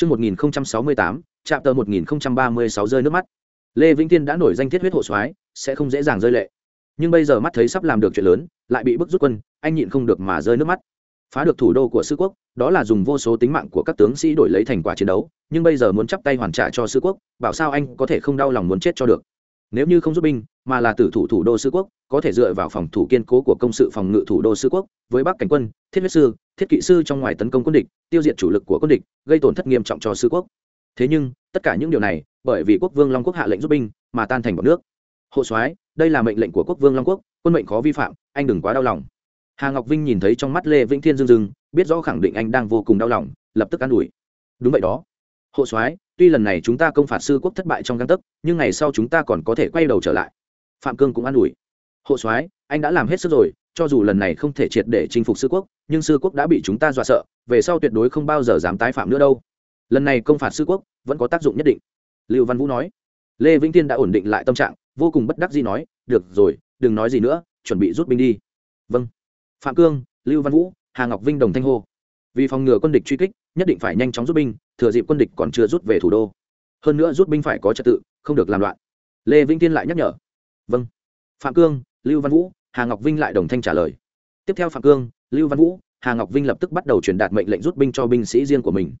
Trước 1068, chạm tờ 1036 rơi nước mắt. Lê Vĩnh Tiên đã nổi danh thiết huyết hộ soái, sẽ không dễ dàng rơi lệ. Nhưng bây giờ mắt thấy sắp làm được chuyện lớn, lại bị bức rút quân, anh nhịn không được mà rơi nước mắt. Phá được thủ đô của sư quốc, đó là dùng vô số tính mạng của các tướng sĩ đổi lấy thành quả chiến đấu, nhưng bây giờ muốn chắp tay hoàn trả cho sư quốc, bảo sao anh có thể không đau lòng muốn chết cho được. Nếu như không giúp binh, mà là tử thủ thủ đô sư quốc, có thể dựa vào phòng thủ kiên cố của công sự phòng ngự thủ đô sư quốc, với Bắc cảnh quân, thiết huyết sư, thiết kỵ sư trong ngoài tấn công quân địch, tiêu diệt chủ lực của quân địch, gây tổn thất nghiêm trọng cho sư quốc. Thế nhưng tất cả những điều này bởi vì quốc vương long quốc hạ lệnh giúp binh mà tan thành bọn nước. Hộ soái đây là mệnh lệnh của quốc vương long quốc quân mệnh khó vi phạm anh đừng quá đau lòng. Hà ngọc vinh nhìn thấy trong mắt lê vĩnh thiên dương dưng biết rõ khẳng định anh đang vô cùng đau lòng lập tức an ủi. Đúng vậy đó. Hộ soái tuy lần này chúng ta công phạt sư quốc thất bại trong găng tấc, nhưng ngày sau chúng ta còn có thể quay đầu trở lại. Phạm cương cũng an ủi. Hộ soái, anh đã làm hết sức rồi, cho dù lần này không thể triệt để chinh phục sư quốc, nhưng sư quốc đã bị chúng ta dọa sợ, về sau tuyệt đối không bao giờ dám tái phạm nữa đâu. Lần này công phạt sư quốc vẫn có tác dụng nhất định. Lưu văn vũ nói. Lê vĩnh tiên đã ổn định lại tâm trạng, vô cùng bất đắc gì nói, được rồi, đừng nói gì nữa, chuẩn bị rút binh đi. Vâng. Phạm cương, lưu văn vũ, hà ngọc vinh đồng thanh hô. Vì phòng ngừa quân địch truy kích, nhất định phải nhanh chóng rút binh thừa dịp quân địch còn chưa rút về thủ đô. Hơn nữa rút binh phải có trật tự, không được làm loạn. Lê vĩnh tiên lại nhắc nhở. Vâng. Phạm cương, lưu văn vũ, hà ngọc vinh lại đồng thanh trả lời. Tiếp theo phạm cương, lưu văn vũ, hà ngọc vinh lập tức bắt đầu truyền đạt mệnh lệnh rút binh cho binh sĩ riêng của mình.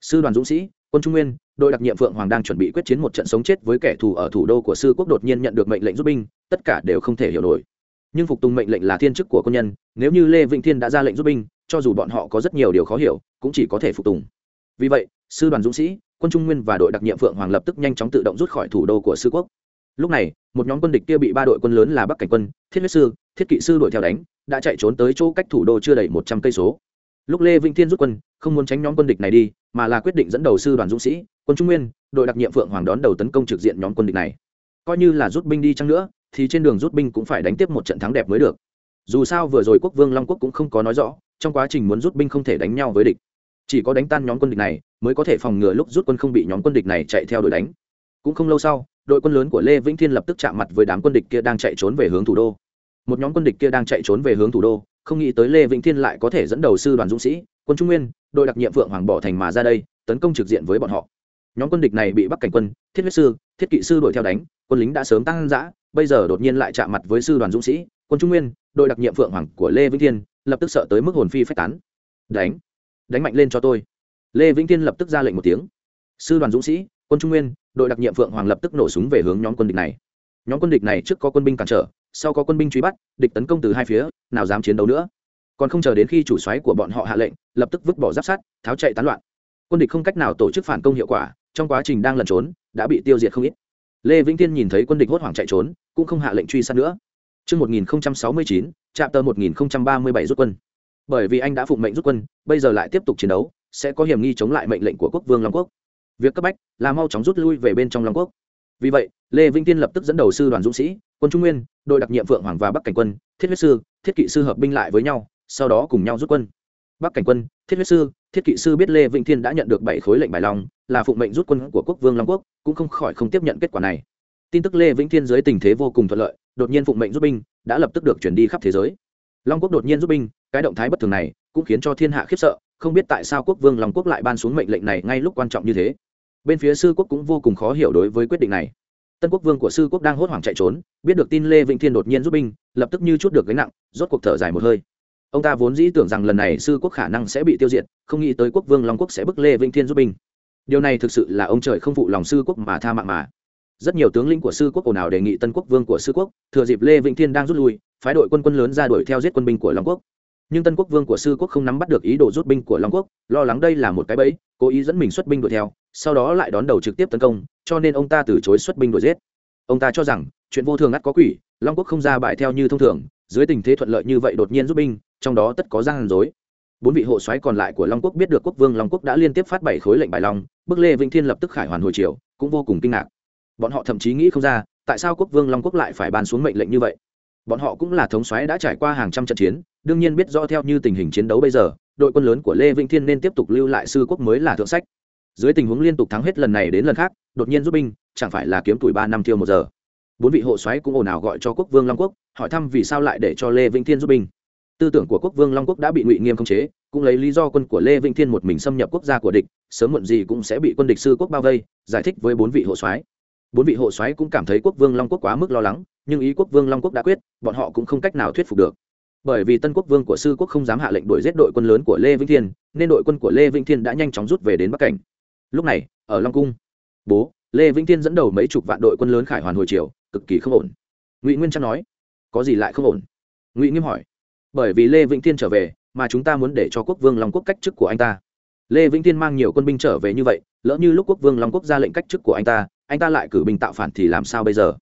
Sư đoàn dũng sĩ, quân trung nguyên, đội đặc nhiệm phượng hoàng đang chuẩn bị quyết chiến một trận sống chết với kẻ thù ở thủ đô của sư quốc đột nhiên nhận được mệnh lệnh rút binh, tất cả đều không thể hiểu nổi. Nhưng phục tùng mệnh lệnh là thiên chức của quân nhân, nếu như lê vĩnh thiên đã ra lệnh rút binh, cho dù bọn họ có rất nhiều điều khó hiểu, cũng chỉ có thể phục tùng. Vì vậy sư đoàn dũng sĩ, quân trung nguyên và đội đặc nhiệm phượng hoàng lập tức nhanh chóng tự động rút khỏi thủ đô của sư quốc. Lúc này, một nhóm quân địch kia bị ba đội quân lớn là bắc cảnh quân, thiết huyết sư, thiết kỵ sư đuổi theo đánh, đã chạy trốn tới chỗ cách thủ đô chưa đầy một trăm cây số. Lúc lê vĩnh thiên rút quân, không muốn tránh nhóm quân địch này đi, mà là quyết định dẫn đầu sư đoàn dũng sĩ, quân trung nguyên, đội đặc nhiệm phượng hoàng đón đầu tấn công trực diện nhóm quân địch này. Coi như là rút binh đi chăng nữa, thì trên đường rút binh cũng phải đánh tiếp một trận thắng đẹp mới được. Dù sao vừa rồi quốc vương long quốc cũng không có nói rõ, trong quá trình muốn rút binh không thể đánh nhau với địch chỉ có đánh tan nhóm quân địch này mới có thể phòng ngừa lúc rút quân không bị nhóm quân địch này chạy theo đuổi đánh. Cũng không lâu sau, đội quân lớn của lê vĩnh thiên lập tức chạm mặt với đám quân địch kia đang chạy trốn về hướng thủ đô. Một nhóm quân địch kia đang chạy trốn về hướng thủ đô, không nghĩ tới lê vĩnh thiên lại có thể dẫn đầu sư đoàn dũng sĩ, quân trung nguyên, đội đặc nhiệm vượng hoàng bỏ thành mà ra đây, tấn công trực diện với bọn họ. Nhóm quân địch này bị bắc cảnh quân, thiết huyết sư, thiết kỵ sư đuổi theo đánh, quân lính đã sớm tăng giã bây giờ đột nhiên lại chạm mặt với sư đoàn dũng sĩ, quân trung nguyên, đội đặc nhiệm phượng hoàng của lê vĩnh thiên lập tức sợ tới mức hồn phi phách tán. Đánh! Đánh mạnh lên cho tôi. Lê vĩnh thiên lập tức ra lệnh một tiếng. Sư đoàn dũng sĩ quân trung nguyên đội đặc nhiệm phượng hoàng lập tức nổ súng về hướng nhóm quân địch này. Nhóm quân địch này trước có quân binh cản trở sau có quân binh truy bắt địch tấn công từ hai phía nào dám chiến đấu nữa. Còn không chờ đến khi chủ xoáy của bọn họ hạ lệnh lập tức vứt bỏ giáp sát tháo chạy tán loạn. Quân địch không cách nào tổ chức phản công hiệu quả trong quá trình đang lẩn trốn đã bị tiêu diệt không ít. Lê vĩnh tiên nhìn thấy quân địch hốt hoảng chạy trốn cũng không hạ lệnh truy sát nữa. Trước 1069, trạm tờ 1037 rút quân. Bởi vì anh đã phụng mệnh rút quân, bây giờ lại tiếp tục chiến đấu, sẽ có hiểm nghi chống lại mệnh lệnh của quốc vương Long Quốc. Việc cấp bách là mau chóng rút lui về bên trong Long Quốc. Vì vậy, Lê Vĩnh Tiên lập tức dẫn đầu sư đoàn dũng sĩ, quân Trung Nguyên, đội đặc nhiệm Phượng Hoàng và Bắc Cảnh quân, Thiết huyết sư, Thiết kỵ sư hợp binh lại với nhau, sau đó cùng nhau rút quân bắc cảnh quân thiết huyết sư thiết kỵ sư biết lê vĩnh thiên đã nhận được bảy khối lệnh bài long là phụng mệnh rút quân của quốc vương long quốc cũng không khỏi không tiếp nhận kết quả này tin tức lê vĩnh thiên dưới tình thế vô cùng thuận lợi đột nhiên phụng mệnh rút binh đã lập tức được chuyển đi khắp thế giới long quốc đột nhiên giúp binh, cái động thái bất thường này cũng khiến cho thiên hạ khiếp sợ, không biết tại sao quốc vương long quốc lại ban xuống mệnh lệnh này ngay lúc quan trọng như thế. Bên phía sư quốc cũng vô cùng khó hiểu đối với quyết định này. Tân quốc vương của sư quốc đang hốt hoảng chạy trốn, biết được tin lê vĩnh thiên đột nhiên giúp binh, lập tức như chút được gánh nặng, rốt cuộc thở dài một hơi. Ông ta vốn dĩ tưởng rằng lần này sư quốc khả năng sẽ bị tiêu diệt, không nghĩ tới quốc vương long quốc sẽ bức lê vĩnh thiên giúp binh. Điều này thực sự là ông trời không phụ lòng sư quốc mà tha mạng mà rất nhiều tướng lĩnh của sư quốc ồn ào đề nghị tân quốc vương của sư quốc, thừa dịp lê vĩnh thiên đang rút lui, phái đội quân quân lớn ra đuổi theo giết quân binh của long quốc. Nhưng tân quốc vương của sư quốc không nắm bắt được ý đồ rút binh của long quốc, lo lắng đây là một cái bẫy, cố ý dẫn mình xuất binh đuổi theo, sau đó lại đón đầu trực tiếp tấn công, cho nên ông ta từ chối xuất binh đuổi giết. Ông ta cho rằng, chuyện vô thường ắt có quỷ, long quốc không ra bại theo như thông thường, dưới tình thế thuận lợi như vậy đột nhiên rút binh, trong đó tất có gian dối. Bốn vị hộ soái còn lại của long quốc biết được quốc vương long quốc đã liên tiếp phát bảy khối lệnh bài long bức lê vĩnh thiên lập tức khải hoàn hồi triều, cũng vô cùng kinh ngạc bọn họ thậm chí nghĩ không ra, tại sao quốc vương long quốc lại phải ban xuống mệnh lệnh như vậy? Bọn họ cũng là thống soái đã trải qua hàng trăm trận chiến, đương nhiên biết rõ theo như tình hình chiến đấu bây giờ, đội quân lớn của lê vĩnh thiên nên tiếp tục lưu lại sư quốc mới là thượng sách. Dưới tình huống liên tục thắng hết lần này đến lần khác, đột nhiên giúp binh, chẳng phải là kiếm tuổi ba năm tiêu một giờ. Bốn vị hộ soái cũng ồn ào gọi cho quốc vương long quốc, hỏi thăm vì sao lại để cho lê vĩnh thiên giúp binh. Tư tưởng của quốc vương long quốc đã bị ngụy nghiêm khống chế, cũng lấy lý do quân của lê vĩnh thiên một mình xâm nhập quốc gia của địch, sớm muộn gì cũng sẽ bị quân địch sư quốc bao vây, giải thích với bốn vị hộ soái bốn vị hộ soái cũng cảm thấy quốc vương long quốc quá mức lo lắng, nhưng ý quốc vương long quốc đã quyết, bọn họ cũng không cách nào thuyết phục được. Bởi vì tân quốc vương của sư quốc không dám hạ lệnh đuổi giết đội quân lớn của lê vĩnh thiên, nên đội quân của lê vĩnh thiên đã nhanh chóng rút về đến bắc cảnh. Lúc này, ở long cung, bố, lê vĩnh thiên dẫn đầu mấy chục vạn đội quân lớn khải hoàn hồi triều, cực kỳ không ổn. Ngụy nguyên trang nói, có gì lại không ổn? Ngụy nghiêm hỏi, bởi vì lê vĩnh thiên trở về, mà chúng ta muốn để cho quốc vương long quốc cách chức của anh ta. Lê vĩnh thiên mang nhiều quân binh trở về như vậy, lỡ như lúc quốc vương long quốc ra lệnh cách chức của anh ta anh ta lại cử binh tạo phản thì làm sao bây giờ?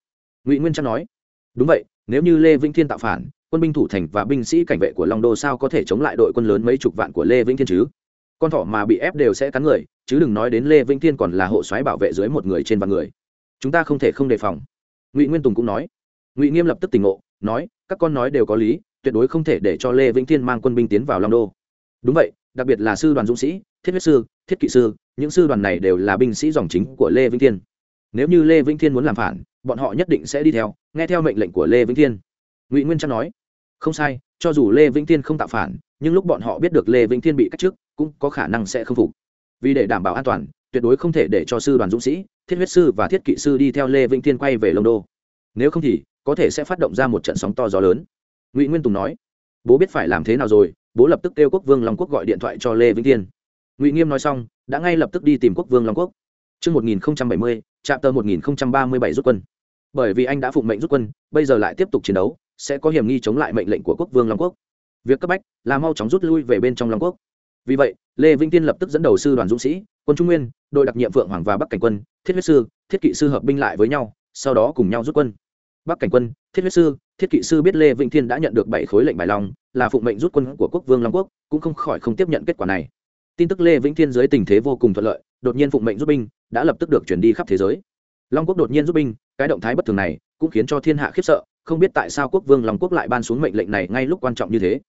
Ngụy nguyên trang nói, đúng vậy, nếu như lê vĩnh thiên tạo phản, quân binh thủ thành và binh sĩ cảnh vệ của long đô sao có thể chống lại đội quân lớn mấy chục vạn của lê vĩnh thiên chứ? Con thỏ mà bị ép đều sẽ cắn người, chứ đừng nói đến lê vĩnh thiên còn là hộ soái bảo vệ dưới một người trên vạn người. Chúng ta không thể không đề phòng. Ngụy nguyên tùng cũng nói. Ngụy nghiêm lập tức tỉnh ngộ, nói, các con nói đều có lý, tuyệt đối không thể để cho lê vĩnh thiên mang quân binh tiến vào long đô. Đúng vậy, đặc biệt là sư đoàn dũng sĩ, thiết huyết sư, thiết kỵ sư, những sư đoàn này đều là binh sĩ dòng chính của lê vĩnh thiên nếu như lê vĩnh thiên muốn làm phản, bọn họ nhất định sẽ đi theo, nghe theo mệnh lệnh của lê vĩnh thiên. Ngụy nguyên trang nói, không sai, cho dù lê vĩnh thiên không tạo phản, nhưng lúc bọn họ biết được lê vĩnh thiên bị cách chức, cũng có khả năng sẽ không phục. Vì để đảm bảo an toàn, tuyệt đối không thể để cho sư đoàn dũng sĩ, thiết huyết sư và thiết kỵ sư đi theo lê vĩnh thiên quay về lông đô. Nếu không thì, có thể sẽ phát động ra một trận sóng to gió lớn. Ngụy nguyên tùng nói, bố biết phải làm thế nào rồi, bố lập tức kêu quốc vương long quốc gọi điện thoại cho lê vĩnh thiên. Ngụy nghiêm nói xong, đã ngay lập tức đi tìm quốc vương long quốc. Trước 1070, chạm tờ 1037 rút quân. Bởi vì anh đã phụng mệnh rút quân, bây giờ lại tiếp tục chiến đấu, sẽ có hiểm nghi chống lại mệnh lệnh của quốc vương long quốc. Việc cấp bách là mau chóng rút lui về bên trong long quốc. Vì vậy lê vĩnh tiên lập tức dẫn đầu sư đoàn dũng sĩ quân trung nguyên đội đặc nhiệm phượng hoàng và bắc cảnh quân thiết huyết sư thiết kỵ sư hợp binh lại với nhau sau đó cùng nhau rút quân. Bắc cảnh quân thiết huyết sư thiết kỵ sư biết lê vĩnh thiên đã nhận được bảy khối lệnh bài long là phụng mệnh rút quân của quốc vương long quốc cũng không khỏi không tiếp nhận kết quả này tin tức lê vĩnh thiên dưới tình thế vô cùng thuận lợi, đột nhiên phụng mệnh giúp binh, đã lập tức được chuyển đi khắp thế giới. Long quốc đột nhiên giúp binh, cái động thái bất thường này cũng khiến cho thiên hạ khiếp sợ, không biết tại sao quốc vương long quốc lại ban xuống mệnh lệnh này ngay lúc quan trọng như thế.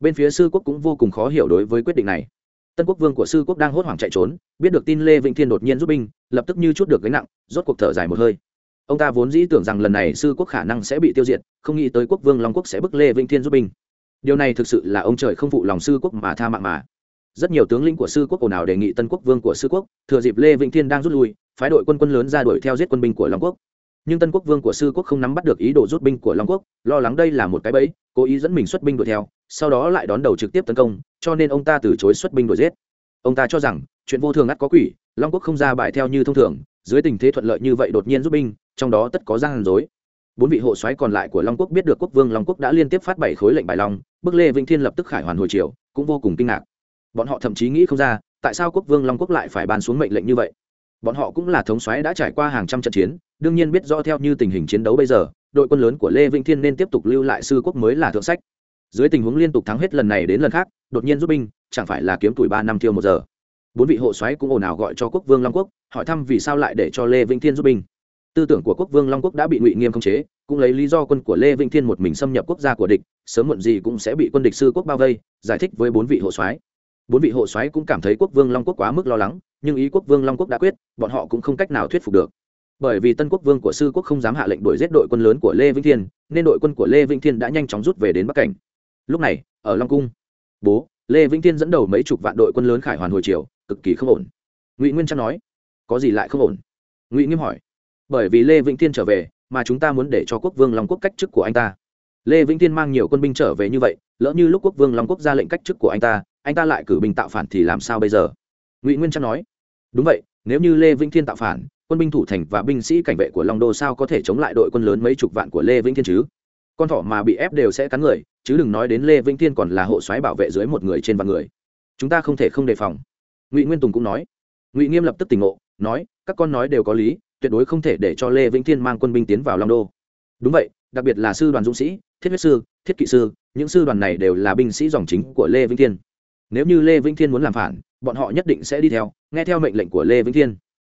Bên phía sư quốc cũng vô cùng khó hiểu đối với quyết định này. Tân quốc vương của sư quốc đang hốt hoảng chạy trốn, biết được tin lê vĩnh thiên đột nhiên giúp binh, lập tức như chút được gánh nặng, rốt cuộc thở dài một hơi. Ông ta vốn dĩ tưởng rằng lần này sư quốc khả năng sẽ bị tiêu diệt, không nghĩ tới quốc vương long quốc sẽ bức lê vĩnh thiên giúp binh. Điều này thực sự là ông trời không phụ lòng sư quốc mà tha mạng mà rất nhiều tướng lĩnh của sư quốc ồn ào đề nghị tân quốc vương của sư quốc, thừa dịp lê vĩnh thiên đang rút lui, phái đội quân quân lớn ra đuổi theo giết quân binh của long quốc. Nhưng tân quốc vương của sư quốc không nắm bắt được ý đồ rút binh của long quốc, lo lắng đây là một cái bẫy, cố ý dẫn mình xuất binh đuổi theo, sau đó lại đón đầu trực tiếp tấn công, cho nên ông ta từ chối xuất binh đuổi giết. Ông ta cho rằng, chuyện vô thường ắt có quỷ, long quốc không ra bài theo như thông thường, dưới tình thế thuận lợi như vậy đột nhiên rút binh, trong đó tất có gian dối. Bốn vị hộ soái còn lại của long quốc biết được quốc vương long quốc đã liên tiếp phát bảy khối lệnh bài long, bức lê vĩnh thiên lập tức khải hoàn hồi triều, cũng vô cùng kinh ngạc bọn họ thậm chí nghĩ không ra, tại sao quốc vương long quốc lại phải ban xuống mệnh lệnh như vậy? Bọn họ cũng là thống soái đã trải qua hàng trăm trận chiến, đương nhiên biết rõ theo như tình hình chiến đấu bây giờ, đội quân lớn của lê vĩnh thiên nên tiếp tục lưu lại sư quốc mới là thượng sách. Dưới tình huống liên tục thắng hết lần này đến lần khác, đột nhiên giúp binh, chẳng phải là kiếm tuổi ba năm thiêu một giờ. Bốn vị hộ soái cũng ồn ào gọi cho quốc vương long quốc, hỏi thăm vì sao lại để cho lê vĩnh thiên giúp binh. Tư tưởng của quốc vương long quốc đã bị ngụy nghiêm khống chế, cũng lấy lý do quân của lê vĩnh thiên một mình xâm nhập quốc gia của địch, sớm muộn gì cũng sẽ bị quân địch sư quốc bao vây, giải thích với bốn vị hộ soái bốn vị hộ soái cũng cảm thấy quốc vương long quốc quá mức lo lắng, nhưng ý quốc vương long quốc đã quyết, bọn họ cũng không cách nào thuyết phục được. Bởi vì tân quốc vương của sư quốc không dám hạ lệnh đuổi giết đội quân lớn của lê vĩnh thiên, nên đội quân của lê vĩnh thiên đã nhanh chóng rút về đến bắc cảnh. Lúc này, ở long cung, bố, lê vĩnh thiên dẫn đầu mấy chục vạn đội quân lớn khải hoàn hồi chiều cực kỳ không ổn. Ngụy nguyên trang nói, có gì lại không ổn? Ngụy nghiêm hỏi, bởi vì lê vĩnh thiên trở về, mà chúng ta muốn để cho quốc vương long quốc cách chức của anh ta. Lê vĩnh thiên mang nhiều quân binh trở về như vậy, lỡ như lúc quốc vương long quốc ra lệnh cách chức của anh ta anh ta lại cử binh tạo phản thì làm sao bây giờ? Ngụy nguyên trang nói, đúng vậy, nếu như lê vĩnh thiên tạo phản, quân binh thủ thành và binh sĩ cảnh vệ của long đô sao có thể chống lại đội quân lớn mấy chục vạn của lê vĩnh thiên chứ? Con thỏ mà bị ép đều sẽ cắn người, chứ đừng nói đến lê vĩnh thiên còn là hộ soái bảo vệ dưới một người trên vạn người. Chúng ta không thể không đề phòng. Ngụy nguyên tùng cũng nói. Ngụy nghiêm lập tức tỉnh ngộ, nói, các con nói đều có lý, tuyệt đối không thể để cho lê vĩnh thiên mang quân binh tiến vào long đô. Đúng vậy, đặc biệt là sư đoàn dũng sĩ, thiết huyết sư, thiết kỵ sư, những sư đoàn này đều là binh sĩ dòng chính của lê vĩnh thiên nếu như lê vĩnh thiên muốn làm phản, bọn họ nhất định sẽ đi theo, nghe theo mệnh lệnh của lê vĩnh thiên.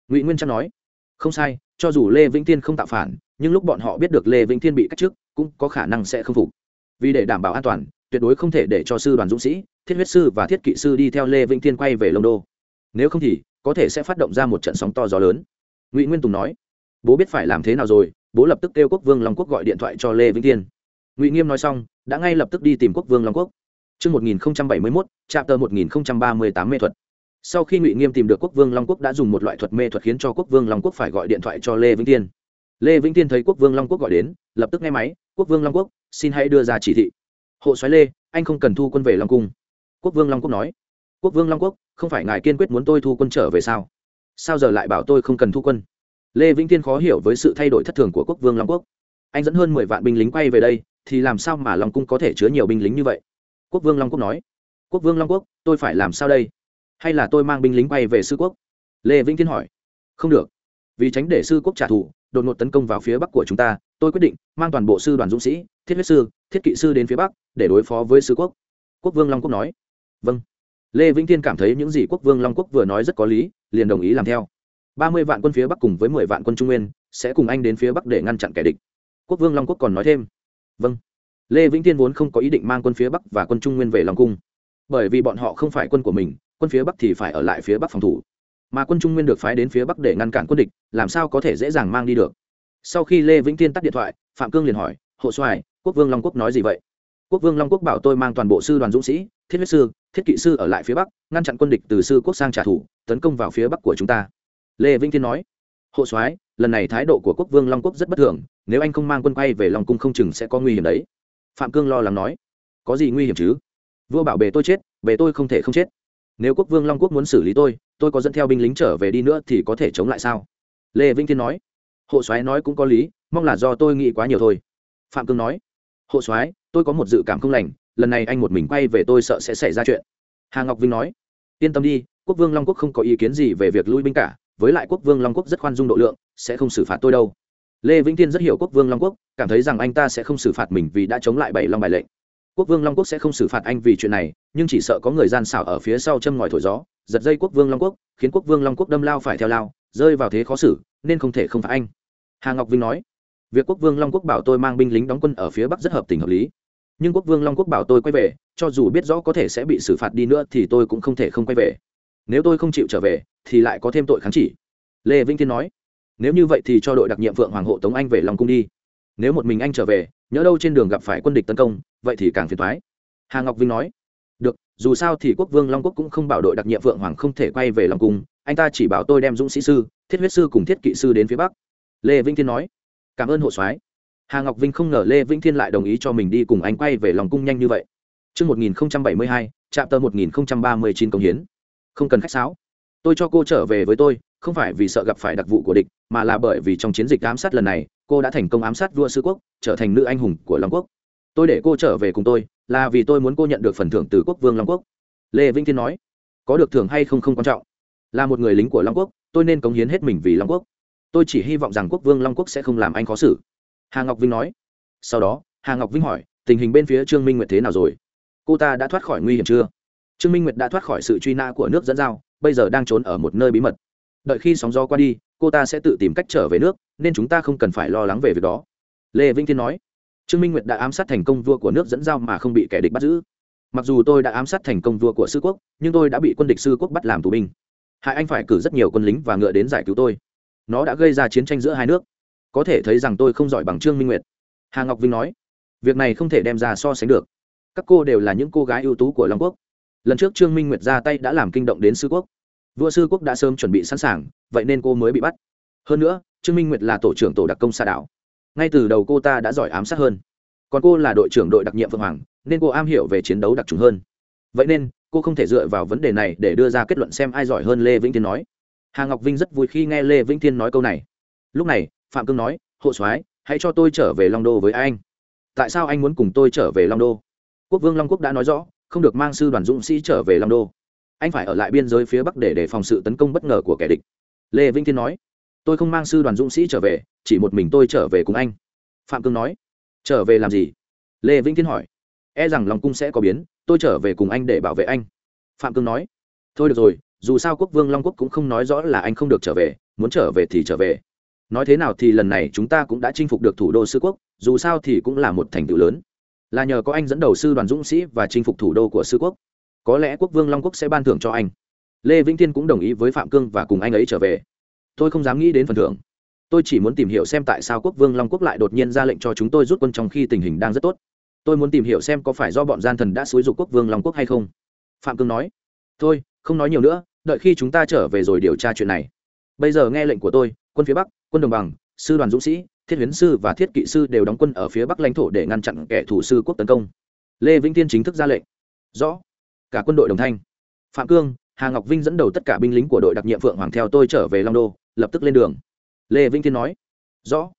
Ngụy nguyên trang nói, không sai, cho dù lê vĩnh thiên không tạo phản, nhưng lúc bọn họ biết được lê vĩnh thiên bị cách chức, cũng có khả năng sẽ không phục. Vì để đảm bảo an toàn, tuyệt đối không thể để cho sư đoàn dũng sĩ, thiết huyết sư và thiết kỵ sư đi theo lê vĩnh thiên quay về lông đô. Nếu không thì, có thể sẽ phát động ra một trận sóng to gió lớn. Ngụy nguyên tùng nói, bố biết phải làm thế nào rồi, bố lập tức kêu quốc vương long quốc gọi điện thoại cho lê vĩnh thiên. Ngụy nghiêm nói xong, đã ngay lập tức đi tìm quốc vương long quốc. Trước 1071, chapter 1038 mê thuật. Sau khi Ngụy Nghiêm tìm được Quốc Vương Long Quốc đã dùng một loại thuật mê thuật khiến cho Quốc Vương Long Quốc phải gọi điện thoại cho Lê Vĩnh Tiên. Lê Vĩnh Tiên thấy Quốc Vương Long Quốc gọi đến, lập tức nghe máy, "Quốc Vương Long Quốc, xin hãy đưa ra chỉ thị." "Hộ soái Lê, anh không cần thu quân về Long cung." Quốc Vương Long Quốc nói. "Quốc Vương Long Quốc, không phải ngài kiên quyết muốn tôi thu quân trở về sao? Sao giờ lại bảo tôi không cần thu quân?" Lê Vĩnh Tiên khó hiểu với sự thay đổi thất thường của Quốc Vương Long Quốc. Anh dẫn hơn mười vạn binh lính quay về đây, thì làm sao mà Long cung có thể chứa nhiều binh lính như vậy? Quốc Vương Long Quốc nói. "Quốc Vương Long Quốc, tôi phải làm sao đây?" hay là tôi mang binh lính quay về sư quốc? Lê vĩnh thiên hỏi. Không được. Vì tránh để sư quốc trả thù đột ngột tấn công vào phía bắc của chúng ta tôi quyết định mang toàn bộ sư đoàn dũng sĩ thiết huyết sư thiết kỵ sư đến phía bắc để đối phó với sư quốc. Quốc vương long quốc nói. Vâng. Lê vĩnh thiên cảm thấy những gì quốc vương long quốc vừa nói rất có lý liền đồng ý làm theo. Ba mươi vạn quân phía bắc cùng với mười vạn quân trung nguyên sẽ cùng anh đến phía bắc để ngăn chặn kẻ địch. Quốc vương long quốc còn nói thêm. Vâng lê vĩnh thiên vốn không có ý định mang quân phía bắc và quân trung nguyên về long cung. Bởi vì bọn họ không phải quân của mình, quân phía bắc thì phải ở lại phía bắc phòng thủ. Mà quân trung nguyên được phái đến phía bắc để ngăn cản quân địch, làm sao có thể dễ dàng mang đi được? Sau khi lê vĩnh thiên tắt điện thoại, phạm cương liền hỏi, hộ xoài quốc vương long quốc nói gì vậy? Quốc vương long quốc bảo tôi mang toàn bộ sư đoàn dũng sĩ, thiết huyết sư, thiết kỵ sư ở lại phía bắc, ngăn chặn quân địch từ sư quốc sang trả thù, tấn công vào phía bắc của chúng ta. Lê vĩnh thiên nói, hộ soái, lần này thái độ của quốc vương long quốc rất bất thường, nếu anh không mang quân quay về long cung không chừng sẽ có nguy hiểm đấy phạm cương lo lắng nói, có gì nguy hiểm chứ? Vua bảo bề tôi chết, bề tôi không thể không chết. Nếu quốc vương long quốc muốn xử lý tôi tôi có dẫn theo binh lính trở về đi nữa thì có thể chống lại sao? Lê vĩnh thiên nói, hộ soái nói cũng có lý, mong là do tôi nghĩ quá nhiều thôi. Phạm cương nói, hộ soái, tôi có một dự cảm không lành, lần này anh một mình quay về tôi sợ sẽ xảy ra chuyện. Hà ngọc vinh nói, yên tâm đi, quốc vương long quốc không có ý kiến gì về việc lui binh cả, với lại quốc vương long quốc rất khoan dung độ lượng, sẽ không xử phạt tôi đâu lê vĩnh thiên rất hiểu quốc vương long quốc, cảm thấy rằng anh ta sẽ không xử phạt mình vì đã chống lại bảy long bài lệnh. Quốc vương long quốc sẽ không xử phạt anh vì chuyện này, nhưng chỉ sợ có người gian xảo ở phía sau châm ngòi thổi gió, giật dây quốc vương long quốc, khiến quốc vương long quốc đâm lao phải theo lao, rơi vào thế khó xử, nên không thể không phạt anh. Hà ngọc vinh nói, việc quốc vương long quốc bảo tôi mang binh lính đóng quân ở phía bắc rất hợp tình hợp lý. Nhưng quốc vương long quốc bảo tôi quay về, cho dù biết rõ có thể sẽ bị xử phạt đi nữa thì tôi cũng không thể không quay về. Nếu tôi không chịu trở về, thì lại có thêm tội kháng chỉ. Lê vĩnh thiên nói nếu như vậy thì cho đội đặc nhiệm phượng hoàng hộ tống anh về lòng cung đi. Nếu một mình anh trở về nhớ đâu trên đường gặp phải quân địch tấn công vậy thì càng phiền thoái hà ngọc vinh nói. Được dù sao thì quốc vương long quốc cũng không bảo đội đặc nhiệm vượng hoàng không thể quay về lòng cung anh ta chỉ bảo tôi đem dũng sĩ sư thiết huyết sư cùng thiết kỵ sư đến phía bắc. Lê vĩnh thiên nói. Cảm ơn hộ soái. Hà ngọc vinh không ngờ lê vĩnh thiên lại đồng ý cho mình đi cùng anh quay về lòng cung nhanh như vậy. Trước 1072, trạm tờ 1039 công hiến. Không cần khách sáo. Tôi cho cô trở về với tôi, không phải vì sợ gặp phải đặc vụ của địch, mà là bởi vì trong chiến dịch ám sát lần này, cô đã thành công ám sát vua sư quốc, trở thành nữ anh hùng của Long quốc. Tôi để cô trở về cùng tôi là vì tôi muốn cô nhận được phần thưởng từ quốc vương long quốc. Lê vĩnh thiên nói. Có được thưởng hay không không quan trọng. Là một người lính của long quốc tôi nên cống hiến hết mình vì long quốc. Tôi chỉ hy vọng rằng quốc vương long quốc sẽ không làm anh khó xử. Hà ngọc vinh nói. Sau đó hà ngọc vinh hỏi tình hình bên phía trương minh nguyệt thế nào rồi? Cô ta đã thoát khỏi nguy hiểm chưa? Trương minh nguyệt đã thoát khỏi sự truy nã của nước dẫn dao, bây giờ đang trốn ở một nơi bí mật đợi khi sóng gió qua đi, cô ta sẽ tự tìm cách trở về nước, nên chúng ta không cần phải lo lắng về việc đó. Lê vĩnh thiên nói. Trương minh nguyệt đã ám sát thành công vua của nước dẫn giao mà không bị kẻ địch bắt giữ. Mặc dù tôi đã ám sát thành công vua của sư quốc, nhưng tôi đã bị quân địch sư quốc bắt làm tù binh. Hại anh phải cử rất nhiều quân lính và ngựa đến giải cứu tôi. Nó đã gây ra chiến tranh giữa hai nước. Có thể thấy rằng tôi không giỏi bằng trương minh nguyệt. Hà ngọc vinh nói. Việc này không thể đem ra so sánh được. Các cô đều là những cô gái ưu tú của long quốc. Lần trước trương minh nguyệt ra tay đã làm kinh động đến sư quốc vua sư quốc đã sớm chuẩn bị sẵn sàng, vậy nên cô mới bị bắt. Hơn nữa, trương minh nguyệt là tổ trưởng tổ đặc công xa đảo. Ngay từ đầu cô ta đã giỏi ám sát hơn. Còn cô là đội trưởng đội đặc nhiệm phương hoàng, nên cô am hiểu về chiến đấu đặc trùng hơn. Vậy nên, cô không thể dựa vào vấn đề này để đưa ra kết luận xem ai giỏi hơn lê vĩnh thiên nói. Hà ngọc vinh rất vui khi nghe lê vĩnh thiên nói câu này. Lúc này, phạm cương nói, hộ soái, hãy cho tôi trở về long đô với anh. Tại sao anh muốn cùng tôi trở về long đô? Quốc vương long quốc đã nói rõ, không được mang sư đoàn dũng sĩ trở về long đô anh phải ở lại biên giới phía bắc để đề phòng sự tấn công bất ngờ của kẻ địch. Lê vĩnh thiên nói, tôi không mang sư đoàn dũng sĩ trở về, chỉ một mình tôi trở về cùng anh. Phạm cương nói, trở về làm gì? Lê vĩnh thiên hỏi e rằng lòng cung sẽ có biến, tôi trở về cùng anh để bảo vệ anh. Phạm cương nói, thôi được rồi, dù sao quốc vương long quốc cũng không nói rõ là anh không được trở về, muốn trở về thì trở về. Nói thế nào thì lần này chúng ta cũng đã chinh phục được thủ đô sư quốc, dù sao thì cũng là một thành tựu lớn. Là nhờ có anh dẫn đầu sư đoàn dũng sĩ và chinh phục thủ đô của sư quốc có lẽ quốc vương long quốc sẽ ban thưởng cho anh lê vĩnh thiên cũng đồng ý với phạm cương và cùng anh ấy trở về tôi không dám nghĩ đến phần thưởng tôi chỉ muốn tìm hiểu xem tại sao quốc vương long quốc lại đột nhiên ra lệnh cho chúng tôi rút quân trong khi tình hình đang rất tốt tôi muốn tìm hiểu xem có phải do bọn gian thần đã xúi dục quốc vương long quốc hay không phạm cương nói thôi không nói nhiều nữa đợi khi chúng ta trở về rồi điều tra chuyện này bây giờ nghe lệnh của tôi quân phía bắc quân đồng bằng sư đoàn dũng sĩ thiết huyến sư và thiết kỵ sư đều đóng quân ở phía bắc lãnh thổ để ngăn chặn kẻ thủ sư quốc tấn công lê vĩnh tiên chính thức ra lệnh rõ cả quân đội đồng thanh. Phạm cương, hà ngọc vinh dẫn đầu tất cả binh lính của đội đặc nhiệm phượng hoàng theo tôi trở về long đô, lập tức lên đường. Lê vĩnh thiên nói, rõ.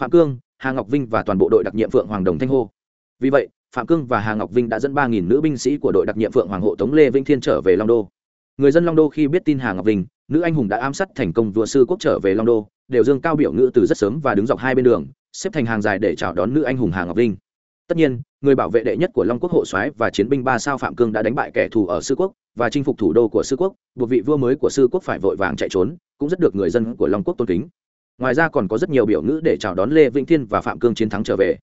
Phạm cương, hà ngọc vinh và toàn bộ đội đặc nhiệm phượng hoàng đồng thanh hô. Vì vậy, phạm cương và hà ngọc vinh đã dẫn ba nghìn nữ binh sĩ của đội đặc nhiệm phượng hoàng hộ tống lê vĩnh thiên trở về long đô. Người dân long đô khi biết tin hà ngọc vinh, nữ anh hùng đã ám sát thành công vua sư quốc trở về long đô, đều dương cao biểu ngữ từ rất sớm và đứng dọc hai bên đường, xếp thành hàng dài để chào đón nữ anh hùng hà ngọc vinh. Tất nhiên người bảo vệ đệ nhất của long quốc hộ soái và chiến binh ba sao phạm cương đã đánh bại kẻ thù ở sư quốc và chinh phục thủ đô của sư quốc. Buộc vị vua mới của sư quốc phải vội vàng chạy trốn cũng rất được người dân của long quốc tôn kính. Ngoài ra còn có rất nhiều biểu ngữ để chào đón lê vĩnh thiên và phạm cương chiến thắng trở về.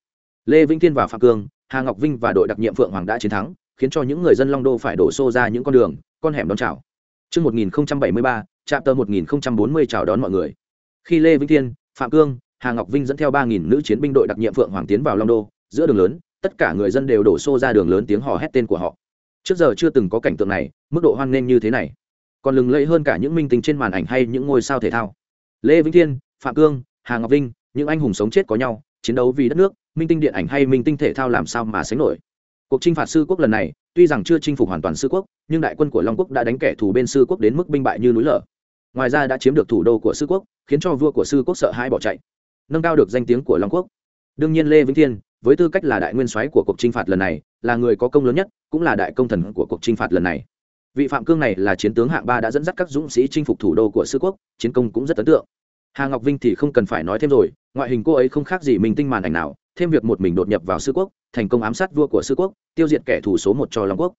Lê vĩnh thiên và phạm cương hà ngọc vinh và đội đặc nhiệm phượng hoàng đã chiến thắng khiến cho những người dân long đô phải đổ xô ra những con đường con hẻm đón chào. Trước 1073, trạm tờ 1040 chào đón mọi người. Khi Lê Vĩnh Thiên, Phạm Cương, Hà Ngọc Vinh dẫn theo 3.000 nữ chiến binh đội đặc nhiệm Phượng Hoàng tiến vào Long Đô, giữa đường lớn, tất cả người dân đều đổ xô ra đường lớn tiếng hò hét tên của họ. Trước giờ chưa từng có cảnh tượng này, mức độ hoan nghênh như thế này. Còn lừng lẫy hơn cả những minh tinh trên màn ảnh hay những ngôi sao thể thao. Lê Vĩnh Thiên, Phạm Cương, Hà Ngọc Vinh, những anh hùng sống chết có nhau, chiến đấu vì đất nước, minh tinh điện ảnh hay minh tinh thể thao làm sao mà sánh nổi cuộc chinh phạt sư quốc lần này tuy rằng chưa chinh phục hoàn toàn sư quốc nhưng đại quân của long quốc đã đánh kẻ thù bên sư quốc đến mức binh bại như núi lở ngoài ra đã chiếm được thủ đô của sư quốc khiến cho vua của sư quốc sợ hãi bỏ chạy nâng cao được danh tiếng của long quốc đương nhiên lê vĩnh thiên với tư cách là đại nguyên soái của cuộc chinh phạt lần này, là người có công lớn nhất, cũng là đại công thần của cuộc chinh phạt lần này. Vị phạm cương này là chiến tướng hạng ba đã dẫn dắt các dũng sĩ chinh phục thủ đô của sư quốc, chiến công cũng rất ấn tượng. Hà ngọc vinh thì không cần phải nói thêm rồi, ngoại hình cô ấy không khác gì mình tinh màn ảnh nào, thêm việc một mình đột nhập vào sư quốc, thành công ám sát vua của sư quốc, tiêu diệt kẻ thù số một cho long quốc.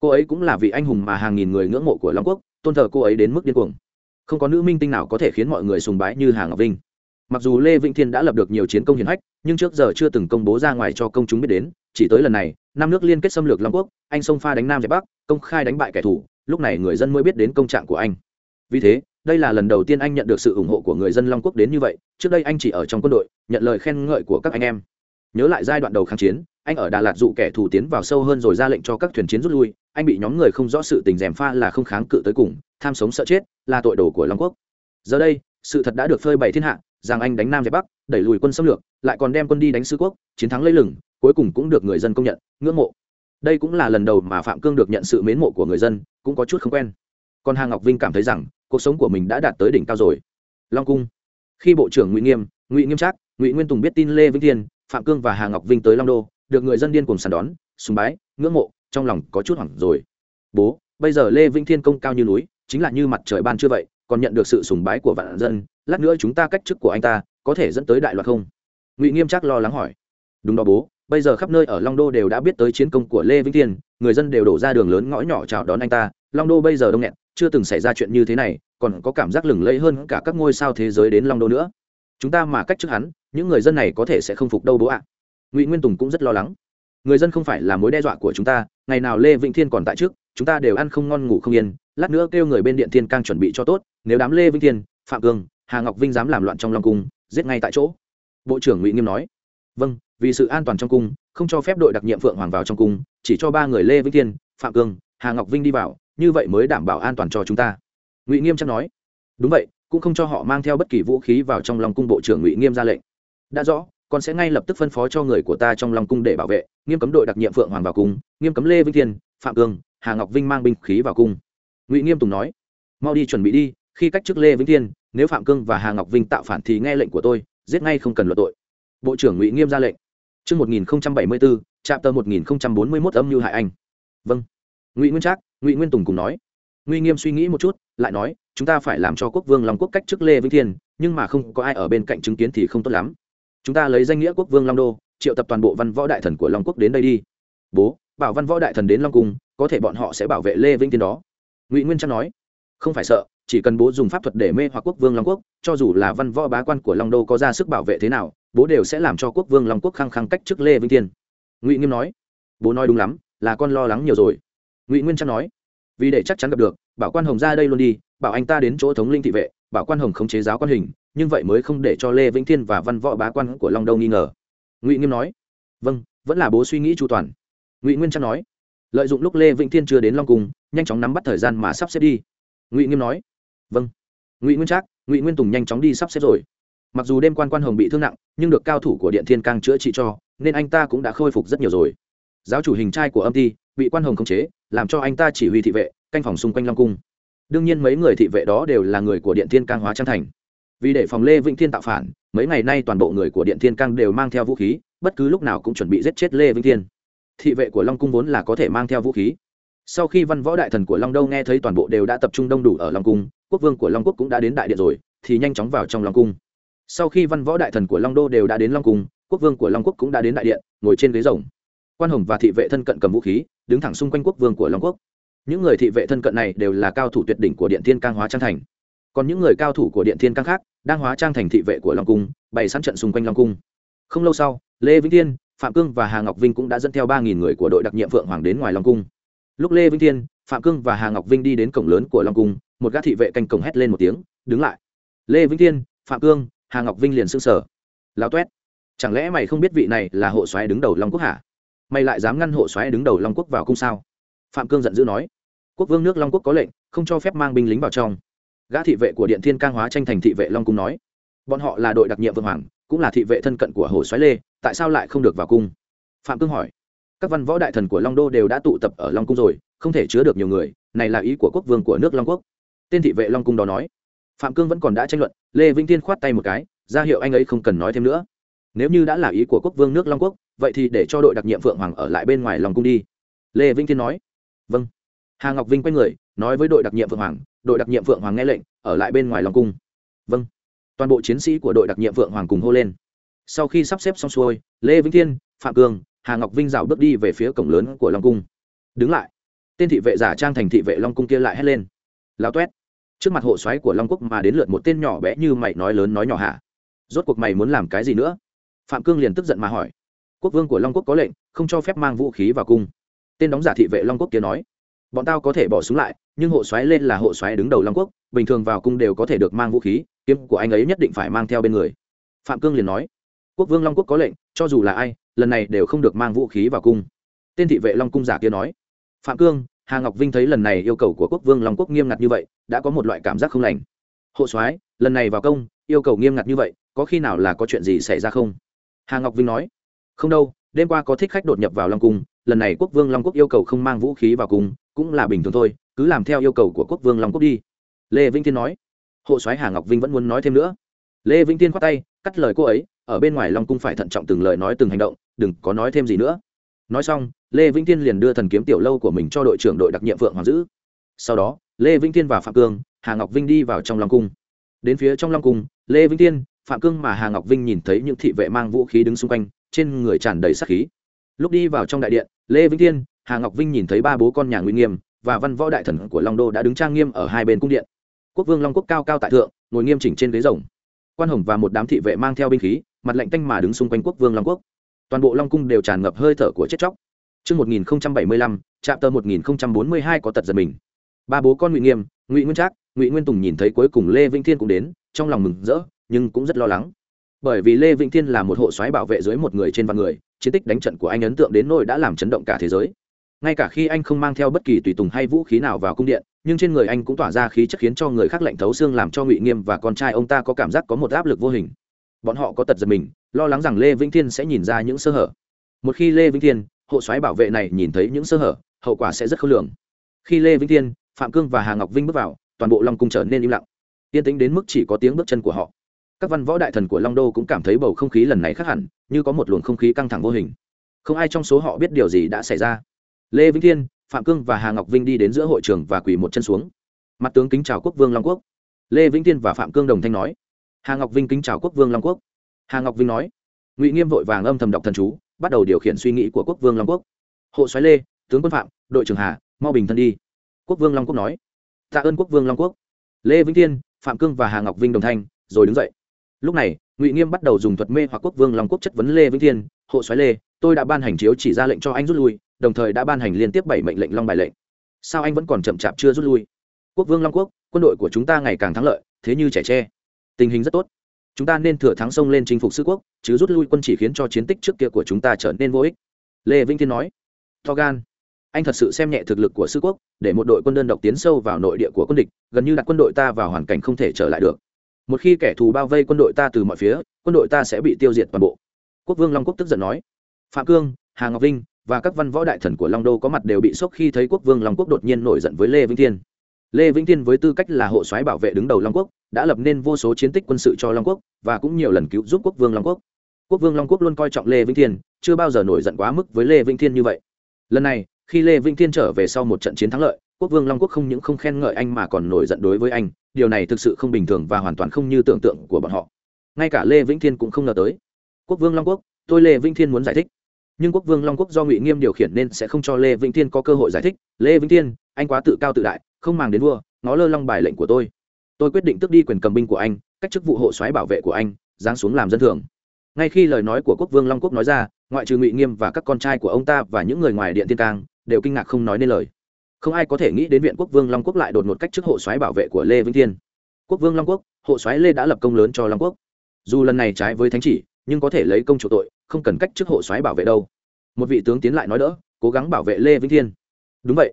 Cô ấy cũng là vị anh hùng mà hàng nghìn người ngưỡng mộ của long quốc, tôn thờ cô ấy đến mức điên cuồng. Không có nữ minh tinh nào có thể khiến mọi người sùng bái như hà ngọc vinh mặc dù lê vĩnh thiên đã lập được nhiều chiến công hiển hách, nhưng trước giờ chưa từng công bố ra ngoài cho công chúng biết đến, chỉ tới lần này, năm nước liên kết xâm lược long quốc, anh sông pha đánh nam giải bắc, công khai đánh bại kẻ thù, lúc này người dân mới biết đến công trạng của anh. Vì thế, đây là lần đầu tiên anh nhận được sự ủng hộ của người dân long quốc đến như vậy, trước đây anh chỉ ở trong quân đội, nhận lời khen ngợi của các anh em. Nhớ lại giai đoạn đầu kháng chiến, anh ở đà lạt dụ kẻ thù tiến vào sâu hơn rồi ra lệnh cho các thuyền chiến rút lui, anh bị nhóm người không rõ sự tình rèm pha là không kháng cự tới cùng, tham sống sợ chết, là tội đồ của long quốc. Giờ đây, sự thật đã được phơi bày thiên hạ rằng anh đánh nam giải bắc, đẩy lùi quân xâm lược, lại còn đem quân đi đánh sư quốc, chiến thắng lấy lừng, cuối cùng cũng được người dân công nhận, ngưỡng mộ. Đây cũng là lần đầu mà phạm cương được nhận sự mến mộ của người dân, cũng có chút không quen. Còn hà ngọc vinh cảm thấy rằng, cuộc sống của mình đã đạt tới đỉnh cao rồi. Long cung. Khi bộ trưởng ngụy nghiêm ngụy nghiêm trác, ngụy nguyên tùng biết tin lê vĩnh thiên, phạm cương và hà ngọc vinh tới long đô, được người dân điên cùng sàn đón, sùng bái, ngưỡng mộ, trong lòng có chút hoảng rồi. Bố, bây giờ lê vĩnh thiên công cao như núi, chính là như mặt trời ban chưa vậy, còn nhận được sự sùng bái của vạn dân lát nữa chúng ta cách chức của anh ta có thể dẫn tới đại loạt không? Ngụy nghiêm trác lo lắng hỏi. Đúng đó bố, bây giờ khắp nơi ở long đô đều đã biết tới chiến công của lê vĩnh thiên, người dân đều đổ ra đường lớn ngõ nhỏ chào đón anh ta. Long đô bây giờ đông nghẹt, chưa từng xảy ra chuyện như thế này, còn có cảm giác lừng lẫy hơn cả các ngôi sao thế giới đến long đô nữa. Chúng ta mà cách chức hắn, những người dân này có thể sẽ không phục đâu bố ạ. Ngụy nguyên tùng cũng rất lo lắng. Người dân không phải là mối đe dọa của chúng ta, ngày nào lê vĩnh thiên còn tại trước, chúng ta đều ăn không ngon ngủ không yên. Lát nữa kêu người bên điện thiên cang chuẩn bị cho tốt, nếu đám lê vĩnh thiên, phạm cương hà ngọc vinh dám làm loạn trong long cung, giết ngay tại chỗ. Bộ trưởng ngụy nghiêm nói vâng vì sự an toàn trong cung, không cho phép đội đặc nhiệm phượng hoàng vào trong cung, chỉ cho ba người lê vĩnh thiên, phạm cương, hà ngọc vinh đi vào, như vậy mới đảm bảo an toàn cho chúng ta. Ngụy nghiêm chắc nói, đúng vậy, cũng không cho họ mang theo bất kỳ vũ khí vào trong lòng cung bộ trưởng ngụy nghiêm ra lệnh. Đã rõ, con sẽ ngay lập tức phân phó cho người của ta trong lòng cung để bảo vệ, nghiêm cấm đội đặc nhiệm phượng hoàng vào cung, nghiêm cấm lê vĩnh thiên, phạm cương, hà ngọc vinh mang binh khí vào cung. Ngụy nghiêm tùng nói, mau đi chuẩn bị đi, khi cách chức lê vĩnh thiên nếu phạm cương và hà ngọc vinh tạo phản thì nghe lệnh của tôi giết ngay không cần luận tội bộ trưởng ngụy nghiêm ra lệnh Trước 1074, trạm tờ 1041 âm như hại anh. Vâng. Ngụy Nguyên Trác, Ngụy Nguyên Tùng cùng nói. Ngụy Nghiêm suy nghĩ một chút, lại nói, chúng ta phải làm cho quốc vương long quốc cách chức lê vĩnh thiên nhưng mà không có ai ở bên cạnh chứng kiến thì không tốt lắm chúng ta lấy danh nghĩa quốc vương long đô triệu tập toàn bộ văn võ đại thần của long quốc đến đây đi bố bảo văn võ đại thần đến long cung có thể bọn họ sẽ bảo vệ lê vĩnh thiên đó ngụy nguyên Trác nói không phải sợ chỉ cần bố dùng pháp thuật để mê hoặc quốc vương long quốc, cho dù là văn võ bá quan của long đô có ra sức bảo vệ thế nào, bố đều sẽ làm cho quốc vương long quốc khăng khăng cách trước lê vĩnh thiên. Ngụy nghiêm nói, bố nói đúng lắm, là con lo lắng nhiều rồi. Ngụy nguyên trang nói, vì để chắc chắn gặp được, bảo quan hồng ra đây luôn đi, bảo anh ta đến chỗ thống linh thị vệ, bảo quan hồng khống chế giáo quan hình, nhưng vậy mới không để cho lê vĩnh thiên và văn võ bá quan của long đô nghi ngờ. Ngụy nghiêm nói vâng vẫn là bố suy nghĩ chu toàn. Ngụy nguyên trang nói, lợi dụng lúc lê vĩnh thiên chưa đến long cung, nhanh chóng nắm bắt thời gian mà sắp xếp đi. Ngụy nghiêm nói vâng. Ngụy nguyên trác, ngụy nguyên tùng nhanh chóng đi sắp xếp rồi. Mặc dù đêm quan quan hồng bị thương nặng, nhưng được cao thủ của điện thiên cang chữa trị cho, nên anh ta cũng đã khôi phục rất nhiều rồi. Giáo chủ hình trai của âm ty bị quan hồng khống chế, làm cho anh ta chỉ huy thị vệ, canh phòng xung quanh long cung. Đương nhiên mấy người thị vệ đó đều là người của điện thiên cang hóa trang thành. Vì để phòng lê vĩnh thiên tạo phản, mấy ngày nay toàn bộ người của điện thiên cang đều mang theo vũ khí, bất cứ lúc nào cũng chuẩn bị giết chết lê vĩnh thiên. Thị vệ của long cung vốn là có thể mang theo vũ khí sau khi văn võ đại thần của long đâu nghe thấy toàn bộ đều đã tập trung đông đủ ở long cung, quốc vương của long quốc cũng đã đến đại điện rồi, thì nhanh chóng vào trong long cung. Sau khi văn võ đại thần của long đô đều đã đến long cung, quốc vương của long quốc cũng đã đến đại điện, ngồi trên ghế rồng. Quan hồng và thị vệ thân cận cầm vũ khí, đứng thẳng xung quanh quốc vương của long quốc. Những người thị vệ thân cận này đều là cao thủ tuyệt đỉnh của điện thiên cang hóa trang thành. Còn những người cao thủ của điện thiên cang khác, đang hóa trang thành thị vệ của long cung, bày sẵn trận xung quanh long cung. Không lâu sau, lê vĩnh thiên, phạm cương và hà ngọc vinh cũng đã dẫn theo ba nghìn người của đội đặc nhiệm phượng hoàng đến ngoài long cung lúc lê vĩnh thiên, phạm cương và hà ngọc vinh đi đến cổng lớn của long cung, một gã thị vệ canh cổng hét lên một tiếng, đứng lại! Lê vĩnh thiên, phạm cương, hà ngọc vinh liền s ư n g sở lao toét chẳng lẽ mày không biết vị này là hộ xoáy đứng đầu long quốc hả? Mày lại dám ngăn hộ xoáy đứng đầu long quốc vào cung sao? Phạm cương giận dữ nói. Quốc vương nước long quốc có lệnh, không cho phép mang binh lính vào trong. Gã thị vệ của điện thiên cang hóa tranh thành thị vệ long cung nói. Bọn họ là đội đặc nhiệm vương hoàng, cũng là thị vệ thân cận của hồ xoáy lê, tại sao lại không được vào cung? Phạm cương hỏi các văn võ đại thần của long đô đều đã tụ tập ở long cung rồi, không thể chứa được nhiều người, này là ý của quốc vương của nước long quốc. Tên thị vệ long cung đó nói. Phạm cương vẫn còn đã tranh luận, lê vĩnh tiên khoát tay một cái, ra hiệu anh ấy không cần nói thêm nữa. Nếu như đã là ý của quốc vương nước long quốc, vậy thì để cho đội đặc nhiệm phượng hoàng ở lại bên ngoài long cung đi. Lê vĩnh tiên nói. Vâng. Hà ngọc vinh quay người, nói với đội đặc nhiệm phượng hoàng, đội đặc nhiệm phượng hoàng nghe lệnh, ở lại bên ngoài long cung. Vâng. Toàn bộ chiến sĩ của đội đặc nhiệm phượng hoàng cùng hô lên. Sau khi sắp xếp xong xuôi, lê vĩnh thiên, phạm cương hà ngọc vinh rào bước đi về phía cổng lớn của long cung. Đứng lại. Tên thị vệ giả trang thành thị vệ long cung kia lại hét lên. Lao toét trước mặt hộ xoáy của long quốc mà đến lượt một tên nhỏ bé như mày nói lớn nói nhỏ hả? Rốt cuộc mày muốn làm cái gì nữa? Phạm cương liền tức giận mà hỏi. Quốc vương của long quốc có lệnh, không cho phép mang vũ khí vào cung. Tên đóng giả thị vệ long quốc kia nói. Bọn tao có thể bỏ súng lại, nhưng hộ xoáy lên là hộ xoáy đứng đầu long quốc, bình thường vào cung đều có thể được mang vũ khí, kiếm của anh ấy nhất định phải mang theo bên người. Phạm cương liền nói. Quốc vương long quốc có lệnh, cho dù là ai lần này đều không được mang vũ khí vào cung. Tên thị vệ long cung giả kia nói, phạm cương, hà ngọc vinh thấy lần này yêu cầu của quốc vương long quốc nghiêm ngặt như vậy, đã có một loại cảm giác không lành. Hộ soái, lần này vào công, yêu cầu nghiêm ngặt như vậy, có khi nào là có chuyện gì xảy ra không? Hà ngọc vinh nói, không đâu, đêm qua có thích khách đột nhập vào long cung, lần này quốc vương long quốc yêu cầu không mang vũ khí vào cung, cũng là bình thường thôi, cứ làm theo yêu cầu của quốc vương long quốc đi. Lê vĩnh thiên nói, hộ soái hà ngọc vinh vẫn muốn nói thêm nữa. Lê vĩnh thiên khoát tay, cắt lời cô ấy, ở bên ngoài long cung phải thận trọng từng lời nói từng hành động đừng có nói thêm gì nữa. Nói xong, lê vĩnh thiên liền đưa thần kiếm tiểu lâu của mình cho đội trưởng đội đặc nhiệm phượng hoàng giữ. Sau đó, lê vĩnh thiên và phạm cương, hà ngọc vinh đi vào trong long cung. Đến phía trong long cung, lê vĩnh thiên, phạm cương mà hà ngọc vinh nhìn thấy những thị vệ mang vũ khí đứng xung quanh, trên người tràn đầy sắc khí. Lúc đi vào trong đại điện, lê vĩnh thiên, hà ngọc vinh nhìn thấy ba bố con nhà nguy nghiêm và văn võ đại thần của long đô đã đứng trang nghiêm ở hai bên cung điện. Quốc vương long quốc cao cao tại thượng, ngồi nghiêm chỉnh trên ghế rồng. Quan hồng và một đám thị vệ mang theo binh khí, mặt lạnh tanh mà đứng xung quanh quốc vương long quốc toàn bộ long cung đều tràn ngập hơi thở của chết chóc Trước 1075, trạm tờ 1042 có tật giật mình. Ba bố con Ngụy Nghiêm, Ngụy Nguyên Trác, Ngụy Nguyên Tùng nhìn thấy cuối cùng Lê Vĩnh Thiên cũng đến, trong lòng mừng rỡ, nhưng cũng rất lo lắng. Bởi vì Lê Vĩnh Thiên là một hộ soái bảo vệ dưới một người trên vạn người, chiến tích đánh trận của anh ấn tượng đến nỗi đã làm chấn động cả thế giới. Ngay cả khi anh không mang theo bất kỳ tùy tùng hay vũ khí nào vào cung điện, nhưng trên người anh cũng tỏa ra khí chất khiến cho người khác lạnh thấu xương làm cho Ngụy Nghiêm và con trai ông ta có cảm giác có một áp lực vô hình. Bọn họ có tật giật mình, lo lắng rằng Lê Vĩnh Thiên sẽ nhìn ra những sơ hở. Một khi Lê Vĩnh Thiên, hộ soái bảo vệ này nhìn thấy những sơ hở hậu quả sẽ rất khó lường. Khi lê vĩnh thiên phạm cương và hà ngọc vinh bước vào toàn bộ long cung trở nên im lặng. Yên tĩnh đến mức chỉ có tiếng bước chân của họ. Các văn võ đại thần của long đô cũng cảm thấy bầu không khí lần này khác hẳn như có một luồng không khí căng thẳng vô hình. Không ai trong số họ biết điều gì đã xảy ra. Lê vĩnh thiên phạm cương và hà ngọc vinh đi đến giữa hội trường và quỳ một chân xuống. Mặt tướng kính chào quốc vương long quốc. Lê vĩnh thiên và phạm cương đồng thanh nói hà ngọc vinh kính chào quốc vương long quốc. Hà ngọc vinh nói, ngụy nghiêm vội vàng âm thầm đọc thần chú, bắt đầu điều khiển suy nghĩ của quốc vương long quốc. Hộ xoáy lê, tướng quân phạm, đội trưởng hà, mau bình thân đi. Quốc vương long quốc nói, tạ ơn quốc vương long quốc. Lê vĩnh thiên, phạm cương và hà ngọc vinh đồng thanh, rồi đứng dậy. Lúc này, ngụy nghiêm bắt đầu dùng thuật mê hoặc quốc vương long quốc chất vấn lê vĩnh thiên, hộ xoáy lê, tôi đã ban hành chiếu chỉ ra lệnh cho anh rút lui, đồng thời đã ban hành liên tiếp bảy mệnh lệnh long bài lệnh. Sao anh vẫn còn chậm chạp chưa rút lui? Quốc vương long quốc, quân đội của chúng ta ngày càng thắng lợi, thế như trẻ tre tình hình rất tốt. Chúng ta nên thừa thắng sông lên chinh phục sư quốc, chứ rút lui quân chỉ khiến cho chiến tích trước kia của chúng ta trở nên vô ích. Lê vĩnh thiên nói. To gan anh thật sự xem nhẹ thực lực của sư quốc, để một đội quân đơn độc tiến sâu vào nội địa của quân địch, gần như đặt quân đội ta vào hoàn cảnh không thể trở lại được. Một khi kẻ thù bao vây quân đội ta từ mọi phía, quân đội ta sẽ bị tiêu diệt toàn bộ. Quốc vương long quốc tức giận nói. Phạm cương, hà ngọc vinh và các văn võ đại thần của long đô có mặt đều bị sốc khi thấy quốc vương long quốc đột nhiên nổi giận với lê vĩnh thiên lê vĩnh thiên với tư cách là hộ soái bảo vệ đứng đầu long quốc, đã lập nên vô số chiến tích quân sự cho long quốc và cũng nhiều lần cứu giúp quốc vương long quốc. Quốc vương long quốc luôn coi trọng lê vĩnh thiên chưa bao giờ nổi giận quá mức với lê vĩnh thiên như vậy. Lần này, khi lê vĩnh thiên trở về sau một trận chiến thắng lợi, quốc vương long quốc không những không khen ngợi anh mà còn nổi giận đối với anh, điều này thực sự không bình thường và hoàn toàn không như tưởng tượng của bọn họ. Ngay cả lê vĩnh thiên cũng không ngờ tới. Quốc vương long quốc, tôi lê vĩnh thiên muốn giải thích. Nhưng quốc vương long quốc do ngụy nghiêm điều khiển nên sẽ không cho lê vĩnh thiên có cơ hội giải thích. Lê vĩnh thiên anh quá tự cao tự đại không màng đến vua, nó lơ long bài lệnh của tôi. Tôi quyết định tước đi quyền cầm binh của anh, cách chức vụ hộ soái bảo vệ của anh, giáng xuống làm dân thường. Ngay khi lời nói của quốc vương long quốc nói ra, ngoại trừ ngụy nghiêm và các con trai của ông ta và những người ngoài điện tiên cang, đều kinh ngạc không nói nên lời. Không ai có thể nghĩ đến viện quốc vương long quốc lại đột ngột cách chức hộ soái bảo vệ của lê vĩnh thiên. Quốc vương long quốc, hộ soái lê đã lập công lớn cho long quốc. Dù lần này trái với thánh chỉ, nhưng có thể lấy công chủ tội, không cần cách chức hộ soái bảo vệ đâu. Một vị tướng tiến lại nói đỡ, cố gắng bảo vệ lê vĩnh thiên. Đúng vậy.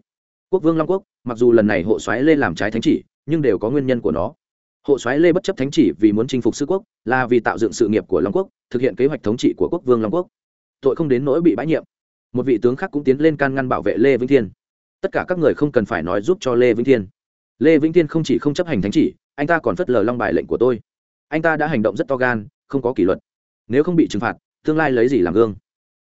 Quốc vương long quốc mặc dù lần này hộ soái lê làm trái thánh chỉ, nhưng đều có nguyên nhân của nó. Hộ soái lê bất chấp thánh chỉ vì muốn chinh phục sư quốc, là vì tạo dựng sự nghiệp của long quốc, thực hiện kế hoạch thống trị của quốc vương long quốc. Tội không đến nỗi bị bãi nhiệm. Một vị tướng khác cũng tiến lên can ngăn bảo vệ lê vĩnh thiên. Tất cả các người không cần phải nói giúp cho lê vĩnh thiên. Lê vĩnh thiên không chỉ không chấp hành thánh chỉ, anh ta còn phất lờ long bài lệnh của tôi. Anh ta đã hành động rất to gan, không có kỷ luật. Nếu không bị trừng phạt, tương lai lấy gì làm gương?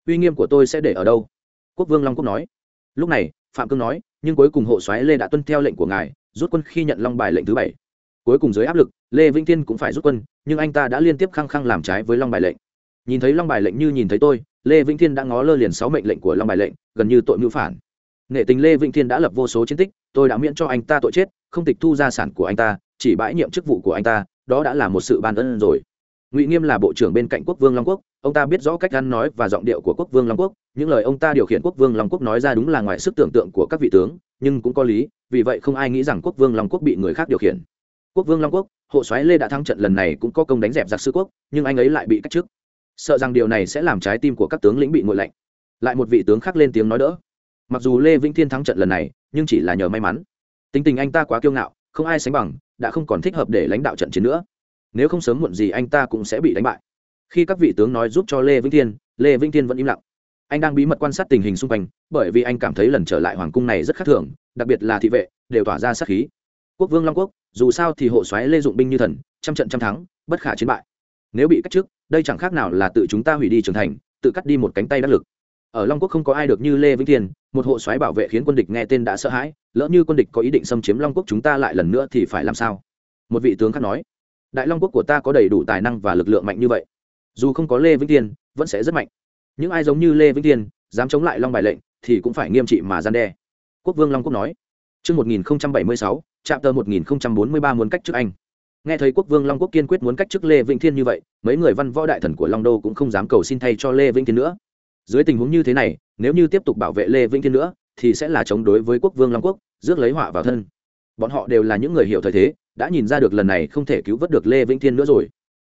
Uy nghiêm của tôi sẽ để ở đâu? Quốc vương long quốc nói. Lúc này phạm cương nói, nhưng cuối cùng hộ soái lê đã tuân theo lệnh của ngài, rút quân khi nhận long bài lệnh thứ bảy. Cuối cùng dưới áp lực, lê vĩnh thiên cũng phải rút quân, nhưng anh ta đã liên tiếp khăng khăng làm trái với long bài lệnh. Nhìn thấy long bài lệnh như nhìn thấy tôi, lê vĩnh thiên đã ngó lơ liền sáu mệnh lệnh của long bài lệnh, gần như tội mưu phản. Nghệ tình lê vĩnh thiên đã lập vô số chiến tích, tôi đã miễn cho anh ta tội chết, không tịch thu gia sản của anh ta, chỉ bãi nhiệm chức vụ của anh ta, đó đã là một sự ban ân rồi ngụy nghiêm là bộ trưởng bên cạnh quốc vương long quốc ông ta biết rõ cách ăn nói và giọng điệu của quốc vương long quốc những lời ông ta điều khiển quốc vương long quốc nói ra đúng là ngoài sức tưởng tượng của các vị tướng nhưng cũng có lý vì vậy không ai nghĩ rằng quốc vương long quốc bị người khác điều khiển quốc vương long quốc hộ soái lê đã thắng trận lần này cũng có công đánh dẹp giặc sư quốc nhưng anh ấy lại bị cách chức sợ rằng điều này sẽ làm trái tim của các tướng lĩnh bị ngội lạnh lại một vị tướng khác lên tiếng nói đỡ mặc dù lê vĩnh thiên thắng trận lần này nhưng chỉ là nhờ may mắn tính tình anh ta quá kiêu ngạo không ai sánh bằng đã không còn thích hợp để lãnh đạo trận chiến nữa nếu không sớm muộn gì anh ta cũng sẽ bị đánh bại. Khi các vị tướng nói giúp cho lê vĩnh thiên, lê vĩnh thiên vẫn im lặng. Anh đang bí mật quan sát tình hình xung quanh, bởi vì anh cảm thấy lần trở lại hoàng cung này rất khác thường, đặc biệt là thị vệ, đều tỏa ra sát khí. Quốc vương long quốc, dù sao thì hộ xoáy lê dụng binh như thần, trăm trận trăm thắng, bất khả chiến bại. Nếu bị cách chức, đây chẳng khác nào là tự chúng ta hủy đi trưởng thành, tự cắt đi một cánh tay đắc lực. Ở long quốc không có ai được như lê vĩnh thiên, một hộ xoáy bảo vệ khiến quân địch nghe tên đã sợ hãi, lỡ như quân địch có ý định xâm chiếm long quốc chúng ta lại lần nữa thì phải làm sao? Một vị tướng khác nói đại long quốc của ta có đầy đủ tài năng và lực lượng mạnh như vậy dù không có lê vĩnh thiên vẫn sẽ rất mạnh những ai giống như lê vĩnh thiên dám chống lại long bài lệnh thì cũng phải nghiêm trị mà gian đe quốc vương long quốc nói Trước 1076, trạm tờ 1043 muốn cách trước anh. Nghe thấy quốc vương Long Quốc kiên quyết muốn cách chức Lê Vĩnh Thiên như vậy, mấy người văn võ đại thần của Long Đô cũng không dám cầu xin thay cho Lê Vĩnh Thiên nữa. Dưới tình huống như thế này, nếu như tiếp tục bảo vệ Lê Vĩnh Thiên nữa, thì sẽ là chống đối với quốc vương Long Quốc, rước lấy họa vào thân. Bọn họ đều là những người hiểu thời thế, đã nhìn ra được lần này không thể cứu vớt được Lê Vĩnh Thiên nữa rồi.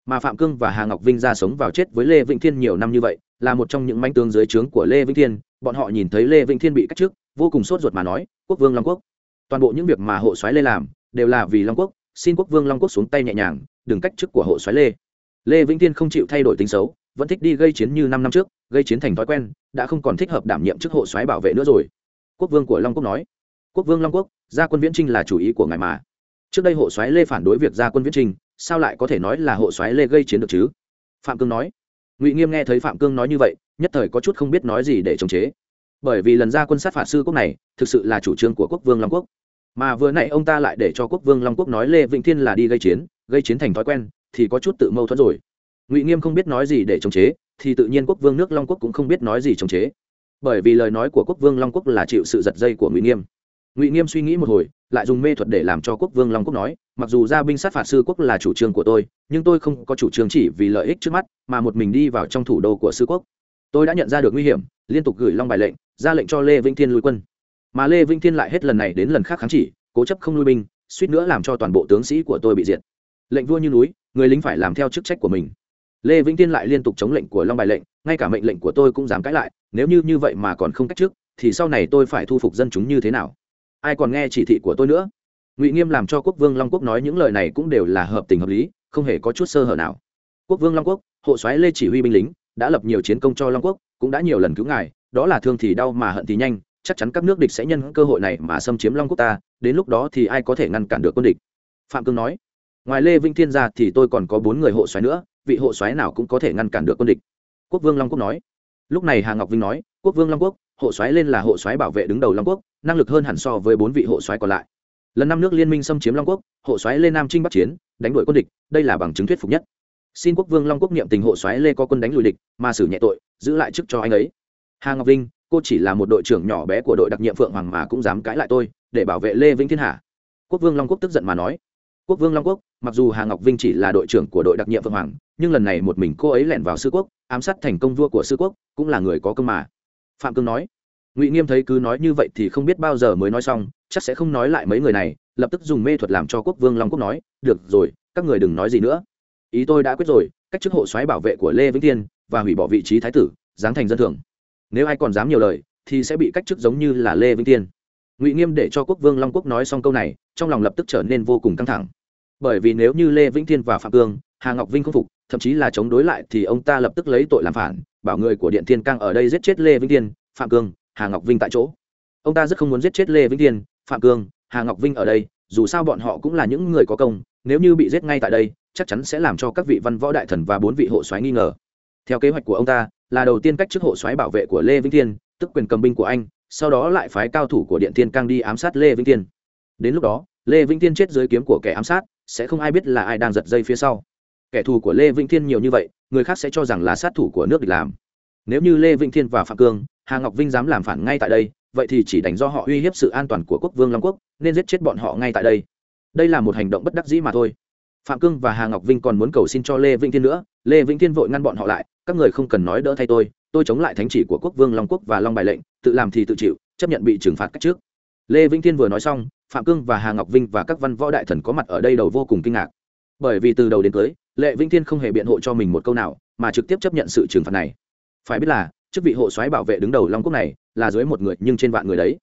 Mà Phạm Cương và Hà Ngọc Vinh ra sống vào chết với Lê Vĩnh Thiên nhiều năm như vậy, là một trong những manh tướng dưới trướng của Lê Vĩnh Thiên, bọn họ nhìn thấy Lê Vĩnh Thiên bị cách chức, vô cùng sốt ruột mà nói, "Quốc vương Long Quốc, toàn bộ những việc mà hộ soái Lê làm, đều là vì Long Quốc, xin quốc vương Long Quốc xuống tay nhẹ nhàng, đừng cách chức của hộ soái Lê." Lê Vĩnh Thiên không chịu thay đổi tính xấu, vẫn thích đi gây chiến như năm năm trước, gây chiến thành thói quen, đã không còn thích hợp đảm nhiệm chức hộ soái bảo vệ nữa rồi. Quốc vương của Long Quốc nói, "Quốc vương Long Quốc, gia quân viễn trinh là chủ ý của ngài mà." Trước đây hộ soái Lê phản đối việc gia quân viễn trinh, sao lại có thể nói là hộ soái Lê gây chiến được chứ? Phạm Cương nói. Ngụy Nghiêm nghe thấy Phạm Cương nói như vậy, nhất thời có chút không biết nói gì để chống chế. Bởi vì lần gia quân sát phạt sư quốc này, thực sự là chủ trương của quốc vương Long Quốc. Mà vừa nãy ông ta lại để cho quốc vương Long Quốc nói Lê Vĩnh Thiên là đi gây chiến, gây chiến thành thói quen, thì có chút tự mâu thuẫn rồi. Ngụy Nghiêm không biết nói gì để chống chế, thì tự nhiên quốc vương nước long quốc cũng không biết nói gì chống chế bởi vì lời nói của quốc vương long quốc là chịu sự giật dây của ngụy nghiêm ngụy nghiêm suy nghĩ một hồi, lại dùng mê thuật để làm cho quốc vương long quốc nói, mặc dù gia binh sát phạt sư quốc là chủ trương của tôi, nhưng tôi không có chủ trương chỉ vì lợi ích trước mắt, mà một mình đi vào trong thủ đô của sư quốc. Tôi đã nhận ra được nguy hiểm, liên tục gửi long bài lệnh, ra lệnh cho lê vĩnh thiên lui quân. Mà lê vĩnh thiên lại hết lần này đến lần khác kháng chỉ, cố chấp không lui binh, suýt nữa làm cho toàn bộ tướng sĩ của tôi bị diệt. Lệnh vua như núi, người lính phải làm theo chức trách của mình. Lê vĩnh tiên lại liên tục chống lệnh của long bài lệnh, ngay cả mệnh lệnh của tôi cũng dám cãi lại, nếu như như vậy mà còn không cách trước, thì sau này tôi phải thu phục dân chúng như thế nào? Ai còn nghe chỉ thị của tôi nữa? Ngụy nghiêm làm cho quốc vương long quốc nói những lời này cũng đều là hợp tình hợp lý, không hề có chút sơ hở nào. Quốc vương long quốc, hộ soái lê chỉ huy binh lính, đã lập nhiều chiến công cho long quốc, cũng đã nhiều lần cứu ngài, đó là thương thì đau mà hận thì nhanh, chắc chắn các nước địch sẽ nhân cơ hội này mà xâm chiếm long quốc ta, đến lúc đó thì ai có thể ngăn cản được quân địch? Phạm cương nói, ngoài lê Vinh thiên ra thì tôi còn có bốn người hộ soái nữa, vị hộ soái nào cũng có thể ngăn cản được quân địch? Quốc vương long quốc nói, lúc này hà ngọc vinh nói, quốc vương long quốc hộ soái lên là hộ soái bảo vệ đứng đầu long quốc, năng lực hơn hẳn so với bốn vị hộ soái còn lại. Lần năm nước liên minh xâm chiếm long quốc, hộ soái lên nam trinh bắc chiến, đánh đuổi quân địch, đây là bằng chứng thuyết phục nhất. Xin quốc vương long quốc niệm tình hộ soái lê có quân đánh lùi địch, mà xử nhẹ tội, giữ lại chức cho anh ấy. Hà ngọc vinh, cô chỉ là một đội trưởng nhỏ bé của đội đặc nhiệm phượng hoàng mà cũng dám cãi lại tôi, để bảo vệ lê vĩnh thiên hà quốc vương long quốc tức giận mà nói. Quốc vương long quốc, mặc dù hà ngọc vinh chỉ là đội trưởng của đội đặc nhiệm phượng hoàng, nhưng lần này một mình cô ấy lẻn vào sư quốc, ám sát thành công vua của sư quốc, cũng là người có công mà phạm cương nói. Ngụy nghiêm thấy cứ nói như vậy thì không biết bao giờ mới nói xong, chắc sẽ không nói lại mấy người này, lập tức dùng mê thuật làm cho quốc vương long quốc nói, được rồi, các người đừng nói gì nữa. Ý tôi đã quyết rồi, cách chức hộ xoáy bảo vệ của lê vĩnh tiên và hủy bỏ vị trí thái tử, giáng thành dân thường. Nếu ai còn dám nhiều lời, thì sẽ bị cách chức giống như là lê vĩnh tiên ngụy nghiêm để cho quốc vương long quốc nói xong câu này, trong lòng lập tức trở nên vô cùng căng thẳng. Bởi vì nếu như lê vĩnh thiên và phạm cương, hà ngọc vinh không phục thậm chí là chống đối lại thì ông ta lập tức lấy tội làm phản, bảo người của điện thiên cang ở đây giết chết lê vĩnh thiên, phạm cương hà ngọc vinh tại chỗ. Ông ta rất không muốn giết chết lê vĩnh thiên, phạm cương hà ngọc vinh ở đây, dù sao bọn họ cũng là những người có công, nếu như bị giết ngay tại đây, chắc chắn sẽ làm cho các vị văn võ đại thần và bốn vị hộ soái nghi ngờ. Theo kế hoạch của ông ta, là đầu tiên cách chức hộ soái bảo vệ của lê vĩnh thiên, tức quyền cầm binh của anh, sau đó lại phái cao thủ của điện thiên cang đi ám sát lê vĩnh thiên. Đến lúc đó, lê vĩnh thiên chết dưới kiếm của kẻ ám sát, sẽ không ai biết là ai đang giật dây phía sau kẻ thù của lê vĩnh thiên nhiều như vậy, người khác sẽ cho rằng là sát thủ của nước địch làm. Nếu như lê vĩnh thiên và phạm cương, hà ngọc vinh dám làm phản ngay tại đây, vậy thì chỉ đánh do họ uy hiếp sự an toàn của quốc vương long quốc, nên giết chết bọn họ ngay tại đây. Đây là một hành động bất đắc dĩ mà thôi. Phạm cương và hà ngọc vinh còn muốn cầu xin cho lê vĩnh thiên nữa. Lê vĩnh thiên vội ngăn bọn họ lại, các người không cần nói đỡ thay tôi tôi chống lại thánh chỉ của quốc vương long quốc và long bài lệnh, tự làm thì tự chịu, chấp nhận bị trừng phạt cách trước. Lê vĩnh thiên vừa nói xong, phạm cương và hà ngọc vinh và các văn võ đại thần có mặt ở đây đầu vô cùng kinh ngạc. Bởi vì từ đầu đến cuối lệ vĩnh thiên không hề biện hộ cho mình một câu nào, mà trực tiếp chấp nhận sự trừng phạt này. Phải biết là, chức vị hộ soái bảo vệ đứng đầu long quốc này là dưới một người nhưng trên vạn người đấy.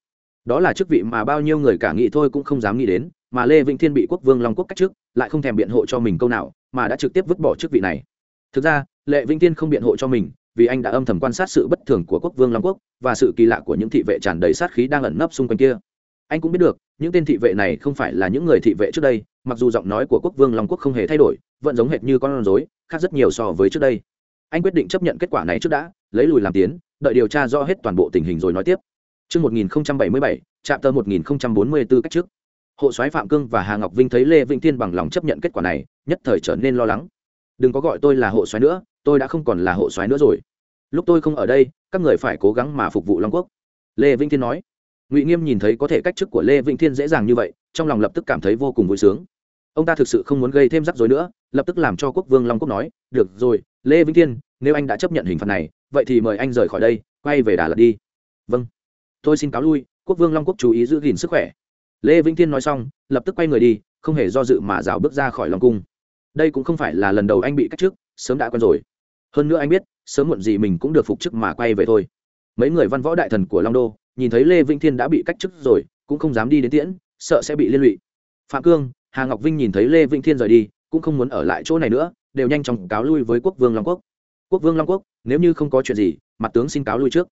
Đó là chức vị mà bao nhiêu người cả nghĩ thôi cũng không dám nghĩ đến, mà lê vĩnh thiên bị quốc vương long quốc cách trước lại không thèm biện hộ cho mình câu nào, mà đã trực tiếp vứt bỏ chức vị này. Thực ra, lệ vĩnh thiên không biện hộ cho mình, vì anh đã âm thầm quan sát sự bất thường của quốc vương long quốc và sự kỳ lạ của những thị vệ tràn đầy sát khí đang ẩn nấp xung quanh kia. Anh cũng biết được những tên thị vệ này không phải là những người thị vệ trước đây mặc dù giọng nói của quốc vương long quốc không hề thay đổi vẫn giống hệt như con rối khác rất nhiều so với trước đây anh quyết định chấp nhận kết quả này trước đã lấy lùi làm tiến đợi điều tra rõ hết toàn bộ tình hình rồi nói tiếp Trước 1077, chạm tờ 1044 cách trước. Hộ soái Phạm Cương và Hà Ngọc Vinh thấy Lê Vĩnh Thiên bằng lòng chấp nhận kết quả này, nhất thời trở nên lo lắng. Đừng có gọi tôi là hộ soái nữa, tôi đã không còn là hộ soái nữa rồi. Lúc tôi không ở đây, các người phải cố gắng mà phục vụ Long Quốc. Lê Vĩnh Thiên nói ngụy nghiêm nhìn thấy có thể cách chức của lê vĩnh thiên dễ dàng như vậy trong lòng lập tức cảm thấy vô cùng vui sướng ông ta thực sự không muốn gây thêm rắc rối nữa lập tức làm cho quốc vương long quốc nói được rồi lê vĩnh thiên nếu anh đã chấp nhận hình phạt này vậy thì mời anh rời khỏi đây quay về đà lạt đi vâng tôi xin cáo lui quốc vương long quốc chú ý giữ gìn sức khỏe lê vĩnh thiên nói xong lập tức quay người đi không hề do dự mà rào bước ra khỏi long cung đây cũng không phải là lần đầu anh bị cách chức sớm đã quen rồi hơn nữa anh biết sớm muộn gì mình cũng được phục chức mà quay về thôi mấy người văn võ đại thần của long đô nhìn thấy lê vĩnh thiên đã bị cách chức rồi, cũng không dám đi đến tiễn, sợ sẽ bị liên lụy. Phạm cương, hà ngọc vinh nhìn thấy lê vĩnh thiên rời đi, cũng không muốn ở lại chỗ này nữa, đều nhanh chóng cáo lui với quốc vương long quốc. Quốc vương long quốc, nếu như không có chuyện gì, mặt tướng xin cáo lui trước.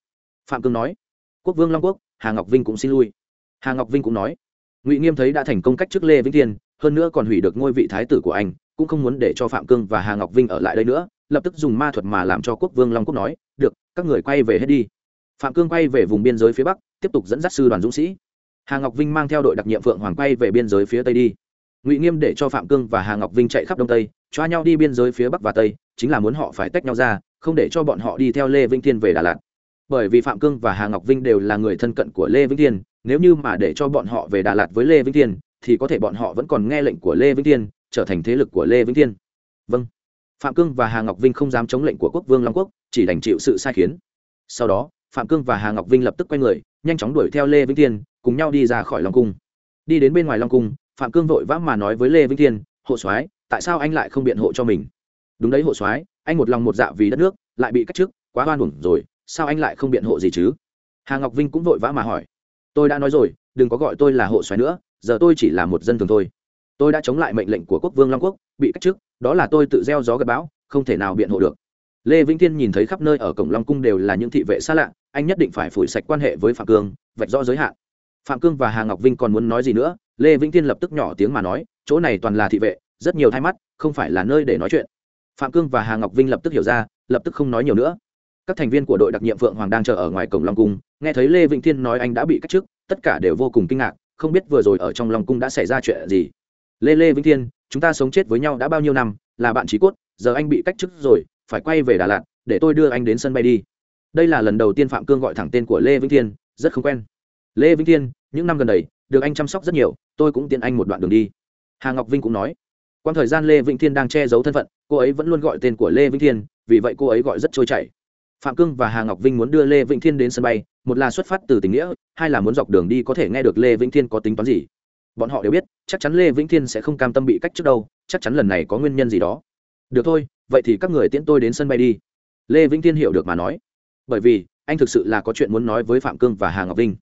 Phạm cương nói. Quốc vương long quốc, hà ngọc vinh cũng xin lui. Hà ngọc vinh cũng nói. Ngụy nghiêm thấy đã thành công cách trước lê vĩnh thiên, hơn nữa còn hủy được ngôi vị thái tử của anh, cũng không muốn để cho phạm cương và hà ngọc vinh ở lại đây nữa, lập tức dùng ma thuật mà làm cho quốc vương long quốc nói, được, các người quay về hết đi phạm cương quay về vùng biên giới phía bắc, tiếp tục dẫn dắt sư đoàn dũng sĩ. Hà ngọc vinh mang theo đội đặc nhiệm phượng hoàng quay về biên giới phía tây đi. Ngụy nghiêm để cho phạm cương và hà ngọc vinh chạy khắp đông tây choa nhau đi biên giới phía bắc và tây, chính là muốn họ phải tách nhau ra, không để cho bọn họ đi theo lê vĩnh thiên về đà lạt. Bởi vì phạm cương và hà ngọc vinh đều là người thân cận của lê vĩnh thiên, nếu như mà để cho bọn họ về đà lạt với lê vĩnh thiên, thì có thể bọn họ vẫn còn nghe lệnh của lê vĩnh thiên, trở thành thế lực của lê vĩnh thiên. Vâng. Phạm cương và hà ngọc vinh không dám chống lệnh của quốc vương long quốc, chỉ đành chịu sự sai khiến. Sau đó phạm cương và hà ngọc vinh lập tức quay người, nhanh chóng đuổi theo lê vĩnh thiên, cùng nhau đi ra khỏi long cung. Đi đến bên ngoài long cung, phạm cương vội vã mà nói với lê vĩnh thiên, hộ soái, tại sao anh lại không biện hộ cho mình? Đúng đấy hộ soái, anh một lòng một dạ vì đất nước, lại bị cách chức, quá oan uổng rồi, sao anh lại không biện hộ gì chứ? Hà ngọc vinh cũng vội vã mà hỏi, tôi đã nói rồi, đừng có gọi tôi là hộ Soái nữa, giờ tôi chỉ là một dân thường thôi. Tôi đã chống lại mệnh lệnh của quốc vương long quốc, bị cách chức, đó là tôi tự gieo gió gặp bão, không thể nào biện hộ được. Lê vĩnh thiên nhìn thấy khắp nơi ở cổng long cung đều là những thị vệ xa lạ anh nhất định phải phủi sạch quan hệ với phạm cương, vạch rõ giới hạn. Phạm cương và hà ngọc vinh còn muốn nói gì nữa, lê vĩnh thiên lập tức nhỏ tiếng mà nói, chỗ này toàn là thị vệ, rất nhiều thay mắt, không phải là nơi để nói chuyện. Phạm cương và hà ngọc vinh lập tức hiểu ra, lập tức không nói nhiều nữa. Các thành viên của đội đặc nhiệm phượng hoàng đang chờ ở ngoài cổng long cung, nghe thấy lê vĩnh thiên nói anh đã bị cách chức, tất cả đều vô cùng kinh ngạc, không biết vừa rồi ở trong long cung đã xảy ra chuyện gì. Lê lê vĩnh thiên, chúng ta sống chết với nhau đã bao nhiêu năm, là bạn trí cốt, giờ anh bị cách chức rồi, phải quay về đà lạt, để tôi đưa anh đến sân bay đi đây là lần đầu tiên phạm cương gọi thẳng tên của lê vĩnh thiên, rất không quen. Lê vĩnh thiên, những năm gần đây, được anh chăm sóc rất nhiều, tôi cũng tiện anh một đoạn đường đi. Hà ngọc vinh cũng nói quan thời gian lê vĩnh thiên đang che giấu thân phận, cô ấy vẫn luôn gọi tên của lê vĩnh thiên, vì vậy cô ấy gọi rất trôi chảy. Phạm cương và hà ngọc vinh muốn đưa lê vĩnh thiên đến sân bay, một là xuất phát từ tình nghĩa, hai là muốn dọc đường đi có thể nghe được lê vĩnh thiên có tính toán gì. Bọn họ đều biết, chắc chắn lê vĩnh thiên sẽ không cam tâm bị cách trước đâu, chắc chắn lần này có nguyên nhân gì đó. Được thôi, vậy thì các người tiễn tôi đến sân bay đi. Lê vĩnh thiên hiểu được mà nói bởi vì anh thực sự là có chuyện muốn nói với phạm cương và hà ngọc vinh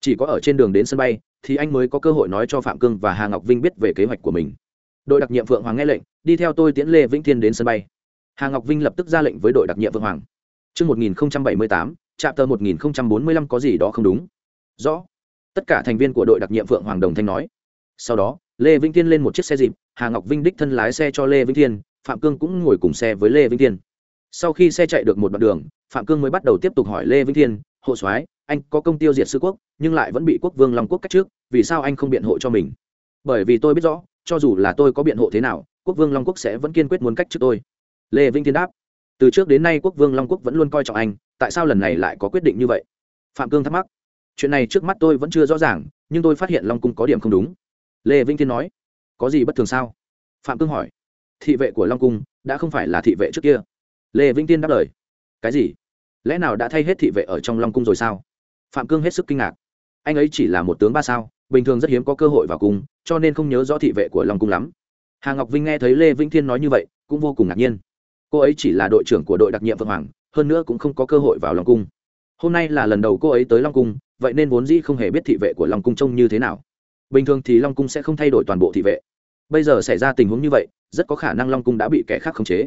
chỉ có ở trên đường đến sân bay thì anh mới có cơ hội nói cho phạm cương và hà ngọc vinh biết về kế hoạch của mình đội đặc nhiệm phượng hoàng nghe lệnh đi theo tôi tiễn lê vĩnh thiên đến sân bay hà ngọc vinh lập tức ra lệnh với đội đặc nhiệm phượng hoàng Trước 1078, trạm tờ 1045 có gì đó không đúng. Rõ. Tất cả thành viên của đội đặc nhiệm Phượng Hoàng Đồng Thanh nói. Sau đó, Lê Vĩnh Thiên lên một chiếc xe dịp, Hà Ngọc Vinh đích thân lái xe cho Lê Vĩnh Thiên, Phạm Cương cũng ngồi cùng xe với Lê Vĩnh Thiên. Sau khi xe chạy được một đoạn đường, Phạm Cương mới bắt đầu tiếp tục hỏi Lê Vĩnh Thiên, "Hộ soái, anh có công tiêu diệt sư quốc, nhưng lại vẫn bị quốc vương Long quốc cách trước, vì sao anh không biện hộ cho mình?" Bởi vì tôi biết rõ, cho dù là tôi có biện hộ thế nào, quốc vương Long quốc sẽ vẫn kiên quyết muốn cách trước tôi. Lê Vĩnh Thiên đáp từ trước đến nay quốc vương long quốc vẫn luôn coi trọng anh tại sao lần này lại có quyết định như vậy phạm cương thắc mắc chuyện này trước mắt tôi vẫn chưa rõ ràng nhưng tôi phát hiện long cung có điểm không đúng lê vĩnh thiên nói có gì bất thường sao phạm cương hỏi thị vệ của long cung đã không phải là thị vệ trước kia lê vĩnh tiên đáp lời cái gì lẽ nào đã thay hết thị vệ ở trong long cung rồi sao phạm cương hết sức kinh ngạc anh ấy chỉ là một tướng ba sao bình thường rất hiếm có cơ hội vào cung cho nên không nhớ rõ thị vệ của long cung lắm hà ngọc vinh nghe thấy lê vĩnh thiên nói như vậy cũng vô cùng ngạc nhiên cô ấy chỉ là đội trưởng của đội đặc nhiệm vượng hoàng hơn nữa cũng không có cơ hội vào long cung hôm nay là lần đầu cô ấy tới long cung vậy nên vốn dĩ không hề biết thị vệ của long cung trông như thế nào bình thường thì long cung sẽ không thay đổi toàn bộ thị vệ bây giờ xảy ra tình huống như vậy rất có khả năng long cung đã bị kẻ khác khống chế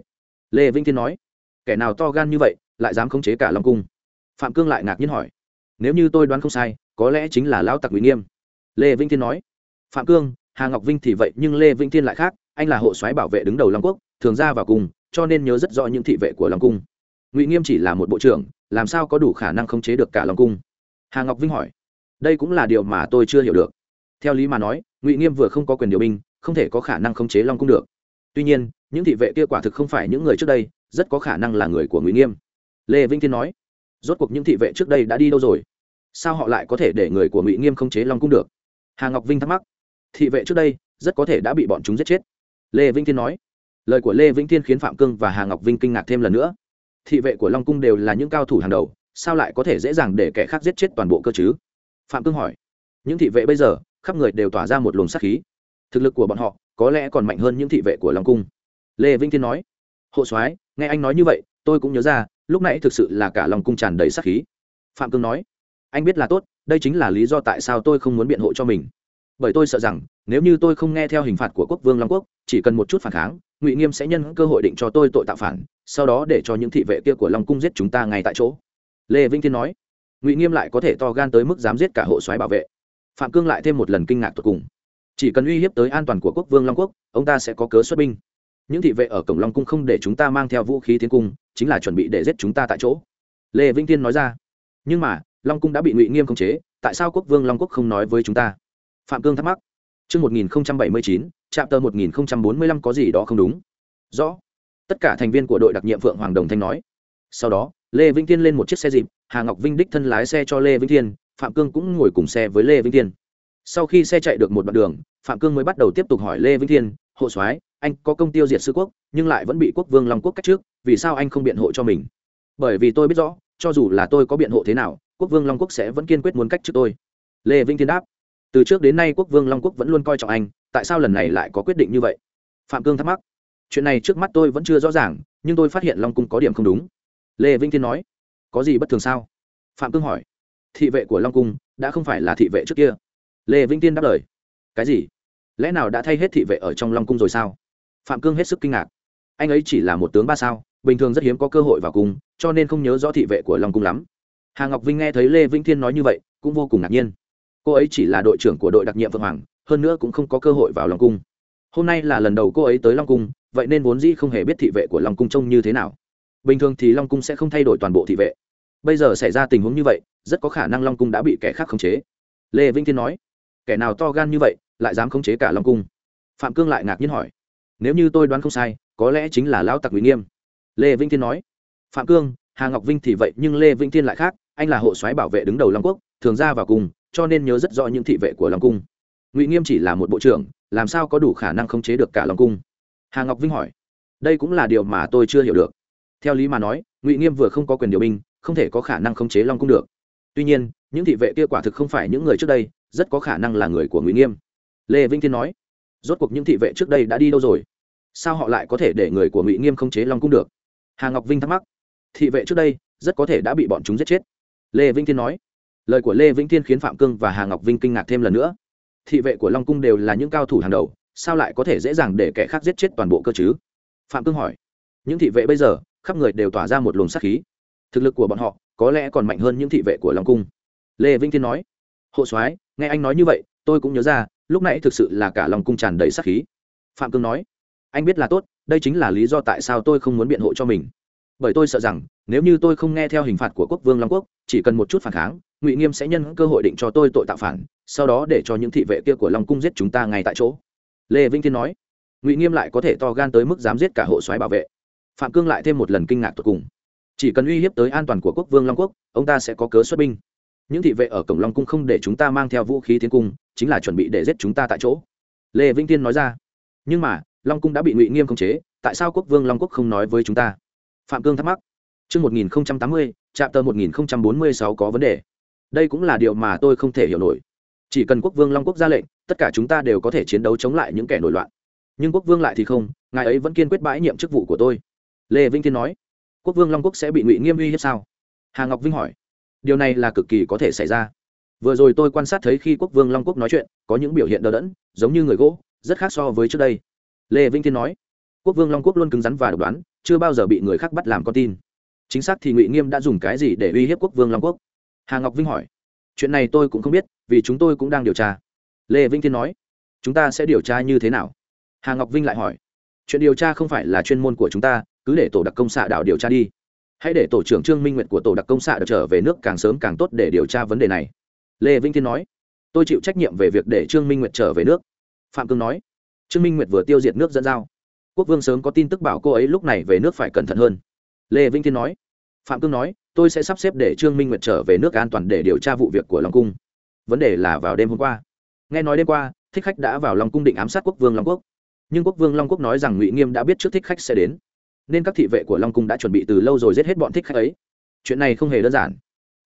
lê vĩnh thiên nói kẻ nào to gan như vậy, lại dám khống chế cả long cung? Phạm cương lại ngạc nhiên hỏi. Nếu như tôi đoán không sai, có lẽ chính là lão tặc Ngụy nghiêm. Lê vĩnh thiên nói. Phạm cương, hà ngọc vinh thì vậy, nhưng lê vĩnh thiên lại khác, anh là hộ soái bảo vệ đứng đầu long quốc, thường ra vào cùng, cho nên nhớ rất rõ những thị vệ của long cung. Ngụy nghiêm chỉ là một bộ trưởng, làm sao có đủ khả năng khống chế được cả long cung? Hà ngọc vinh hỏi. Đây cũng là điều mà tôi chưa hiểu được. Theo lý mà nói, ngụy nghiêm vừa không có quyền điều binh, không thể có khả năng khống chế long cung được. Tuy nhiên những thị vệ kia quả thực không phải những người trước đây, rất có khả năng là người của ngụy nghiêm. Lê vĩnh thiên nói. Rốt cuộc những thị vệ trước đây đã đi đâu rồi? Sao họ lại có thể để người của ngụy nghiêm không chế long cung được? Hà ngọc vinh thắc mắc. Thị vệ trước đây rất có thể đã bị bọn chúng giết chết. Lê vĩnh thiên nói. Lời của lê vĩnh thiên khiến phạm cương và hà ngọc vinh kinh ngạc thêm lần nữa. Thị vệ của long cung đều là những cao thủ hàng đầu, sao lại có thể dễ dàng để kẻ khác giết chết toàn bộ cơ chứ? Phạm cương hỏi. Những thị vệ bây giờ, khắp người đều tỏa ra một luồng sát khí. Thực lực của bọn họ có lẽ còn mạnh hơn những thị vệ của long cung lê vĩnh thiên nói. Hộ soái, nghe anh nói như vậy, tôi cũng nhớ ra, lúc nãy thực sự là cả long cung tràn đầy sát khí. Phạm cương nói. Anh biết là tốt, đây chính là lý do tại sao tôi không muốn biện hộ cho mình. Bởi tôi sợ rằng, nếu như tôi không nghe theo hình phạt của quốc vương long quốc, chỉ cần một chút phản kháng, ngụy nghiêm sẽ nhân cơ hội định cho tôi tội tạo phản, sau đó để cho những thị vệ kia của long cung giết chúng ta ngay tại chỗ. Lê vĩnh thiên nói. Ngụy nghiêm lại có thể to gan tới mức dám giết cả hộ soái bảo vệ. Phạm cương lại thêm một lần kinh ngạc tột cùng. Chỉ cần uy hiếp tới an toàn của quốc vương long quốc, ông ta sẽ có cớ xuất binh những thị vệ ở cổng long cung không để chúng ta mang theo vũ khí tiến cung chính là chuẩn bị để giết chúng ta tại chỗ lê vĩnh thiên nói ra nhưng mà long cung đã bị ngụy nghiêm khống chế tại sao quốc vương long quốc không nói với chúng ta phạm cương thắc mắc Trước 1079, bốn tờ 1045 có gì đó không đúng. Rõ. Tất cả thành viên của đội đặc nhiệm Phượng Hoàng Đồng Thanh nói. Sau đó, Lê Vĩnh Thiên lên một chiếc xe dịp, Hà Ngọc Vinh đích thân lái xe cho Lê Vĩnh Thiên, Phạm Cương cũng ngồi cùng xe với Lê Vĩnh Thiên. Sau khi xe chạy được một đoạn đường, Phạm Cương mới bắt đầu tiếp tục hỏi Lê Vĩnh Thiên, "Hộ soái, anh có công tiêu diệt sư quốc, nhưng lại vẫn bị quốc vương Long quốc cách trước, vì sao anh không biện hộ cho mình?" Bởi vì tôi biết rõ, cho dù là tôi có biện hộ thế nào, quốc vương Long quốc sẽ vẫn kiên quyết muốn cách trước tôi. Lê Vĩnh Thiên đáp từ trước đến nay quốc vương long quốc vẫn luôn coi trọng anh tại sao lần này lại có quyết định như vậy? Phạm cương thắc mắc chuyện này trước mắt tôi vẫn chưa rõ ràng nhưng tôi phát hiện long cung có điểm không đúng. Lê vĩnh thiên nói có gì bất thường sao? Phạm cương hỏi thị vệ của long cung đã không phải là thị vệ trước kia. Lê vĩnh tiên đáp lời cái gì? Lẽ nào đã thay hết thị vệ ở trong long cung rồi sao? Phạm cương hết sức kinh ngạc. Anh ấy chỉ là một tướng ba sao, bình thường rất hiếm có cơ hội vào cung, cho nên không nhớ rõ thị vệ của long cung lắm. Hà ngọc vinh nghe thấy lê vĩnh thiên nói như vậy, cũng vô cùng ngạc nhiên. Cô ấy chỉ là đội trưởng của đội đặc nhiệm vượng hoàng, hơn nữa cũng không có cơ hội vào long cung. Hôm nay là lần đầu cô ấy tới long cung, vậy nên vốn dĩ không hề biết thị vệ của long cung trông như thế nào. Bình thường thì long cung sẽ không thay đổi toàn bộ thị vệ. Bây giờ xảy ra tình huống như vậy, rất có khả năng long cung đã bị kẻ khác khống chế. Lê vĩnh thiên nói, kẻ nào to gan như vậy, lại dám khống chế cả long cung? Phạm cương lại ngạc nhiên hỏi nếu như tôi đoán không sai, có lẽ chính là lão tặc nguy nghiêm. Lê vĩnh thiên nói. Phạm cương, hà ngọc vinh thì vậy, nhưng lê vĩnh thiên lại khác, anh là hộ soái bảo vệ đứng đầu long quốc, thường ra vào cùng, cho nên nhớ rất rõ những thị vệ của long cung. Ngụy nghiêm chỉ là một bộ trưởng, làm sao có đủ khả năng khống chế được cả long cung? Hà ngọc vinh hỏi. Đây cũng là điều mà tôi chưa hiểu được. Theo lý mà nói, ngụy nghiêm vừa không có quyền điều binh, không thể có khả năng khống chế long cung được. Tuy nhiên, những thị vệ kia quả thực không phải những người trước đây, rất có khả năng là người của ngụy nghiêm. Lê vĩnh thiên nói rốt cuộc những thị vệ trước đây đã đi đâu rồi? Sao họ lại có thể để người của ngụy nghiêm không chế long cung được? Hà ngọc vinh thắc mắc. Thị vệ trước đây rất có thể đã bị bọn chúng giết chết. Lê vĩnh thiên nói. Lời của lê vĩnh thiên khiến phạm cương và hà ngọc vinh kinh ngạc thêm lần nữa. Thị vệ của long cung đều là những cao thủ hàng đầu, sao lại có thể dễ dàng để kẻ khác giết chết toàn bộ cơ chứ? Phạm cương hỏi. Những thị vệ bây giờ, khắp người đều tỏa ra một luồng sát khí. Thực lực của bọn họ có lẽ còn mạnh hơn những thị vệ của long cung. Lê vĩnh thiên nói. Hộ soái, nghe anh nói như vậy, tôi cũng nhớ ra lúc nãy thực sự là cả lòng cung tràn đầy sát khí. Phạm cương nói, anh biết là tốt, đây chính là lý do tại sao tôi không muốn biện hộ cho mình. Bởi tôi sợ rằng, nếu như tôi không nghe theo hình phạt của quốc vương long quốc, chỉ cần một chút phản kháng, ngụy nghiêm sẽ nhân cơ hội định cho tôi tội tạo phản, sau đó để cho những thị vệ kia của long cung giết chúng ta ngay tại chỗ. Lê vĩnh thiên nói. Ngụy nghiêm lại có thể to gan tới mức dám giết cả hộ soái bảo vệ. Phạm cương lại thêm một lần kinh ngạc tột cùng. Chỉ cần uy hiếp tới an toàn của quốc vương long quốc, ông ta sẽ có cớ xuất binh. Những thị vệ ở cổng long cung không để chúng ta mang theo vũ khí tiến cung chính là chuẩn bị để giết chúng ta tại chỗ lê vĩnh tiên nói ra nhưng mà long cung đã bị ngụy nghiêm khống chế tại sao quốc vương long quốc không nói với chúng ta phạm cương thắc mắc Trước 1080, trạm tờ 1046 có vấn đề. Đây cũng là điều mà tôi không thể hiểu nổi. Chỉ cần quốc vương Long Quốc ra lệnh, tất cả chúng ta đều có thể chiến đấu chống lại những kẻ nổi loạn. Nhưng quốc vương lại thì không, ngài ấy vẫn kiên quyết bãi nhiệm chức vụ của tôi. Lê Vinh Thiên nói. Quốc vương Long Quốc sẽ bị ngụy nghiêm uy hiếp sao? Hà Ngọc Vinh hỏi điều này là cực kỳ có thể xảy ra vừa rồi tôi quan sát thấy khi quốc vương long quốc nói chuyện, có những biểu hiện đờ đẫn, giống như người gỗ, rất khác so với trước đây. Lê vĩnh thiên nói, quốc vương long quốc luôn cứng rắn và độc đoán, chưa bao giờ bị người khác bắt làm con tin. Chính xác thì ngụy nghiêm đã dùng cái gì để uy hiếp quốc vương long quốc? Hà ngọc vinh hỏi, chuyện này tôi cũng không biết, vì chúng tôi cũng đang điều tra. Lê vĩnh thiên nói, chúng ta sẽ điều tra như thế nào? Hà ngọc vinh lại hỏi, chuyện điều tra không phải là chuyên môn của chúng ta, cứ để tổ đặc công xạ đạo điều tra đi. Hãy để tổ trưởng trương minh nguyện của tổ đặc công xạ được trở về nước càng sớm càng tốt để điều tra vấn đề này lê vĩnh thiên nói, tôi chịu trách nhiệm về việc để trương minh nguyệt trở về nước. Phạm cương nói, trương minh nguyệt vừa tiêu diệt nước dẫn giao. Quốc vương sớm có tin tức bảo cô ấy lúc này về nước phải cẩn thận hơn. Lê vĩnh thiên nói, phạm cương nói, tôi sẽ sắp xếp để trương minh nguyệt trở về nước an toàn để điều tra vụ việc của long cung. Vấn đề là vào đêm hôm qua. Nghe nói đêm qua, thích khách đã vào long cung định ám sát quốc vương long quốc. Nhưng quốc vương long quốc nói rằng ngụy nghiêm đã biết trước thích khách sẽ đến, nên các thị vệ của long cung đã chuẩn bị từ lâu rồi giết hết bọn thích khách ấy. Chuyện này không hề đơn giản.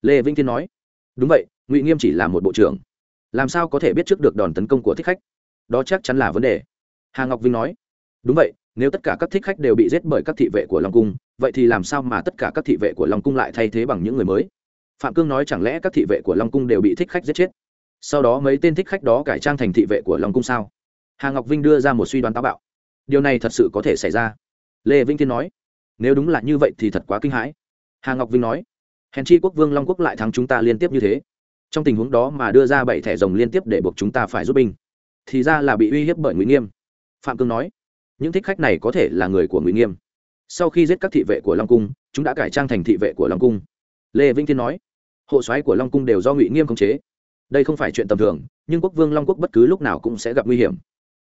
Lê vĩnh thiên nói đúng vậy, ngụy nghiêm chỉ là một bộ trưởng. Làm sao có thể biết trước được đòn tấn công của thích khách? Đó chắc chắn là vấn đề. Hà ngọc vinh nói. Đúng vậy, nếu tất cả các thích khách đều bị giết bởi các thị vệ của long cung, vậy thì làm sao mà tất cả các thị vệ của long cung lại thay thế bằng những người mới? Phạm cương nói chẳng lẽ các thị vệ của long cung đều bị thích khách giết chết? Sau đó mấy tên thích khách đó cải trang thành thị vệ của long cung sao? Hà ngọc vinh đưa ra một suy đoán táo bạo. Điều này thật sự có thể xảy ra. Lê vĩnh thiên nói. Nếu đúng là như vậy thì thật quá kinh hãi. Hà ngọc vinh nói hèn chi quốc vương long quốc lại thắng chúng ta liên tiếp như thế. Trong tình huống đó mà đưa ra bảy thẻ rồng liên tiếp để buộc chúng ta phải rút binh, thì ra là bị uy hiếp bởi ngụy nghiêm. Phạm cương nói, những thích khách này có thể là người của ngụy nghiêm. Sau khi giết các thị vệ của long cung, chúng đã cải trang thành thị vệ của long cung. Lê vĩnh thiên nói, hộ soái của long cung đều do ngụy nghiêm khống chế. Đây không phải chuyện tầm thường, nhưng quốc vương long quốc bất cứ lúc nào cũng sẽ gặp nguy hiểm.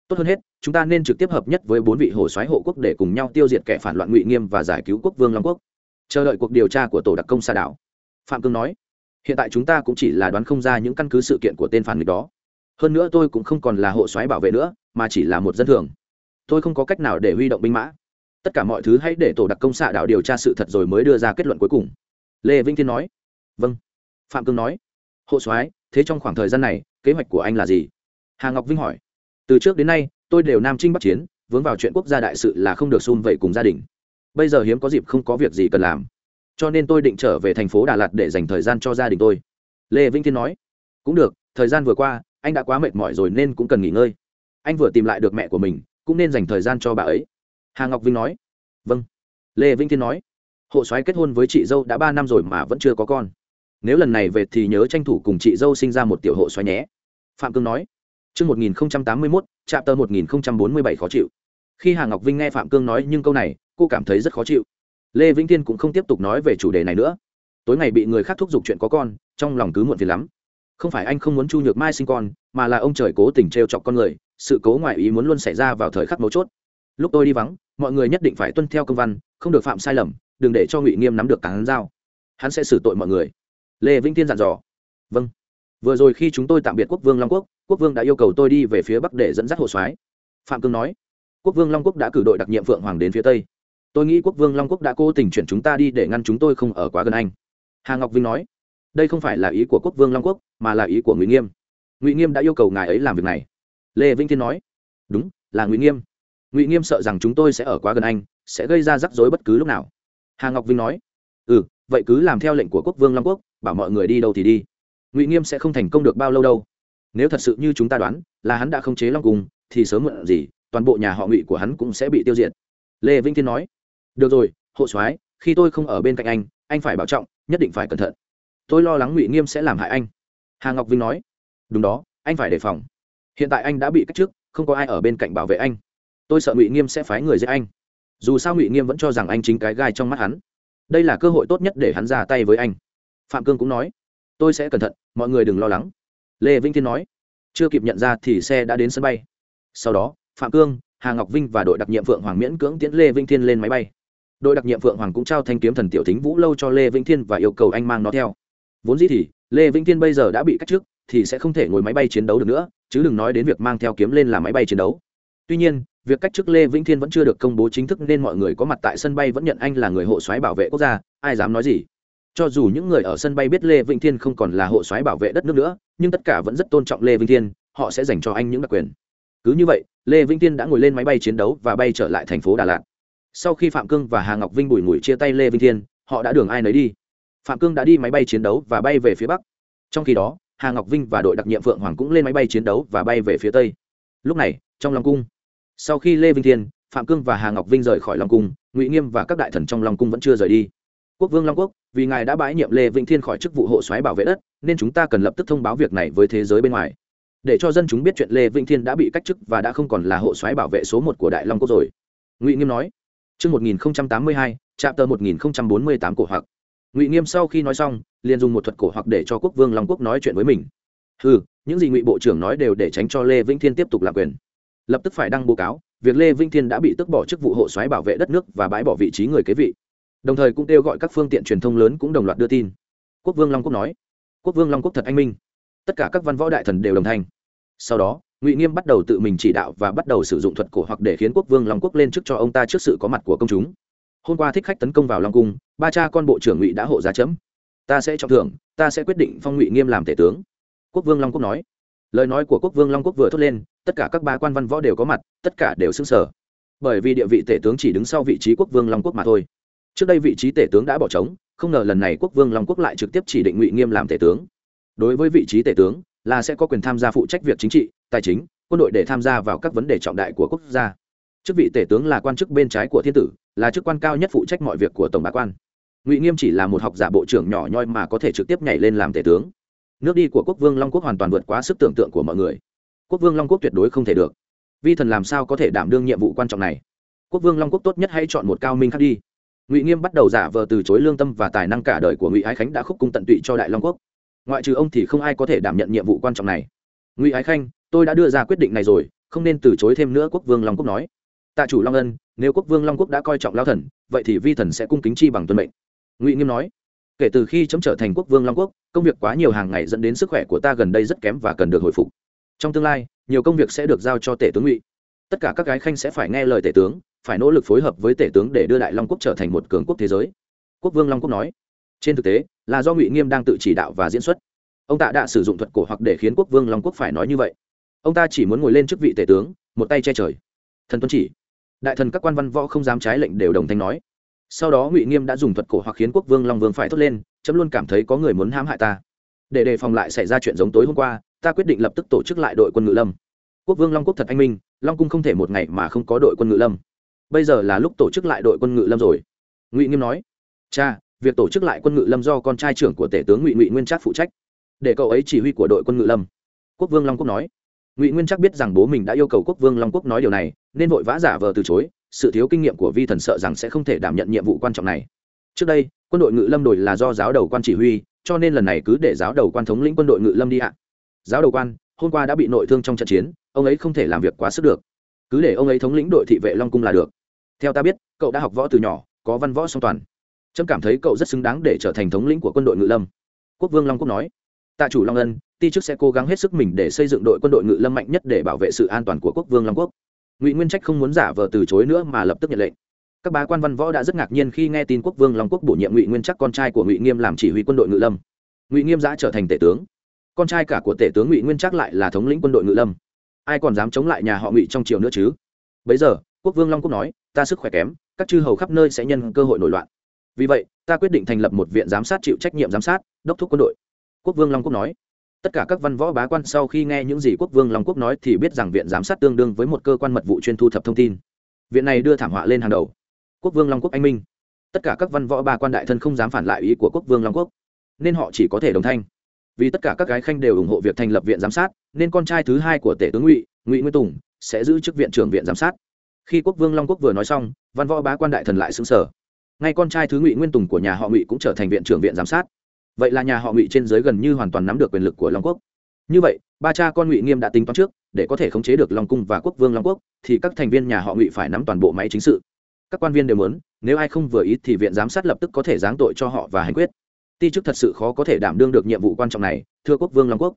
Tốt hơn hết, chúng ta nên trực tiếp hợp nhất với bốn vị hộ soái hộ quốc để cùng nhau tiêu diệt kẻ phản loạn ngụy nghiêm và giải cứu quốc vương long quốc chờ đợi cuộc điều tra của tổ đặc công xa đảo. Phạm cương nói, hiện tại chúng ta cũng chỉ là đoán không ra những căn cứ sự kiện của tên phản nghịch đó. Hơn nữa tôi cũng không còn là hộ soái bảo vệ nữa, mà chỉ là một dân thường. Tôi không có cách nào để huy động binh mã. Tất cả mọi thứ hãy để tổ đặc công xạ đạo điều tra sự thật rồi mới đưa ra kết luận cuối cùng. Lê vĩnh thiên nói vâng. Phạm cương nói, hộ soái, thế trong khoảng thời gian này, kế hoạch của anh là gì? Hà ngọc vinh hỏi, từ trước đến nay, tôi đều nam trinh bắc chiến, vướng vào chuyện quốc gia đại sự là không được xung vậy cùng gia đình bây giờ hiếm có dịp không có việc gì cần làm. Cho nên tôi định trở về thành phố đà lạt để dành thời gian cho gia đình tôi. Lê vĩnh thiên nói. Cũng được thời gian vừa qua anh đã quá mệt mỏi rồi nên cũng cần nghỉ ngơi. Anh vừa tìm lại được mẹ của mình cũng nên dành thời gian cho bà ấy. Hà ngọc vinh nói. Vâng. Lê vĩnh thiên nói. Hộ soái kết hôn với chị dâu đã ba năm rồi mà vẫn chưa có con. Nếu lần này về thì nhớ tranh thủ cùng chị dâu sinh ra một tiểu hộ soái nhé. Phạm cương nói. Trước 1081, chạm tờ 1047 khó chịu. Khi Hà Ngọc Vinh nghe Phạm Cương nói nhưng câu này, cô cảm thấy rất khó chịu. Lê Vĩnh Thiên cũng không tiếp tục nói về chủ đề này nữa. Tối ngày bị người khác thúc giục chuyện có con, trong lòng cứ muộn phiền lắm. Không phải anh không muốn Chu Nhược Mai sinh con, mà là ông trời cố tình trêu chọc con người, sự cố ngoại ý muốn luôn xảy ra vào thời khắc mấu chốt. Lúc tôi đi vắng, mọi người nhất định phải tuân theo công văn, không được phạm sai lầm, đừng để cho Ngụy Nghiêm nắm được cán dao. Hắn sẽ xử tội mọi người. Lê Vĩnh Thiên dặn dò. Vâng. Vừa rồi khi chúng tôi tạm biệt Quốc Vương Long Quốc, quốc vương đã yêu cầu tôi đi về phía bắc để dẫn dắt hộ soái phạm cương nói quốc vương long quốc đã cử đội đặc nhiệm phượng hoàng đến phía tây tôi nghĩ quốc vương long quốc đã cố tình chuyển chúng ta đi để ngăn chúng tôi không ở quá gần anh. Hà ngọc vinh nói, đây không phải là ý của quốc vương long quốc, mà là ý của ngụy nghiêm. Ngụy nghiêm đã yêu cầu ngài ấy làm việc này. Lê vĩnh thiên nói, đúng, là ngụy nghiêm. Ngụy nghiêm sợ rằng chúng tôi sẽ ở quá gần anh, sẽ gây ra rắc rối bất cứ lúc nào. Hà ngọc vinh nói ừ vậy cứ làm theo lệnh của quốc vương long quốc, bảo mọi người đi đâu thì đi. Ngụy nghiêm sẽ không thành công được bao lâu đâu. Nếu thật sự như chúng ta đoán, là hắn đã không chế long cung, thì sớm muộn gì, toàn bộ nhà họ ngụy của hắn cũng sẽ bị tiêu diệt. Lê vĩnh thiên nói được rồi, hộ soái, khi tôi không ở bên cạnh anh anh phải bảo trọng, nhất định phải cẩn thận. Tôi lo lắng ngụy nghiêm sẽ làm hại anh. Hà ngọc vinh nói. Đúng đó, anh phải đề phòng. Hiện tại anh đã bị cách trước không có ai ở bên cạnh bảo vệ anh. Tôi sợ ngụy nghiêm sẽ phái người giết anh. Dù sao ngụy nghiêm vẫn cho rằng anh chính cái gai trong mắt hắn. Đây là cơ hội tốt nhất để hắn ra tay với anh. Phạm cương cũng nói. Tôi sẽ cẩn thận, mọi người đừng lo lắng. Lê vĩnh thiên nói. Chưa kịp nhận ra thì xe đã đến sân bay. Sau đó, phạm cương, hà ngọc vinh và đội đặc nhiệm phượng hoàng miễn cưỡng tiễn lê vĩnh thiên lên máy bay đội đặc nhiệm phượng hoàng cũng trao thanh kiếm thần tiểu thính vũ lâu cho lê vĩnh thiên và yêu cầu anh mang nó theo. Vốn dĩ thì, lê vĩnh thiên bây giờ đã bị cách trước thì sẽ không thể ngồi máy bay chiến đấu được nữa, chứ đừng nói đến việc mang theo kiếm lên làm máy bay chiến đấu. Tuy nhiên, việc cách chức lê vĩnh thiên vẫn chưa được công bố chính thức nên mọi người có mặt tại sân bay vẫn nhận anh là người hộ soái bảo vệ quốc gia, ai dám nói gì. Cho dù những người ở sân bay biết lê vĩnh thiên không còn là hộ soái bảo vệ đất nước nữa, nhưng tất cả vẫn rất tôn trọng lê vĩnh thiên, họ sẽ dành cho anh những đặc quyền. Cứ như vậy, lê vĩnh thiên đã ngồi lên máy bay chiến đấu và bay trở lại thành phố đà lạt sau khi phạm cương và hà ngọc vinh bùi ngùi chia tay lê vinh thiên, họ đã đường ai nấy đi. Phạm cương đã đi máy bay chiến đấu và bay về phía bắc. Trong khi đó, hà ngọc vinh và đội đặc nhiệm phượng hoàng cũng lên máy bay chiến đấu và bay về phía tây. Lúc này, trong long cung, sau khi lê vinh thiên, phạm cương và hà ngọc vinh rời khỏi long cung, ngụy nghiêm và các đại thần trong long cung vẫn chưa rời đi. Quốc vương long quốc, vì ngài đã bãi nhiệm lê vĩnh thiên khỏi chức vụ hộ soái bảo vệ đất, nên chúng ta cần lập tức thông báo việc này với thế giới bên ngoài. Để cho dân chúng biết chuyện lê vĩnh thiên đã bị cách chức và đã không còn là hộ soái bảo vệ số một của đại long quốc rồi. Ngụy nghiêm nói Chương 1082, chạm tờ 1048 cổ hoặc. Ngụy Nghiêm sau khi nói xong, liền dùng một thuật cổ hoặc để cho Quốc Vương Long Quốc nói chuyện với mình. Hừ, những gì Ngụy bộ trưởng nói đều để tránh cho Lê Vĩnh Thiên tiếp tục làm quyền. Lập tức phải đăng báo cáo, việc Lê Vĩnh Thiên đã bị tước bỏ chức vụ hộ soái bảo vệ đất nước và bãi bỏ vị trí người kế vị đồng thời cũng kêu gọi các phương tiện truyền thông lớn cũng đồng loạt đưa tin quốc vương long quốc nói quốc vương long quốc thật anh minh tất cả các văn võ đại thần đều đồng thanh sau đó ngụy nghiêm bắt đầu tự mình chỉ đạo và bắt đầu sử dụng thuật cổ hoặc để khiến quốc vương long quốc lên chức cho ông ta trước sự có mặt của công chúng. Hôm qua thích khách tấn công vào long cung, ba cha con bộ trưởng ngụy đã hộ giá chấm. Ta sẽ trọng thưởng, ta sẽ quyết định phong ngụy nghiêm làm tể tướng. Quốc vương long quốc nói. Lời nói của quốc vương long quốc vừa thốt lên, tất cả các ba quan văn võ đều có mặt, tất cả đều xứng sở bởi vì địa vị tể tướng chỉ đứng sau vị trí quốc vương long quốc mà thôi. Trước đây vị trí tể tướng đã bỏ trống, không ngờ lần này quốc vương long quốc lại trực tiếp chỉ định ngụy nghiêm làm tể tướng. Đối với vị trí tể tướng là sẽ có quyền tham gia phụ trách việc chính trị, tài chính, quân đội để tham gia vào các vấn đề trọng đại của quốc gia. Chức vị tể tướng là quan chức bên trái của thiên tử, là chức quan cao nhất phụ trách mọi việc của tổng bá quan. Ngụy nghiêm chỉ là một học giả bộ trưởng nhỏ nhoi mà có thể trực tiếp nhảy lên làm tể tướng. Nước đi của quốc vương long quốc hoàn toàn vượt quá sức tưởng tượng của mọi người. Quốc vương long quốc tuyệt đối không thể được. Vi thần làm sao có thể đảm đương nhiệm vụ quan trọng này? Quốc vương long quốc tốt nhất hãy chọn một cao minh khác đi. Ngụy nghiêm bắt đầu giả vờ từ chối lương tâm và tài năng cả đời của ngụy ái khánh đã khúc cung tận tụy cho đại long quốc ngoại trừ ông thì không ai có thể đảm nhận nhiệm vụ quan trọng này. Ngụy ái khanh, tôi đã đưa ra quyết định này rồi, không nên từ chối thêm nữa quốc vương long quốc nói. Tạ chủ long ân, nếu quốc vương long quốc đã coi trọng lao thần, vậy thì vi thần sẽ cung kính chi bằng tuân mệnh. Ngụy nghiêm nói. Kể từ khi chấm trở thành quốc vương long quốc, công việc quá nhiều hàng ngày dẫn đến sức khỏe của ta gần đây rất kém và cần được hồi phục. Trong tương lai, nhiều công việc sẽ được giao cho tể tướng ngụy. Tất cả các gái khanh sẽ phải nghe lời tể tướng, phải nỗ lực phối hợp với tể tướng để đưa đại long quốc trở thành một cường quốc thế giới. Quốc vương long quốc nói trên thực tế, là do ngụy nghiêm đang tự chỉ đạo và diễn xuất. Ông ta đã sử dụng thuật cổ hoặc để khiến quốc vương long quốc phải nói như vậy. Ông ta chỉ muốn ngồi lên chức vị tể tướng, một tay che trời. Thần tuân chỉ. Đại thần các quan văn võ không dám trái lệnh đều đồng thanh nói. Sau đó ngụy nghiêm đã dùng thuật cổ hoặc khiến quốc vương long vương phải thốt lên, chấm luôn cảm thấy có người muốn hãm hại ta. Để đề phòng lại xảy ra chuyện giống tối hôm qua, ta quyết định lập tức tổ chức lại đội quân ngự lâm. Quốc vương long quốc thật anh minh, long cung không thể một ngày mà không có đội quân ngự lâm. Bây giờ là lúc tổ chức lại đội quân ngự lâm rồi. Ngụy nghiêm nói, cha việc tổ chức lại quân ngự lâm do con trai trưởng của tể tướng ngụy ngụy nguyên trác phụ trách. Để cậu ấy chỉ huy của đội quân ngự lâm. Quốc vương long quốc nói. Ngụy nguyên Trác biết rằng bố mình đã yêu cầu quốc vương long quốc nói điều này, nên vội vã giả vờ từ chối. Sự thiếu kinh nghiệm của vi thần sợ rằng sẽ không thể đảm nhận nhiệm vụ quan trọng này. Trước đây, quân đội ngự lâm đổi là do giáo đầu quan chỉ huy, cho nên lần này cứ để giáo đầu quan thống lĩnh quân đội ngự lâm đi ạ. Giáo đầu quan, hôm qua đã bị nội thương trong trận chiến, ông ấy không thể làm việc quá sức được. Cứ để ông ấy thống lĩnh đội thị vệ long cung là được. Theo ta biết, cậu đã học võ từ nhỏ, có văn võ song toàn trâm cảm thấy cậu rất xứng đáng để trở thành thống lĩnh của quân đội ngự lâm. Quốc vương long quốc nói, tạ chủ long ân, ti chức sẽ cố gắng hết sức mình để xây dựng đội quân đội ngự lâm mạnh nhất để bảo vệ sự an toàn của quốc vương long quốc. Ngụy nguyên trách không muốn giả vờ từ chối nữa mà lập tức nhận lệnh. Các bá quan văn võ đã rất ngạc nhiên khi nghe tin quốc vương long quốc bổ nhiệm ngụy nguyên trắc con trai của ngụy nghiêm làm chỉ huy quân đội ngự lâm. Ngụy nghiêm giã trở thành tể tướng. Con trai cả của tể tướng ngụy nguyên trắc lại là thống lĩnh quân đội ngự lâm. Ai còn dám chống lại nhà họ ngụy trong triều nữa chứ? Bấy giờ, quốc vương long quốc nói, ta sức khỏe kém, các chư hầu khắp nơi sẽ nhân cơ hội nổi loạn vì vậy, ta quyết định thành lập một viện giám sát chịu trách nhiệm giám sát, đốc thúc quân đội. Quốc vương long quốc nói. Tất cả các văn võ bá quan sau khi nghe những gì quốc vương long quốc nói thì biết rằng viện giám sát tương đương với một cơ quan mật vụ chuyên thu thập thông tin. Viện này đưa thảm họa lên hàng đầu. Quốc vương long quốc anh minh. Tất cả các văn võ ba quan đại thân không dám phản lại ý của quốc vương long quốc. Nên họ chỉ có thể đồng thanh. Vì tất cả các gái khanh đều ủng hộ việc thành lập viện giám sát, nên con trai thứ hai của tể tướng ngụy ngụy nguyên tùng, sẽ giữ chức viện trưởng viện giám sát. Khi quốc vương long quốc vừa nói xong, văn võ bá quan đại thần lại xứng sở ngay con trai thứ ngụy nguyên tùng của nhà họ ngụy cũng trở thành viện trưởng viện giám sát. Vậy là nhà họ ngụy trên giới gần như hoàn toàn nắm được quyền lực của long quốc. Như vậy, ba cha con ngụy nghiêm đã tính toán trước, để có thể khống chế được long cung và quốc vương long quốc, thì các thành viên nhà họ ngụy phải nắm toàn bộ máy chính sự. Các quan viên đều muốn, nếu ai không vừa ý thì viện giám sát lập tức có thể giáng tội cho họ và hành quyết. Ti chức thật sự khó có thể đảm đương được nhiệm vụ quan trọng này, thưa quốc vương long quốc.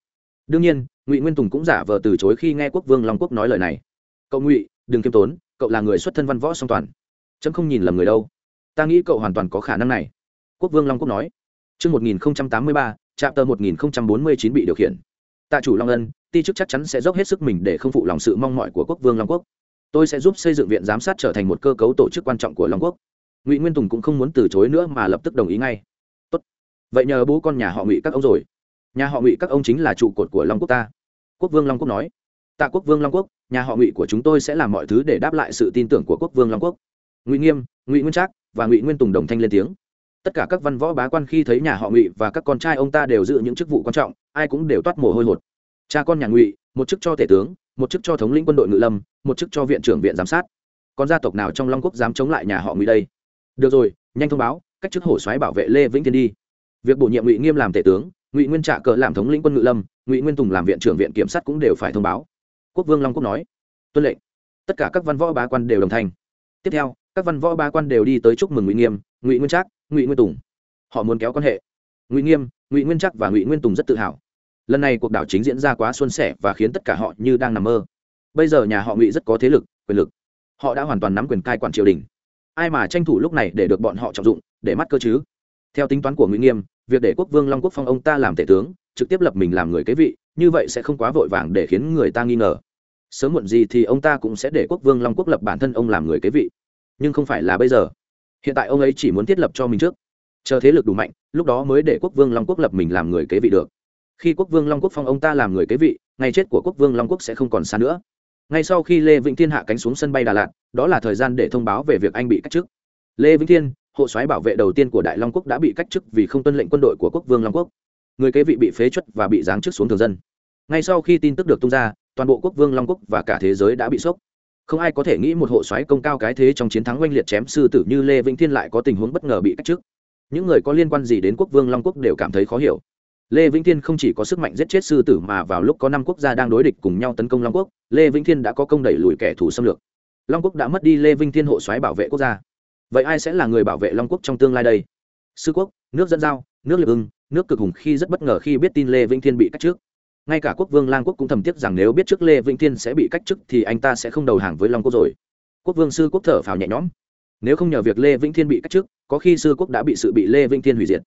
Đương nhiên, ngụy nguyên tùng cũng giả vờ từ chối khi nghe quốc vương long quốc nói lời này. Cậu ngụy, đừng kiêm tốn, cậu là người xuất thân văn võ song toàn. Chấm không nhìn lầm người đâu ta nghĩ cậu hoàn toàn có khả năng này quốc vương long quốc nói Trước 1083, trạm tờ 1049 bị điều khiển. Tạ chủ Long Ân, ti chức chắc chắn sẽ dốc hết sức mình để không phụ lòng sự mong mỏi của quốc vương Long Quốc. Tôi sẽ giúp xây dựng viện giám sát trở thành một cơ cấu tổ chức quan trọng của Long Quốc. Ngụy Nguyên Tùng cũng không muốn từ chối nữa mà lập tức đồng ý ngay. Tốt. Vậy nhờ bố con nhà họ Ngụy các ông rồi. Nhà họ Ngụy các ông chính là trụ cột của Long Quốc ta. Quốc vương Long Quốc nói. Tạ quốc vương Long Quốc, nhà họ Ngụy của chúng tôi sẽ làm mọi thứ để đáp lại sự tin tưởng của quốc vương Long Quốc. Ngụy Nghiêm, Ngụy Nguyên Trác và Ngụy Nguyên Tùng đồng thanh lên tiếng tất cả các văn võ bá quan khi thấy nhà họ ngụy và các con trai ông ta đều giữ những chức vụ quan trọng ai cũng đều toát mồ hôi hột cha con nhà ngụy một chức cho tể tướng một chức cho thống lĩnh quân đội ngự lâm một chức cho viện trưởng viện giám sát con gia tộc nào trong long quốc dám chống lại nhà họ ngụy đây được rồi nhanh thông báo cách chức hổ xoáy bảo vệ lê vĩnh thiên đi việc bổ nhiệm ngụy nghiêm làm tể tướng ngụy nguyên trạ cờ làm thống lĩnh quân ngự lâm ngụy nguyên tùng làm viện trưởng viện kiểm sát cũng đều phải thông báo quốc vương long quốc nói tuân lệnh tất cả các văn võ bá quan đều đồng thanh tiếp theo các văn võ ba quan đều đi tới chúc mừng ngụy nghiêm, ngụy nguyên trác, ngụy nguyên tùng. Họ muốn kéo quan hệ. Ngụy nghiêm, ngụy nguyên Trác và ngụy nguyên tùng rất tự hào. Lần này cuộc đảo chính diễn ra quá xuân sẻ và khiến tất cả họ như đang nằm mơ. Bây giờ nhà họ ngụy rất có thế lực, quyền lực. Họ đã hoàn toàn nắm quyền cai quản triều đình. Ai mà tranh thủ lúc này để được bọn họ trọng dụng, để mắt cơ chứ? Theo tính toán của ngụy nghiêm, việc để quốc vương long quốc phong ông ta làm tể tướng, trực tiếp lập mình làm người kế vị, như vậy sẽ không quá vội vàng để khiến người ta nghi ngờ. Sớm muộn gì thì ông ta cũng sẽ để quốc vương long quốc lập bản thân ông làm người kế vị nhưng không phải là bây giờ. Hiện tại ông ấy chỉ muốn thiết lập cho mình trước. Chờ thế lực đủ mạnh, lúc đó mới để quốc vương long quốc lập mình làm người kế vị được. Khi quốc vương long quốc phong ông ta làm người kế vị, ngày chết của quốc vương long quốc sẽ không còn xa nữa. Ngay sau khi lê vĩnh thiên hạ cánh xuống sân bay đà lạt, đó là thời gian để thông báo về việc anh bị cách chức. Lê vĩnh thiên, hộ soái bảo vệ đầu tiên của đại long quốc đã bị cách chức vì không tuân lệnh quân đội của quốc vương long quốc. Người kế vị bị phế chuất và bị giáng chức xuống thường dân. Ngay sau khi tin tức được tung ra, toàn bộ quốc vương long quốc và cả thế giới đã bị sốc không ai có thể nghĩ một hộ soái công cao cái thế trong chiến thắng oanh liệt chém sư tử như lê vĩnh thiên lại có tình huống bất ngờ bị cách chức. Những người có liên quan gì đến quốc vương long quốc đều cảm thấy khó hiểu. Lê vĩnh thiên không chỉ có sức mạnh giết chết sư tử mà vào lúc có năm quốc gia đang đối địch cùng nhau tấn công long quốc, lê vĩnh thiên đã có công đẩy lùi kẻ thù xâm lược. Long quốc đã mất đi lê vĩnh thiên hộ xoáy bảo vệ quốc gia. Vậy ai sẽ là người bảo vệ long quốc trong tương lai đây? Sư quốc, nước dẫn giao, nước liệp ưng nước cực hùng khi rất bất ngờ khi biết tin lê vĩnh thiên bị cách trước ngay cả quốc vương lang quốc cũng thầm tiếc rằng nếu biết trước lê vĩnh thiên sẽ bị cách chức thì anh ta sẽ không đầu hàng với long quốc rồi. Quốc vương sư quốc thở phào nhẹ nhõm. Nếu không nhờ việc lê vĩnh thiên bị cách chức, có khi sư quốc đã bị sự bị lê vĩnh thiên hủy diệt.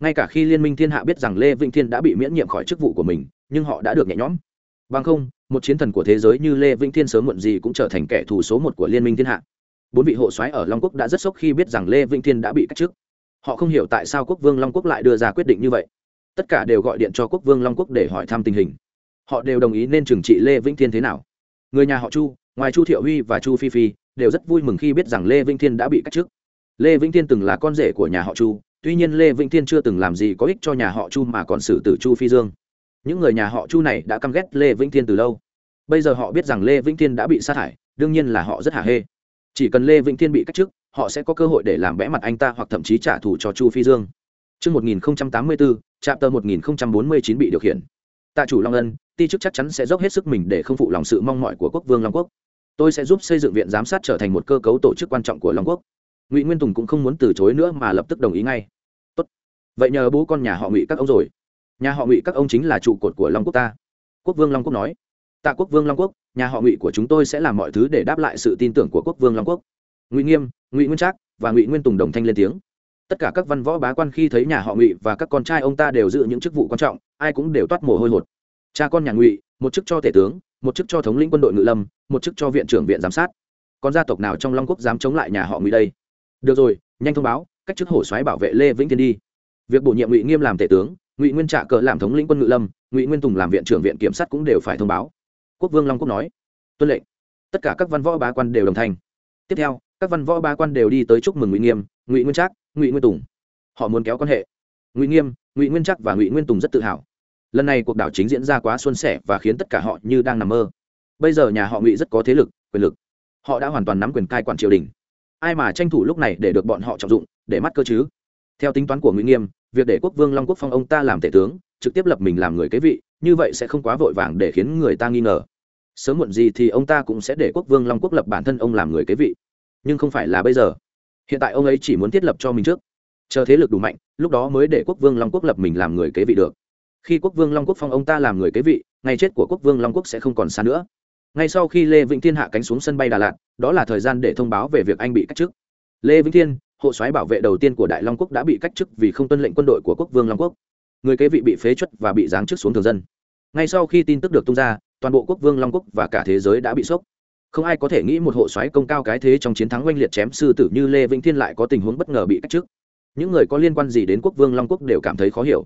Ngay cả khi liên minh thiên hạ biết rằng lê vĩnh thiên đã bị miễn nhiệm khỏi chức vụ của mình, nhưng họ đã được nhẹ nhõm. Bằng không, một chiến thần của thế giới như lê vĩnh thiên sớm muộn gì cũng trở thành kẻ thù số một của liên minh thiên hạ. Bốn vị hộ soái ở long quốc đã rất sốc khi biết rằng lê vĩnh thiên đã bị cách chức. Họ không hiểu tại sao quốc vương long quốc lại đưa ra quyết định như vậy tất cả đều gọi điện cho quốc vương long quốc để hỏi thăm tình hình họ đều đồng ý nên trừng trị lê vĩnh thiên thế nào người nhà họ chu ngoài chu thiệu huy và chu phi phi đều rất vui mừng khi biết rằng lê vĩnh thiên đã bị cách chức lê vĩnh thiên từng là con rể của nhà họ chu tuy nhiên lê vĩnh thiên chưa từng làm gì có ích cho nhà họ chu mà còn xử tử chu phi dương những người nhà họ chu này đã căm ghét lê vĩnh thiên từ lâu bây giờ họ biết rằng lê vĩnh thiên đã bị sát hại đương nhiên là họ rất hả hê chỉ cần lê vĩnh thiên bị cách chức họ sẽ có cơ hội để làm bẽ mặt anh ta hoặc thậm chí trả thù cho chu phi dương Trước 1084, trạm tờ 1049 bị điều khiển. Tạ chủ Long Ân, ti chức chắc chắn sẽ dốc hết sức mình để không phụ lòng sự mong mỏi của quốc vương Long Quốc. Tôi sẽ giúp xây dựng viện giám sát trở thành một cơ cấu tổ chức quan trọng của Long Quốc. Ngụy Nguyên Tùng cũng không muốn từ chối nữa mà lập tức đồng ý ngay. Tốt. Vậy nhờ bố con nhà họ Ngụy các ông rồi. Nhà họ Ngụy các ông chính là trụ cột của Long Quốc ta. Quốc vương Long Quốc nói. Tạ quốc vương Long Quốc, nhà họ Ngụy của chúng tôi sẽ làm mọi thứ để đáp lại sự tin tưởng của quốc vương Long Quốc. Ngụy Nghiêm, Ngụy Nguyên Trác và Ngụy Nguyên Tùng đồng thanh lên tiếng tất cả các văn võ bá quan khi thấy nhà họ ngụy và các con trai ông ta đều giữ những chức vụ quan trọng, ai cũng đều toát mồ hôi hột. Cha con nhà ngụy, một chức cho tể tướng, một chức cho thống lĩnh quân đội ngự lâm, một chức cho viện trưởng viện giám sát. Con gia tộc nào trong long quốc dám chống lại nhà họ ngụy đây? Được rồi, nhanh thông báo, cách chức hổ xoáy bảo vệ lê vĩnh thiên đi. Việc bổ nhiệm ngụy nghiêm làm tể tướng, ngụy nguyên trạ cờ làm thống lĩnh quân ngự lâm, ngụy nguyên tùng làm viện trưởng viện kiểm sát cũng đều phải thông báo. Quốc vương long quốc nói. Tuân lệnh. Tất cả các văn võ bá quan đều đồng thanh tiếp theo, các văn võ bá quan đều đi tới chúc mừng ngụy nghiêm, ngụy nguyên trác ngụy nguyên tùng họ muốn kéo quan hệ ngụy nghiêm ngụy nguyên chắc và ngụy nguyên tùng rất tự hào lần này cuộc đảo chính diễn ra quá xuân sẻ và khiến tất cả họ như đang nằm mơ bây giờ nhà họ ngụy rất có thế lực quyền lực họ đã hoàn toàn nắm quyền cai quản triều đình ai mà tranh thủ lúc này để được bọn họ trọng dụng để mắt cơ chứ theo tính toán của ngụy nghiêm việc để quốc vương long quốc phong ông ta làm tể tướng trực tiếp lập mình làm người kế vị như vậy sẽ không quá vội vàng để khiến người ta nghi ngờ sớm muộn gì thì ông ta cũng sẽ để quốc vương long quốc lập bản thân ông làm người kế vị nhưng không phải là bây giờ hiện tại ông ấy chỉ muốn thiết lập cho mình trước. Chờ thế lực đủ mạnh, lúc đó mới để quốc vương long quốc lập mình làm người kế vị được. Khi quốc vương long quốc phong ông ta làm người kế vị, ngày chết của quốc vương long quốc sẽ không còn xa nữa. Ngay sau khi lê vĩnh thiên hạ cánh xuống sân bay đà lạt, đó là thời gian để thông báo về việc anh bị cách chức. Lê vĩnh thiên, hộ soái bảo vệ đầu tiên của đại long quốc đã bị cách chức vì không tuân lệnh quân đội của quốc vương long quốc. Người kế vị bị phế chuất và bị giáng chức xuống thường dân. Ngay sau khi tin tức được tung ra, toàn bộ quốc vương long quốc và cả thế giới đã bị sốc không ai có thể nghĩ một hộ xoáy công cao cái thế trong chiến thắng oanh liệt chém sư tử như lê vĩnh thiên lại có tình huống bất ngờ bị cách chức những người có liên quan gì đến quốc vương long quốc đều cảm thấy khó hiểu.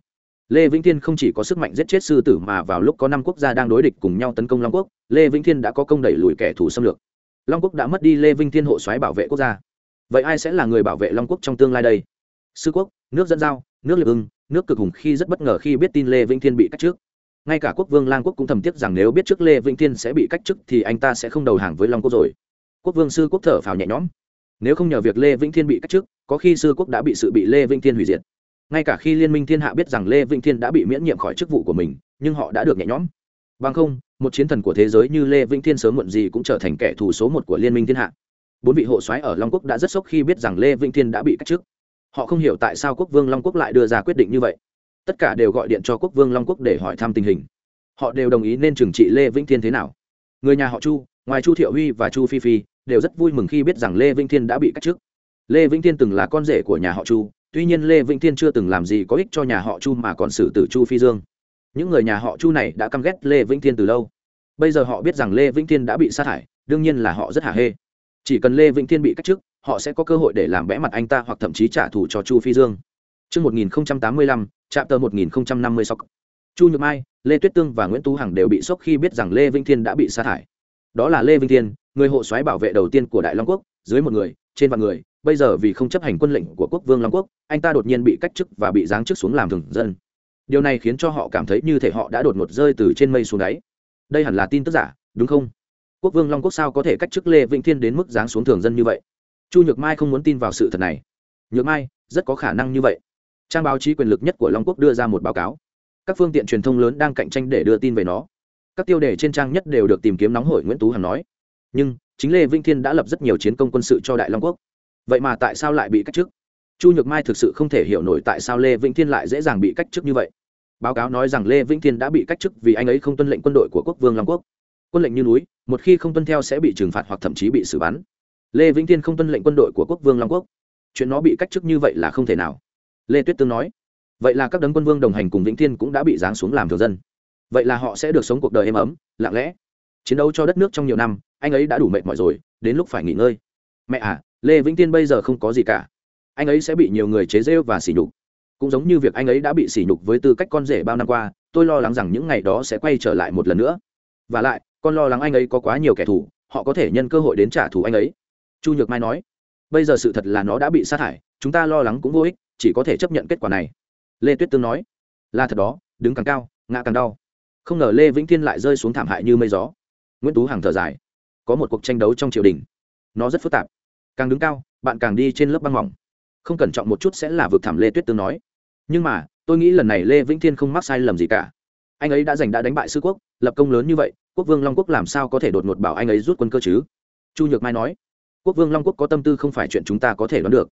Lê vĩnh thiên không chỉ có sức mạnh giết chết sư tử mà vào lúc có năm quốc gia đang đối địch cùng nhau tấn công long quốc, lê vĩnh thiên đã có công đẩy lùi kẻ thù xâm lược. Long quốc đã mất đi lê vĩnh thiên hộ xoáy bảo vệ quốc gia. Vậy ai sẽ là người bảo vệ long quốc trong tương lai đây? Sư quốc, nước dân giao, nước liệp ưng, nước cực hùng khi rất bất ngờ khi biết tin lê vĩnh thiên bị cách trước ngay cả quốc vương lang quốc cũng thầm tiếc rằng nếu biết trước lê vĩnh thiên sẽ bị cách chức thì anh ta sẽ không đầu hàng với long quốc rồi. Quốc vương sư quốc thở phào nhẹ nhõm. Nếu không nhờ việc lê vĩnh thiên bị cách chức, có khi sư quốc đã bị sự bị lê vĩnh thiên hủy diệt. Ngay cả khi liên minh thiên hạ biết rằng lê vĩnh thiên đã bị miễn nhiệm khỏi chức vụ của mình, nhưng họ đã được nhẹ nhõm. Bằng không, một chiến thần của thế giới như lê vĩnh thiên sớm muộn gì cũng trở thành kẻ thù số một của liên minh thiên hạ. Bốn vị hộ soái ở long quốc đã rất sốc khi biết rằng lê vĩnh thiên đã bị cách chức. Họ không hiểu tại sao quốc vương long quốc lại đưa ra quyết định như vậy tất cả đều gọi điện cho quốc vương long quốc để hỏi thăm tình hình họ đều đồng ý nên trừng trị lê vĩnh thiên thế nào người nhà họ chu ngoài chu thiệu huy và chu phi phi đều rất vui mừng khi biết rằng lê vĩnh thiên đã bị cách chức lê vĩnh thiên từng là con rể của nhà họ chu tuy nhiên lê vĩnh thiên chưa từng làm gì có ích cho nhà họ chu mà còn xử tử chu phi dương những người nhà họ chu này đã căm ghét lê vĩnh thiên từ lâu bây giờ họ biết rằng lê vĩnh thiên đã bị sát hại đương nhiên là họ rất hả hê chỉ cần lê vĩnh thiên bị cách chức họ sẽ có cơ hội để làm bẽ mặt anh ta hoặc thậm chí trả thù cho chu phi dương Trước 1085, trạm tờ 1056. Chu Nhược Mai, Lê Tuyết Tương và Nguyễn Tú Hằng đều bị sốc khi biết rằng Lê Vinh Thiên đã bị sa thải. Đó là Lê Vinh Thiên, người hộ soái bảo vệ đầu tiên của Đại Long Quốc, dưới một người, trên vạn người, bây giờ vì không chấp hành quân lệnh của quốc vương Long Quốc, anh ta đột nhiên bị cách chức và bị giáng chức xuống làm thường dân. Điều này khiến cho họ cảm thấy như thể họ đã đột ngột rơi từ trên mây xuống đáy. Đây hẳn là tin tức giả, đúng không? Quốc vương Long Quốc sao có thể cách chức Lê Vĩnh Thiên đến mức giáng xuống thường dân như vậy? Chu Nhược Mai không muốn tin vào sự thật này. Nhược Mai, rất có khả năng như vậy trang báo chí quyền lực nhất của long quốc đưa ra một báo cáo. Các phương tiện truyền thông lớn đang cạnh tranh để đưa tin về nó. Các tiêu đề trên trang nhất đều được tìm kiếm nóng hổi, nguyễn tú hằng nói. Nhưng, chính lê vĩnh thiên đã lập rất nhiều chiến công quân sự cho đại long quốc. Vậy mà tại sao lại bị cách chức? Chu nhược mai thực sự không thể hiểu nổi tại sao lê vĩnh thiên lại dễ dàng bị cách chức như vậy. Báo cáo nói rằng lê vĩnh thiên đã bị cách chức vì anh ấy không tuân lệnh quân đội của quốc vương long quốc. Quân lệnh như núi, một khi không tuân theo sẽ bị trừng phạt hoặc thậm chí bị xử bắn. Lê vĩnh thiên không tuân lệnh quân đội của quốc vương long quốc. Chuyện nó bị cách chức như vậy là không thể nào lê tuyết tương nói, vậy là các đấng quân vương đồng hành cùng vĩnh thiên cũng đã bị giáng xuống làm thường dân. vậy là họ sẽ được sống cuộc đời êm ấm, lặng lẽ. chiến đấu cho đất nước trong nhiều năm, anh ấy đã đủ mệt mỏi rồi, đến lúc phải nghỉ ngơi. mẹ à lê vĩnh tiên bây giờ không có gì cả. anh ấy sẽ bị nhiều người chế rêu và sỉ nhục. cũng giống như việc anh ấy đã bị sỉ nhục với tư cách con rể bao năm qua, tôi lo lắng rằng những ngày đó sẽ quay trở lại một lần nữa. và lại, con lo lắng anh ấy có quá nhiều kẻ thù, họ có thể nhân cơ hội đến trả thù anh ấy. chu nhược mai nói, bây giờ sự thật là nó đã bị sát hại chúng ta lo lắng cũng vô ích chỉ có thể chấp nhận kết quả này. Lê tuyết tương nói, là thật đó, đứng càng cao, ngã càng đau. Không ngờ lê vĩnh thiên lại rơi xuống thảm hại như mây gió. Nguyễn tú hằng thở dài, có một cuộc tranh đấu trong triều đình, nó rất phức tạp. Càng đứng cao, bạn càng đi trên lớp băng mỏng. Không cẩn trọng một chút sẽ là vực thảm lê tuyết tương nói. Nhưng mà, tôi nghĩ lần này lê vĩnh thiên không mắc sai lầm gì cả. Anh ấy đã giành đã đánh bại sư quốc, lập công lớn như vậy, quốc vương long quốc làm sao có thể đột ngột bảo anh ấy rút quân cơ chứ? Chu nhược mai nói, quốc vương long quốc có tâm tư không phải chuyện chúng ta có thể đoán được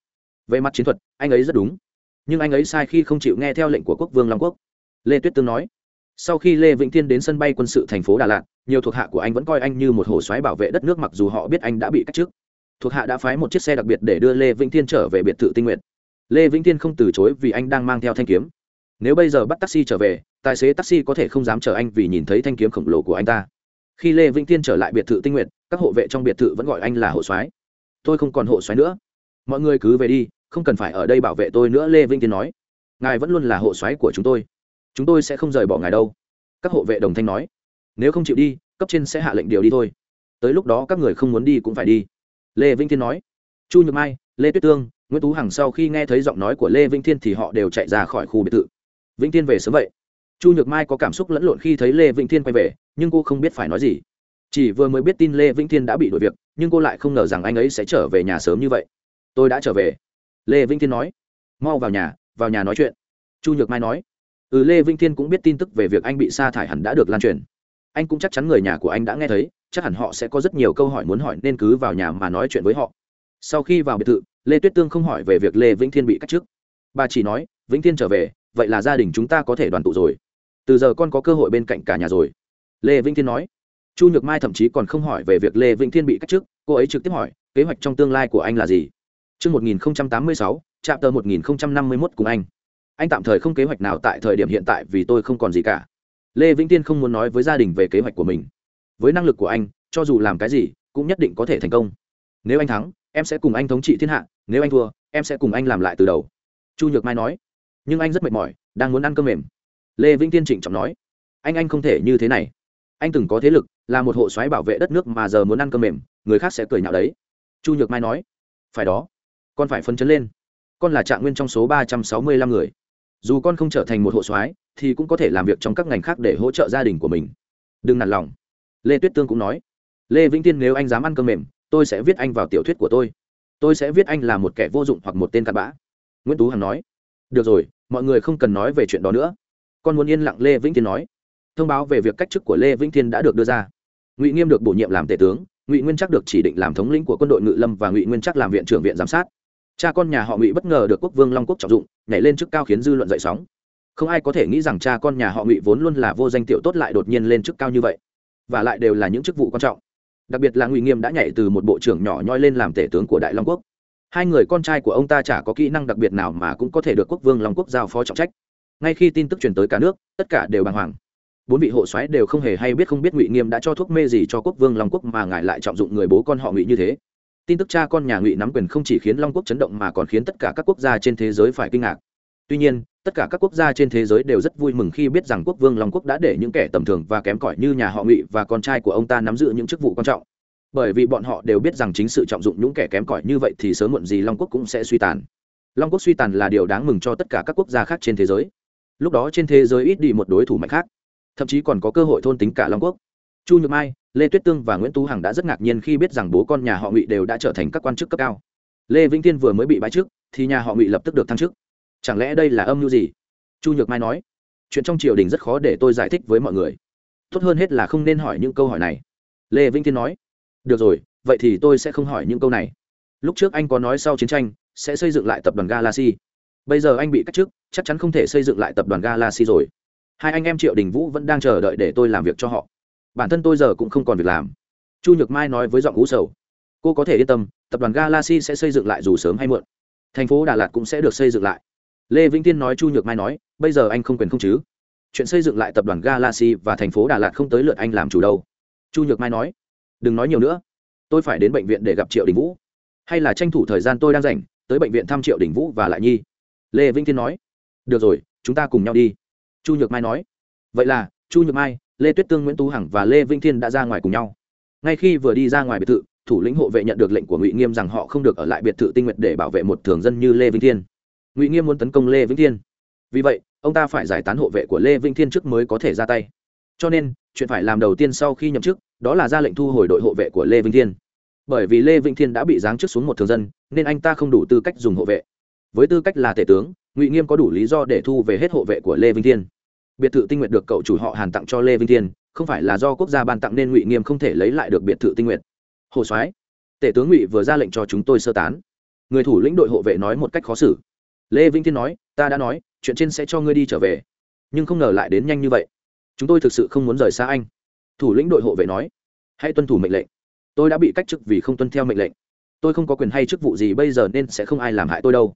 về mặt chiến thuật, anh ấy rất đúng. Nhưng anh ấy sai khi không chịu nghe theo lệnh của quốc vương long quốc. Lê tuyết tương nói, sau khi lê vĩnh thiên đến sân bay quân sự thành phố đà lạt, nhiều thuộc hạ của anh vẫn coi anh như một hồ xoáy bảo vệ đất nước mặc dù họ biết anh đã bị cách chức. Thuộc hạ đã phái một chiếc xe đặc biệt để đưa lê vĩnh thiên trở về biệt thự tinh nguyện lê vĩnh thiên không từ chối vì anh đang mang theo thanh kiếm. Nếu bây giờ bắt taxi trở về, tài xế taxi có thể không dám chở anh vì nhìn thấy thanh kiếm khổng lồ của anh ta. Khi lê vĩnh thiên trở lại biệt thự tinh nguyện các hộ vệ trong biệt thự vẫn gọi anh là hộ soái tôi không còn hộ soái nữa. Mọi người cứ về đi không cần phải ở đây bảo vệ tôi nữa, lê vĩnh thiên nói. Ngài vẫn luôn là hộ soái của chúng tôi. Chúng tôi sẽ không rời bỏ ngài đâu. Các hộ vệ đồng thanh nói. Nếu không chịu đi, cấp trên sẽ hạ lệnh điều đi thôi. Tới lúc đó các người không muốn đi cũng phải đi. Lê vĩnh thiên nói. Chu nhược mai, lê tuyết tương, nguyễn tú hằng sau khi nghe thấy giọng nói của lê vĩnh thiên thì họ đều chạy ra khỏi khu biệt thự. Vĩnh thiên về sớm vậy. Chu nhược mai có cảm xúc lẫn lộn khi thấy lê vĩnh thiên quay về, nhưng cô không biết phải nói gì. Chỉ vừa mới biết tin lê vĩnh thiên đã bị đuổi việc, nhưng cô lại không ngờ rằng anh ấy sẽ trở về nhà sớm như vậy. Tôi đã trở về lê vĩnh thiên nói. Mau vào nhà vào nhà nói chuyện. Chu nhược mai nói. Ừ lê vĩnh thiên cũng biết tin tức về việc anh bị sa thải hẳn đã được lan truyền. Anh cũng chắc chắn người nhà của anh đã nghe thấy, chắc hẳn họ sẽ có rất nhiều câu hỏi muốn hỏi nên cứ vào nhà mà nói chuyện với họ. Sau khi vào biệt thự, lê tuyết tương không hỏi về việc lê vĩnh thiên bị cách chức. Bà chỉ nói, vĩnh thiên trở về, vậy là gia đình chúng ta có thể đoàn tụ rồi. Từ giờ con có cơ hội bên cạnh cả nhà rồi. Lê vĩnh thiên nói. Chu nhược mai thậm chí còn không hỏi về việc lê vĩnh thiên bị cách chức, cô ấy trực tiếp hỏi, kế hoạch trong tương lai của anh là gì? Trước 1086, chạm tờ 1051 cùng anh. Anh tạm thời không kế hoạch nào tại thời điểm hiện tại vì tôi không còn gì cả. Lê Vĩnh Tiên không muốn nói với gia đình về kế hoạch của mình. Với năng lực của anh, cho dù làm cái gì, cũng nhất định có thể thành công. Nếu anh thắng, em sẽ cùng anh thống trị thiên hạ, nếu anh thua, em sẽ cùng anh làm lại từ đầu. Chu Nhược Mai nói. Nhưng anh rất mệt mỏi, đang muốn ăn cơm mềm. Lê Vĩnh Tiên trịnh trọng nói. Anh anh không thể như thế này. Anh từng có thế lực, là một hộ soái bảo vệ đất nước mà giờ muốn ăn cơm mềm, người khác sẽ cười nhạo đấy. Chu Nhược Mai nói. Phải đó con phải phấn chấn lên. Con là trạng nguyên trong số ba trăm sáu mươi lăm người. Dù con không trở thành một hộ soái, thì cũng có thể làm việc trong các ngành khác để hỗ trợ gia đình của mình. Đừng nản lòng. Lê tuyết tương cũng nói. Lê vĩnh tiên nếu anh dám ăn cơm mềm, tôi sẽ viết anh vào tiểu thuyết của tôi. Tôi sẽ viết anh là một kẻ vô dụng hoặc một tên cặn bã. Nguyễn tú hằng nói. Được rồi, mọi người không cần nói về chuyện đó nữa. Con muốn yên lặng lê vĩnh tiên nói. Thông báo về việc cách chức của lê vĩnh tiên đã được đưa ra. Ngụy nghiêm được bổ nhiệm làm tể tướng, ngụy nguyên chắc được chỉ định làm thống lĩnh của quân đội ngự lâm và ngụy nguyên chắc làm viện trưởng viện giám sát cha con nhà họ ngụy bất ngờ được quốc vương long quốc trọng dụng, nhảy lên chức cao khiến dư luận dậy sóng. Không ai có thể nghĩ rằng cha con nhà họ ngụy vốn luôn là vô danh tiểu tốt lại đột nhiên lên chức cao như vậy. Và lại đều là những chức vụ quan trọng. Đặc biệt là ngụy nghiêm đã nhảy từ một bộ trưởng nhỏ nhoi lên làm tể tướng của đại long quốc. Hai người con trai của ông ta chả có kỹ năng đặc biệt nào mà cũng có thể được quốc vương long quốc giao phó trọng trách. Ngay khi tin tức truyền tới cả nước, tất cả đều bàng hoàng. Bốn vị hộ soái đều không hề hay biết không biết ngụy nghiêm đã cho thuốc mê gì cho quốc vương long quốc mà ngài lại trọng dụng người bố con họ ngụy như thế tin tức cha con nhà ngụy nắm quyền không chỉ khiến long quốc chấn động mà còn khiến tất cả các quốc gia trên thế giới phải kinh ngạc. Tuy nhiên, tất cả các quốc gia trên thế giới đều rất vui mừng khi biết rằng quốc vương long quốc đã để những kẻ tầm thường và kém cỏi như nhà họ ngụy và con trai của ông ta nắm giữ những chức vụ quan trọng. Bởi vì bọn họ đều biết rằng chính sự trọng dụng những kẻ kém cỏi như vậy thì sớm muộn gì long quốc cũng sẽ suy tàn. Long quốc suy tàn là điều đáng mừng cho tất cả các quốc gia khác trên thế giới. Lúc đó trên thế giới ít đi một đối thủ mạnh khác. Thậm chí còn có cơ hội thôn tính cả long quốc. Chu nhược mai lê tuyết tương và nguyễn tú hằng đã rất ngạc nhiên khi biết rằng bố con nhà họ ngụy đều đã trở thành các quan chức cấp cao. Lê vĩnh tiên vừa mới bị bãi chức thì nhà họ ngụy lập tức được thăng chức. Chẳng lẽ đây là âm mưu gì? Chu nhược mai nói. Chuyện trong triều đình rất khó để tôi giải thích với mọi người. Tốt hơn hết là không nên hỏi những câu hỏi này. Lê vĩnh tiên nói. Được rồi, vậy thì tôi sẽ không hỏi những câu này. Lúc trước anh có nói sau chiến tranh, sẽ xây dựng lại tập đoàn galaxy. Bây giờ anh bị cách chức, chắc chắn không thể xây dựng lại tập đoàn galaxy rồi. Hai anh em triệu đình vũ vẫn đang chờ đợi để tôi làm việc cho họ bản thân tôi giờ cũng không còn việc làm. Chu nhược mai nói với giọng cú sầu. Cô có thể yên tâm, tập đoàn galaxy sẽ xây dựng lại dù sớm hay muộn. Thành phố đà lạt cũng sẽ được xây dựng lại. Lê vĩnh tiên nói chu nhược mai nói, bây giờ anh không quyền không chứ. Chuyện xây dựng lại tập đoàn galaxy và thành phố đà lạt không tới lượt anh làm chủ đâu. Chu nhược mai nói, đừng nói nhiều nữa. Tôi phải đến bệnh viện để gặp triệu đình vũ. Hay là tranh thủ thời gian tôi đang rảnh, tới bệnh viện thăm triệu đình vũ và lại nhi. Lê vĩnh thiên nói, được rồi, chúng ta cùng nhau đi. Chu nhược mai nói, vậy là, chu nhược mai lê tuyết tương, nguyễn tú hằng và lê vĩnh thiên đã ra ngoài cùng nhau. Ngay khi vừa đi ra ngoài biệt thự, thủ lĩnh hộ vệ nhận được lệnh của ngụy nghiêm rằng họ không được ở lại biệt thự tinh nguyện để bảo vệ một thường dân như lê vĩnh thiên. Ngụy nghiêm muốn tấn công lê vĩnh thiên. Vì vậy, ông ta phải giải tán hộ vệ của lê vĩnh thiên trước mới có thể ra tay. Cho nên, chuyện phải làm đầu tiên sau khi nhậm chức, đó là ra lệnh thu hồi đội hộ vệ của lê vĩnh thiên. Bởi vì lê vĩnh thiên đã bị giáng chức xuống một thường dân, nên anh ta không đủ tư cách dùng hộ vệ. Với tư cách là tể tướng, ngụy nghiêm có đủ lý do để thu về hết hộ vệ của lê vĩnh thiên biệt thự tinh nguyện được cậu chủ họ hàn tặng cho lê Vinh thiên, không phải là do quốc gia ban tặng nên ngụy nghiêm không thể lấy lại được biệt thự tinh nguyện hồ soái, tể tướng ngụy vừa ra lệnh cho chúng tôi sơ tán. Người thủ lĩnh đội hộ vệ nói một cách khó xử. Lê Vinh thiên nói, ta đã nói, chuyện trên sẽ cho ngươi đi trở về, nhưng không ngờ lại đến nhanh như vậy. Chúng tôi thực sự không muốn rời xa anh. Thủ lĩnh đội hộ vệ nói, hãy tuân thủ mệnh lệnh. Tôi đã bị cách chức vì không tuân theo mệnh lệnh. Tôi không có quyền hay chức vụ gì bây giờ nên sẽ không ai làm hại tôi đâu.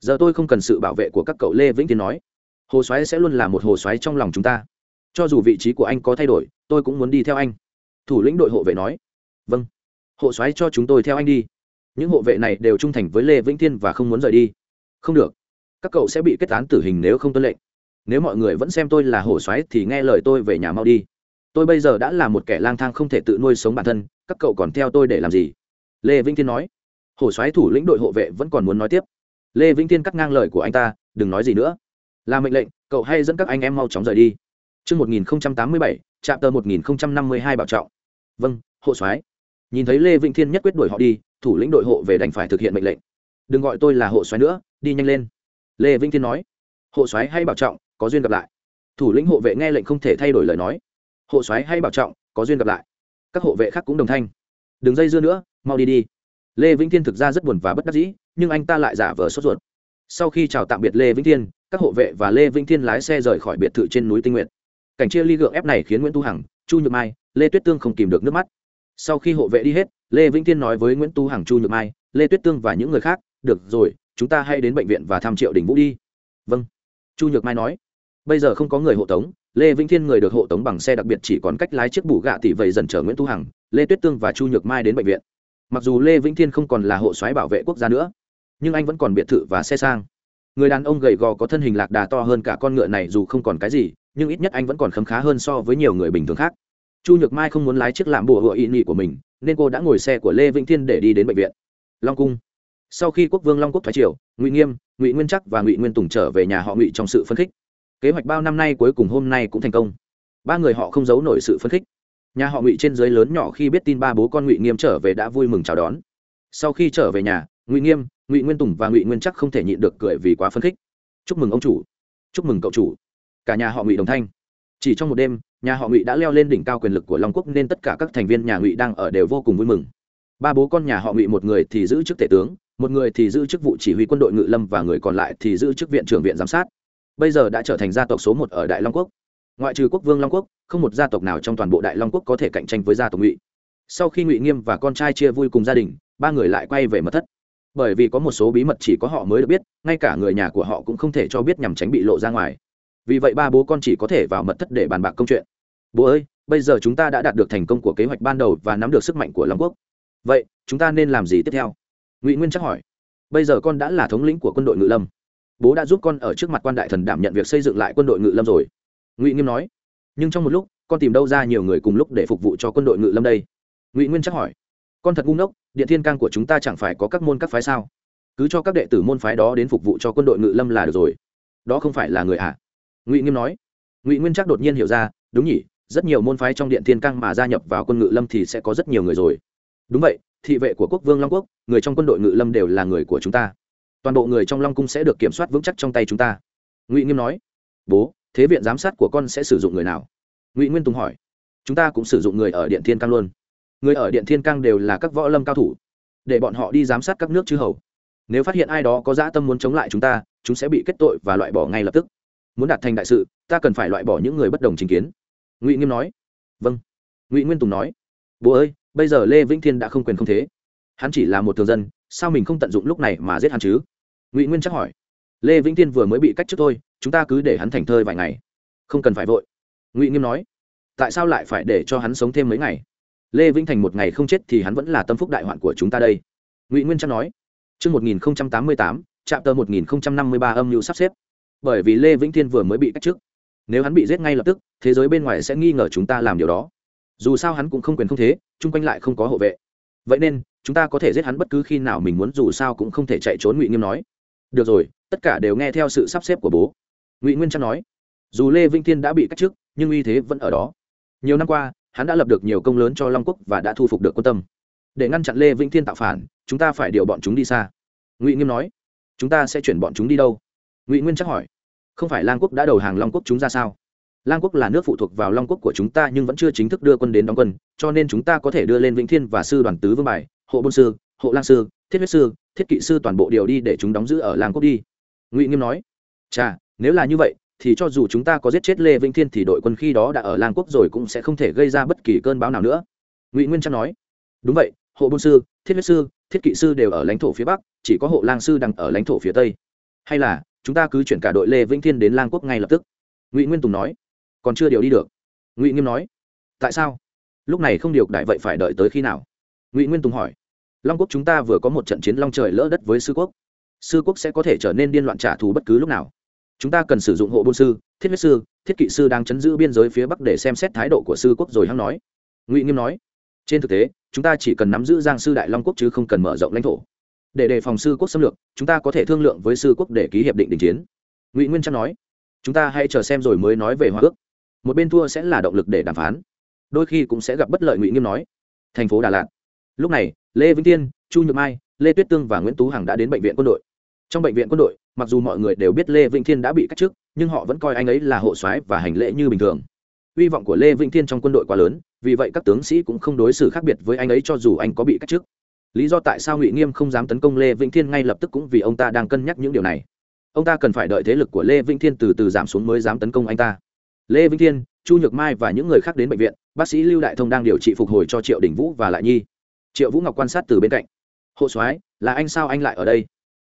Giờ tôi không cần sự bảo vệ của các cậu. Lê vĩnh Thiên nói hồ xoáy sẽ luôn là một hồ xoáy trong lòng chúng ta. Cho dù vị trí của anh có thay đổi, tôi cũng muốn đi theo anh. Thủ lĩnh đội hộ vệ nói. Vâng. Hộ xoáy cho chúng tôi theo anh đi. Những hộ vệ này đều trung thành với lê vĩnh thiên và không muốn rời đi. Không được. Các cậu sẽ bị kết án tử hình nếu không tuân lệnh. Nếu mọi người vẫn xem tôi là hổ xoáy thì nghe lời tôi về nhà mau đi. Tôi bây giờ đã là một kẻ lang thang không thể tự nuôi sống bản thân, các cậu còn theo tôi để làm gì? Lê vĩnh thiên nói. Hổ xoáy thủ lĩnh đội hộ vệ vẫn còn muốn nói tiếp. Lê vĩnh thiên cắt ngang lời của anh ta, đừng nói gì nữa là mệnh lệnh cậu hay dẫn các anh em mau chóng rời đi Trước 1087, trạm tờ 1052 bảo trọng. Vâng, hộ soái. Nhìn thấy Lê Vĩnh Thiên nhất quyết đuổi họ đi, thủ lĩnh đội hộ về đành phải thực hiện mệnh lệnh. Đừng gọi tôi là hộ soái nữa, đi nhanh lên. Lê Vĩnh Thiên nói. Hộ soái hay bảo trọng, có duyên gặp lại. Thủ lĩnh hộ vệ nghe lệnh không thể thay đổi lời nói. Hộ soái hay bảo trọng, có duyên gặp lại. Các hộ vệ khác cũng đồng thanh. Đừng dây dưa nữa, mau đi đi. Lê Vĩnh Thiên thực ra rất buồn và bất đắc dĩ, nhưng anh ta lại giả vờ sốt ruột. Sau khi chào tạm biệt Lê Vĩnh Thiên, các hộ vệ và Lê Vĩnh Thiên lái xe rời khỏi biệt thự trên núi Tinh Nguyện cảnh chia ly gượng ép này khiến nguyễn tu hằng, chu nhược mai, lê tuyết tương không kìm được nước mắt. Sau khi hộ vệ đi hết, lê vĩnh Thiên nói với nguyễn tu hằng, chu nhược mai, lê tuyết tương và những người khác, được rồi, chúng ta hãy đến bệnh viện và thăm triệu đình vũ đi. Vâng. Chu nhược mai nói. Bây giờ không có người hộ tống, lê vĩnh thiên người được hộ tống bằng xe đặc biệt chỉ còn cách lái chiếc bù gạ tỷ vậy dần chở nguyễn tu hằng, lê tuyết tương và chu nhược mai đến bệnh viện. Mặc dù lê vĩnh thiên không còn là hộ soái bảo vệ quốc gia nữa, nhưng anh vẫn còn biệt thự và xe sang người đàn ông gầy gò có thân hình lạc đà to hơn cả con ngựa này dù không còn cái gì, nhưng ít nhất anh vẫn còn khấm khá hơn so với nhiều người bình thường khác. Chu nhược mai không muốn lái chiếc làm bùa hựa ị nị của mình, nên cô đã ngồi xe của lê vĩnh thiên để đi đến bệnh viện. Long cung. Sau khi quốc vương long quốc thoái triều, ngụy nghiêm, ngụy nguyên chắc và ngụy nguyên tùng trở về nhà họ ngụy trong sự phấn khích. Kế hoạch bao năm nay cuối cùng hôm nay cũng thành công. Ba người họ không giấu nổi sự phấn khích. Nhà họ ngụy trên dưới lớn nhỏ khi biết tin ba bố con ngụy nghiêm trở về đã vui mừng chào đón. Sau khi trở về nhà, ngụy nghiêm ngụy nguyên tùng và ngụy nguyên chắc không thể nhịn được cười vì quá phấn khích chúc mừng ông chủ chúc mừng cậu chủ cả nhà họ ngụy đồng thanh chỉ trong một đêm nhà họ ngụy đã leo lên đỉnh cao quyền lực của long quốc nên tất cả các thành viên nhà ngụy đang ở đều vô cùng vui mừng ba bố con nhà họ ngụy một người thì giữ chức tể tướng một người thì giữ chức vụ chỉ huy quân đội ngự lâm và người còn lại thì giữ chức viện trưởng viện giám sát bây giờ đã trở thành gia tộc số một ở đại long quốc ngoại trừ quốc vương long quốc không một gia tộc nào trong toàn bộ đại long quốc có thể cạnh tranh với gia tộc ngụy sau khi ngụy nghiêm và con trai chia vui cùng gia đình ba người lại quay về mật thất bởi vì có một số bí mật chỉ có họ mới được biết, ngay cả người nhà của họ cũng không thể cho biết nhằm tránh bị lộ ra ngoài. Vì vậy ba bố con chỉ có thể vào mật thất để bàn bạc công chuyện. Bố ơi, bây giờ chúng ta đã đạt được thành công của kế hoạch ban đầu và nắm được sức mạnh của long quốc. Vậy, chúng ta nên làm gì tiếp theo? Ngụy nguyên chắc hỏi. Bây giờ con đã là thống lĩnh của quân đội ngự lâm. Bố đã giúp con ở trước mặt quan đại thần đảm nhận việc xây dựng lại quân đội ngự lâm rồi. Ngụy nghiêm nói. Nhưng trong một lúc, con tìm đâu ra nhiều người cùng lúc để phục vụ cho quân đội ngự lâm đây? Ngụy nguyên chắc hỏi con thật ngu ngốc, điện thiên cang của chúng ta chẳng phải có các môn các phái sao? Cứ cho các đệ tử môn phái đó đến phục vụ cho quân đội ngự lâm là được rồi. Đó không phải là người ạ? À ngụy nghiêm nói. Ngụy nguyên chắc đột nhiên hiểu ra, đúng nhỉ, rất nhiều môn phái trong điện thiên cang mà gia nhập vào quân ngự lâm thì sẽ có rất nhiều người rồi. Đúng vậy, thị vệ của quốc vương long quốc, người trong quân đội ngự lâm đều là người của chúng ta. Toàn bộ người trong long cung sẽ được kiểm soát vững chắc trong tay chúng ta. Ngụy nghiêm nói. Bố, thế viện giám sát của con sẽ sử dụng người nào? Ngụy nguyên tùng hỏi. Chúng ta cũng sử dụng người ở điện thiên cang luôn người ở điện thiên Cang đều là các võ lâm cao thủ, để bọn họ đi giám sát các nước chư hầu. Nếu phát hiện ai đó có dã tâm muốn chống lại chúng ta, chúng sẽ bị kết tội và loại bỏ ngay lập tức. Muốn đạt thành đại sự, ta cần phải loại bỏ những người bất đồng chính kiến. Ngụy nghiêm nói. Vâng. Ngụy nguyên tùng nói. Bố ơi, bây giờ lê vĩnh thiên đã không quyền không thế. Hắn chỉ là một thường dân, sao mình không tận dụng lúc này mà giết hắn chứ? Ngụy nguyên chắc hỏi. Lê vĩnh thiên vừa mới bị cách trước thôi, chúng ta cứ để hắn thành thơi vài ngày, không cần phải vội. Ngụy nghiêm nói. Tại sao lại phải để cho hắn sống thêm mấy ngày? Lê vĩnh thành một ngày không chết thì hắn vẫn là tâm phúc đại hoạn của chúng ta đây ngụy nguyên trang nói Trước 1088, trạm tờ 1053 âm mưu sắp xếp. Bởi vì Lê Vĩnh Thiên vừa mới bị cách trước. Nếu hắn bị giết ngay lập tức, thế giới bên ngoài sẽ nghi ngờ chúng ta làm điều đó. Dù sao hắn cũng không quyền không thế, chung quanh lại không có hộ vệ. Vậy nên, chúng ta có thể giết hắn bất cứ khi nào mình muốn dù sao cũng không thể chạy trốn Ngụy Nghiêm nói. Được rồi, tất cả đều nghe theo sự sắp xếp của bố. Ngụy Nguyên Trang nói. Dù Lê Vĩnh Thiên đã bị cách trước, nhưng uy thế vẫn ở đó. Nhiều năm qua, hắn đã lập được nhiều công lớn cho Long Quốc và đã thu phục được quân tâm. Để ngăn chặn Lê Vĩnh Thiên tạo phản, chúng ta phải điều bọn chúng đi xa. Ngụy Nghiêm nói chúng ta sẽ chuyển bọn chúng đi đâu ngụy nguyên chắc hỏi không phải lang quốc đã đầu hàng long quốc chúng ra sao lang quốc là nước phụ thuộc vào long quốc của chúng ta nhưng vẫn chưa chính thức đưa quân đến đóng quân cho nên chúng ta có thể đưa lên vĩnh thiên và sư đoàn tứ vương bài hộ bôn sư hộ lang sư thiết huyết sư thiết kỵ sư toàn bộ điều đi để chúng đóng giữ ở lang quốc đi ngụy nghiêm nói chà nếu là như vậy thì cho dù chúng ta có giết chết lê vĩnh thiên thì đội quân khi đó đã ở lang quốc rồi cũng sẽ không thể gây ra bất kỳ cơn bão nào nữa. Ngụy nguyên Trang nói, đúng vậy, hộ bôn sư, thiết huyết sư, thiết kỵ sư đều ở lãnh thổ phía bắc, chỉ có hộ lang sư đang ở lãnh thổ phía tây. Hay là, chúng ta cứ chuyển cả đội lê vĩnh thiên đến lang quốc ngay lập tức. Ngụy nguyên tùng nói, còn chưa điều đi được. Ngụy nghiêm nói, tại sao? Lúc này không điều đại vậy phải đợi tới khi nào? Ngụy nguyên tùng hỏi, long quốc chúng ta vừa có một trận chiến long trời lỡ đất với sư quốc. Sư quốc sẽ có thể trở nên điên loạn trả thù bất cứ lúc nào chúng ta cần sử dụng hộ bôn sư, thiết huyết sư, thiết kỵ sư đang chấn giữ biên giới phía bắc để xem xét thái độ của sư quốc rồi hắn nói. Ngụy nghiêm nói, trên thực tế, chúng ta chỉ cần nắm giữ giang sư đại long quốc chứ không cần mở rộng lãnh thổ. Để đề phòng sư quốc xâm lược, chúng ta có thể thương lượng với sư quốc để ký hiệp định đình chiến. Ngụy nguyên trang nói, chúng ta hãy chờ xem rồi mới nói về hòa ước. Một bên thua sẽ là động lực để đàm phán. Đôi khi cũng sẽ gặp bất lợi, ngụy nghiêm nói. Thành phố đà lạt. Lúc này, lê vĩnh tiên, chu nhược mai, lê tuyết tương và nguyễn tú hằng đã đến bệnh viện quân đội trong bệnh viện quân đội, mặc dù mọi người đều biết lê vĩnh thiên đã bị cách chức, nhưng họ vẫn coi anh ấy là hộ soái và hành lễ như bình thường. Hy vọng của lê vĩnh thiên trong quân đội quá lớn, vì vậy các tướng sĩ cũng không đối xử khác biệt với anh ấy cho dù anh có bị cách chức. Lý do tại sao ngụy nghiêm không dám tấn công lê vĩnh thiên ngay lập tức cũng vì ông ta đang cân nhắc những điều này. Ông ta cần phải đợi thế lực của lê vĩnh thiên từ từ giảm xuống mới dám tấn công anh ta. Lê vĩnh thiên, chu nhược mai và những người khác đến bệnh viện, bác sĩ lưu đại thông đang điều trị phục hồi cho triệu đình vũ và lại nhi. Triệu vũ ngọc quan sát từ bên cạnh. Hộ soái, là anh sao anh lại ở đây?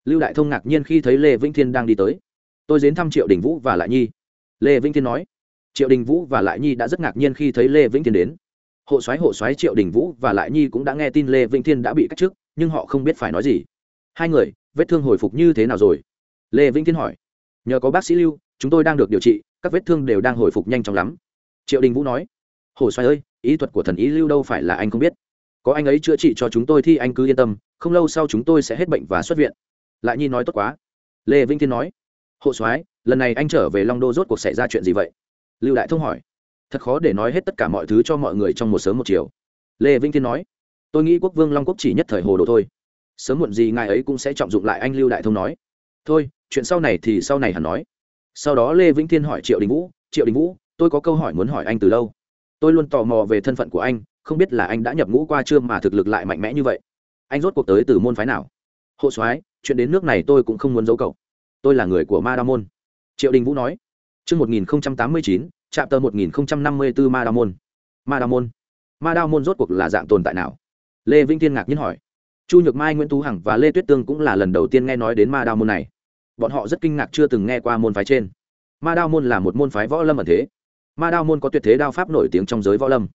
Lưu đại thông ngạc nhiên khi thấy lê vĩnh thiên đang đi tới. Tôi đến thăm triệu đình vũ và lại nhi. Lê vĩnh thiên nói. Triệu đình vũ và lại nhi đã rất ngạc nhiên khi thấy lê vĩnh thiên đến. Hộ soái hộ soái triệu đình vũ và lại nhi cũng đã nghe tin lê vĩnh thiên đã bị cách chức, nhưng họ không biết phải nói gì. Hai người, vết thương hồi phục như thế nào rồi? Lê vĩnh thiên hỏi. Nhờ có bác sĩ lưu, chúng tôi đang được điều trị, các vết thương đều đang hồi phục nhanh chóng lắm. Triệu đình vũ nói. Hồ xoay ơi, ý thuật của thần ý lưu đâu phải là anh không biết. Có anh ấy chữa trị cho chúng tôi thì anh cứ yên tâm, không lâu sau chúng tôi sẽ hết bệnh và xuất viện lại nhi nói tốt quá. Lê vĩnh thiên nói, hộ soái, lần này anh trở về long đô rốt cuộc xảy ra chuyện gì vậy? Lưu đại thông hỏi, thật khó để nói hết tất cả mọi thứ cho mọi người trong một sớm một chiều. Lê vĩnh thiên nói, tôi nghĩ quốc vương long quốc chỉ nhất thời hồ đồ thôi. Sớm muộn gì ngài ấy cũng sẽ trọng dụng lại anh, lưu đại thông nói. Thôi, chuyện sau này thì sau này hẳn nói. Sau đó lê vĩnh thiên hỏi triệu đình vũ, triệu đình vũ, tôi có câu hỏi muốn hỏi anh từ lâu tôi luôn tò mò về thân phận của anh, không biết là anh đã nhập ngũ qua chưa mà thực lực lại mạnh mẽ như vậy. Anh rốt cuộc tới từ môn phái nào? Hộ soái chuyện đến nước này tôi cũng không muốn giấu cậu tôi là người của ma đa môn triệu đình vũ nói Trước 1089, chạm tờ 1054 ma đa môn. Ma đa môn. Ma đa môn rốt cuộc là dạng tồn tại nào? Lê Vĩnh Thiên ngạc nhiên hỏi. Chu Nhược Mai, Nguyễn Tú Hằng và Lê Tuyết Tương cũng là lần đầu tiên nghe nói đến ma đa môn này. Bọn họ rất kinh ngạc chưa từng nghe qua môn phái trên. Ma đa môn là một môn phái võ lâm ẩn thế. Ma đa môn có tuyệt thế đao pháp nổi tiếng trong giới võ lâm.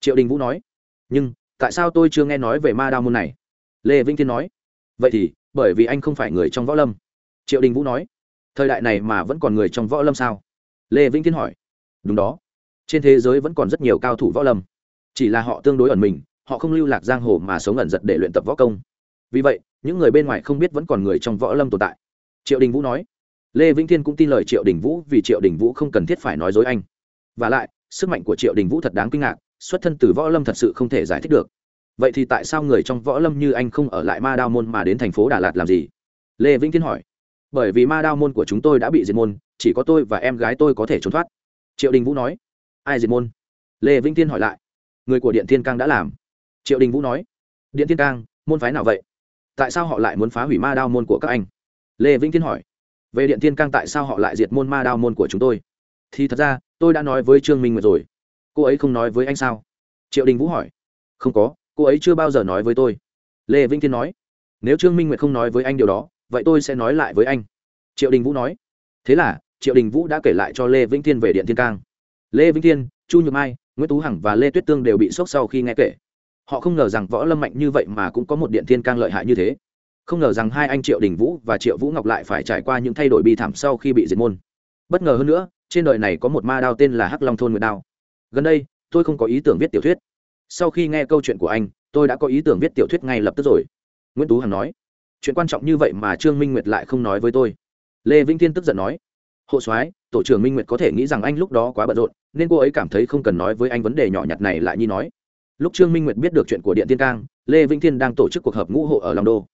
Triệu Đình Vũ nói. Nhưng, tại sao tôi chưa nghe nói về ma đa môn này? Lê Vĩnh Thiên nói. Vậy thì, bởi vì anh không phải người trong võ lâm. Triệu Đình Vũ nói. Thời đại này mà vẫn còn người trong võ lâm sao? Lê Vĩnh Thiên hỏi đúng đó trên thế giới vẫn còn rất nhiều cao thủ võ lâm chỉ là họ tương đối ẩn mình, họ không lưu lạc giang hồ mà sống ẩn giật để luyện tập võ công vì vậy, những người bên ngoài không biết vẫn còn người trong võ lâm tồn tại triệu đình vũ nói, lê vĩnh thiên cũng tin lời triệu đình vũ vì triệu đình vũ không cần thiết phải nói dối anh v à lại, sức mạnh của triệu đình vũ thật đáng kinh ngạc, xuất thân từ võ lâm thật sự không thể giải thích được vậy thì tại sao người trong võ lâm như anh không ở lại ma đao môn mà đến thành phố đà lạt làm gì? Lê vĩnh thiên hỏi. Bởi vì ma đao môn của chúng tôi đã bị diệt môn, chỉ có tôi và em gái tôi có thể trốn thoát. Triệu đình vũ nói. Ai diệt môn? Lê vĩnh thiên hỏi lại. Người của điện thiên cang đã làm. Triệu đình vũ nói. Điện thiên cang, môn phái nào vậy? Tại sao họ lại muốn phá hủy ma đao môn của các anh? Lê vĩnh thiên hỏi. Về điện thiên cang tại sao họ lại diệt môn ma đao môn của chúng tôi? Thì thật ra, tôi đã nói với trương minh nguyệt rồi. Cô ấy không nói với anh sao? Triệu đình vũ hỏi. Không có cô ấy chưa bao giờ nói với tôi. Lê vĩnh thiên nói, nếu trương minh nguyệt không nói với anh điều đó, vậy tôi sẽ nói lại với anh. Triệu đình vũ nói, thế là, triệu đình vũ đã kể lại cho lê vĩnh thiên về điện thiên cang. Lê vĩnh thiên, chu nhược mai, nguyễn tú hằng và lê tuyết tương đều bị sốc sau khi nghe kể. Họ không ngờ rằng võ lâm mạnh như vậy mà cũng có một điện thiên cang lợi hại như thế. Không ngờ rằng hai anh triệu đình vũ và triệu vũ ngọc lại phải trải qua những thay đổi bi thảm sau khi bị diệt môn. Bất ngờ hơn nữa, trên đời này có một ma đao tên là hắc long thôn nguyệt đao. Gần đây, tôi không có ý tưởng viết tiểu thuyết sau khi nghe câu chuyện của anh, tôi đã có ý tưởng viết tiểu thuyết ngay lập tức rồi. Nguyễn tú hằng nói, chuyện quan trọng như vậy mà trương minh nguyệt lại không nói với tôi. Lê vĩnh thiên tức giận nói, hộ soái, tổ trưởng minh nguyệt có thể nghĩ rằng anh lúc đó quá bận rộn, nên cô ấy cảm thấy không cần nói với anh vấn đề nhỏ nhặt này lại như nói. Lúc trương minh nguyệt biết được chuyện của điện tiên cang, lê vĩnh thiên đang tổ chức cuộc họp ngũ hộ ở long đô.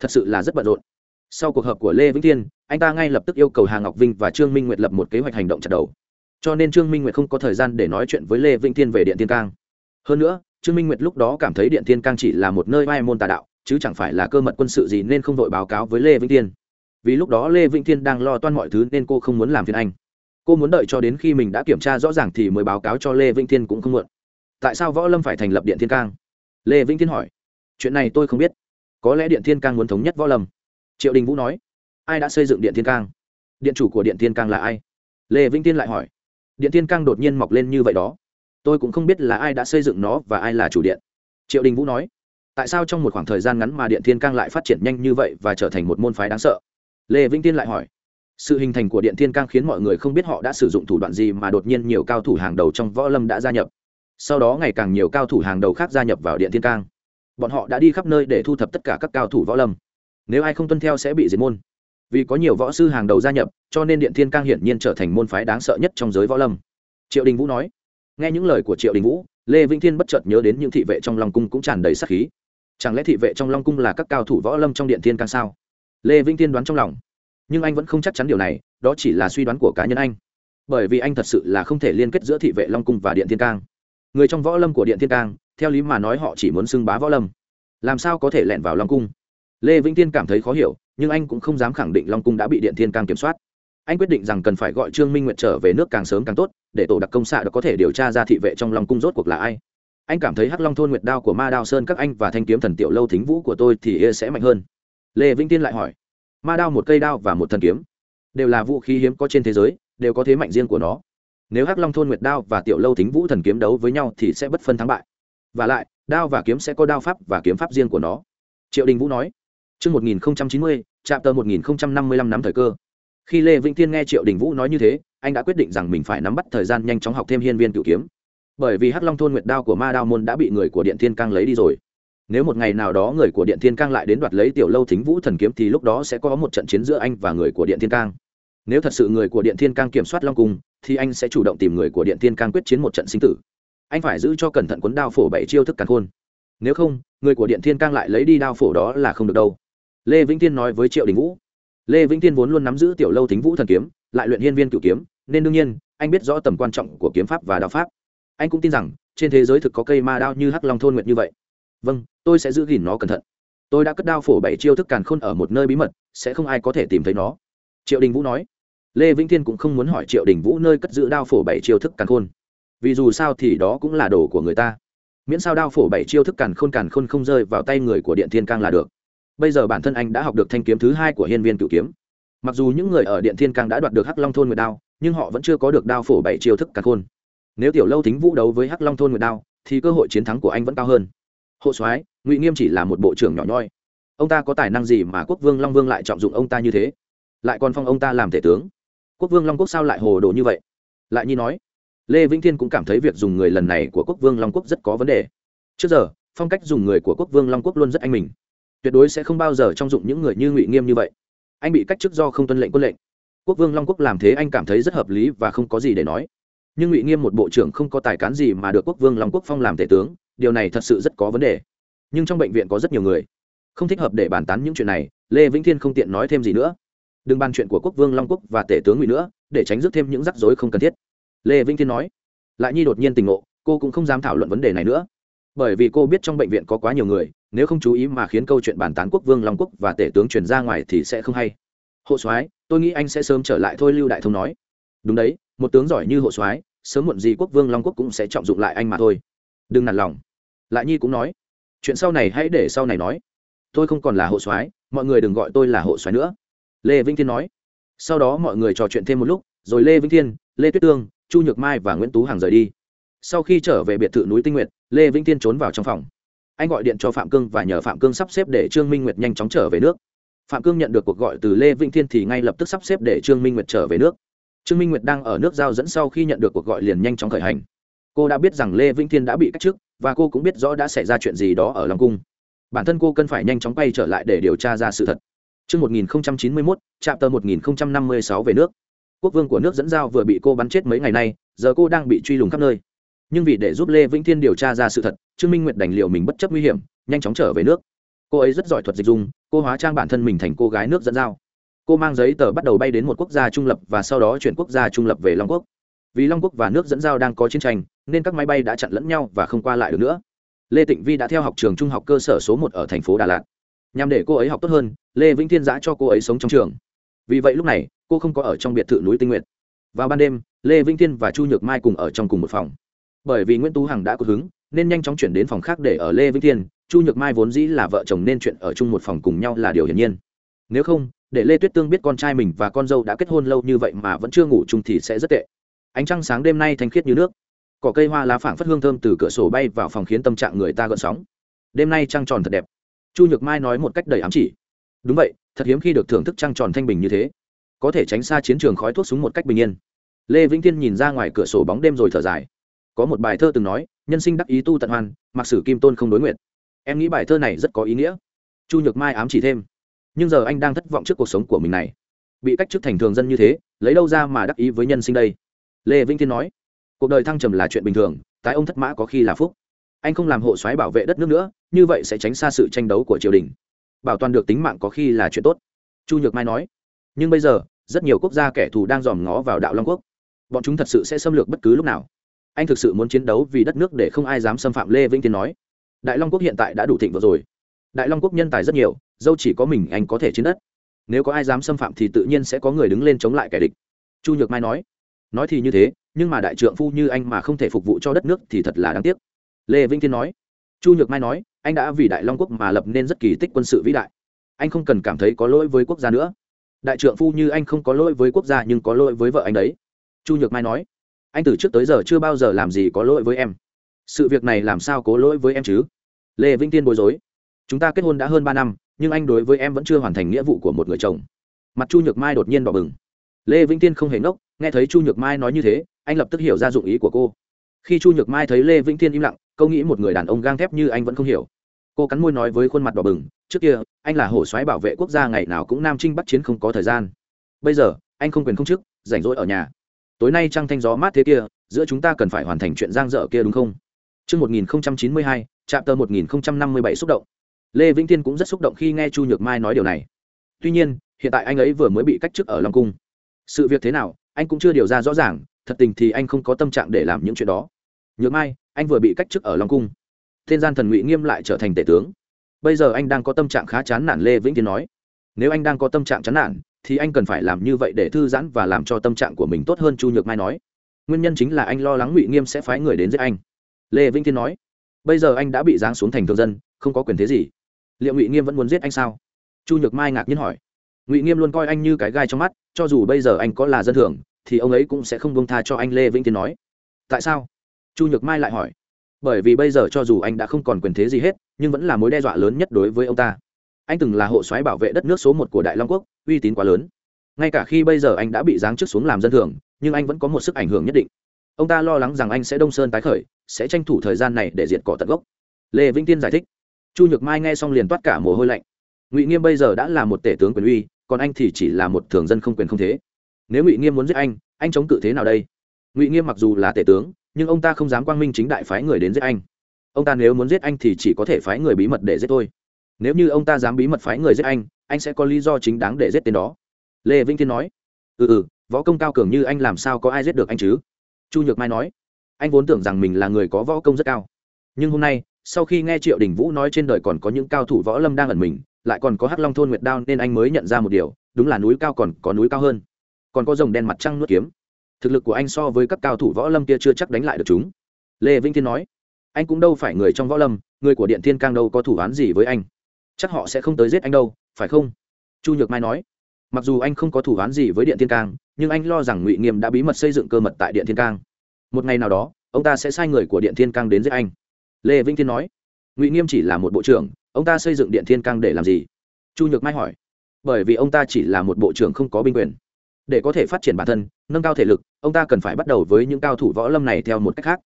Thật sự là rất bận rộn. Sau cuộc họp của lê vĩnh thiên, anh ta ngay lập tức yêu cầu hà ngọc vinh và trương minh nguyệt lập một kế hoạch hành động chặt đầu. Cho nên trương minh nguyệt không có thời gian để nói chuyện với lê vĩnh thiên về điện tiên cang hơn nữa, trương minh nguyệt lúc đó cảm thấy điện thiên cang chỉ là một nơi vai môn tà đạo, chứ chẳng phải là cơ mật quân sự gì nên không đội báo cáo với lê vĩnh thiên. Vì lúc đó lê vĩnh thiên đang lo toan mọi thứ nên cô không muốn làm phiền anh. Cô muốn đợi cho đến khi mình đã kiểm tra rõ ràng thì mới báo cáo cho lê vĩnh thiên cũng không muộn. Tại sao võ lâm phải thành lập điện thiên cang? Lê vĩnh thiên hỏi. Chuyện này tôi không biết. Có lẽ điện thiên cang muốn thống nhất võ lâm. Triệu đình vũ nói. Ai đã xây dựng điện thiên cang? Điện chủ của điện thiên cang là ai? Lê vĩnh thiên lại hỏi. Điện thiên cang đột nhiên mọc lên như vậy đó tôi cũng không biết là ai đã xây dựng nó và ai là chủ điện. Triệu đình vũ nói, tại sao trong một khoảng thời gian ngắn mà điện thiên cang lại phát triển nhanh như vậy và trở thành một môn phái đáng sợ? Lê vĩnh tiên lại hỏi, sự hình thành của điện thiên cang khiến mọi người không biết họ đã sử dụng thủ đoạn gì mà đột nhiên nhiều cao thủ hàng đầu trong võ lâm đã gia nhập. Sau đó ngày càng nhiều cao thủ hàng đầu khác gia nhập vào điện thiên cang. Bọn họ đã đi khắp nơi để thu thập tất cả các cao thủ võ lâm. Nếu ai không tuân theo sẽ bị diệt môn. Vì có nhiều võ sư hàng đầu gia nhập, cho nên điện thiên cang hiển nhiên trở thành môn phái đáng sợ nhất trong giới võ lâm. Triệu đình vũ nói nghe những lời của triệu đình vũ, lê vĩnh thiên bất chợt nhớ đến những thị vệ trong long cung cũng tràn đầy sắc khí. Chẳng lẽ thị vệ trong long cung là các cao thủ võ lâm trong điện thiên cang sao? Lê vĩnh thiên đoán trong lòng. Nhưng anh vẫn không chắc chắn điều này, đó chỉ là suy đoán của cá nhân anh. Bởi vì anh thật sự là không thể liên kết giữa thị vệ long cung và điện thiên cang. Người trong võ lâm của điện thiên cang, theo lý mà nói họ chỉ muốn xưng bá võ lâm. Làm sao có thể lẹn vào long cung? Lê vĩnh tiên cảm thấy khó hiểu, nhưng anh cũng không dám khẳng định long cung đã bị điện thiên cang kiểm soát. Anh quyết định rằng cần phải gọi trương minh nguyện trở về nước càng sớm càng tốt để tổ đặc công xạ đã có thể điều tra ra thị vệ trong long cung rốt cuộc là ai. Anh cảm thấy hắc long thôn nguyệt đao của ma đao sơn các anh và thanh kiếm thần tiểu lâu thính vũ của tôi thì sẽ mạnh hơn. Lê vĩnh tiên lại hỏi. Ma đao một cây đao và một thần kiếm. Đều là vũ khí hiếm có trên thế giới đều có thế mạnh riêng của nó. Nếu hắc long thôn nguyệt đao và tiểu lâu thính vũ thần kiếm đấu với nhau thì sẽ bất phân thắng bại. Và lại đao và kiếm sẽ có đao pháp và kiếm pháp riêng của nó. Triệu đình vũ nói. Trước 1090, chạm tờ 1055 năm thời cơ. Khi Lê Vĩnh Thiên nghe Triệu Đình Vũ nói như thế, anh đã quyết định rằng mình phải nắm bắt thời gian nhanh chóng học thêm hiên viên cựu kiếm. Bởi vì Hắc Long thôn Nguyệt Đao của Ma Đao môn đã bị người của Điện Thiên Cang lấy đi rồi nếu một ngày nào đó người của điện thiên cang lại đến đoạt lấy tiểu lâu thính vũ thần kiếm thì lúc đó sẽ có một trận chiến giữa anh và người của điện thiên cang nếu thật sự người của điện thiên cang kiểm soát long cung thì anh sẽ chủ động tìm người của điện thiên cang quyết chiến một trận sinh tử anh phải giữ cho cẩn thận cuốn đao phổ bảy chiêu thức càn khôn nếu không người của điện thiên cang lại lấy đi đao phổ đó là không được đâu lê vĩnh tiên nói với triệu đình vũ lê vĩnh tiên vốn luôn nắm giữ tiểu lâu thính vũ thần kiếm, lại luyện hiên viên cửu kiếm, nên đương nhiên, anh biết rõ tầm quan trọng của kiếm pháp và đạo pháp. Anh cũng tin rằng, trên thế giới thực có cây ma đao như hắc long thôn nguyệt như vậy. Vâng tôi sẽ giữ gìn nó cẩn thận. Tôi đã cất đao phổ bảy chiêu thức càn khôn ở một nơi bí mật, sẽ không ai có thể tìm thấy nó. Triệu đình vũ nói. Lê vĩnh thiên cũng không muốn hỏi triệu đình vũ nơi cất giữ đao phổ bảy chiêu thức càn khôn. Vì dù sao thì đó cũng là đồ của người ta. Miễn sao đao phổ bảy chiêu thức càn khôn càn khôn không rơi vào tay người của điện thiên cang là được bây giờ bản thân anh đã học được thanh kiếm thứ hai của hiên viên cựu kiếm. Mặc dù những người ở điện thiên cang đã đoạt được hắc long thôn nguyệt đao, nhưng họ vẫn chưa có được đao phổ bảy chiêu thức càn khôn. Nếu tiểu lâu thính vũ đấu với hắc long thôn nguyệt đao, thì cơ hội chiến thắng của anh vẫn cao hơn. Hộ soái, ngụy nghiêm chỉ là một bộ trưởng nhỏ nhoi. Ông ta có tài năng gì mà quốc vương long vương lại trọng dụng ông ta như thế? Lại còn phong ông ta làm thể tướng. Quốc vương long quốc sao lại hồ đồ như vậy? Lại nhi nói, lê vĩnh thiên cũng cảm thấy việc dùng người lần này của quốc vương long quốc rất có vấn đề. Trước giờ, phong cách dùng người của quốc vương long quốc luôn rất anh mình tuyệt đối sẽ không bao giờ trong dụng những người như ngụy nghiêm như vậy. Anh bị cách chức do không tuân lệnh quân lệnh. Quốc vương long quốc làm thế anh cảm thấy rất hợp lý và không có gì để nói. Nhưng ngụy nghiêm một bộ trưởng không có tài cán gì mà được quốc vương long quốc phong làm tể tướng, điều này thật sự rất có vấn đề. Nhưng trong bệnh viện có rất nhiều người. Không thích hợp để bàn tán những chuyện này, lê vĩnh thiên không tiện nói thêm gì nữa. Đừng bàn chuyện của quốc vương long quốc và tể tướng ngụy nữa, để tránh rước thêm những rắc rối không cần thiết. Lê vĩnh thiên nói. Lại nhi đột nhiên tình ngộ, cô cũng không dám thảo luận vấn đề này nữa. Bởi vì cô biết trong bệnh viện có quá nhiều người nếu không chú ý mà khiến câu chuyện bàn tán quốc vương long quốc và tể tướng truyền ra ngoài thì sẽ không hay. Hộ soái tôi nghĩ anh sẽ sớm trở lại thôi lưu đại thông nói. Đúng đấy một tướng giỏi như hộ soái sớm muộn gì quốc vương long quốc cũng sẽ trọng dụng lại anh mà thôi. Đừng nản lòng. Lại nhi cũng nói. Chuyện sau này hãy để sau này nói. Tôi không còn là hộ soái mọi người đừng gọi tôi là hộ soái nữa. Lê vĩnh thiên nói. Sau đó mọi người trò chuyện thêm một lúc rồi lê vĩnh thiên lê tuyết tương chu nhược mai và nguyễn tú hằng rời đi. Sau khi trở về biệt thự núi tinh Nguyệt, lê vĩnh thiên trốn vào trong phòng anh gọi điện cho phạm cương và nhờ phạm cương sắp xếp để trương minh nguyệt nhanh chóng trở về nước. Phạm cương nhận được cuộc gọi từ lê vĩnh thiên thì ngay lập tức sắp xếp để trương minh nguyệt trở về nước. Trương minh nguyệt đang ở nước giao dẫn sau khi nhận được cuộc gọi liền nhanh chóng khởi hành. Cô đã biết rằng lê vĩnh thiên đã bị cách chức và cô cũng biết rõ đã xảy ra chuyện gì đó ở long cung. Bản thân cô cần phải nhanh chóng quay trở lại để điều tra ra sự thật. Trước 1091, trạm tờ 1056 về nước. Quốc vương của nước dẫn giao vừa bị cô bắn chết mấy ngày nay, giờ cô đang bị truy lùng khắp nơi. Nhưng vì để giúp Lê Vĩnh Thiên điều tra ra sự thật, Trương Minh Nguyệt đành liệu mình bất chấp nguy hiểm, nhanh chóng trở về nước. Cô ấy rất giỏi thuật dịch dung, cô hóa trang bản thân mình thành cô gái nước dẫn giao. Cô mang giấy tờ bắt đầu bay đến một quốc gia trung lập và sau đó chuyển quốc gia trung lập về Long Quốc. Vì Long Quốc và nước dẫn giao đang có chiến tranh, nên các máy bay đã chặn lẫn nhau và không qua lại được nữa. Lê Tịnh Vi đã theo học trường trung học cơ sở số một ở thành phố Đà Lạt nhằm để cô ấy học tốt hơn lê vĩnh thiên giã cho cô ấy sống trong trường vì vậy lúc này cô không có ở trong biệt thự núi tinh nguyện vào ban đêm lê vĩnh thiên và chu nhược mai cùng ở trong cùng một phòng bởi vì nguyễn tú hằng đã có hứng, nên nhanh chóng chuyển đến phòng khác để ở lê vĩnh thiên. Chu nhược mai vốn dĩ là vợ chồng nên chuyện ở chung một phòng cùng nhau là điều hiển nhiên. Nếu không, để lê tuyết tương biết con trai mình và con dâu đã kết hôn lâu như vậy mà vẫn chưa ngủ chung thì sẽ rất tệ. Ánh trăng sáng đêm nay thanh khiết như nước. Cỏ cây hoa lá phảng phất hương thơm từ cửa sổ bay vào phòng khiến tâm trạng người ta gợn sóng. Đêm nay trăng tròn thật đẹp. Chu nhược mai nói một cách đầy ám chỉ. Đúng vậy, thật hiếm khi được thưởng thức trăng tròn thanh bình như thế. Có thể tránh xa chiến trường khói thuốc súng một cách bình yên. Lê vĩnh thiên nhìn ra ngoài cửa sổ bóng đêm rồi thở dài có một bài thơ từng nói, nhân sinh đắc ý tu tận hoàn mặc sử kim tôn không đối nguyện. Em nghĩ bài thơ này rất có ý nghĩa. Chu nhược mai ám chỉ thêm, nhưng giờ anh đang thất vọng trước cuộc sống của mình này. Bị cách chức thành thường dân như thế, lấy đâu ra mà đắc ý với nhân sinh đây? Lê vĩnh thiên nói, cuộc đời thăng trầm là chuyện bình thường tái ông thất mã có khi là phúc. Anh không làm hộ soái bảo vệ đất nước nữa, như vậy sẽ tránh xa sự tranh đấu của triều đình. Bảo toàn được tính mạng có khi là chuyện tốt. Chu nhược mai nói, nhưng bây giờ, rất nhiều quốc gia kẻ thù đang dòm ngó vào đạo long quốc. Bọn chúng thật sự sẽ xâm lược bất cứ lúc nào anh thực sự muốn chiến đấu vì đất nước để không ai dám xâm phạm lê vĩnh tiến nói. Đại long quốc hiện tại đã đủ thịnh vượng rồi. Đại long quốc nhân tài rất nhiều, dâu chỉ có mình anh có thể chiến đất. Nếu có ai dám xâm phạm thì tự nhiên sẽ có người đứng lên chống lại kẻ địch. Chu nhược mai nói. Nói thì như thế, nhưng mà đại trượng phu như anh mà không thể phục vụ cho đất nước thì thật là đáng tiếc. Lê vĩnh thiên nói. Chu nhược mai nói, anh đã vì đại long quốc mà lập nên rất kỳ tích quân sự vĩ đại. Anh không cần cảm thấy có lỗi với quốc gia nữa. Đại trượng phu như anh không có lỗi với quốc gia nhưng có lỗi với vợ anh đấy. Chu nhược mai nói anh từ trước tới giờ chưa bao giờ làm gì có lỗi với em. Sự việc này làm sao có lỗi với em chứ? Lê vĩnh tiên bối rối. Chúng ta kết hôn đã hơn ba năm, nhưng anh đối với em vẫn chưa hoàn thành nghĩa vụ của một người chồng. Mặt chu nhược mai đột nhiên đỏ bừng. Lê vĩnh tiên không hề ngốc, nghe thấy chu nhược mai nói như thế, anh lập tức hiểu ra dụng ý của cô. Khi chu nhược mai thấy lê vĩnh thiên im lặng câu nghĩ một người đàn ông gang thép như anh vẫn không hiểu. Cô cắn môi nói với khuôn mặt đỏ bừng, trước kia, anh là hổ xoáy bảo vệ quốc gia, ngày nào cũng nam trinh bắt chiến không có thời gian. Bây giờ, anh không quyền không chức, rảnh rỗi ở nhà tối nay trăng thanh gió mát thế kia giữa chúng ta cần phải hoàn thành chuyện giang dở kia đúng không Trước 1092, chạm tờ 1057 xúc động. Lê Vĩnh Thiên cũng rất xúc động khi nghe Chu Nhược Mai nói điều này. Tuy nhiên, hiện tại anh ấy vừa mới bị cách chức ở Long Cung. Sự việc thế nào, anh cũng chưa điều ra rõ ràng, thật tình thì anh không có tâm trạng để làm những chuyện đó. Nhược Mai, anh vừa bị cách chức ở Long Cung Thiên gian thần ngụy nghiêm lại trở thành tể tướng bây giờ anh đang có tâm trạng khá chán nản lê vĩnh Thiên nói nếu anh đang có tâm trạng chán nản thì anh cần phải làm như vậy để thư giãn và làm cho tâm trạng của mình tốt hơn, chu nhược mai nói. Nguyên nhân chính là anh lo lắng ngụy nghiêm sẽ phái người đến giết anh. Lê vĩnh thiên nói, bây giờ anh đã bị giáng xuống thành thường dân, không có quyền thế gì. Liệu ngụy nghiêm vẫn muốn giết anh sao? Chu nhược mai ngạc nhiên hỏi. Ngụy nghiêm luôn coi anh như cái gai trong mắt, cho dù bây giờ anh có là dân thường, thì ông ấy cũng sẽ không bông tha cho anh, lê vĩnh thiên nói. Tại sao? Chu nhược mai lại hỏi. Bởi vì bây giờ cho dù anh đã không còn quyền thế gì hết, nhưng vẫn là mối đe dọa lớn nhất đối với ông ta anh từng là hộ soái bảo vệ đất nước số một của đại long quốc, uy tín quá lớn. Ngay cả khi bây giờ anh đã bị giáng chức xuống làm dân thường, nhưng anh vẫn có một sức ảnh hưởng nhất định. Ông ta lo lắng rằng anh sẽ đông sơn tái khởi, sẽ tranh thủ thời gian này để diệt cỏ tận gốc. Lê vĩnh tiên giải thích. Chu nhược mai nghe xong liền toát cả mồ hôi lạnh. Ngụy nghiêm bây giờ đã là một tể tướng quyền uy, còn anh thì chỉ là một thường dân không quyền không thế. Nếu ngụy nghiêm muốn giết anh anh chống cự thế nào đây? Ngụy nghiêm mặc dù là tể tướng, nhưng ông ta không dám quang minh chính đại phái người đến giết anh. Ông ta nếu muốn giết anh thì chỉ có thể phái người bí mật để giết tôi nếu như ông ta dám bí mật phái người giết anh anh sẽ có lý do chính đáng để giết tên đó. Lê vĩnh thiên nói. Ừ ừ võ công cao cường như anh làm sao có ai giết được anh chứ? Chu nhược mai nói. Anh vốn tưởng rằng mình là người có võ công rất cao. Nhưng hôm nay, sau khi nghe triệu đình vũ nói trên đời còn có những cao thủ võ lâm đang ẩn mình, lại còn có hắc long thôn nguyệt đao nên anh mới nhận ra một điều, đúng là núi cao còn có núi cao hơn. Còn có rồng đen mặt trăng nuốt kiếm. Thực lực của anh so với các cao thủ võ lâm kia chưa chắc đánh lại được chúng. Lê vĩnh thiên nói. Anh cũng đâu phải người trong võ lâm, người của điện thiên cang đâu có thủ án gì với anh chắc họ sẽ không tới giết anh đâu, phải không? Chu nhược mai nói. Mặc dù anh không có thủ án gì với điện thiên cang, nhưng anh lo rằng ngụy nghiêm đã bí mật xây dựng cơ mật tại điện thiên cang. Một ngày nào đó, ông ta sẽ sai người của điện thiên cang đến giết anh. Lê vĩnh thiên nói. Ngụy nghiêm chỉ là một bộ trưởng, ông ta xây dựng điện thiên cang để làm gì? Chu nhược mai hỏi. Bởi vì ông ta chỉ là một bộ trưởng không có binh quyền. Để có thể phát triển bản thân, nâng cao thể lực, ông ta cần phải bắt đầu với những cao thủ võ lâm này theo một cách khác.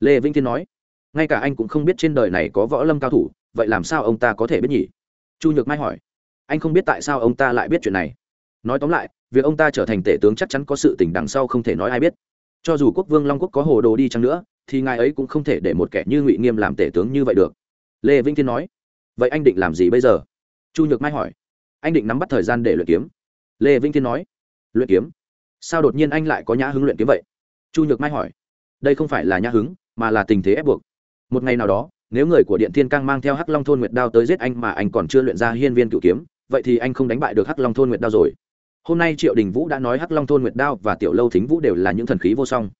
Lê vĩnh thiên nói. Ngay cả anh cũng không biết trên đời này có võ lâm cao thủ, vậy làm sao ông ta có thể biết nhỉ? Chu nhược mai hỏi, anh không biết tại sao ông ta lại biết chuyện này? Nói tóm lại, việc ông ta trở thành tể tướng chắc chắn có sự tình đằng sau không thể nói ai biết. Cho dù quốc vương long quốc có hồ đồ đi chăng nữa, thì ngài ấy cũng không thể để một kẻ như ngụy nghiêm làm tể tướng như vậy được. Lê vĩnh thiên nói, vậy anh định làm gì bây giờ? Chu nhược mai hỏi, anh định nắm bắt thời gian để luyện kiếm. Lê vĩnh thiên nói, luyện kiếm? Sao đột nhiên anh lại có nhã hứng luyện kiếm vậy? Chu nhược mai hỏi, đây không phải là nhã hứng, mà là tình thế ép buộc. Một ngày nào đó nếu người của điện thiên cang mang theo hắc long thôn nguyệt đao tới giết anh mà anh còn chưa luyện ra hiên viên cựu kiếm, vậy thì anh không đánh bại được hắc long thôn nguyệt đao rồi. Hôm nay triệu đình vũ đã nói hắc long thôn nguyệt đao và tiểu lâu thính vũ đều là những thần khí vô song.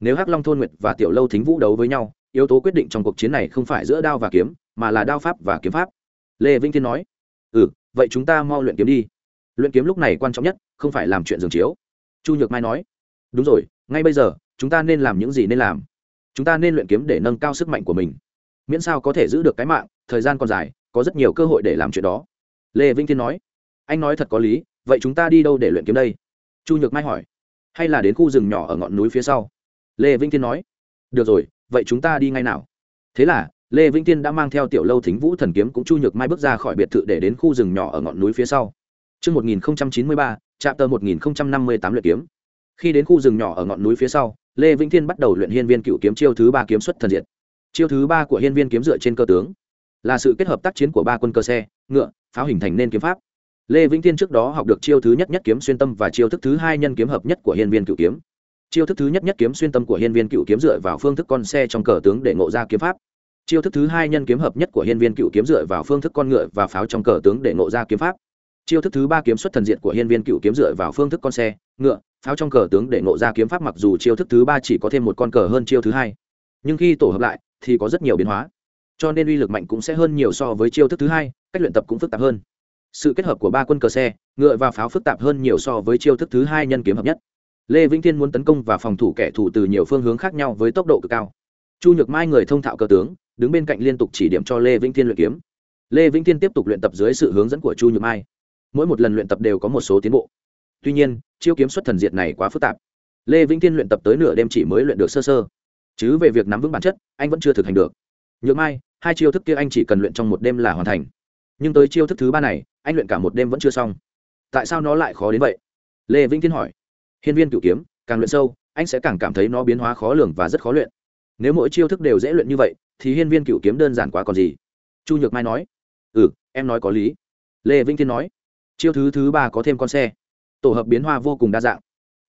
Nếu hắc long thôn nguyệt và tiểu lâu thính vũ đấu với nhau, yếu tố quyết định trong cuộc chiến này không phải giữa đao và kiếm, mà là đao pháp và kiếm pháp. Lê vĩnh thiên nói ừ vậy chúng ta mau luyện kiếm đi. Luyện kiếm lúc này quan trọng nhất, không phải làm chuyện dường chiếu. Chu nhược mai nói, đúng rồi, ngay bây giờ, chúng ta nên làm những gì nên làm. Chúng ta nên luyện kiếm để nâng cao sức mạnh của mình miễn sao có thể giữ được cái mạng thời gian còn dài có rất nhiều cơ hội để làm chuyện đó. Lê vĩnh thiên nói. Anh nói thật có lý vậy chúng ta đi đâu để luyện kiếm đây? Chu nhược mai hỏi. Hay là đến khu rừng nhỏ ở ngọn núi phía sau? Lê vĩnh thiên nói. Được rồi vậy chúng ta đi ngay nào. Thế là lê vĩnh thiên đã mang theo tiểu lâu thính vũ thần kiếm cũng chu nhược mai bước ra khỏi biệt thự để đến khu rừng nhỏ ở ngọn núi phía sau. Trước 1093, trạm tờ 1058 luyện kiếm. Khi đến khu rừng nhỏ ở ngọn núi phía sau, Lê Vĩnh Thiên bắt đầu luyện hiên viên cựu kiếm chiêu thứ ba kiếm xuất thần diệt. Chiêu thứ ba của hiên viên kiếm dựa trên cơ tướng, là sự kết hợp tác chiến của ba quân cơ xe, ngựa, pháo hình thành nên kiếm pháp. Lê Vĩnh Thiên trước đó học được chiêu thứ nhất nhất kiếm xuyên tâm và chiêu thức thứ hai nhân kiếm hợp nhất của hiên viên cựu kiếm. Chiêu thức thứ nhất nhất kiếm xuyên tâm của hiên viên cựu kiếm dựa vào phương thức con xe trong cờ tướng để ngộ ra kiếm pháp chiêu thức thứ hai nhân kiếm hợp nhất của hiên viên cựu kiếm dựa vào phương thức con ngựa và pháo trong cờ tướng để ngộ ra kiếm pháp chiêu thức thứ ba kiếm xuất thần diện của hiên viên cựu kiếm dựa vào phương thức con xe ngựa pháo trong cờ tướng để ngộ ra kiếm pháp mặc dù chiêu thức thứ ba chỉ có thêm một con cờ hơn chiêu thứ hai nhưng khi tổ hợp lại thì có rất nhiều biến hóa. Cho nên uy lực mạnh cũng sẽ hơn nhiều so với chiêu thức thứ hai, cách luyện tập cũng phức tạp hơn. Sự kết hợp của ba quân cờ xe, ngựa và pháo phức tạp hơn nhiều so với chiêu thức thứ hai nhân kiếm hợp nhất. Lê vĩnh thiên muốn tấn công và phòng thủ kẻ thù từ nhiều phương hướng khác nhau với tốc độ cực cao. Chu nhược mai người thông thạo cờ tướng, đứng bên cạnh liên tục chỉ điểm cho lê vĩnh thiên luyện kiếm. Lê vĩnh thiên tiếp tục luyện tập dưới sự hướng dẫn của chu nhược mai. Mỗi một lần luyện tập đều có một số tiến bộ. Tuy nhiên, chiêu kiếm xuất thần diệt này quá phức tạp. Lê vĩnh thiên luyện tập tới nửa đêm chỉ mới luyện được sơ sơ chứ về việc nắm vững bản chất, anh vẫn chưa thực hành được. Nhược mai, hai chiêu thức kia anh chỉ cần luyện trong một đêm là hoàn thành. Nhưng tới chiêu thức thứ ba này, anh luyện cả một đêm vẫn chưa xong. Tại sao nó lại khó đến vậy? Lê vĩnh thiên hỏi. Hiên viên cựu kiếm, càng luyện sâu, anh sẽ càng cảm thấy nó biến hóa khó lường và rất khó luyện. Nếu mỗi chiêu thức đều dễ luyện như vậy, thì hiên viên cựu kiếm đơn giản quá còn gì. Chu nhược mai nói. Ừ em nói có lý. Lê vĩnh thiên nói. Chiêu thứ thứ ba có thêm con xe. Tổ hợp biến hoa vô cùng đa dạng.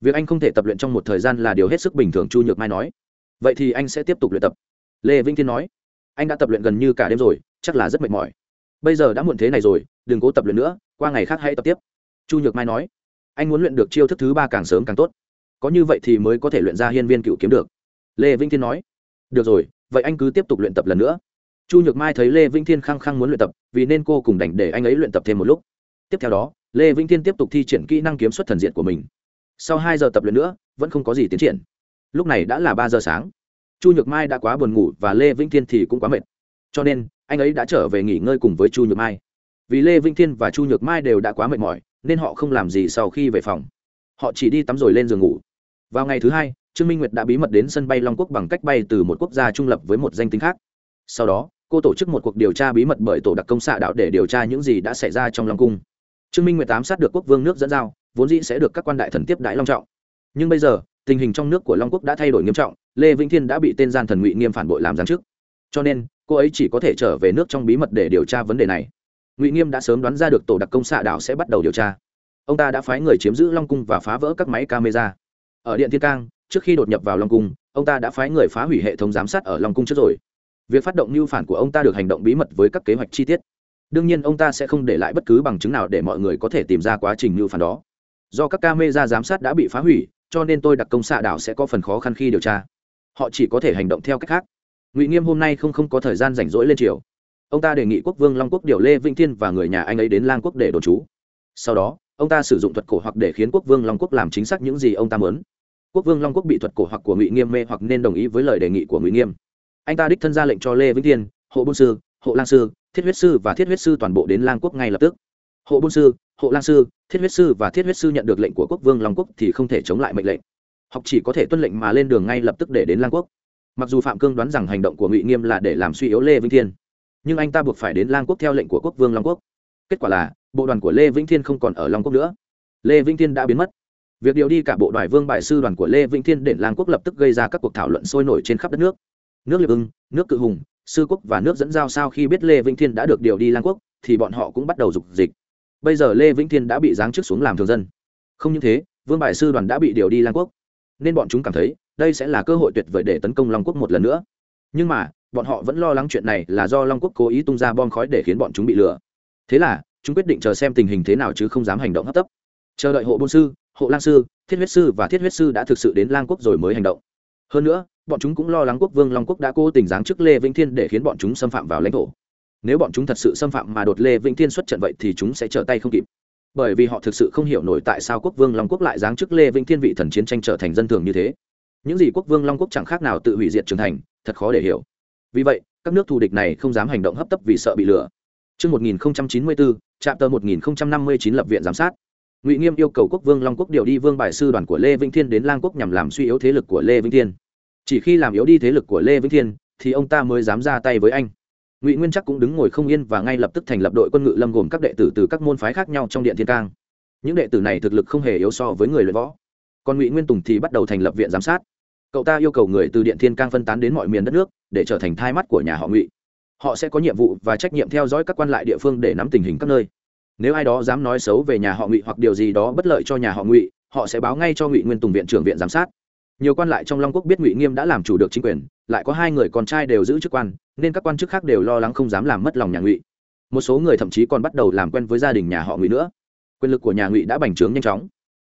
Việc anh không thể tập luyện trong một thời gian là điều hết sức bình thường, chu nhược mai nói vậy thì anh sẽ tiếp tục luyện tập. Lê vĩnh thiên nói, anh đã tập luyện gần như cả đêm rồi, chắc là rất mệt mỏi. Bây giờ đã muộn thế này rồi, đừng cố tập luyện nữa, qua ngày khác hãy tập tiếp. Chu nhược mai nói, anh muốn luyện được chiêu thức thứ ba càng sớm càng tốt. Có như vậy thì mới có thể luyện ra hiên viên cựu kiếm được. Lê vĩnh thiên nói, được rồi, vậy anh cứ tiếp tục luyện tập lần nữa. Chu nhược mai thấy lê vĩnh thiên khăng khăng muốn luyện tập, vì nên cô cùng đành để anh ấy luyện tập thêm một lúc. Tiếp theo đó, lê vĩnh thiên tiếp tục thi triển kỹ năng kiếm xuất thần diện của mình. Sau hai giờ tập luyện nữa, vẫn không có gì tiến triển lúc này đã là ba giờ sáng. Chu nhược mai đã quá buồn ngủ và lê vĩnh thiên thì cũng quá mệt. Cho nên, anh ấy đã trở về nghỉ ngơi cùng với chu nhược mai. Vì lê vĩnh thiên và chu nhược mai đều đã quá mệt mỏi, nên họ không làm gì sau khi về phòng. Họ chỉ đi tắm rồi lên giường ngủ. Vào ngày thứ hai, trương minh nguyệt đã bí mật đến sân bay long quốc bằng cách bay từ một quốc gia trung lập với một danh tính khác. Sau đó, cô tổ chức một cuộc điều tra bí mật bởi tổ đặc công xạ đạo để điều tra những gì đã xảy ra trong long cung. Trương minh nguyệt ám sát được quốc vương nước dẫn giao, vốn dĩ sẽ được các quan đại thần tiếp đãi long trọng. Nhưng bây giờ tình hình trong nước của long quốc đã thay đổi nghiêm trọng, lê vĩnh thiên đã bị tên gian thần ngụy nghiêm phản bội làm giáng chức. Cho nên, cô ấy chỉ có thể trở về nước trong bí mật để điều tra vấn đề này. Ngụy nghiêm đã sớm đoán ra được tổ đặc công xạ đạo sẽ bắt đầu điều tra. Ông ta đã phái người chiếm giữ long cung và phá vỡ các máy camera. Ở điện thiên cang, trước khi đột nhập vào long cung, ông ta đã phái người phá hủy hệ thống giám sát ở long cung trước rồi. Việc phát động mưu phản của ông ta được hành động bí mật với các kế hoạch chi tiết. Đương nhiên, ông ta sẽ không để lại bất cứ bằng chứng nào để mọi người có thể tìm ra quá trình mưu phản đó. Do các camera giám sát đã bị phá hủy cho nên tôi đặc công xạ đảo sẽ có phần khó khăn khi điều tra. Họ chỉ có thể hành động theo cách khác. Ngụy nghiêm hôm nay không không có thời gian rảnh rỗi lên triều. Ông ta đề nghị quốc vương long quốc điều lê vĩnh thiên và người nhà anh ấy đến lang quốc để đồn trú. Sau đó, ông ta sử dụng thuật cổ hoặc để khiến quốc vương long quốc làm chính xác những gì ông ta muốn. Quốc vương long quốc bị thuật cổ hoặc của ngụy nghiêm mê hoặc nên đồng ý với lời đề nghị của ngụy nghiêm. Anh ta đích thân ra lệnh cho lê vĩnh thiên, hộ bôn sư, hộ lang sư, thiết huyết sư và thiết huyết sư toàn bộ đến lang quốc ngay lập tức hộ bôn sư, hộ lang sư, thiết huyết sư và thiết huyết sư nhận được lệnh của quốc vương long quốc thì không thể chống lại mệnh lệnh. Học chỉ có thể tuân lệnh mà lên đường ngay lập tức để đến lang quốc. Mặc dù phạm cương đoán rằng hành động của ngụy nghiêm là để làm suy yếu lê vĩnh thiên, nhưng anh ta buộc phải đến lang quốc theo lệnh của quốc vương long quốc. Kết quả là, bộ đoàn của lê vĩnh thiên không còn ở long quốc nữa. Lê vĩnh thiên đã biến mất. Việc điều đi cả bộ đoài vương bại sư đoàn của lê vĩnh thiên đến lang quốc lập tức gây ra các cuộc thảo luận sôi nổi trên khắp đất nước. Nước liệp ưng, nước cự hùng, sư quốc và nước dẫn giao sau khi biết lê vĩnh thiên đã được điều đi lang quốc, thì bọn họ cũng bắt đầu dục dịch bây giờ lê vĩnh thiên đã bị giáng chức xuống làm thường dân. Không những thế, vương Bại sư đoàn đã bị điều đi lang quốc. Nên bọn chúng cảm thấy, đây sẽ là cơ hội tuyệt vời để tấn công long quốc một lần nữa. Nhưng mà, bọn họ vẫn lo lắng chuyện này là do long quốc cố ý tung ra bom khói để khiến bọn chúng bị lừa. Thế là, chúng quyết định chờ xem tình hình thế nào chứ không dám hành động hấp tấp. Chờ đợi hộ bôn sư, hộ lang sư, thiết huyết sư và thiết huyết sư đã thực sự đến lang quốc rồi mới hành động. Hơn nữa, bọn chúng cũng lo lắng quốc vương long quốc đã cố tình giáng chức lê vĩnh thiên để khiến bọn chúng xâm phạm vào lãnh thổ nếu bọn chúng thật sự xâm phạm mà đột lê vĩnh thiên xuất trận vậy thì chúng sẽ trở tay không kịp bởi vì họ thực sự không hiểu nổi tại sao quốc vương long quốc lại giáng chức lê vĩnh thiên vị thần chiến tranh trở thành dân thường như thế những gì quốc vương long quốc chẳng khác nào tự hủy diệt trưởng thành thật khó để hiểu vì vậy các nước thù địch này không dám hành động hấp tấp vì sợ bị lừa Trước 1094, trạm tờ 1059 lập viện giám sát. Ngụy Nghiêm yêu cầu quốc vương Long Quốc điều đi vương bài sư đoàn của Lê Vĩnh Thiên đến Lang Quốc nhằm làm suy yếu thế lực của Lê Vĩnh Thiên. Chỉ khi làm yếu đi thế lực của Lê Vĩnh Thiên, thì ông ta mới dám ra tay với anh. Ngụy Nguyên chắc cũng đứng ngồi không yên và ngay lập tức thành lập đội quân ngự lâm gồm các đệ tử từ các môn phái khác nhau trong điện thiên cang. Những đệ tử này thực lực không hề yếu so với người luyện võ. Còn Ngụy Nguyên Tùng thì bắt đầu thành lập viện giám sát cậu ta yêu cầu người từ điện thiên cang phân tán đến mọi miền đất nước để trở thành thai mắt của nhà họ ngụy họ sẽ có nhiệm vụ và trách nhiệm theo dõi các quan lại địa phương để nắm tình hình các nơi nếu ai đó dám nói xấu về nhà họ ngụy hoặc điều gì đó bất lợi cho nhà họ ngụy, họ sẽ báo ngay cho ngụy nguyên tùng viện trưởng viện giám sát nhiều quan lại trong long quốc biết ngụy nghiêm đã làm chủ được chính quyền lại có hai người con trai đều giữ chức quan, nên các quan chức khác đều lo lắng không dám làm mất lòng nhà ngụy. Một số người thậm chí còn bắt đầu làm quen với gia đình nhà họ ngụy nữa. Quyền lực của nhà ngụy đã bành trướng nhanh chóng.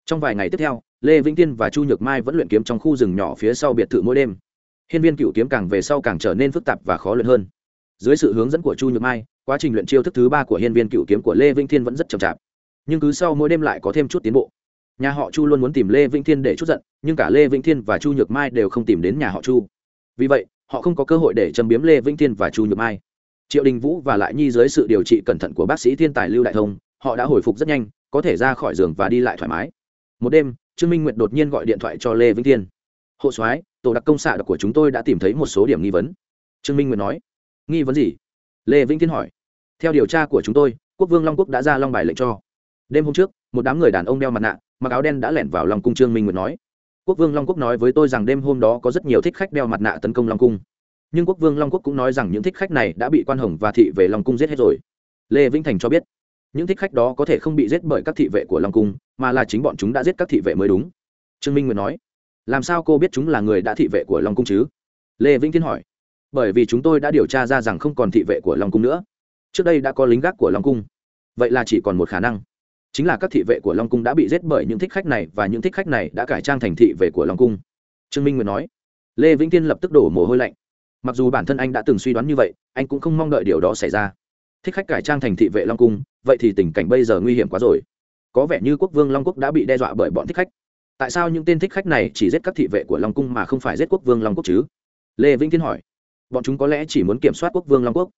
Trong vài ngày tiếp theo, lê vĩnh tiên và chu nhược mai vẫn luyện kiếm trong khu rừng nhỏ phía sau biệt thự mỗi đêm. Hiên viên cựu kiếm càng về sau càng trở nên phức tạp và khó luyện hơn. Dưới sự hướng dẫn của chu nhược mai, quá trình luyện chiêu thức thứ ba của hiên viên cựu kiếm của lê vĩnh thiên vẫn rất chậm chạp. Nhưng cứ sau mỗi đêm lại có thêm chút tiến bộ. Nhà họ chu luôn muốn tìm lê vĩnh thiên để chút giận, nhưng cả lê vĩnh thiên và chu nhược mai đều không tìm đến nhà họ chu vì vậy, họ không có cơ hội để châm biếm lê vĩnh thiên và chu nhược mai. Triệu đình vũ và lại nhi dưới sự điều trị cẩn thận của bác sĩ thiên tài lưu đại thông, họ đã hồi phục rất nhanh, có thể ra khỏi giường và đi lại thoải mái. Một đêm, trương minh nguyệt đột nhiên gọi điện thoại cho lê vĩnh thiên. Hộ soái, tổ đặc công xạ đặc của chúng tôi đã tìm thấy một số điểm nghi vấn. Trương minh nguyệt nói. Nghi vấn gì? Lê vĩnh thiên hỏi. Theo điều tra của chúng tôi, quốc vương long quốc đã ra long bài lệnh cho. Đêm hôm trước, một đám người đàn ông đeo mặt nạ, mặc áo đen đã lẻn vào lòng cung, trương minh nguyệt nói quốc vương long quốc nói với tôi rằng đêm hôm đó có rất nhiều thích khách đeo mặt nạ tấn công long cung. Nhưng quốc vương long quốc cũng nói rằng những thích khách này đã bị quan hồng và thị về long cung giết hết rồi. Lê vĩnh thành cho biết, những thích khách đó có thể không bị giết bởi các thị vệ của long cung, mà là chính bọn chúng đã giết các thị vệ mới đúng. Trương minh nguyệt nói, làm sao cô biết chúng là người đã thị vệ của long cung chứ? Lê vĩnh thiên hỏi, bởi vì chúng tôi đã điều tra ra rằng không còn thị vệ của long cung nữa. Trước đây đã có lính gác của long cung. Vậy là chỉ còn một khả năng chính là các thị vệ của long cung đã bị giết bởi những thích khách này và những thích khách này đã cải trang thành thị vệ của long cung. Trương minh nguyệt nói. Lê vĩnh thiên lập tức đổ mồ hôi lạnh. Mặc dù bản thân anh đã từng suy đoán như vậy, anh cũng không mong đợi điều đó xảy ra. Thích khách cải trang thành thị vệ long cung, vậy thì tình cảnh bây giờ nguy hiểm quá rồi. Có vẻ như quốc vương long quốc đã bị đe dọa bởi bọn thích khách. Tại sao những tên thích khách này chỉ giết các thị vệ của long cung mà không phải giết quốc vương long quốc chứ? Lê vĩnh thiên hỏi. Bọn chúng có lẽ chỉ muốn kiểm soát quốc vương long quốc.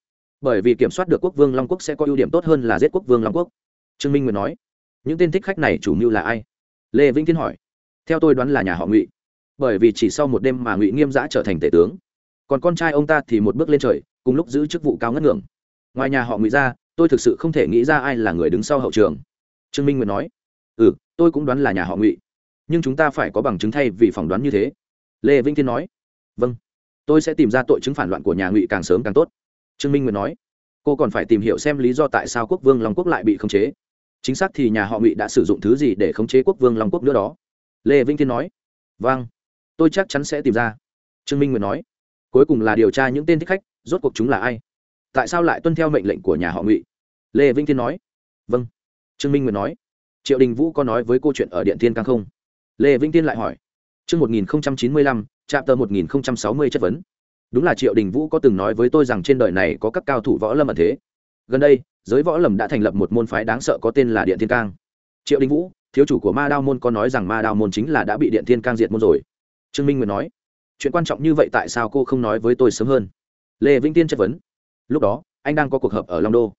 Bởi vì kiểm soát được quốc vương long quốc sẽ có ưu điểm tốt hơn là giết quốc vương long quốc. Trương minh nguyệt nói những tên thích khách này chủ mưu là ai? Lê vĩnh thiên hỏi. Theo tôi đoán là nhà họ ngụy. Bởi vì chỉ sau một đêm mà ngụy nghiêm giã trở thành tể tướng. Còn con trai ông ta thì một bước lên trời, cùng lúc giữ chức vụ cao ngất ngưỡng. Ngoài nhà họ ngụy ra, tôi thực sự không thể nghĩ ra ai là người đứng sau hậu trường. Trương minh nguyệt nói. Ừ tôi cũng đoán là nhà họ ngụy. Nhưng chúng ta phải có bằng chứng thay vì phỏng đoán như thế. Lê vĩnh thiên nói. Vâng. Tôi sẽ tìm ra tội chứng phản loạn của nhà ngụy càng sớm càng tốt. Trương minh nguyệt nói. Cô còn phải tìm hiểu xem lý do tại sao quốc vương long quốc lại bị khống chế chính xác thì nhà họ ngụy đã sử dụng thứ gì để khống chế quốc vương long quốc nữa đó lê vĩnh thiên nói vâng tôi chắc chắn sẽ tìm ra trương minh nguyệt nói cuối cùng là điều tra những tên thích khách rốt cuộc chúng là ai tại sao lại tuân theo mệnh lệnh của nhà họ ngụy lê vĩnh thiên nói vâng trương minh nguyệt nói triệu đình vũ có nói với câu chuyện ở điện thiên cang không lê vĩnh thiên lại hỏi chương một nghìn chín mươi lăm, trạm tờ 1060 chất vấn. Đúng là Triệu Đình Vũ có từng nói với tôi rằng trên đời này có các cao thủ võ lâm ẩn thế. Gần đây, giới võ lầm đã thành lập một môn phái đáng sợ có tên là Điện Thiên Cang. Triệu Đình Vũ, thiếu chủ của Ma Đao môn có nói rằng Ma Đao môn chính là đã bị Điện Thiên Cang diệt môn rồi. Trương Minh Nguyệt nói, chuyện quan trọng như vậy tại sao cô không nói với tôi sớm hơn? Lê Vĩnh Tiên chất vấn. Lúc đó, anh đang có cuộc họp ở long đô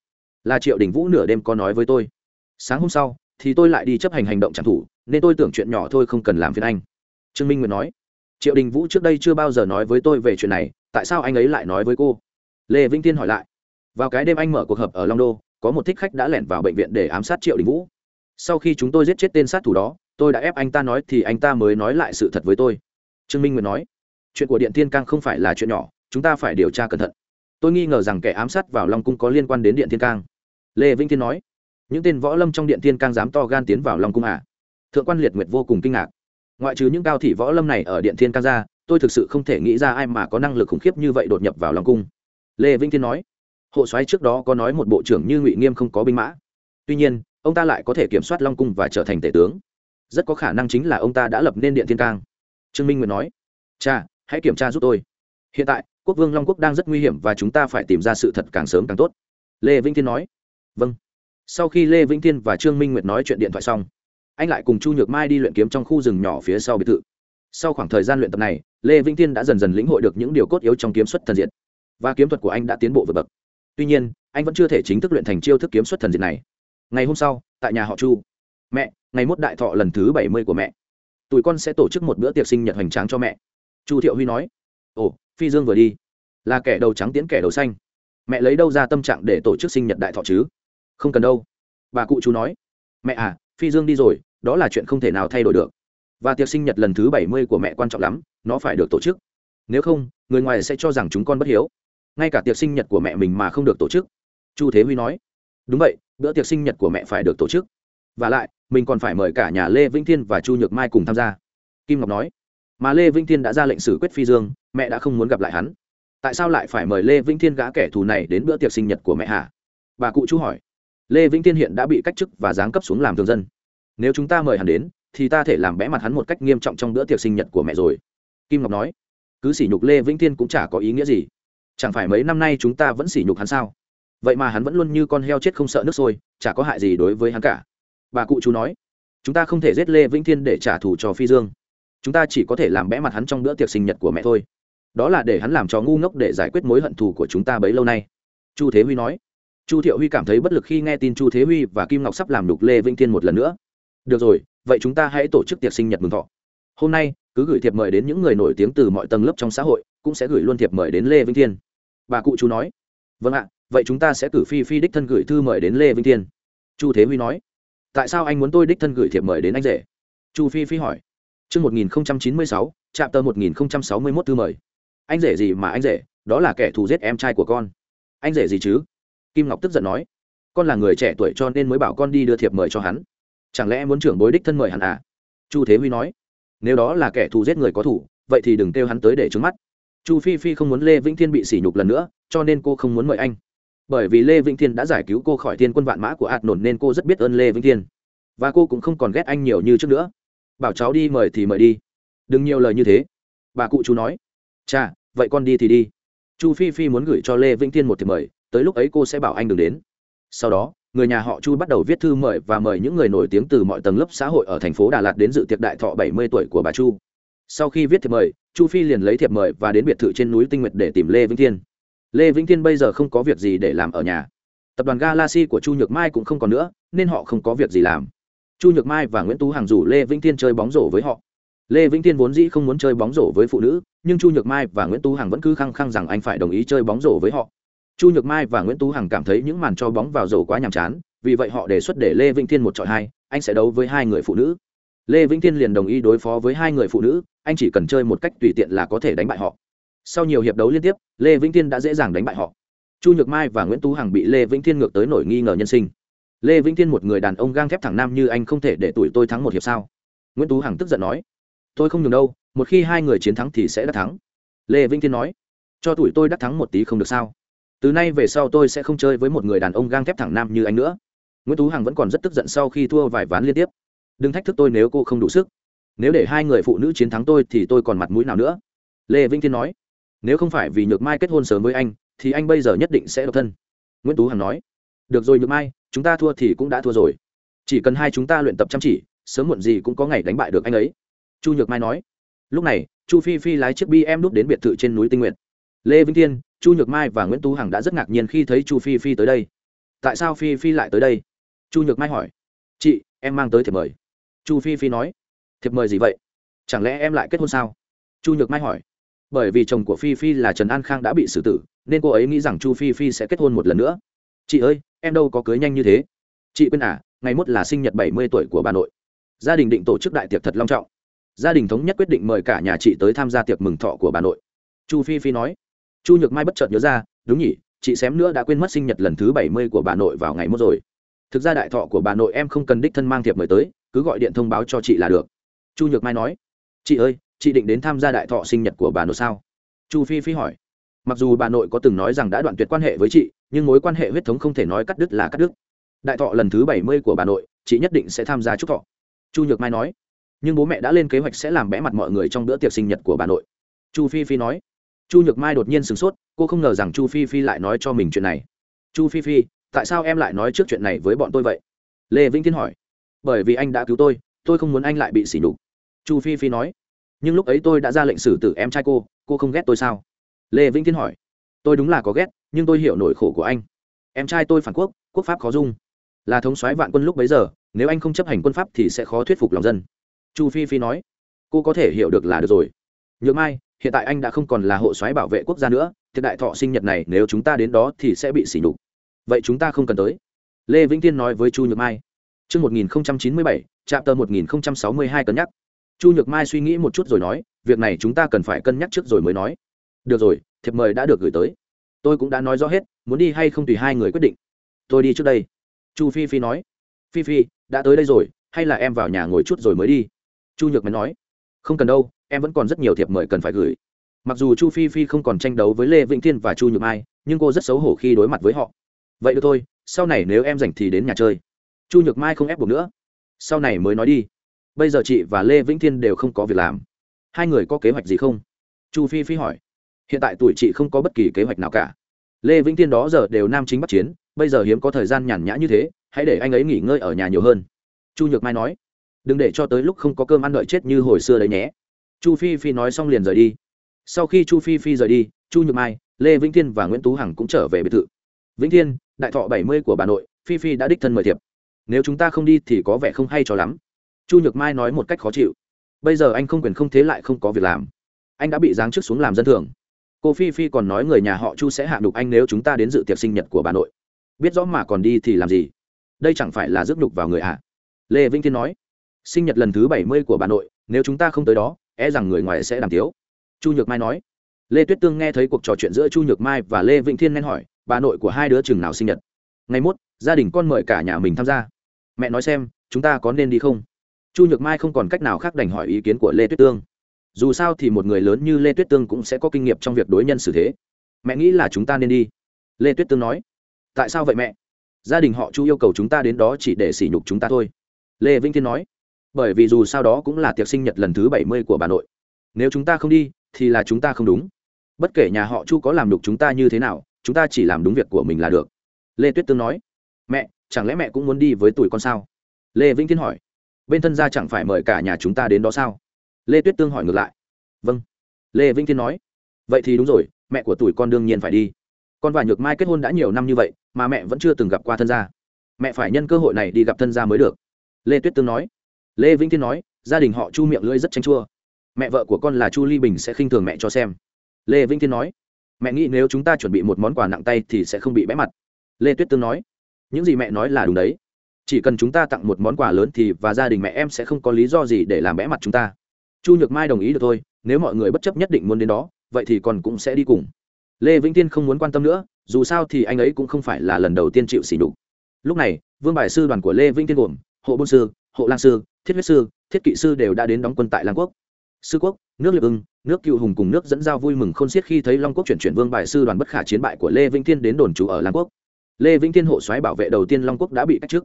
là triệu đình vũ nửa đêm có nói với tôi sáng hôm sau thì tôi lại đi chấp hành hành động trả thủ nên tôi tưởng chuyện nhỏ thôi không cần làm phiền anh trương minh nguyệt nói triệu đình vũ trước đây chưa bao giờ nói với tôi về chuyện này tại sao anh ấy lại nói với cô lê vĩnh tiên hỏi lại vào cái đêm anh mở cuộc họp ở long đô, có một thích khách đã lẻn vào bệnh viện để ám sát triệu đình vũ. Sau khi chúng tôi giết chết tên sát thủ đó, tôi đã ép anh ta nói thì anh ta mới nói lại sự thật với tôi. Trương minh nguyệt nói, chuyện của điện thiên cang không phải là chuyện nhỏ, chúng ta phải điều tra cẩn thận. Tôi nghi ngờ rằng kẻ ám sát vào long cung có liên quan đến điện thiên cang. Lê vĩnh thiên nói, những tên võ lâm trong điện thiên cang dám to gan tiến vào long cung à? Thượng quan liệt nguyệt vô cùng kinh ngạc. Ngoại trừ những cao thị võ lâm này ở điện thiên cang ra, tôi thực sự không thể nghĩ ra ai mà có năng lực khủng khiếp như vậy đột nhập vào long cung. Lê vĩnh thiên nói hộ soái trước đó có nói một bộ trưởng như ngụy nghiêm không có binh mã. Tuy nhiên, ông ta lại có thể kiểm soát long cung và trở thành tể tướng. Rất có khả năng chính là ông ta đã lập nên điện thiên cang. Trương minh nguyệt nói, cha, hãy kiểm tra giúp tôi. Hiện tại, quốc vương long quốc đang rất nguy hiểm và chúng ta phải tìm ra sự thật càng sớm càng tốt. Lê vĩnh thiên nói vâng. Sau khi lê vĩnh thiên và trương minh nguyệt nói chuyện điện thoại xong, anh lại cùng chu nhược mai đi luyện kiếm trong khu rừng nhỏ phía sau biệt thự. Sau khoảng thời gian luyện tập này, lê vĩnh thiên đã dần dần lĩnh hội được những điều cốt yếu trong kiếm xuất thần diện. Và kiếm thuật của anh đã tiến bộ vượt bậc tuy nhiên, anh vẫn chưa thể chính thức luyện thành chiêu thức kiếm xuất thần diệt này. Ngày hôm sau, tại nhà họ chu, mẹ, ngày mốt đại thọ lần thứ bảy mươi của mẹ. Tụi con sẽ tổ chức một bữa tiệc sinh nhật hoành tráng cho mẹ. Chu thiệu huy nói, ồ, phi dương vừa đi. Là kẻ đầu trắng tiến kẻ đầu xanh. Mẹ lấy đâu ra tâm trạng để tổ chức sinh nhật đại thọ chứ? Không cần đâu. Bà cụ chú nói, mẹ à phi dương đi rồi, đó là chuyện không thể nào thay đổi được. Và tiệc sinh nhật lần thứ bảy mươi của mẹ quan trọng lắm, nó phải được tổ chức. Nếu không, người ngoài sẽ cho rằng chúng con bất hiếu ngay cả tiệc sinh nhật của mẹ mình mà không được tổ chức. Chu thế huy nói, đúng vậy, bữa tiệc sinh nhật của mẹ phải được tổ chức. Và lại, mình còn phải mời cả nhà lê vĩnh thiên và chu nhược mai cùng tham gia. Kim ngọc nói, mà lê vĩnh thiên đã ra lệnh xử quyết phi dương, mẹ đã không muốn gặp lại hắn. Tại sao lại phải mời lê vĩnh thiên gã kẻ thù này đến bữa tiệc sinh nhật của mẹ hả? Bà cụ chú hỏi, lê vĩnh thiên hiện đã bị cách chức và giáng cấp xuống làm thường dân. Nếu chúng ta mời hắn đến, thì ta thể làm bẽ mặt hắn một cách nghiêm trọng trong bữa tiệc sinh nhật của mẹ rồi. Kim ngọc nói, cứ sỉ nhục lê vĩnh thiên cũng chả có ý nghĩa gì chẳng phải mấy năm nay chúng ta vẫn sỉ nhục hắn sao? Vậy mà hắn vẫn luôn như con heo chết không sợ nước sôi, chả có hại gì đối với hắn cả. Bà cụ chú nói, chúng ta không thể giết lê vĩnh thiên để trả thù cho phi dương. Chúng ta chỉ có thể làm bẽ mặt hắn trong bữa tiệc sinh nhật của mẹ thôi. Đó là để hắn làm cho ngu ngốc để giải quyết mối hận thù của chúng ta bấy lâu nay. Chu thế huy nói. Chu thiệu huy cảm thấy bất lực khi nghe tin chu thế huy và kim ngọc sắp làm đục lê vĩnh thiên một lần nữa. Được rồi, vậy chúng ta hãy tổ chức tiệc sinh nhật mừng thọ. Hôm nay, cứ gửi thiệp mời đến những người nổi tiếng từ mọi tầng lớp trong xã hội, cũng sẽ gửi luôn thiệp mời đến lê vĩnh thiên bà cụ chú nói vâng ạ vậy chúng ta sẽ cử phi phi đích thân gửi thư mời đến lê vinh thiên chu thế huy nói tại sao anh muốn tôi đích thân gửi thiệp mời đến anh rể chu phi phi hỏi Trước 1096, chạm tờ 1061 thư mời. Anh rể gì mà anh rể, đó là kẻ thù giết em trai của con. Anh rể gì chứ? Kim Ngọc tức giận nói. Con là người trẻ tuổi cho nên mới bảo con đi đưa thiệp mời cho hắn. Chẳng lẽ em muốn trưởng bối đích thân mời hắn à? Chu Thế Huy nói. Nếu đó là kẻ thù giết người có thủ, vậy thì đừng kêu hắn tới để trứng mắt. Chu Phi Phi không muốn Lê Vĩnh Thiên bị sỉ nhục lần nữa, cho nên cô không muốn mời anh. Bởi vì Lê Vĩnh Thiên đã giải cứu cô khỏi thiên quân vạn mã của ạt nổn nên cô rất biết ơn Lê Vĩnh Thiên. Và cô cũng không còn ghét anh nhiều như trước nữa. Bảo cháu đi mời thì mời đi. Đừng nhiều lời như thế. Bà cụ chú nói. Cha vậy con đi thì đi. Chu phi phi muốn gửi cho lê vĩnh Thiên một thiệp mời tới lúc ấy cô sẽ bảo anh đừng đến. Sau đó người nhà họ chu bắt đầu viết thư mời và mời những người nổi tiếng từ mọi tầng lớp xã hội ở thành phố đà lạt đến dự tiệc đại thọ bảy mươi tuổi của bà chu sau khi viết thiệp mời, chu phi liền lấy thiệp mời và đến biệt thự trên núi tinh nguyệt để tìm lê vĩnh thiên. Lê vĩnh thiên bây giờ không có việc gì để làm ở nhà. Tập đoàn galaxy của chu nhược mai cũng không còn nữa, nên họ không có việc gì làm. Chu nhược mai và nguyễn tú hằng rủ lê vĩnh thiên chơi bóng rổ với họ. Lê vĩnh thiên vốn dĩ không muốn chơi bóng rổ với phụ nữ, nhưng chu nhược mai và nguyễn tú hằng vẫn cứ khăng khăng rằng anh phải đồng ý chơi bóng rổ với họ. Chu nhược mai và nguyễn tú hằng cảm thấy những màn cho bóng vào rổ quá nhàm chán, vì vậy họ đề xuất để lê vĩnh thiên một chọi hai, anh sẽ đấu với hai người phụ nữ. Lê vĩnh thiên liền đồng ý đối phó với hai người phụ nữ anh chỉ cần chơi một cách tùy tiện là có thể đánh bại họ. Sau nhiều hiệp đấu liên tiếp, lê vĩnh thiên đã dễ dàng đánh bại họ. Chu nhược mai và nguyễn tú hằng bị lê vĩnh thiên ngược tới nổi nghi ngờ nhân sinh. Lê vĩnh thiên một người đàn ông gang thép thẳng nam như anh không thể để tuổi tôi thắng một hiệp sao? Nguyễn tú hằng tức giận nói, tôi không nhường đâu, một khi hai người chiến thắng thì sẽ đắc thắng. Lê vĩnh thiên nói, cho tuổi tôi đắc thắng một tí không được sao? Từ nay về sau tôi sẽ không chơi với một người đàn ông gang thép thẳng nam như anh nữa. Nguyễn tú hằng vẫn còn rất tức giận sau khi thua vài ván liên tiếp. Đừng thách thức tôi nếu cô không đủ sức nếu để hai người phụ nữ chiến thắng tôi thì tôi còn mặt mũi nào nữa? Lê vĩnh thiên nói. Nếu không phải vì nhược mai kết hôn sớm với anh, thì anh bây giờ nhất định sẽ độc thân. Nguyễn tú hằng nói. Được rồi nhược mai, chúng ta thua thì cũng đã thua rồi. Chỉ cần hai chúng ta luyện tập chăm chỉ, sớm muộn gì cũng có ngày đánh bại được anh ấy. Chu nhược mai nói. Lúc này, chu phi phi lái chiếc bi em đúc đến biệt thự trên núi tinh nguyện lê vĩnh thiên, chu nhược mai và nguyễn tú hằng đã rất ngạc nhiên khi thấy chu phi phi tới đây. Tại sao phi phi lại tới đây? Chu nhược mai hỏi. Chị, em mang tới thì mời. Chu phi phi nói thiệp mời gì vậy? Chẳng lẽ em lại kết hôn sao? Chu nhược mai hỏi. Bởi vì chồng của phi phi là trần an khang đã bị xử tử, nên cô ấy nghĩ rằng chu phi phi sẽ kết hôn một lần nữa. Chị ơi, em đâu có cưới nhanh như thế. Chị quên à ngày mốt là sinh nhật bảy mươi tuổi của bà nội. Gia đình định tổ chức đại tiệc thật long trọng. Gia đình thống nhất quyết định mời cả nhà chị tới tham gia tiệc mừng thọ của bà nội. Chu phi phi nói. Chu nhược mai bất chợt nhớ ra, đúng nhỉ, chị xém nữa đã quên mất sinh nhật lần thứ bảy mươi của bà nội vào ngày mốt rồi. Thực ra đại thọ của bà nội em không cần đích thân mang thiệp mời tới, cứ gọi điện thông báo cho chị là được chu nhược mai nói, chị ơi, chị định đến tham gia đại thọ sinh nhật của bà nội sao? Chu phi phi hỏi, mặc dù bà nội có từng nói rằng đã đoạn tuyệt quan hệ với chị, nhưng mối quan hệ huyết thống không thể nói cắt đứt là cắt đứt. Đại thọ lần thứ bảy mươi của bà nội, chị nhất định sẽ tham gia chúc thọ. Chu nhược mai nói, nhưng bố mẹ đã lên kế hoạch sẽ làm bẽ mặt mọi người trong bữa tiệc sinh nhật của bà nội. Chu phi phi nói, chu nhược mai đột nhiên sửng sốt, cô không ngờ rằng chu phi phi lại nói cho mình chuyện này. Chu phi phi, tại sao em lại nói trước chuyện này với bọn tôi vậy? Lê vĩnh thiên hỏi, bởi vì anh đã cứu tôi tôi không muốn anh lại bị sỉ nhục chu phi phi nói nhưng lúc ấy tôi đã ra lệnh xử tử em trai cô cô không ghét tôi sao? Lê vĩnh thiên hỏi tôi đúng là có ghét nhưng tôi hiểu nỗi khổ của anh. Em trai tôi phản quốc quốc pháp khó dung. Là thống soái vạn quân lúc bấy giờ nếu anh không chấp hành quân pháp thì sẽ khó thuyết phục lòng dân. Chu phi phi nói cô có thể hiểu được là được rồi. Nhược mai hiện tại anh đã không còn là hộ soái bảo vệ quốc gia nữa thiệt đại thọ sinh nhật này nếu chúng ta đến đó thì sẽ bị sỉ nhục. Vậy chúng ta không cần tới. Lê vĩnh tiên nói với chu nhược mai Trước 1097, trạm tờ 1062 cân nhắc. Chu Nhược Mai suy nghĩ một chút rồi nói, việc này chúng ta cần phải cân nhắc trước rồi mới nói. Được rồi, thiệp mời đã được gửi tới. Tôi cũng đã nói rõ hết, muốn đi hay không tùy hai người quyết định. Tôi đi trước đây. Chu Phi Phi nói. Phi Phi, đã tới đây rồi, hay là em vào nhà ngồi chút rồi mới đi? Chu Nhược Mai nói. Không cần đâu, em vẫn còn rất nhiều thiệp mời cần phải gửi. Mặc dù Chu Phi Phi không còn tranh đấu với Lê Vĩnh Thiên và Chu Nhược Mai, nhưng cô rất xấu hổ khi đối mặt với họ. Vậy được thôi, sau này nếu em rảnh thì đến nhà chơi chu nhược mai không ép buộc nữa sau này mới nói đi bây giờ chị và lê vĩnh thiên đều không có việc làm. Hai người có kế hoạch gì không? Chu phi phi hỏi. Hiện tại tuổi chị không có bất kỳ kế hoạch nào cả. Lê vĩnh thiên đó giờ đều nam chính bắt chiến, bây giờ hiếm có thời gian nhàn nhã như thế, hãy để anh ấy nghỉ ngơi ở nhà nhiều hơn. Chu nhược mai nói. Đừng để cho tới lúc không có cơm ăn đợi chết như hồi xưa đấy nhé. Chu phi phi nói xong liền rời đi. Sau khi chu phi phi rời đi, chu nhược mai, lê vĩnh thiên và nguyễn tú hằng cũng trở về biệt thự. Vĩnh thiên, đại thọ bảy mươi của bà nội, phi phi đã đích thân mời thiệp. Nếu chúng ta không đi thì có vẻ không hay cho lắm chu nhược mai nói một cách khó chịu. Bây giờ anh không quyền không thế lại không có việc làm. Anh đã bị giáng chức xuống làm dân thường. Cô phi phi còn nói người nhà họ chu sẽ hạ đục anh nếu chúng ta đến dự tiệc sinh nhật của bà nội. Biết rõ mà còn đi thì làm gì? Đây chẳng phải là rước đục vào người ạ? À. lê vĩnh thiên nói. Sinh nhật lần thứ bảy mươi của bà nội, nếu chúng ta không tới đó e rằng người ngoài sẽ đàm tiếu. Chu nhược mai nói. Lê tuyết tương nghe thấy cuộc trò chuyện giữa chu nhược mai và lê vĩnh thiên nên hỏi, bà nội của hai đứa chừng nào sinh nhật? Ngày mốt, gia đình con mời cả nhà mình tham gia. Mẹ nói xem, chúng ta có nên đi không? Chu nhược mai không còn cách nào khác đành hỏi ý kiến của lê tuyết tương. Dù sao thì một người lớn như lê tuyết tương cũng sẽ có kinh nghiệm trong việc đối nhân xử thế. Mẹ nghĩ là chúng ta nên đi. Lê tuyết tương nói. Tại sao vậy mẹ? Gia đình họ chu yêu cầu chúng ta đến đó chỉ để sỉ nhục chúng ta thôi. Lê vĩnh thiên nói. Bởi vì dù sao đó cũng là tiệc sinh nhật lần thứ bảy mươi của bà nội. Nếu chúng ta không đi, thì là chúng ta không đúng. Bất kể nhà họ chu có làm đục chúng ta như thế nào, chúng ta chỉ làm đúng việc của mình là được. Lê tuyết tương nói. Mẹ, chẳng lẽ mẹ cũng muốn đi với tuổi con sao? Lê vĩnh thiên hỏi bên thân gia chẳng phải mời cả nhà chúng ta đến đó sao? Lê tuyết tương hỏi ngược lại. Vâng. Lê vĩnh thiên nói. Vậy thì đúng rồi, mẹ của tuổi con đương nhiên phải đi. Con và nhược mai kết hôn đã nhiều năm như vậy, mà mẹ vẫn chưa từng gặp qua thân gia. Mẹ phải nhân cơ hội này đi gặp thân gia mới được. Lê tuyết tương nói. Lê vĩnh thiên nói, gia đình họ chu miệng lưỡi rất tranh chua. Mẹ vợ của con là chu ly bình sẽ khinh thường mẹ cho xem. Lê vĩnh thiên nói. Mẹ nghĩ nếu chúng ta chuẩn bị một món quà nặng tay thì sẽ không bị bẽ mặt. Lê tuyết tương nói. Những gì mẹ nói là đúng đấy chỉ cần chúng ta tặng một món quà lớn thì và gia đình mẹ em sẽ không có lý do gì để làm bẽ mặt chúng ta. Chu nhược mai đồng ý được thôi, nếu mọi người bất chấp nhất định muốn đến đó, vậy thì còn cũng sẽ đi cùng. Lê vĩnh tiên không muốn quan tâm nữa, dù sao thì anh ấy cũng không phải là lần đầu tiên chịu xỉ đục lúc này, vương bài sư đoàn của lê vĩnh tiên gồm hộ bôn sư, hộ lang sư, thiết huyết sư, thiết kỵ sư đều đã đến đóng quân tại lang quốc. Sư quốc, nước liệp ưng, nước cựu hùng cùng nước dẫn giao vui mừng khôn xiết khi thấy long quốc chuyển chuyển vương bài sư đoàn bất khả chiến bại của lê vĩnh thiên đến đồn trú ở lang quốc. Lê vĩnh thiên hộ xoáy bảo vệ đầu tiên long quốc đã bị cách chức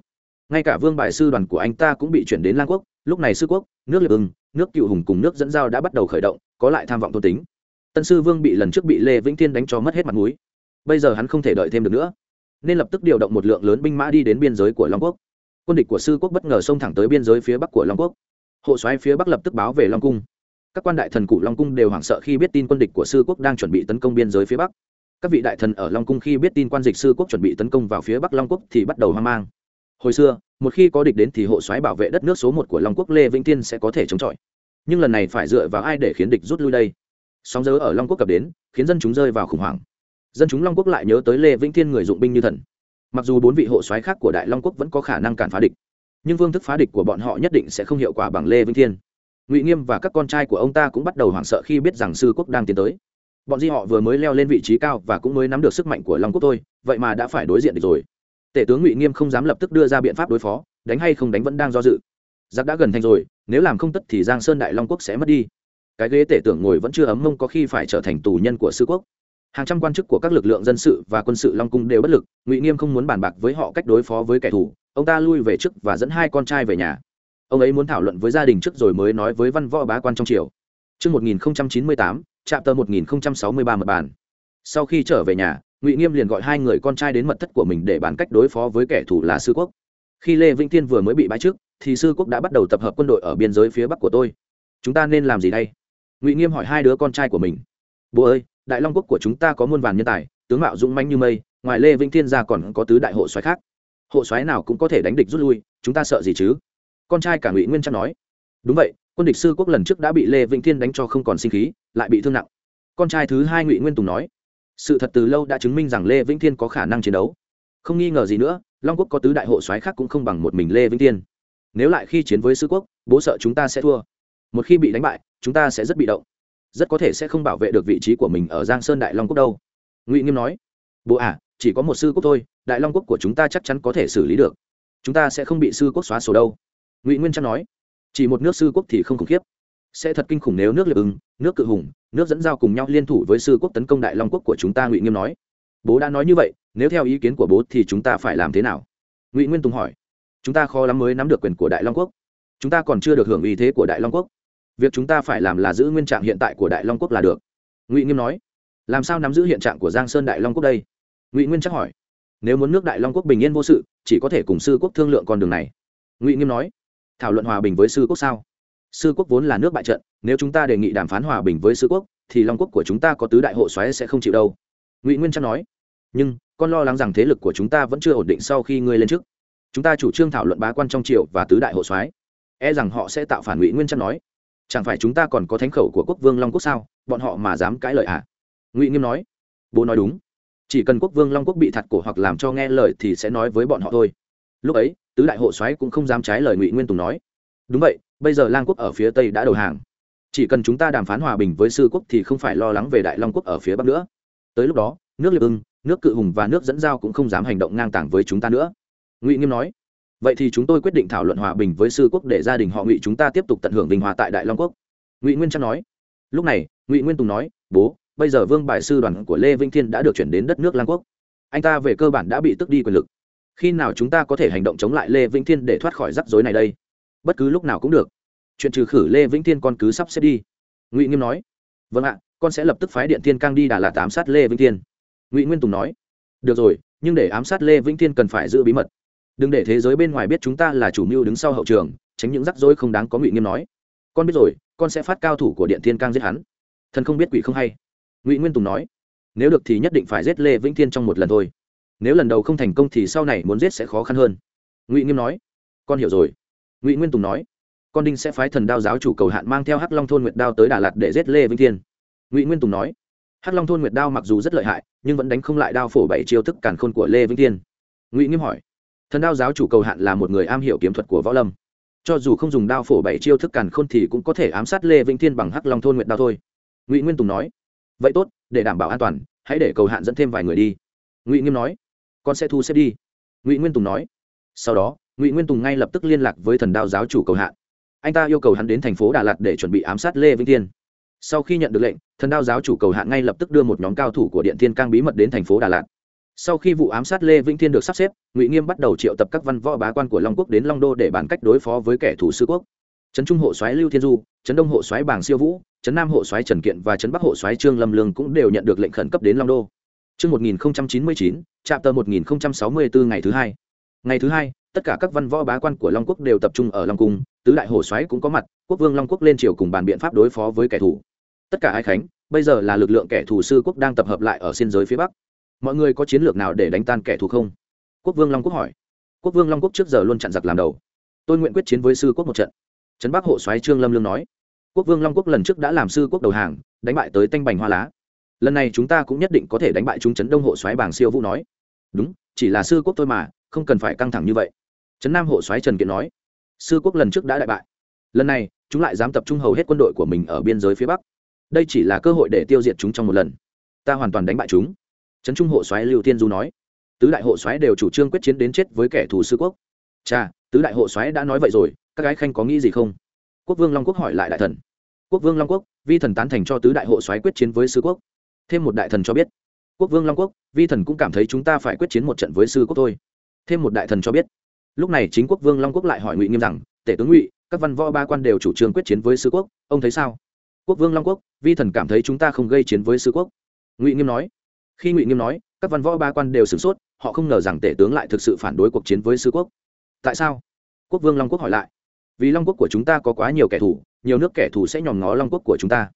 ngay cả vương bài sư đoàn của anh ta cũng bị chuyển đến lang quốc. Lúc này sư quốc, nước liệp ưng, nước cựu hùng cùng nước dẫn giao đã bắt đầu khởi động, có lại tham vọng tôn tính. Tân sư vương bị lần trước bị lê vĩnh thiên đánh cho mất hết mặt mũi. Bây giờ hắn không thể đợi thêm được nữa, nên lập tức điều động một lượng lớn binh mã đi đến biên giới của long quốc. Quân địch của sư quốc bất ngờ xông thẳng tới biên giới phía bắc của long quốc. Hộ soái phía bắc lập tức báo về long cung. Các quan đại thần cụ long cung đều hoảng sợ khi biết tin quân địch của sư quốc đang chuẩn bị tấn công biên giới phía bắc. Các vị đại thần ở long cung khi biết tin quan dịch sư quốc chuẩn bị tấn công vào phía bắc long quốc thì bắt đầu hoang mang hồi xưa, một khi có địch đến thì hộ soái bảo vệ đất nước số một của long quốc lê vĩnh tiên sẽ có thể chống chọi. Nhưng lần này phải dựa vào ai để khiến địch rút lui đây? Sóng dớ ở long quốc cập đến, khiến dân chúng rơi vào khủng hoảng. Dân chúng long quốc lại nhớ tới lê vĩnh thiên người dụng binh như thần. Mặc dù bốn vị hộ soái khác của đại long quốc vẫn có khả năng cản phá địch, nhưng phương thức phá địch của bọn họ nhất định sẽ không hiệu quả bằng lê vĩnh thiên ngụy nghiêm và các con trai của ông ta cũng bắt đầu hoảng sợ khi biết rằng sư quốc đang tiến tới. Bọn di họ vừa mới leo lên vị trí cao và cũng mới nắm được sức mạnh của long quốc thôi, vậy mà đã phải đối diện địch rồi tể tướng ngụy nghiêm không dám lập tức đưa ra biện pháp đối phó đánh hay không đánh vẫn đang do dự. Giặc đã gần thành rồi nếu làm không tất thì giang sơn đại long quốc sẽ mất đi. Cái ghế tể tưởng ngồi vẫn chưa ấm mông có khi phải trở thành tù nhân của sư quốc. Hàng trăm quan chức của các lực lượng dân sự và quân sự long cung đều bất lực ngụy nghiêm không muốn bàn bạc với họ cách đối phó với kẻ thù. Ông ta lui về trước và dẫn hai con trai về nhà. Ông ấy muốn thảo luận với gia đình trước rồi mới nói với văn võ bá quan trong triều. Trước 1098, chạm tờ 1063 mật bản. Sau khi trở về nhà, Ngụy Nghiêm liền gọi hai người con trai đến mật thất của mình để bàn cách đối phó với kẻ thù là sư quốc. Khi Lê Vĩnh Thiên vừa mới bị bãi trước, thì sư quốc đã bắt đầu tập hợp quân đội ở biên giới phía bắc của tôi. Chúng ta nên làm gì đây? Ngụy Nghiêm hỏi hai đứa con trai của mình. Bố ơi, Đại Long quốc của chúng ta có muôn vàn nhân tài, tướng mạo dũng mãnh như mây, ngoài Lê Vĩnh Thiên ra còn có tứ đại hộ soái khác. Hộ soái nào cũng có thể đánh địch rút lui, chúng ta sợ gì chứ? Con trai cả Ngụy Nguyên chắc nói. Đúng vậy, quân địch sư quốc lần trước đã bị lê vĩnh thiên đánh cho không còn sinh khí lại bị thương nặng con trai thứ hai ngụy nguyên tùng nói sự thật từ lâu đã chứng minh rằng lê vĩnh thiên có khả năng chiến đấu. Không nghi ngờ gì nữa, long quốc có tứ đại hộ soái khác cũng không bằng một mình lê vĩnh thiên. Nếu lại khi chiến với sư quốc, bố sợ chúng ta sẽ thua. Một khi bị đánh bại, chúng ta sẽ rất bị động. Rất có thể sẽ không bảo vệ được vị trí của mình ở giang sơn đại long quốc đâu. Ngụy nghiêm nói. Bố à chỉ có một sư quốc thôi, đại long quốc của chúng ta chắc chắn có thể xử lý được. Chúng ta sẽ không bị sư quốc xóa sổ đâu. Ngụy nguyên trang nói. Chỉ một nước sư quốc thì không khủng khiếp. Sẽ thật kinh khủng nếu nước liệp ứng nước cự hùng, nước dẫn giao cùng nhau liên thủ với sư quốc tấn công đại long quốc của chúng ta, ngụy nghiêm nói. Bố đã nói như vậy, nếu theo ý kiến của bố thì chúng ta phải làm thế nào? Ngụy nguyên tùng hỏi. Chúng ta khó lắm mới nắm được quyền của đại long quốc. Chúng ta còn chưa được hưởng ý thế của đại long quốc. Việc chúng ta phải làm là giữ nguyên trạng hiện tại của đại long quốc là được. Ngụy nghiêm nói. Làm sao nắm giữ hiện trạng của giang sơn đại long quốc đây? Ngụy nguyên chắc hỏi. Nếu muốn nước đại long quốc bình yên vô sự, chỉ có thể cùng sư quốc thương lượng con đường này. Ngụy nghiêm nói. Thảo luận hòa bình với sư quốc sao? Sư quốc vốn là nước bại trận nếu chúng ta đề nghị đàm phán hòa bình với sư quốc, thì long quốc của chúng ta có tứ đại hộ xoáy sẽ không chịu đâu. Ngụy nguyên trang nói. Nhưng, con lo lắng rằng thế lực của chúng ta vẫn chưa ổn định sau khi ngươi lên trước chúng ta chủ trương thảo luận bá quan trong triều và tứ đại hộ soái. E rằng họ sẽ tạo phản ngụy nguyên trang nói. Chẳng phải chúng ta còn có thánh khẩu của quốc vương long quốc sao? Bọn họ mà dám cãi lời à ngụy nghiêm nói. Bố nói đúng. Chỉ cần quốc vương long quốc bị thặt cổ hoặc làm cho nghe lời thì sẽ nói với bọn họ thôi. Lúc ấy, tứ đại hộ soái cũng không dám trái lời ngụy nguyên tùng nói. Đúng vậy, bây giờ lang quốc ở phía tây đã đầu hàng chỉ cần chúng ta đàm phán hòa bình với sư quốc thì không phải lo lắng về đại long quốc ở phía bắc nữa. Tới lúc đó, nước liệp ưng, nước cự hùng và nước dẫn giao cũng không dám hành động ngang tàng với chúng ta nữa. Ngụy nghiêm nói, vậy thì chúng tôi quyết định thảo luận hòa bình với sư quốc để gia đình họ ngụy chúng ta tiếp tục tận hưởng bình hòa tại đại long quốc. Ngụy nguyên trang nói, lúc này, ngụy nguyên tùng nói, bố, bây giờ vương bài sư đoàn của lê vĩnh thiên đã được chuyển đến đất nước lang quốc. Anh ta về cơ bản đã bị tức đi quyền lực. Khi nào chúng ta có thể hành động chống lại lê vĩnh thiên để thoát khỏi rắc rối này đây? Bất cứ lúc nào cũng được chuyện trừ khử lê vĩnh thiên con cứ sắp xếp đi. Ngụy nghiêm nói vâng ạ, con sẽ lập tức phái điện thiên cang đi đà lạt ám sát lê vĩnh thiên. Ngụy nguyên tùng nói, được rồi, nhưng để ám sát lê vĩnh thiên cần phải giữ bí mật. Đừng để thế giới bên ngoài biết chúng ta là chủ mưu đứng sau hậu trường, tránh những rắc rối không đáng có. Ngụy nghiêm nói, con biết rồi, con sẽ phát cao thủ của điện thiên cang giết hắn. Thần không biết quỷ không hay. Ngụy nguyên tùng nói, nếu được thì nhất định phải giết lê vĩnh thiên trong một lần thôi. Nếu lần đầu không thành công thì sau này muốn giết sẽ khó khăn hơn. Ngụy nghiêm nói, con hiểu rồi. Ngụy nguyên tùng nói con đinh sẽ phái thần đao giáo chủ cầu hạn mang theo hắc long thôn nguyệt đao tới đà lạt để giết lê vĩnh thiên ngụy nguyên tùng nói hắc long thôn nguyệt đao mặc dù rất lợi hại nhưng vẫn đánh không lại đao phổ bảy chiêu thức cản khôn của lê vĩnh thiên ngụy nghiêm hỏi thần đao giáo chủ cầu hạn là một người am hiểu kiếm thuật của võ lâm cho dù không dùng đao phổ bảy chiêu thức cản khôn thì cũng có thể ám sát lê vĩnh thiên bằng hắc long thôn nguyệt đao thôi ngụy nguyên tùng nói vậy tốt để đảm bảo an toàn hãy để cầu hạn dẫn thêm vài người đi ngụy nghiêm nói con sẽ thu xếp đi ngụy nguyên tùng nói sau đó ngụy nguyên tùng ngay lập tức liên lạc với thần đao giáo chủ cầu hạn anh ta yêu cầu hắn đến thành phố đà lạt để chuẩn bị ám sát lê vĩnh thiên. Sau khi nhận được lệnh thần đao giáo chủ cầu hạn ngay lập tức đưa một nhóm cao thủ của điện thiên cang bí mật đến thành phố đà lạt. Sau khi vụ ám sát lê vĩnh thiên được sắp xếp ngụy nghiêm bắt đầu triệu tập các văn võ bá quan của long quốc đến long đô để bàn cách đối phó với kẻ thù sư quốc. Trấn trung hộ soái lưu thiên du trấn đông hộ soái bàng siêu vũ trấn nam hộ soái trần kiện và trấn bắc hộ soái trương lâm lương cũng đều nhận được lệnh khẩn cấp đến long đô. Trước 1099, trạm tờ 1064 ngày thứ hai. Ngày thứ hai, tất cả các văn võ bá quan của Long Quốc đều tập trung ở Long Cung, tứ đại hồ soái cũng có mặt, quốc vương Long Quốc lên triều cùng bàn biện pháp đối phó với kẻ thù. Tất cả ai khánh, bây giờ là lực lượng kẻ thù sư quốc đang tập hợp lại ở biên giới phía bắc. Mọi người có chiến lược nào để đánh tan kẻ thù không? Quốc vương long quốc hỏi. Quốc vương long quốc trước giờ luôn chặn giặc làm đầu. Tôi nguyện quyết chiến với sư quốc một trận. Trấn bắc hộ soái trương lâm lương nói. Quốc vương long quốc lần trước đã làm sư quốc đầu hàng đánh bại tới tanh bành hoa lá. Lần này chúng ta cũng nhất định có thể đánh bại chúng trấn đông hộ soái bảng siêu vũ nói. Đúng chỉ là sư quốc thôi mà không cần phải căng thẳng như vậy trấn nam hộ soái trần kiện nói, sư quốc lần trước đã đại bại. Lần này, chúng lại dám tập trung hầu hết quân đội của mình ở biên giới phía bắc. Đây chỉ là cơ hội để tiêu diệt chúng trong một lần. Ta hoàn toàn đánh bại chúng. Trấn trung hộ soái lưu tiên du nói, tứ đại hộ soái đều chủ trương quyết chiến đến chết với kẻ thù sư quốc. Cha tứ đại hộ soái đã nói vậy rồi, các gái khanh có nghĩ gì không? Quốc vương long quốc hỏi lại đại thần. Quốc vương long quốc, vi thần tán thành cho tứ đại hộ soái quyết chiến với sư quốc. Thêm một đại thần cho biết, quốc vương long quốc, vi thần cũng cảm thấy chúng ta phải quyết chiến một trận với sư quốc thôi. Thêm một đại thần cho biết lúc này chính quốc vương long quốc lại hỏi ngụy nghiêm rằng, tể tướng ngụy, các văn võ ba quan đều chủ trương quyết chiến với sứ quốc, ông thấy sao? Quốc vương long quốc, vi thần cảm thấy chúng ta không gây chiến với sứ quốc. Ngụy nghiêm nói, khi ngụy nghiêm nói, các văn võ ba quan đều sửng sốt, họ không ngờ rằng tể tướng lại thực sự phản đối cuộc chiến với sứ quốc. Tại sao? Quốc vương long quốc hỏi lại, vì long quốc của chúng ta có quá nhiều kẻ thù, nhiều nước kẻ thù sẽ nhòm ngó long quốc của chúng ta.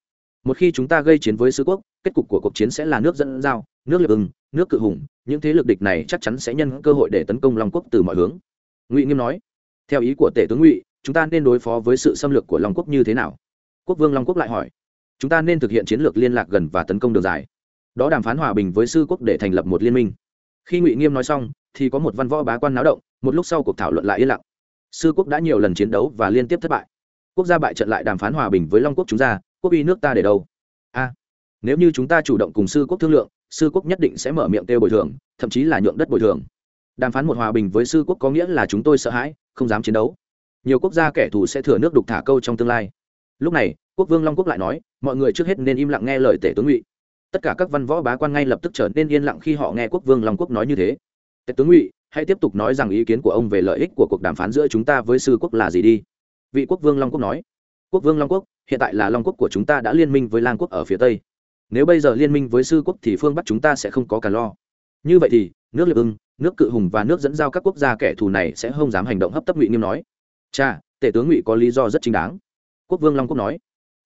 Một khi chúng ta gây chiến với sứ quốc, kết cục của cuộc chiến sẽ là nước dẫn giao, nước liệp ưng nước cự hùng, những thế lực địch này chắc chắn sẽ nhân cơ hội để tấn công long quốc từ mọi hướng ngụy nghiêm nói theo ý của tể tướng ngụy chúng ta nên đối phó với sự xâm lược của long quốc như thế nào quốc vương long quốc lại hỏi chúng ta nên thực hiện chiến lược liên lạc gần và tấn công đường dài đó đàm phán hòa bình với sư quốc để thành lập một liên minh khi ngụy nghiêm nói xong thì có một văn võ bá quan náo động một lúc sau cuộc thảo luận lại yên lặng sư quốc đã nhiều lần chiến đấu và liên tiếp thất bại quốc gia bại trận lại đàm phán hòa bình với long quốc chúng ta quốc uy nước ta để đâu a nếu như chúng ta chủ động cùng sư quốc thương lượng sư quốc nhất định sẽ mở miệng tiêu bồi thường thậm chí là nhượng đất bồi thường đàm phán một hòa bình với sư quốc có nghĩa là chúng tôi sợ hãi, không dám chiến đấu. Nhiều quốc gia kẻ thù sẽ thừa nước đục thả câu trong tương lai. Lúc này, quốc vương long quốc lại nói, mọi người trước hết nên im lặng nghe lời tể tướng ngụy. Tất cả các văn võ bá quan ngay lập tức trở nên yên lặng khi họ nghe quốc vương long quốc nói như thế. Tể tướng ngụy, hãy tiếp tục nói rằng ý kiến của ông về lợi ích của cuộc đàm phán giữa chúng ta với sư quốc là gì đi. Vị quốc vương long quốc nói, quốc vương long quốc, hiện tại là long quốc của chúng ta đã liên minh với lang quốc ở phía tây. Nếu bây giờ liên minh với sư quốc thì phương bắc chúng ta sẽ không có cả lo. Như vậy thì nước liệp ưng, nước cự hùng và nước dẫn giao các quốc gia kẻ thù này sẽ không dám hành động hấp tấp ngụy nghiêm nói. Cha, tể tướng ngụy có lý do rất chính đáng. Quốc vương long quốc nói.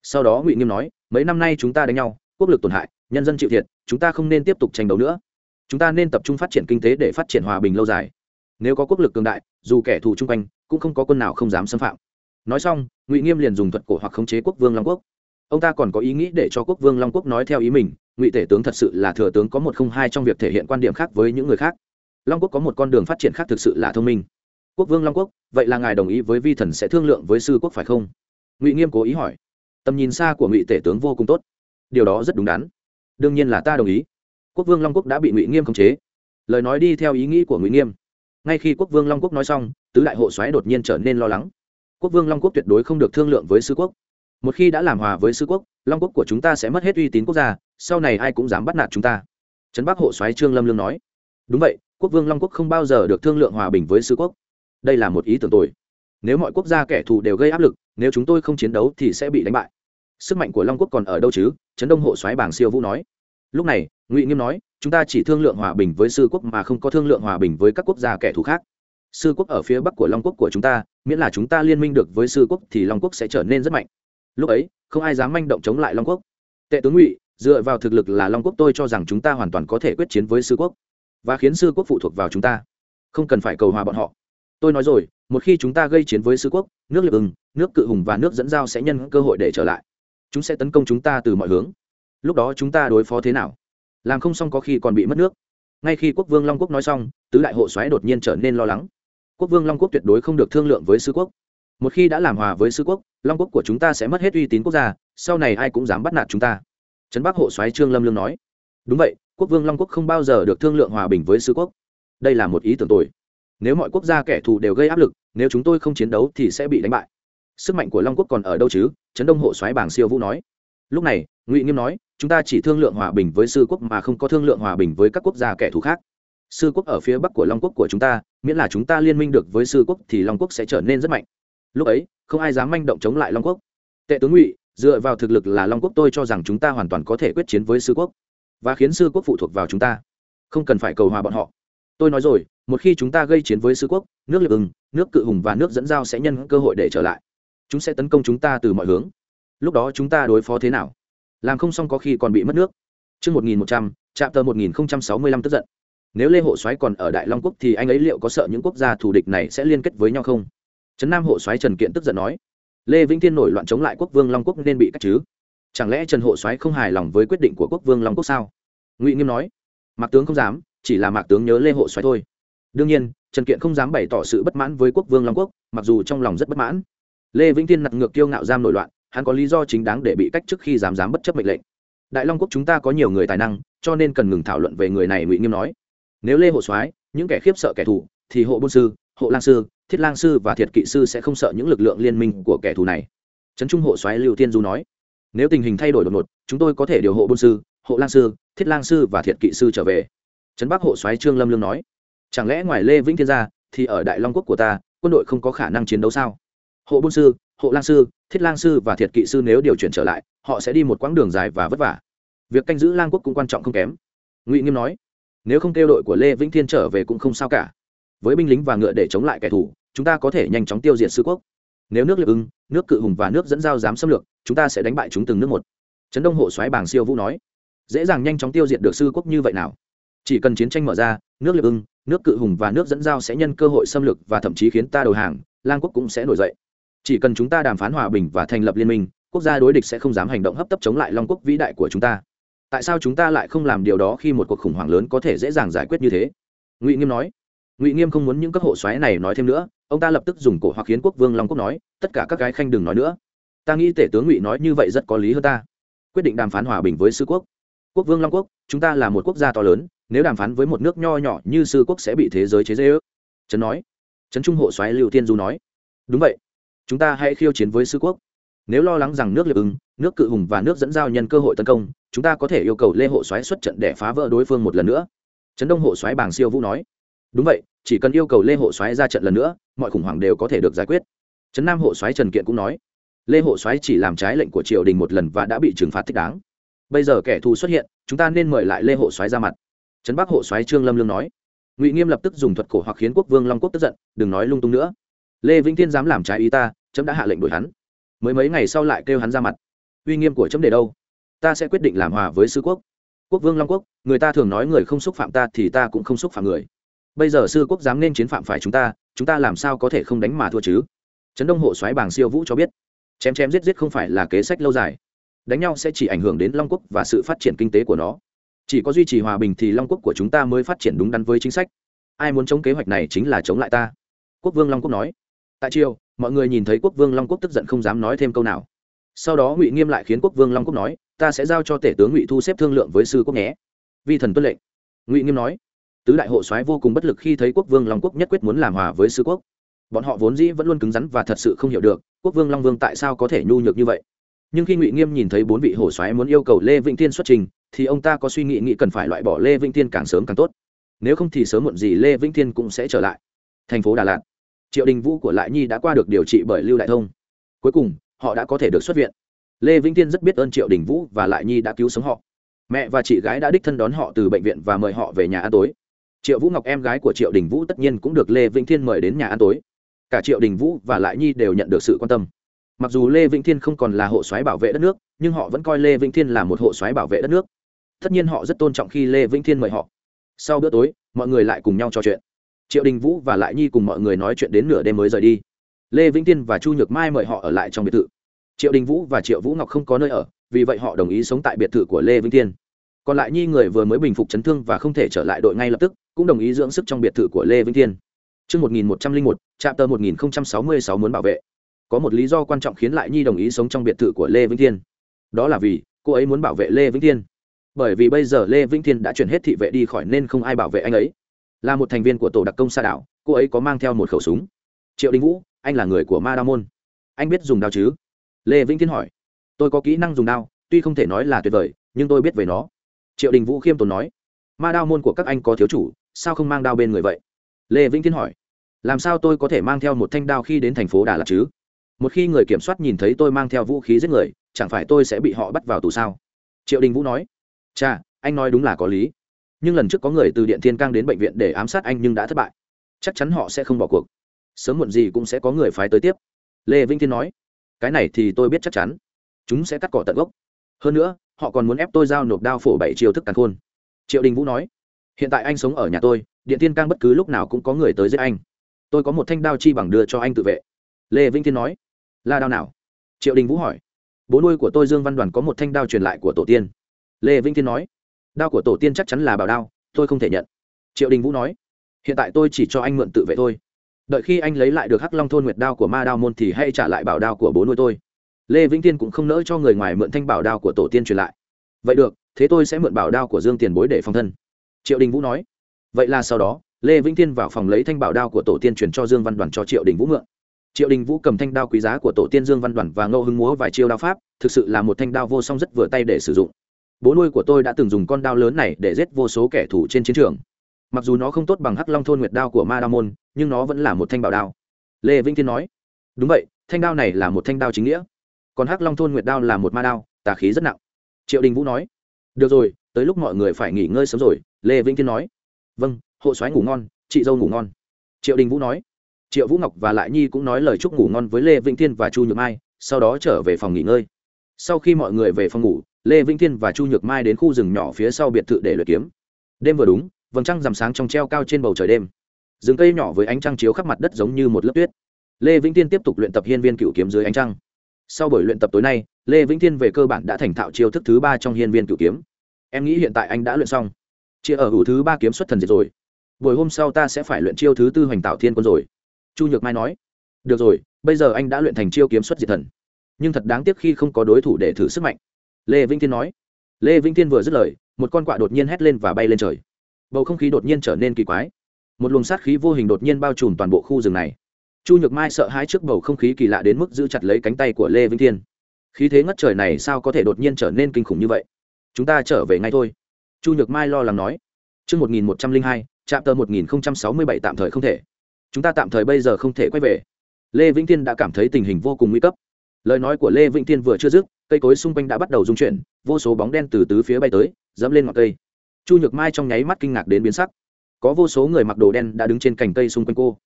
Sau đó ngụy nghiêm nói, mấy năm nay chúng ta đánh nhau, quốc lực tổn hại, nhân dân chịu thiệt, chúng ta không nên tiếp tục tranh đấu nữa. Chúng ta nên tập trung phát triển kinh tế để phát triển hòa bình lâu dài. Nếu có quốc lực cường đại, dù kẻ thù chung quanh, cũng không có quân nào không dám xâm phạm. Nói xong, ngụy nghiêm liền dùng thuật cổ hoặc khống chế quốc vương long quốc. Ông ta còn có ý nghĩ để cho quốc vương long quốc nói theo ý mình ngụy tể tướng thật sự là thừa tướng có một không hai trong việc thể hiện quan điểm khác với những người khác. Long quốc có một con đường phát triển khác thực sự là thông minh. Quốc vương long quốc, vậy là ngài đồng ý với vi thần sẽ thương lượng với sư quốc phải không? Ngụy nghiêm cố ý hỏi. Tầm nhìn xa của ngụy tể tướng vô cùng tốt. Điều đó rất đúng đắn. Đương nhiên là ta đồng ý. Quốc vương long quốc đã bị ngụy nghiêm khống chế. Lời nói đi theo ý nghĩ của ngụy nghiêm. Ngay khi quốc vương long quốc nói xong, tứ đại hộ xoáy đột nhiên trở nên lo lắng. Quốc vương long quốc tuyệt đối không được thương lượng với sư quốc. Một khi đã làm hòa với sư quốc, long quốc của chúng ta sẽ mất hết uy tín quốc gia sau này ai cũng dám bắt nạt chúng ta. Trấn bắc hộ xoáy trương lâm lương nói. Đúng vậy, quốc vương long quốc không bao giờ được thương lượng hòa bình với sư quốc. Đây là một ý tưởng tồi. Nếu mọi quốc gia kẻ thù đều gây áp lực, nếu chúng tôi không chiến đấu thì sẽ bị đánh bại. Sức mạnh của long quốc còn ở đâu chứ? Trấn đông hộ xoáy bảng siêu vũ nói. Lúc này, ngụy nghiêm nói, chúng ta chỉ thương lượng hòa bình với sư quốc mà không có thương lượng hòa bình với các quốc gia kẻ thù khác. Sư quốc ở phía bắc của long quốc của chúng ta, miễn là chúng ta liên minh được với sư quốc thì long quốc sẽ trở nên rất mạnh. Lúc ấy, không ai dám manh động chống lại long quốc. Tệ tướng ngụy dựa vào thực lực là long quốc, tôi cho rằng chúng ta hoàn toàn có thể quyết chiến với sư quốc. Và khiến sư quốc phụ thuộc vào chúng ta. Không cần phải cầu hòa bọn họ. Tôi nói rồi, một khi chúng ta gây chiến với sư quốc, nước liệp ưng, nước cự hùng và nước dẫn giao sẽ nhân cơ hội để trở lại. Chúng sẽ tấn công chúng ta từ mọi hướng. Lúc đó chúng ta đối phó thế nào? Làm không xong có khi còn bị mất nước. Ngay khi quốc vương long quốc nói xong, tứ đại hộ xoáy đột nhiên trở nên lo lắng. Quốc vương long quốc tuyệt đối không được thương lượng với sư quốc. Một khi đã làm hòa với sư quốc, long quốc của chúng ta sẽ mất hết uy tín quốc gia, sau này ai cũng dám bắt nạt chúng ta trấn bắc hộ xoáy trương lâm lương nói, đúng vậy, quốc vương long quốc không bao giờ được thương lượng hòa bình với sư quốc. Đây là một ý tưởng tồi. Nếu mọi quốc gia kẻ thù đều gây áp lực, nếu chúng tôi không chiến đấu thì sẽ bị đánh bại. Sức mạnh của long quốc còn ở đâu chứ? Trấn đông hộ xoáy bảng siêu vũ nói. Lúc này, ngụy nghiêm nói, chúng ta chỉ thương lượng hòa bình với sư quốc mà không có thương lượng hòa bình với các quốc gia kẻ thù khác. Sư quốc ở phía bắc của long quốc của chúng ta, miễn là chúng ta liên minh được với sư quốc thì long quốc sẽ trở nên rất mạnh. Lúc ấy, không ai dám manh động chống lại long quốc. Tệ tướng ngụy dựa vào thực lực là long quốc tôi cho rằng chúng ta hoàn toàn có thể quyết chiến với sư quốc. Và khiến sư quốc phụ thuộc vào chúng ta. Không cần phải cầu hòa bọn họ. Tôi nói rồi một khi chúng ta gây chiến với sư quốc nước liệp ưng nước cự hùng và nước dẫn giao sẽ nhân cơ hội để trở lại. Chúng sẽ tấn công chúng ta từ mọi hướng. Lúc đó chúng ta đối phó thế nào? Làm không xong có khi còn bị mất nước. Trước 1100, chạm tờ 1065 tức giận. Nếu Lê Hộ Soái còn ở Đại Long Quốc thì anh ấy liệu có sợ những quốc gia thù địch này sẽ liên kết với nhau không? Trấn Nam Hộ Soái Trần Kiện tức giận nói. Lê Vĩnh Thiên nổi loạn chống lại quốc vương Long Quốc nên bị cách chứ? Chẳng lẽ Trần Hộ Soái không hài lòng với quyết định của quốc vương Long Quốc sao? Ngụy Nghiêm nói. Mạc tướng không dám, chỉ là Mạc tướng nhớ Lê Hộ Soái thôi. Đương nhiên, Trần Kiện không dám bày tỏ sự bất mãn với quốc vương Long Quốc, mặc dù trong lòng rất bất mãn. Lê Vĩnh Thiên nặng ngược kiêu ngạo giam nổi loạn, hắn có lý do chính đáng để bị cách trước khi dám dám bất chấp mệnh lệnh đại long quốc chúng ta có nhiều người tài năng cho nên cần ngừng thảo luận về người này ngụy nghiêm nói nếu lê hộ soái những kẻ khiếp sợ kẻ thù thì hộ bôn sư hộ lang sư, thiết lang sư và thiệt kỵ sư sẽ không sợ những lực lượng liên minh của kẻ thù này. Trấn trung hộ Xoáy lưu tiên du nói, nếu tình hình thay đổi đột ngột, chúng tôi có thể điều hộ bôn sư, hộ lang sư, thiết lang sư và thiệt kỵ sư trở về. Trấn bắc hộ Xoáy trương lâm lương nói, chẳng lẽ ngoài lê vĩnh thiên gia thì ở đại long quốc của ta, quân đội không có khả năng chiến đấu sao? Hộ bôn sư, hộ lang sư, thiết lang sư và thiệt kỵ sư nếu điều chuyển trở lại, họ sẽ đi một quãng đường dài và vất vả. Việc canh giữ lang quốc cũng quan trọng không kém. Ngụy nghiêm nói, nếu không kêu đội của lê vĩnh thiên trở về cũng không sao cả với binh lính và ngựa để chống lại kẻ thù, chúng ta có thể nhanh chóng tiêu diệt sư quốc. Nếu nước liệp ưng, nước cự hùng và nước dẫn giao dám xâm lược, chúng ta sẽ đánh bại chúng từng nước một. Trấn đông hộ xoáy bàng siêu vũ nói. Dễ dàng nhanh chóng tiêu diệt được sư quốc như vậy nào? Chỉ cần chiến tranh mở ra, nước liệp ưng, nước cự hùng và nước dẫn giao sẽ nhân cơ hội xâm lược và thậm chí khiến ta đầu hàng, lang quốc cũng sẽ nổi dậy. Chỉ cần chúng ta đàm phán hòa bình và thành lập liên minh, quốc gia đối địch sẽ không dám hành động hấp tấp chống lại long quốc vĩ đại của chúng ta. Tại sao chúng ta lại không làm điều đó khi một cuộc khủng hoảng lớn có thể dễ dàng giải quyết như thế? Ngụy nghiêm nói ngụy nghiêm không muốn những các hộ xoáy này nói thêm nữa ông ta lập tức dùng cổ hoặc khiến quốc vương long quốc nói tất cả các cái khanh đừng nói nữa ta nghĩ tể tướng ngụy nói như vậy rất có lý hơn ta quyết định đàm phán hòa bình với sư quốc quốc vương long quốc chúng ta là một quốc gia to lớn nếu đàm phán với một nước nho nhỏ như sư quốc sẽ bị thế giới chế dễ ước trấn nói trấn trung hộ xoáy liệu tiên du nói đúng vậy chúng ta hãy khiêu chiến với sư quốc nếu lo lắng rằng nước liệp ưng nước cự hùng và nước dẫn giao nhân cơ hội tấn công chúng ta có thể yêu cầu lê hộ xoáy xuất trận để phá vỡ đối phương một lần nữa trấn đông hộ xoáy bàng siêu vũ nói đúng vậy chỉ cần yêu cầu lê hộ xoáy ra trận lần nữa, mọi khủng hoảng đều có thể được giải quyết. Trấn nam hộ xoáy trần kiện cũng nói, lê hộ xoáy chỉ làm trái lệnh của triều đình một lần và đã bị trừng phạt thích đáng. Bây giờ kẻ thù xuất hiện, chúng ta nên mời lại lê hộ xoáy ra mặt. Trấn bắc hộ xoáy trương lâm lương nói, ngụy nghiêm lập tức dùng thuật cổ hoặc khiến quốc vương long quốc tức giận, đừng nói lung tung nữa. Lê vĩnh thiên dám làm trái ý ta, chấm đã hạ lệnh đuổi hắn. Mới mấy ngày sau lại kêu hắn ra mặt. Uy nghiêm của chấm để đâu? Ta sẽ quyết định làm hòa với sứ quốc. Quốc vương long quốc, người ta thường nói người không xúc phạm ta thì ta cũng không xúc phạm người bây giờ sư quốc dám nên chiến phạm phải chúng ta chúng ta làm sao có thể không đánh mà thua chứ? Trấn đông hộ xoáy bàng siêu vũ cho biết, chém chém giết giết không phải là kế sách lâu dài. Đánh nhau sẽ chỉ ảnh hưởng đến long quốc và sự phát triển kinh tế của nó. Chỉ có duy trì hòa bình thì long quốc của chúng ta mới phát triển đúng đắn với chính sách. Ai muốn chống kế hoạch này chính là chống lại ta. Quốc vương long quốc nói. Tại triều, mọi người nhìn thấy quốc vương long quốc tức giận không dám nói thêm câu nào. Sau đó ngụy nghiêm lại khiến quốc vương long quốc nói, ta sẽ giao cho tể tướng ngụy thu xếp thương lượng với sư quốc nhé. Vi thần tuân lệnh. Ngụy nghiêm nói tứ đại hộ soái vô cùng bất lực khi thấy quốc vương long quốc nhất quyết muốn làm hòa với sư quốc. Bọn họ vốn dĩ vẫn luôn cứng rắn và thật sự không hiểu được, quốc vương long vương tại sao có thể nhu nhược như vậy. Nhưng khi ngụy nghiêm nhìn thấy bốn vị hộ soái muốn yêu cầu lê vĩnh tiên xuất trình, thì ông ta có suy nghĩ nghĩ cần phải loại bỏ lê vĩnh tiên càng sớm càng tốt. Nếu không thì sớm muộn gì lê vĩnh tiên cũng sẽ trở lại. Thành phố đà lạt. Triệu đình vũ của lại nhi đã qua được điều trị bởi lưu đại thông. Cuối cùng, họ đã có thể được xuất viện. Lê vĩnh tiên rất biết ơn triệu đình vũ và lại nhi đã cứu sống họ. Mẹ và chị gái đã đích thân đón họ từ bệnh viện và mời họ về nhà ăn tối triệu vũ ngọc em gái của triệu đình vũ tất nhiên cũng được lê vĩnh thiên mời đến nhà ăn tối. Cả triệu đình vũ và lại nhi đều nhận được sự quan tâm. Mặc dù lê vĩnh thiên không còn là hộ soái bảo vệ đất nước, nhưng họ vẫn coi lê vĩnh thiên là một hộ soái bảo vệ đất nước. Tất nhiên họ rất tôn trọng khi lê vĩnh thiên mời họ. Sau bữa tối, mọi người lại cùng nhau trò chuyện. Triệu đình vũ và lại nhi cùng mọi người nói chuyện đến nửa đêm mới rời đi. Lê vĩnh tiên và chu nhược mai mời họ ở lại trong biệt thự. Triệu đình vũ và triệu vũ ngọc không có nơi ở, vì vậy họ đồng ý sống tại biệt thự của lê vĩnh tiên còn lại nhi người vừa mới bình phục chấn thương và không thể trở lại đội ngay lập tức cũng đồng ý dưỡng sức trong biệt thự của lê vĩnh thiên. Trước 1101, trạm tờ 1066 muốn bảo vệ. Có một lý do quan trọng khiến lại Nhi đồng ý sống trong biệt thự của Lê Vĩnh Thiên. Đó là vì cô ấy muốn bảo vệ Lê Vĩnh Thiên. Bởi vì bây giờ Lê Vĩnh Thiên đã chuyển hết thị vệ đi khỏi nên không ai bảo vệ anh ấy. Là một thành viên của tổ đặc công sa đảo cô ấy có mang theo một khẩu súng. Triệu đình vũ anh là người của ma Đa môn anh biết dùng đao chứ? Lê vĩnh thiên hỏi. Tôi có kỹ năng dùng đao tuy không thể nói là tuyệt vời nhưng tôi biết về nó triệu đình vũ khiêm tốn nói, ma đao môn của các anh có thiếu chủ, sao không mang đao bên người vậy? Lê vĩnh thiên hỏi, làm sao tôi có thể mang theo một thanh đao khi đến thành phố đà lạt chứ? Một khi người kiểm soát nhìn thấy tôi mang theo vũ khí giết người, chẳng phải tôi sẽ bị họ bắt vào tù sao? Triệu đình vũ nói cha anh nói đúng là có lý. Nhưng lần trước có người từ điện thiên cang đến bệnh viện để ám sát anh nhưng đã thất bại. Chắc chắn họ sẽ không bỏ cuộc. Sớm muộn gì cũng sẽ có người phái tới tiếp. Lê vĩnh thiên nói, cái này thì tôi biết chắc chắn. Chúng sẽ cắt cỏ tận gốc. Hơn nữa họ còn muốn ép tôi giao nộp đao phổ bảy chiêu thức càn khôn. Triệu đình vũ nói, hiện tại anh sống ở nhà tôi, điện tiên cang bất cứ lúc nào cũng có người tới giết anh. Tôi có một thanh đao chi bằng đưa cho anh tự vệ. Lê vĩnh thiên nói, là đao nào? Triệu đình vũ hỏi, bố nuôi của tôi dương văn đoàn có một thanh đao truyền lại của tổ tiên. Lê vĩnh thiên nói, đao của tổ tiên chắc chắn là bảo đao, tôi không thể nhận. Triệu đình vũ nói, hiện tại tôi chỉ cho anh mượn tự vệ thôi. Đợi khi anh lấy lại được hắc long thôn nguyệt đao của ma đao môn thì hãy trả lại bảo đao của bố nuôi tôi lê vĩnh tiên cũng không nỡ cho người ngoài mượn thanh bảo đao của tổ tiên truyền lại. Vậy được, thế tôi sẽ mượn bảo đao của dương tiền bối để phòng thân. Triệu đình vũ nói. Vậy là sau đó, lê vĩnh tiên vào phòng lấy thanh bảo đao của tổ tiên truyền cho dương văn đoàn cho triệu đình vũ mượn. Triệu đình vũ cầm thanh đao quý giá của tổ tiên dương văn đoàn và ngô hưng múa vài chiêu đao pháp, thực sự là một thanh đao vô song rất vừa tay để sử dụng. Bố nuôi của tôi đã từng dùng con đao lớn này để giết vô số kẻ thù trên chiến trường. Mặc dù nó không tốt bằng hắc long thôn nguyệt đao của ma đao môn, nhưng nó vẫn là một thanh bảo đao. Lê vĩnh thiên nói. Đúng vậy, thanh đao này là một thanh đao chính nghĩa còn hắc long thôn nguyệt đao là một ma đao, tà khí rất nặng. Triệu đình vũ nói, được rồi, tới lúc mọi người phải nghỉ ngơi sớm rồi. Lê vĩnh thiên nói vâng hộ soái ngủ ngon, chị dâu ngủ ngon. Triệu đình vũ nói, triệu vũ ngọc và lại nhi cũng nói lời chúc ngủ ngon với lê vĩnh thiên và chu nhược mai, sau đó trở về phòng nghỉ ngơi. Sau khi mọi người về phòng ngủ, lê vĩnh thiên và chu nhược mai đến khu rừng nhỏ phía sau biệt thự để luyện kiếm. Đêm vừa đúng, vầng trăng rằm sáng trong treo cao trên bầu trời đêm. Rừng cây nhỏ với ánh trăng chiếu khắp mặt đất giống như một lớp tuyết. Lê vĩnh tiên tiếp tục luyện tập hiên viên cựu kiếm dưới ánh trăng sau buổi luyện tập tối nay, lê vĩnh Thiên về cơ bản đã thành thạo chiêu thức thứ ba trong hiên viên cửu kiếm. Em nghĩ hiện tại anh đã luyện xong. Chia ở ủ thứ ba kiếm xuất thần diệt rồi. Buổi hôm sau ta sẽ phải luyện chiêu thứ tư hoành tạo thiên quân rồi. Chu nhược mai nói. Được rồi, bây giờ anh đã luyện thành chiêu kiếm xuất diệt thần. Nhưng thật đáng tiếc khi không có đối thủ để thử sức mạnh. Lê vĩnh thiên nói. Lê vĩnh thiên vừa dứt lời, một con quạ đột nhiên hét lên và bay lên trời. Bầu không khí đột nhiên trở nên kỳ quái. Một luồng sát khí vô hình đột nhiên bao trùm toàn bộ khu rừng này chu nhược mai sợ hãi trước bầu không khí kỳ lạ đến mức giữ chặt lấy cánh tay của lê vĩnh thiên. Khí thế ngất trời này sao có thể đột nhiên trở nên kinh khủng như vậy? Chúng ta trở về ngay thôi. Chu nhược mai lo lắng nói. Trước 1102, trạm tờ 1067 tạm thời không thể. Chúng ta tạm thời bây giờ không thể quay về. Lê Vĩnh Thiên đã cảm thấy tình hình vô cùng nguy cấp. Lời nói của Lê Vĩnh Thiên vừa chưa dứt, cây cối xung quanh đã bắt đầu rung chuyển, vô số bóng đen từ tứ phía bay tới, dẫm lên ngọn cây. Chu nhược mai trong nháy mắt kinh ngạc đến biến sắc. Có vô số người mặc đồ đen đã đứng trên cành cây xung quanh cô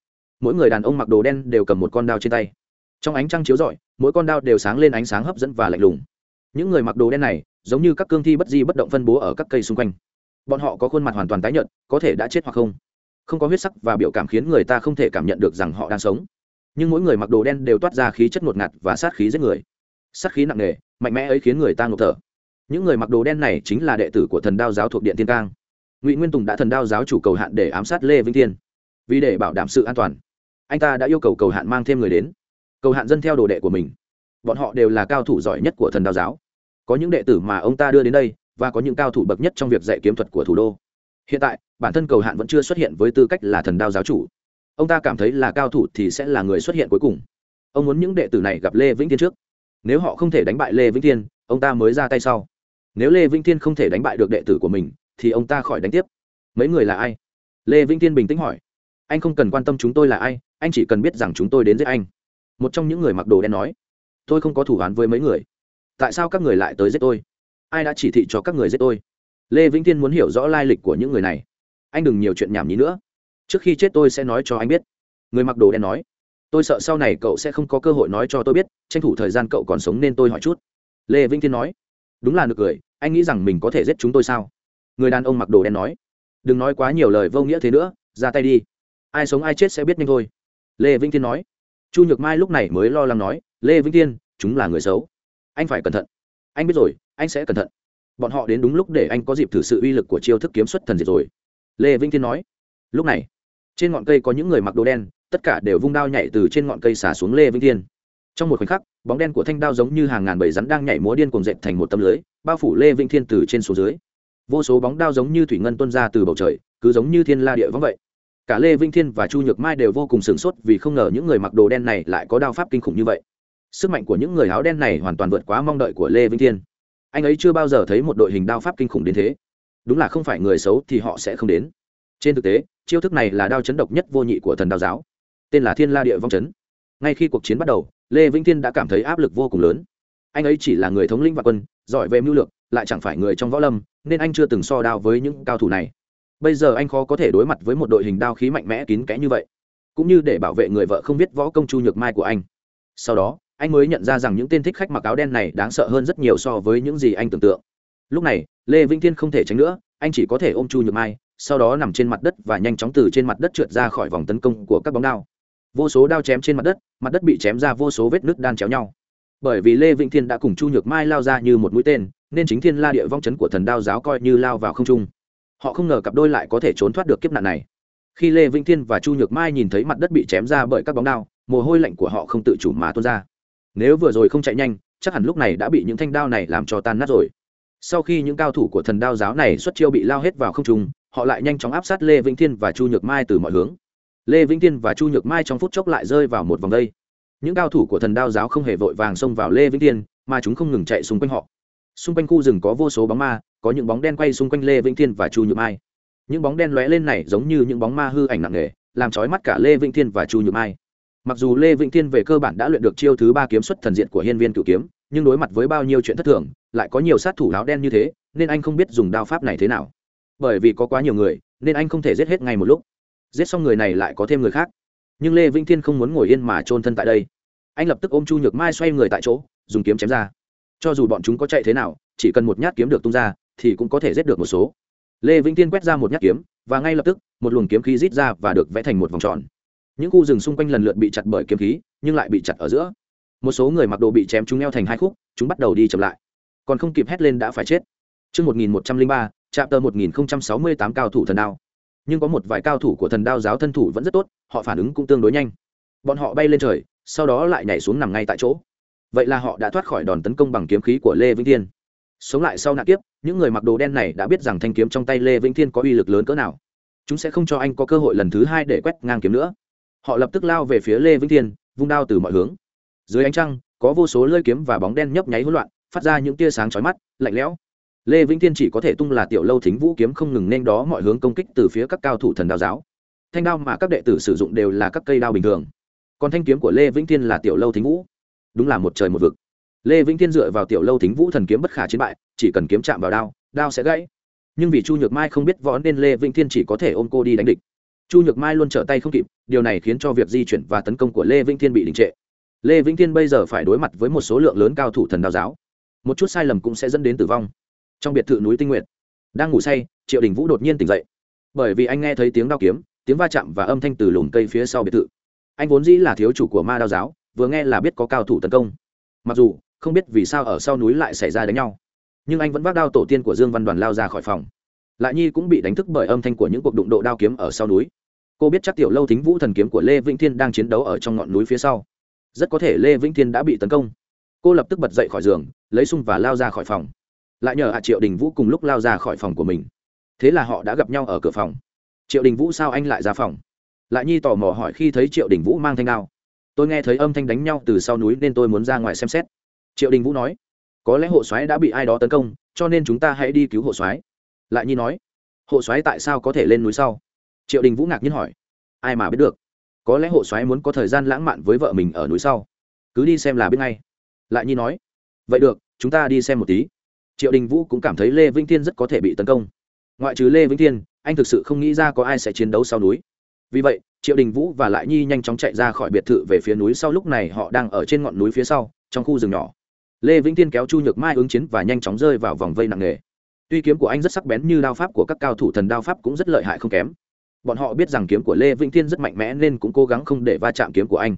mỗi người đàn ông mặc đồ đen đều cầm một con đao trên tay. Trong ánh trăng chiếu rọi, mỗi con đao đều sáng lên ánh sáng hấp dẫn và lạnh lùng. Những người mặc đồ đen này, giống như các cương thi bất di bất động phân bố ở các cây xung quanh. Bọn họ có khuôn mặt hoàn toàn tái nhợt, có thể đã chết hoặc không. Không có huyết sắc và biểu cảm khiến người ta không thể cảm nhận được rằng họ đang sống. Nhưng mỗi người mặc đồ đen đều toát ra khí chất ngột ngạt và sát khí giết người. Sát khí nặng nề, mạnh mẽ ấy khiến người ta ngộp thở. Những người mặc đồ đen này chính là đệ tử của thần đao giáo thuộc điện tiên cang. Ngụy nguyên tùng đã thần đao giáo chủ cầu hạn để ám sát lê vĩnh thiên. Vì để bảo đảm sự an toàn anh ta đã yêu cầu cầu hạn mang thêm người đến. Cầu hạn dân theo đồ đệ của mình. Bọn họ đều là cao thủ giỏi nhất của thần đao giáo. Có những đệ tử mà ông ta đưa đến đây, và có những cao thủ bậc nhất trong việc dạy kiếm thuật của thủ đô. Hiện tại, bản thân cầu hạn vẫn chưa xuất hiện với tư cách là thần đao giáo chủ. Ông ta cảm thấy là cao thủ thì sẽ là người xuất hiện cuối cùng. Ông muốn những đệ tử này gặp lê vĩnh thiên trước. Nếu họ không thể đánh bại lê vĩnh thiên, ông ta mới ra tay sau. Nếu lê vĩnh thiên không thể đánh bại được đệ tử của mình, thì ông ta khỏi đánh tiếp. Mấy người là ai? Lê vĩnh thiên bình tĩnh hỏi. Anh không cần quan tâm chúng tôi là ai anh chỉ cần biết rằng chúng tôi đến giết anh. Một trong những người mặc đồ đen nói, tôi không có thủ án với mấy người. Tại sao các người lại tới giết tôi? Ai đã chỉ thị cho các người giết tôi? Lê vĩnh thiên muốn hiểu rõ lai lịch của những người này. Anh đừng nhiều chuyện nhảm nhí nữa. Trước khi chết tôi sẽ nói cho anh biết. Người mặc đồ đen nói, tôi sợ sau này cậu sẽ không có cơ hội nói cho tôi biết, tranh thủ thời gian cậu còn sống nên tôi hỏi chút. Lê vĩnh thiên nói, đúng là nực cười, anh nghĩ rằng mình có thể giết chúng tôi sao? Người đàn ông mặc đồ đen nói, đừng nói quá nhiều lời vô nghĩa thế nữa, ra tay đi. Ai sống ai chết sẽ biết nhanh thôi lê vĩnh thiên nói. Chu nhược mai lúc này mới lo lắng nói, lê vĩnh thiên, chúng là người xấu. Anh phải cẩn thận. Anh biết rồi, anh sẽ cẩn thận. Bọn họ đến đúng lúc để anh có dịp thử sự uy lực của chiêu thức kiếm xuất thần diệt rồi. Lê vĩnh thiên nói. Lúc này, trên ngọn cây có những người mặc đồ đen, tất cả đều vung đao nhảy từ trên ngọn cây xả xuống lê vĩnh thiên. Trong một khoảnh khắc, bóng đen của thanh đao giống như hàng ngàn bầy rắn đang nhảy múa điên cuồng dệt thành một tấm lưới, bao phủ lê vĩnh thiên từ trên xuống dưới. Vô số bóng đao giống như thủy ngân tuôn ra từ bầu trời, cứ giống như thiên la địa vắng vậy cả lê Vinh thiên và chu nhược mai đều vô cùng sửng sốt vì không ngờ những người mặc đồ đen này lại có đao pháp kinh khủng như vậy. Sức mạnh của những người áo đen này hoàn toàn vượt quá mong đợi của lê Vinh thiên. Anh ấy chưa bao giờ thấy một đội hình đao pháp kinh khủng đến thế. Đúng là không phải người xấu thì họ sẽ không đến. Trên thực tế, chiêu thức này là đao chấn độc nhất vô nhị của thần đao giáo. Tên là thiên la địa vong chấn. Ngay khi cuộc chiến bắt đầu, lê vĩnh thiên đã cảm thấy áp lực vô cùng lớn. Anh ấy chỉ là người thống lĩnh và quân, giỏi về mưu lược, lại chẳng phải người trong võ lâm, nên anh chưa từng so đao với những cao thủ này bây giờ anh khó có thể đối mặt với một đội hình đao khí mạnh mẽ kín kẽ như vậy. Cũng như để bảo vệ người vợ không biết võ công chu nhược mai của anh. Sau đó, anh mới nhận ra rằng những tên thích khách mặc áo đen này đáng sợ hơn rất nhiều so với những gì anh tưởng tượng. Lúc này, lê vĩnh thiên không thể tránh nữa, anh chỉ có thể ôm chu nhược mai, sau đó nằm trên mặt đất và nhanh chóng từ trên mặt đất trượt ra khỏi vòng tấn công của các bóng đao. Vô số đao chém trên mặt đất mặt đất bị chém ra vô số vết nứt đan chéo nhau. Bởi vì lê vĩnh thiên đã cùng chu nhược mai lao ra như một mũi tên, nên chính thiên la địa vong chấn của thần đao giáo coi như lao vào không trung họ không ngờ cặp đôi lại có thể trốn thoát được kiếp nạn này. Khi lê vĩnh thiên và chu nhược mai nhìn thấy mặt đất bị chém ra bởi các bóng đao, mồ hôi lạnh của họ không tự chủ mà tuôn ra. Nếu vừa rồi không chạy nhanh, chắc hẳn lúc này đã bị những thanh đao này làm cho tan nát rồi. Sau khi những cao thủ của thần đao giáo này xuất chiêu bị lao hết vào không trung, họ lại nhanh chóng áp sát lê vĩnh thiên và chu nhược mai từ mọi hướng. Lê vĩnh thiên và chu nhược mai trong phút chốc lại rơi vào một vòng đây. Những cao thủ của thần đao giáo không hề vội vàng xông vào lê vĩnh thiên, mà chúng không ngừng chạy xung quanh họ xung quanh khu rừng có vô số bóng ma, có những bóng đen quay xung quanh lê vĩnh thiên và chu nhược mai. Những bóng đen lóe lên này giống như những bóng ma hư ảnh nặng nề, làm trói mắt cả lê vĩnh thiên và chu nhược mai. Mặc dù lê vĩnh thiên về cơ bản đã luyện được chiêu thứ ba kiếm xuất thần diện của hiên viên cựu kiếm, nhưng đối mặt với bao nhiêu chuyện thất thường, lại có nhiều sát thủ áo đen như thế, nên anh không biết dùng đao pháp này thế nào. Bởi vì có quá nhiều người, nên anh không thể giết hết ngay một lúc. Giết xong người này lại có thêm người khác. Nhưng lê vĩnh thiên không muốn ngồi yên mà trôn thân tại đây. Anh lập tức ôm chu nhược mai xoay người tại chỗ, dùng kiếm chém ra cho dù bọn chúng có chạy thế nào chỉ cần một nhát kiếm được tung ra thì cũng có thể giết được một số lê vĩnh thiên quét ra một nhát kiếm và ngay lập tức một luồng kiếm khí rít ra và được vẽ thành một vòng tròn những khu rừng xung quanh lần lượt bị chặt bởi kiếm khí nhưng lại bị chặt ở giữa một số người mặc đồ bị chém chúng neo thành hai khúc chúng bắt đầu đi chậm lại còn không kịp hét lên đã phải chết Trước 1103, chạm tờ 1068 cao thủ thần đao. Nhưng có một vài cao thủ của thần đao giáo thân thủ vẫn rất tốt, họ phản ứng cũng tương đối nhanh. Bọn họ bay lên trời, sau đó lại nhảy xuống nằm ngay tại chỗ. Vậy là họ đã thoát khỏi đòn tấn công bằng kiếm khí của Lê Vĩnh Thiên. Sống lại sau nạn kiếp, những người mặc đồ đen này đã biết rằng thanh kiếm trong tay Lê Vĩnh Thiên có uy lực lớn cỡ nào. Chúng sẽ không cho anh có cơ hội lần thứ hai để quét ngang kiếm nữa. Họ lập tức lao về phía Lê Vĩnh Thiên, vung đao từ mọi hướng dưới ánh trăng có vô số lơi kiếm và bóng đen nhấp nháy hỗn loạn phát ra những tia sáng chói mắt lạnh lẽo lê vĩnh thiên chỉ có thể tung là tiểu lâu thính vũ kiếm không ngừng nên đó mọi hướng công kích từ phía các cao thủ thần đao giáo thanh đao mà các đệ tử sử dụng đều là các cây đao bình thường còn thanh kiếm của lê vĩnh thiên là tiểu lâu thính vũ đúng là một trời một vực. Lê vĩnh thiên dựa vào tiểu lâu thính vũ thần kiếm bất khả chiến bại, chỉ cần kiếm chạm vào đao đao sẽ gãy. Nhưng vì chu nhược mai không biết võ nên lê vĩnh thiên chỉ có thể ôm cô đi đánh địch. Chu nhược mai luôn trở tay không kịp, điều này khiến cho việc di chuyển và tấn công của lê vĩnh thiên bị đình trệ. Lê vĩnh thiên bây giờ phải đối mặt với một số lượng lớn cao thủ thần đao giáo. Một chút sai lầm cũng sẽ dẫn đến tử vong. Trong biệt thự núi tinh nguyện đang ngủ say, triệu đình vũ đột nhiên tỉnh dậy. Bởi vì anh nghe thấy tiếng đao kiếm, tiếng va chạm và âm thanh từ lùm cây phía sau biệt thự. Anh vốn dĩ là thiếu chủ của ma đao giáo vừa nghe là biết có cao thủ tấn công. Mặc dù, không biết vì sao ở sau núi lại xảy ra đánh nhau. Nhưng anh vẫn vác đao tổ tiên của dương văn đoàn lao ra khỏi phòng. Lại nhi cũng bị đánh thức bởi âm thanh của những cuộc đụng độ đao kiếm ở sau núi. Cô biết chắc tiểu lâu thính vũ thần kiếm của lê vĩnh thiên đang chiến đấu ở trong ngọn núi phía sau. Rất có thể lê vĩnh thiên đã bị tấn công. Cô lập tức bật dậy khỏi giường, lấy sung và lao ra khỏi phòng. Lại nhờ hạ triệu đình vũ cùng lúc lao ra khỏi phòng của mình. Thế là họ đã gặp nhau ở cửa phòng. Triệu đình vũ sao anh lại ra phòng? Lại nhi tò mò hỏi khi thấy triệu đình vũ mang thanh đao tôi nghe thấy âm thanh đánh nhau từ sau núi nên tôi muốn ra ngoài xem xét. Triệu đình vũ nói, có lẽ hộ soái đã bị ai đó tấn công, cho nên chúng ta hãy đi cứu hộ soái. Lại nhi nói, hộ soái tại sao có thể lên núi sau? Triệu đình vũ ngạc nhiên hỏi, ai mà biết được? Có lẽ hộ soái muốn có thời gian lãng mạn với vợ mình ở núi sau. Cứ đi xem là biết ngay. Lại nhi nói, vậy được, chúng ta đi xem một tí. Triệu đình vũ cũng cảm thấy lê vĩnh thiên rất có thể bị tấn công. Ngoại trừ lê vĩnh thiên, anh thực sự không nghĩ ra có ai sẽ chiến đấu sau núi vì vậy, triệu đình vũ và lại nhi nhanh chóng chạy ra khỏi biệt thự về phía núi sau lúc này họ đang ở trên ngọn núi phía sau, trong khu rừng nhỏ. Lê vĩnh thiên kéo chu nhược mai ứng chiến và nhanh chóng rơi vào vòng vây nặng nề. Tuy kiếm của anh rất sắc bén như đao pháp của các cao thủ, thần đao pháp cũng rất lợi hại không kém. Bọn họ biết rằng kiếm của lê vĩnh thiên rất mạnh mẽ nên cũng cố gắng không để va chạm kiếm của anh.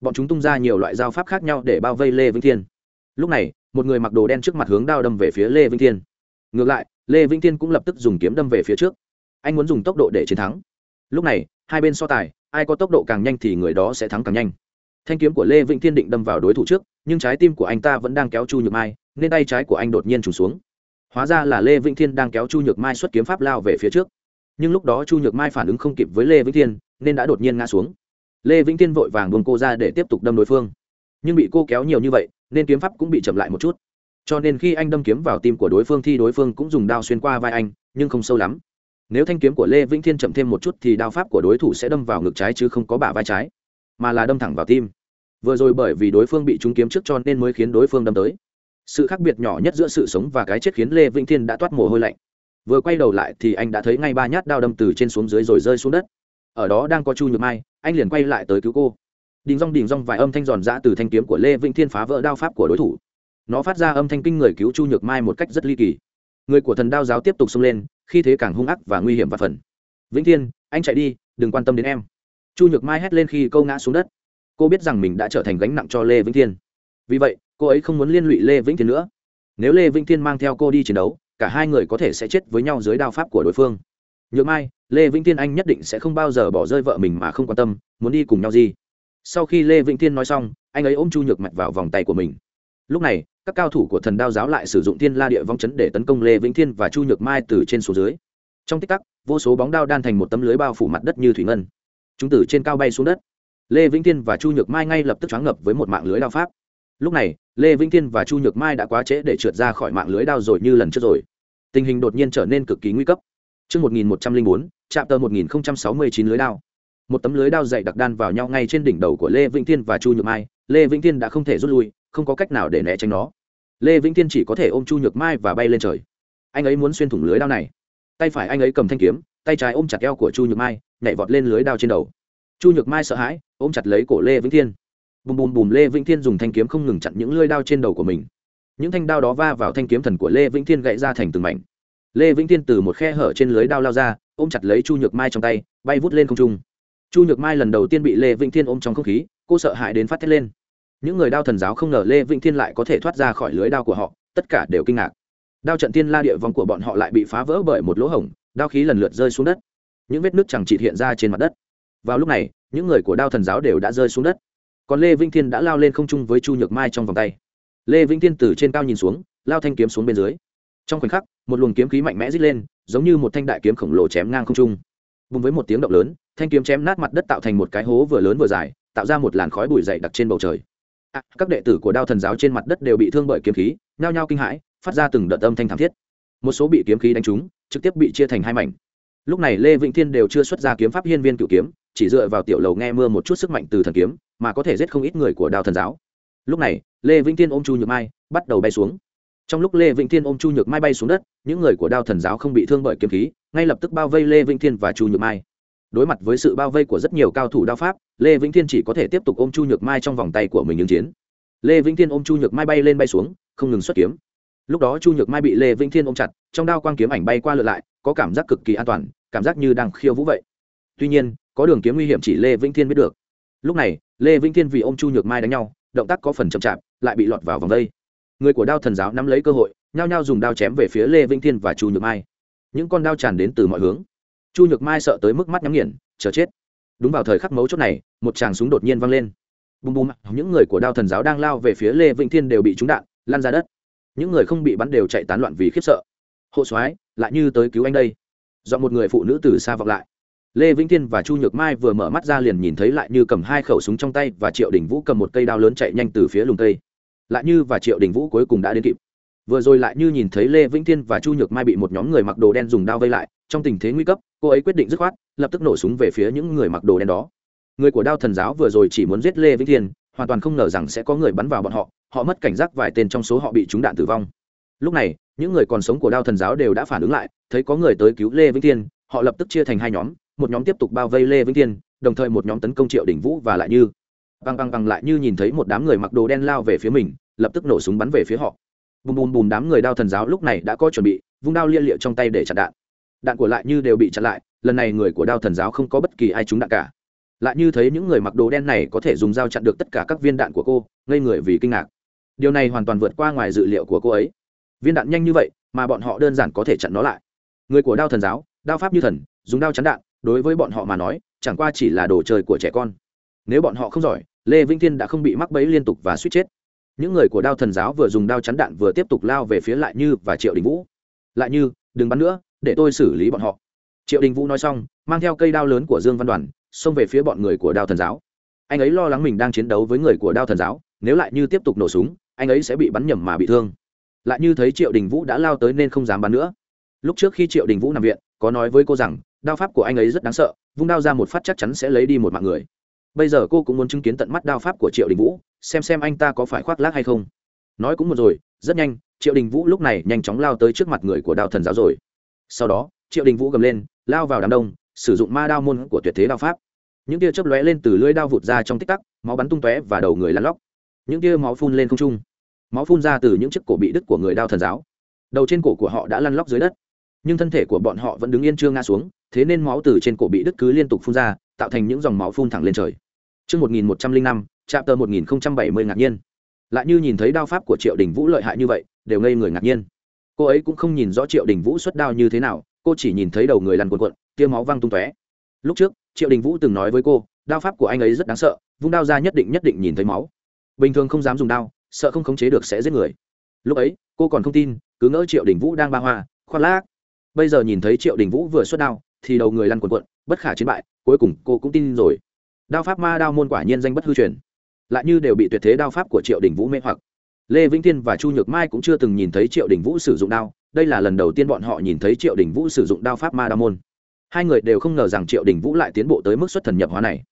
Bọn chúng tung ra nhiều loại dao pháp khác nhau để bao vây lê vĩnh thiên. Lúc này, một người mặc đồ đen trước mặt hướng đao đâm về phía lê vĩnh thiên. Ngược lại, lê vĩnh thiên cũng lập tức dùng kiếm đâm về phía trước. Anh muốn dùng tốc độ để chiến thắng. Lúc này hai bên so tài, ai có tốc độ càng nhanh thì người đó sẽ thắng càng nhanh. Thanh kiếm của lê vĩnh thiên định đâm vào đối thủ trước, nhưng trái tim của anh ta vẫn đang kéo chu nhược mai, nên tay trái của anh đột nhiên trùng xuống. Hóa ra là lê vĩnh thiên đang kéo chu nhược mai xuất kiếm pháp lao về phía trước. Nhưng lúc đó chu nhược mai phản ứng không kịp với lê vĩnh thiên, nên đã đột nhiên ngã xuống. Lê vĩnh thiên vội vàng buông cô ra để tiếp tục đâm đối phương. Nhưng bị cô kéo nhiều như vậy, nên kiếm pháp cũng bị chậm lại một chút. Cho nên khi anh đâm kiếm vào tim của đối phương thì đối phương cũng dùng đao xuyên qua vai anh, nhưng không sâu lắm nếu thanh kiếm của lê vĩnh thiên chậm thêm một chút thì đao pháp của đối thủ sẽ đâm vào ngực trái chứ không có bả vai trái, mà là đâm thẳng vào tim. Vừa rồi bởi vì đối phương bị trúng kiếm trước cho nên mới khiến đối phương đâm tới. Sự khác biệt nhỏ nhất giữa sự sống và cái chết khiến lê vĩnh thiên đã toát mồ hôi lạnh. Vừa quay đầu lại thì anh đã thấy ngay ba nhát đao đâm từ trên xuống dưới rồi rơi xuống đất. Ở đó đang có chu nhược mai, anh liền quay lại tới cứu cô. Đình rong đình rong vài âm thanh giòn giã từ thanh kiếm của lê vĩnh thiên phá vỡ đao pháp của đối thủ. Nó phát ra âm thanh kinh người cứu chu nhược mai một cách rất ly kỳ. Người của thần đao giáo tiếp tục xông lên khi thế càng hung ác và nguy hiểm và phần. Vĩnh thiên, anh chạy đi, đừng quan tâm đến em. Chu nhược mai hét lên khi câu ngã xuống đất. Cô biết rằng mình đã trở thành gánh nặng cho lê vĩnh thiên. Vì vậy, cô ấy không muốn liên lụy lê vĩnh thiên nữa. Nếu lê vĩnh thiên mang theo cô đi chiến đấu, cả hai người có thể sẽ chết với nhau dưới đao pháp của đối phương. Nhược mai, lê vĩnh thiên anh nhất định sẽ không bao giờ bỏ rơi vợ mình mà không quan tâm, muốn đi cùng nhau gì. Sau khi lê vĩnh thiên nói xong, anh ấy ôm chu nhược mạch vào vòng tay của mình. Lúc này các cao thủ của thần đao giáo lại sử dụng thiên la địa vong chấn để tấn công lê vĩnh thiên và chu nhược mai từ trên xuống dưới. Trong tích tắc vô số bóng đao đan thành một tấm lưới bao phủ mặt đất như thủy ngân. Chúng từ trên cao bay xuống đất. Lê vĩnh thiên và chu nhược mai ngay lập tức choáng ngập với một mạng lưới đao pháp. Lúc này lê vĩnh thiên và chu nhược mai đã quá trễ để trượt ra khỏi mạng lưới đao rồi như lần trước rồi. Tình hình đột nhiên trở nên cực kỳ nguy cấp. Trước 1104, chạm tờ 1069 lưới đao. Một tấm lưới đao dày đặc đan vào nhau ngay trên đỉnh đầu của Lê Vĩnh Thiên và Chu Nhược Mai, Lê Vĩnh Thiên đã không thể rút lui, không có cách nào để né tránh nó. Lê Vĩnh Thiên chỉ có thể ôm Chu Nhược Mai và bay lên trời. Anh ấy muốn xuyên thủng lưới đao này. Tay phải anh ấy cầm thanh kiếm, tay trái ôm chặt eo của Chu Nhược Mai, nhảy vọt lên lưới đao trên đầu. Chu Nhược Mai sợ hãi, ôm chặt lấy cổ Lê Vĩnh Thiên. Bùm bùm bùm Lê Vĩnh Thiên dùng thanh kiếm không ngừng chặn những lưỡi đao trên đầu của mình. Những thanh đao đó va vào thanh kiếm thần của Lê Vĩnh Thiên gãy ra thành từng mảnh lê vĩnh Thiên từ một khe hở trên lưới đao lao ra ôm chặt lấy chu nhược mai trong tay bay vút lên không trung chu nhược mai lần đầu tiên bị lê vĩnh thiên ôm trong không khí cô sợ hãi đến phát thét lên những người đao thần giáo không ngờ lê vĩnh thiên lại có thể thoát ra khỏi lưới đao của họ, tất cả đều kinh ngạc. Đao trận tiên la địa vong của bọn họ lại bị phá vỡ bởi một lỗ hổng, đao khí lần lượt rơi xuống đất. Những vết nước chẳng trị hiện ra trên mặt đất. Vào lúc này, những người của đao thần giáo đều đã rơi xuống đất. Còn lê vĩnh thiên đã lao lên không trung với chu nhược mai trong vòng tay. Lê vĩnh thiên từ trên cao nhìn xuống, lao thanh kiếm xuống bên dưới. Trong khoảnh khắc, một luồng kiếm khí mạnh mẽ rít lên, giống như một thanh đại kiếm khổng lồ chém ngang không trung. Bùng với một tiếng động lớn, thanh kiếm chém nát mặt đất tạo thành một cái hố vừa lớn vừa dài, tạo ra một làn khói bụi dày đặc trên bầu trời à, các đệ tử của đao thần giáo trên mặt đất đều bị thương bởi kiếm khí nhao nhao kinh hãi phát ra từng đợt âm thanh thảm thiết. Một số bị kiếm khí đánh trúng trực tiếp bị chia thành hai mảnh. Lúc này lê vĩnh thiên đều chưa xuất ra kiếm pháp hiên viên cựu kiếm chỉ dựa vào tiểu lầu nghe mưa một chút sức mạnh từ thần kiếm mà có thể giết không ít người của đao thần giáo. Lúc này lê vĩnh thiên ôm chu nhược mai bắt đầu bay xuống. Trong lúc lê vĩnh thiên ôm chu nhược mai bay xuống đất những người của đao thần giáo không bị thương bởi kiếm khí ngay lập tức bao vây lê vĩnh thiên và chu nhược mai đối mặt với sự bao vây của rất nhiều cao thủ đao pháp, lê vĩnh thiên chỉ có thể tiếp tục ôm chu nhược mai trong vòng tay của mình ứng chiến. Lê vĩnh thiên ôm chu nhược mai bay lên bay xuống, không ngừng xuất kiếm. Lúc đó chu nhược mai bị lê vĩnh thiên ôm chặt, trong đao quang kiếm ảnh bay qua lượt lại, có cảm giác cực kỳ an toàn, cảm giác như đang khiêu vũ vậy. Tuy nhiên, có đường kiếm nguy hiểm chỉ lê vĩnh thiên biết được. Lúc này, lê vĩnh thiên vì ôm chu nhược mai đánh nhau, động tác có phần chậm chạp, lại bị lọt vào vòng vây người của đao thần giáo nắm lấy cơ hội, nhao nhao dùng đao chém về phía lê vĩnh thiên và chu nhược mai. Những con đao tràn đến từ mọi hướng chu nhược mai sợ tới mức mắt nhắm nghiền, chờ chết. Đúng vào thời khắc mấu chốt này, một tràng súng đột nhiên vang lên. Bùm bùm, những người của đao thần giáo đang lao về phía lê vĩnh thiên đều bị trúng đạn lan ra đất. Những người không bị bắn đều chạy tán loạn vì khiếp sợ. Hộ soái, lại như tới cứu anh đây. Dọn một người phụ nữ từ xa vọng lại. Lê vĩnh thiên và chu nhược mai vừa mở mắt ra liền nhìn thấy lại như cầm hai khẩu súng trong tay và triệu đình vũ cầm một cây đao lớn chạy nhanh từ phía lùng cây. Lại như và triệu đình vũ cuối cùng đã đến kịp vừa rồi lại như nhìn thấy lê vĩnh thiên và chu nhược mai bị một nhóm người mặc đồ đen dùng đao vây lại, trong tình thế nguy cấp, cô ấy quyết định dứt khoát, lập tức nổ súng về phía những người mặc đồ đen đó. Người của đao thần giáo vừa rồi chỉ muốn giết lê vĩnh thiên, hoàn toàn không ngờ rằng sẽ có người bắn vào bọn họ họ mất cảnh giác vài tên trong số họ bị trúng đạn tử vong. Lúc này, những người còn sống của đao thần giáo đều đã phản ứng lại, thấy có người tới cứu lê vĩnh thiên, họ lập tức chia thành hai nhóm, một nhóm tiếp tục bao vây lê vĩnh thiên, đồng thời một nhóm tấn công triệu đình vũ và lại như. Băng băng băng, lại như nhìn thấy một đám người mặc đồ đen lao về phía mình, lập tức nổ súng bắn về phía họ bùm bùm bùm đám người đao thần giáo lúc này đã có chuẩn bị, vung đao lia liệu trong tay để chặn đạn. Đạn của lại như đều bị chặn lại, lần này người của đao thần giáo không có bất kỳ ai trúng đạn cả. Lại như thấy những người mặc đồ đen này có thể dùng dao chặn được tất cả các viên đạn của cô, ngây người vì kinh ngạc. Điều này hoàn toàn vượt qua ngoài dự liệu của cô ấy. Viên đạn nhanh như vậy, mà bọn họ đơn giản có thể chặn nó lại. Người của đao thần giáo, đao pháp như thần, dùng đao chắn đạn, đối với bọn họ mà nói, chẳng qua chỉ là đồ chơi của trẻ con. Nếu bọn họ không giỏi, lê vĩnh thiên đã không bị mắc bẫy liên tục và suýt chết những người của đao thần giáo vừa dùng đao chắn đạn vừa tiếp tục lao về phía lại như và triệu đình vũ. Lại như, đừng bắn nữa, để tôi xử lý bọn họ. Triệu đình vũ nói xong, mang theo cây đao lớn của dương văn đoàn, xông về phía bọn người của đao thần giáo. Anh ấy lo lắng mình đang chiến đấu với người của đao thần giáo, nếu lại như tiếp tục nổ súng, anh ấy sẽ bị bắn nhầm mà bị thương. Lại như thấy triệu đình vũ đã lao tới nên không dám bắn nữa. Lúc trước khi triệu đình vũ nằm viện, có nói với cô rằng, đao pháp của anh ấy rất đáng sợ, vung đao ra một phát chắc chắn sẽ lấy đi một mạng người. Bây giờ cô cũng muốn chứng kiến tận mắt đao pháp của triệu đình vũ xem xem anh ta có phải khoác lác hay không. Nói cũng một rồi rất nhanh triệu đình vũ lúc này nhanh chóng lao tới trước mặt người của đao thần giáo rồi. Sau đó triệu đình vũ gầm lên lao vào đám đông sử dụng ma đao môn của tuyệt thế đao pháp. Những tia chớp lóe lên từ lưỡi đao vụt ra trong tích tắc máu bắn tung tóe và đầu người lăn lóc. Những tia máu phun lên không trung. Máu phun ra từ những chiếc cổ bị đứt của người đao thần giáo. Đầu trên cổ của họ đã lăn lóc dưới đất. Nhưng thân thể của bọn họ vẫn đứng yên chưa ngã xuống thế nên máu từ trên cổ bị đứt cứ liên tục phun ra tạo thành những dòng máu phun thẳng lên trời. Trước 1105, chạm tờ 1070 ngạc nhiên. Lại như nhìn thấy đao pháp của Triệu Đình Vũ lợi hại như vậy, đều ngây người ngạc nhiên. Cô ấy cũng không nhìn rõ Triệu Đình Vũ xuất đao như thế nào, cô chỉ nhìn thấy đầu người lăn cuộn cuộn, tia máu văng tung tóe. Lúc trước, Triệu Đình Vũ từng nói với cô, đao pháp của anh ấy rất đáng sợ, vung đao ra nhất định nhất định nhìn thấy máu. Bình thường không dám dùng đao, sợ không khống chế được sẽ giết người. Lúc ấy, cô còn không tin, cứ ngỡ Triệu Đình Vũ đang ba hoa, khoan lác. Bây giờ nhìn thấy Triệu Đình Vũ vừa xuất đao, thì đầu người lăn cuộn cuộn, bất khả chiến bại, cuối cùng cô cũng tin rồi đao pháp ma đao môn quả nhiên danh bất hư truyền lại như đều bị tuyệt thế đao pháp của triệu đình vũ mê hoặc. Lê vĩnh thiên và chu nhược mai cũng chưa từng nhìn thấy triệu đình vũ sử dụng đao, đây là lần đầu tiên bọn họ nhìn thấy triệu đình vũ sử dụng đao pháp ma đa môn. Hai người đều không ngờ rằng triệu đình vũ lại tiến bộ tới mức xuất thần nhập hóa này.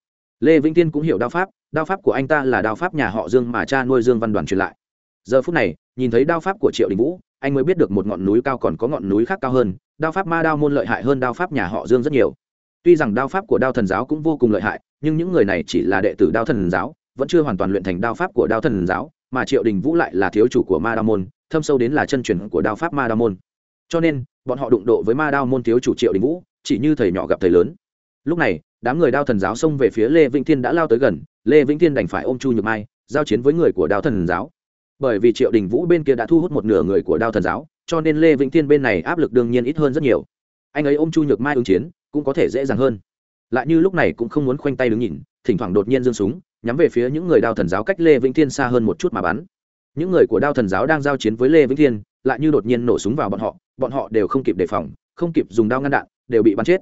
Lê vĩnh thiên cũng hiểu đao pháp đao pháp của anh ta là đao pháp nhà họ dương mà cha nuôi dương văn đoàn truyền lại. Giờ phút này, nhìn thấy đao pháp của triệu đình vũ, anh mới biết được một ngọn núi cao còn có ngọn núi khác cao hơn, đao pháp ma đao môn lợi hại hơn đao pháp nhà họ dương rất nhiều. Tuy rằng đao pháp của đao thần giáo cũng vô cùng lợi hại, nhưng những người này chỉ là đệ tử đao thần giáo vẫn chưa hoàn toàn luyện thành đao pháp của đao thần giáo, mà triệu đình vũ lại là thiếu chủ của ma đao môn, thâm sâu đến là chân truyền của đao pháp ma đao môn. Cho nên, bọn họ đụng độ với ma đao môn thiếu chủ triệu đình vũ, chỉ như thầy nhỏ gặp thầy lớn. Lúc này, đám người đao thần giáo xông về phía lê vĩnh thiên đã lao tới gần, lê vĩnh thiên đành phải ôm chu nhược mai, giao chiến với người của đao thần giáo. Bởi vì triệu đình vũ bên kia đã thu hút một nửa người của đao thần giáo, cho nên lê vĩnh thiên bên này áp lực đương nhiên ít hơn rất nhiều. Anh ấy ôm chu nhược mai ứng chiến, cũng có thể dễ dàng hơn. Lại như lúc này cũng không muốn khoanh tay đứng nhìn, thỉnh thoảng đột nhiên giương súng nhắm về phía những người đao thần giáo cách lê vĩnh thiên xa hơn một chút mà bắn. Những người của đao thần giáo đang giao chiến với lê vĩnh thiên, lại như đột nhiên nổ súng vào bọn họ bọn họ đều không kịp đề phòng, không kịp dùng đao ngăn đạn, đều bị bắn chết.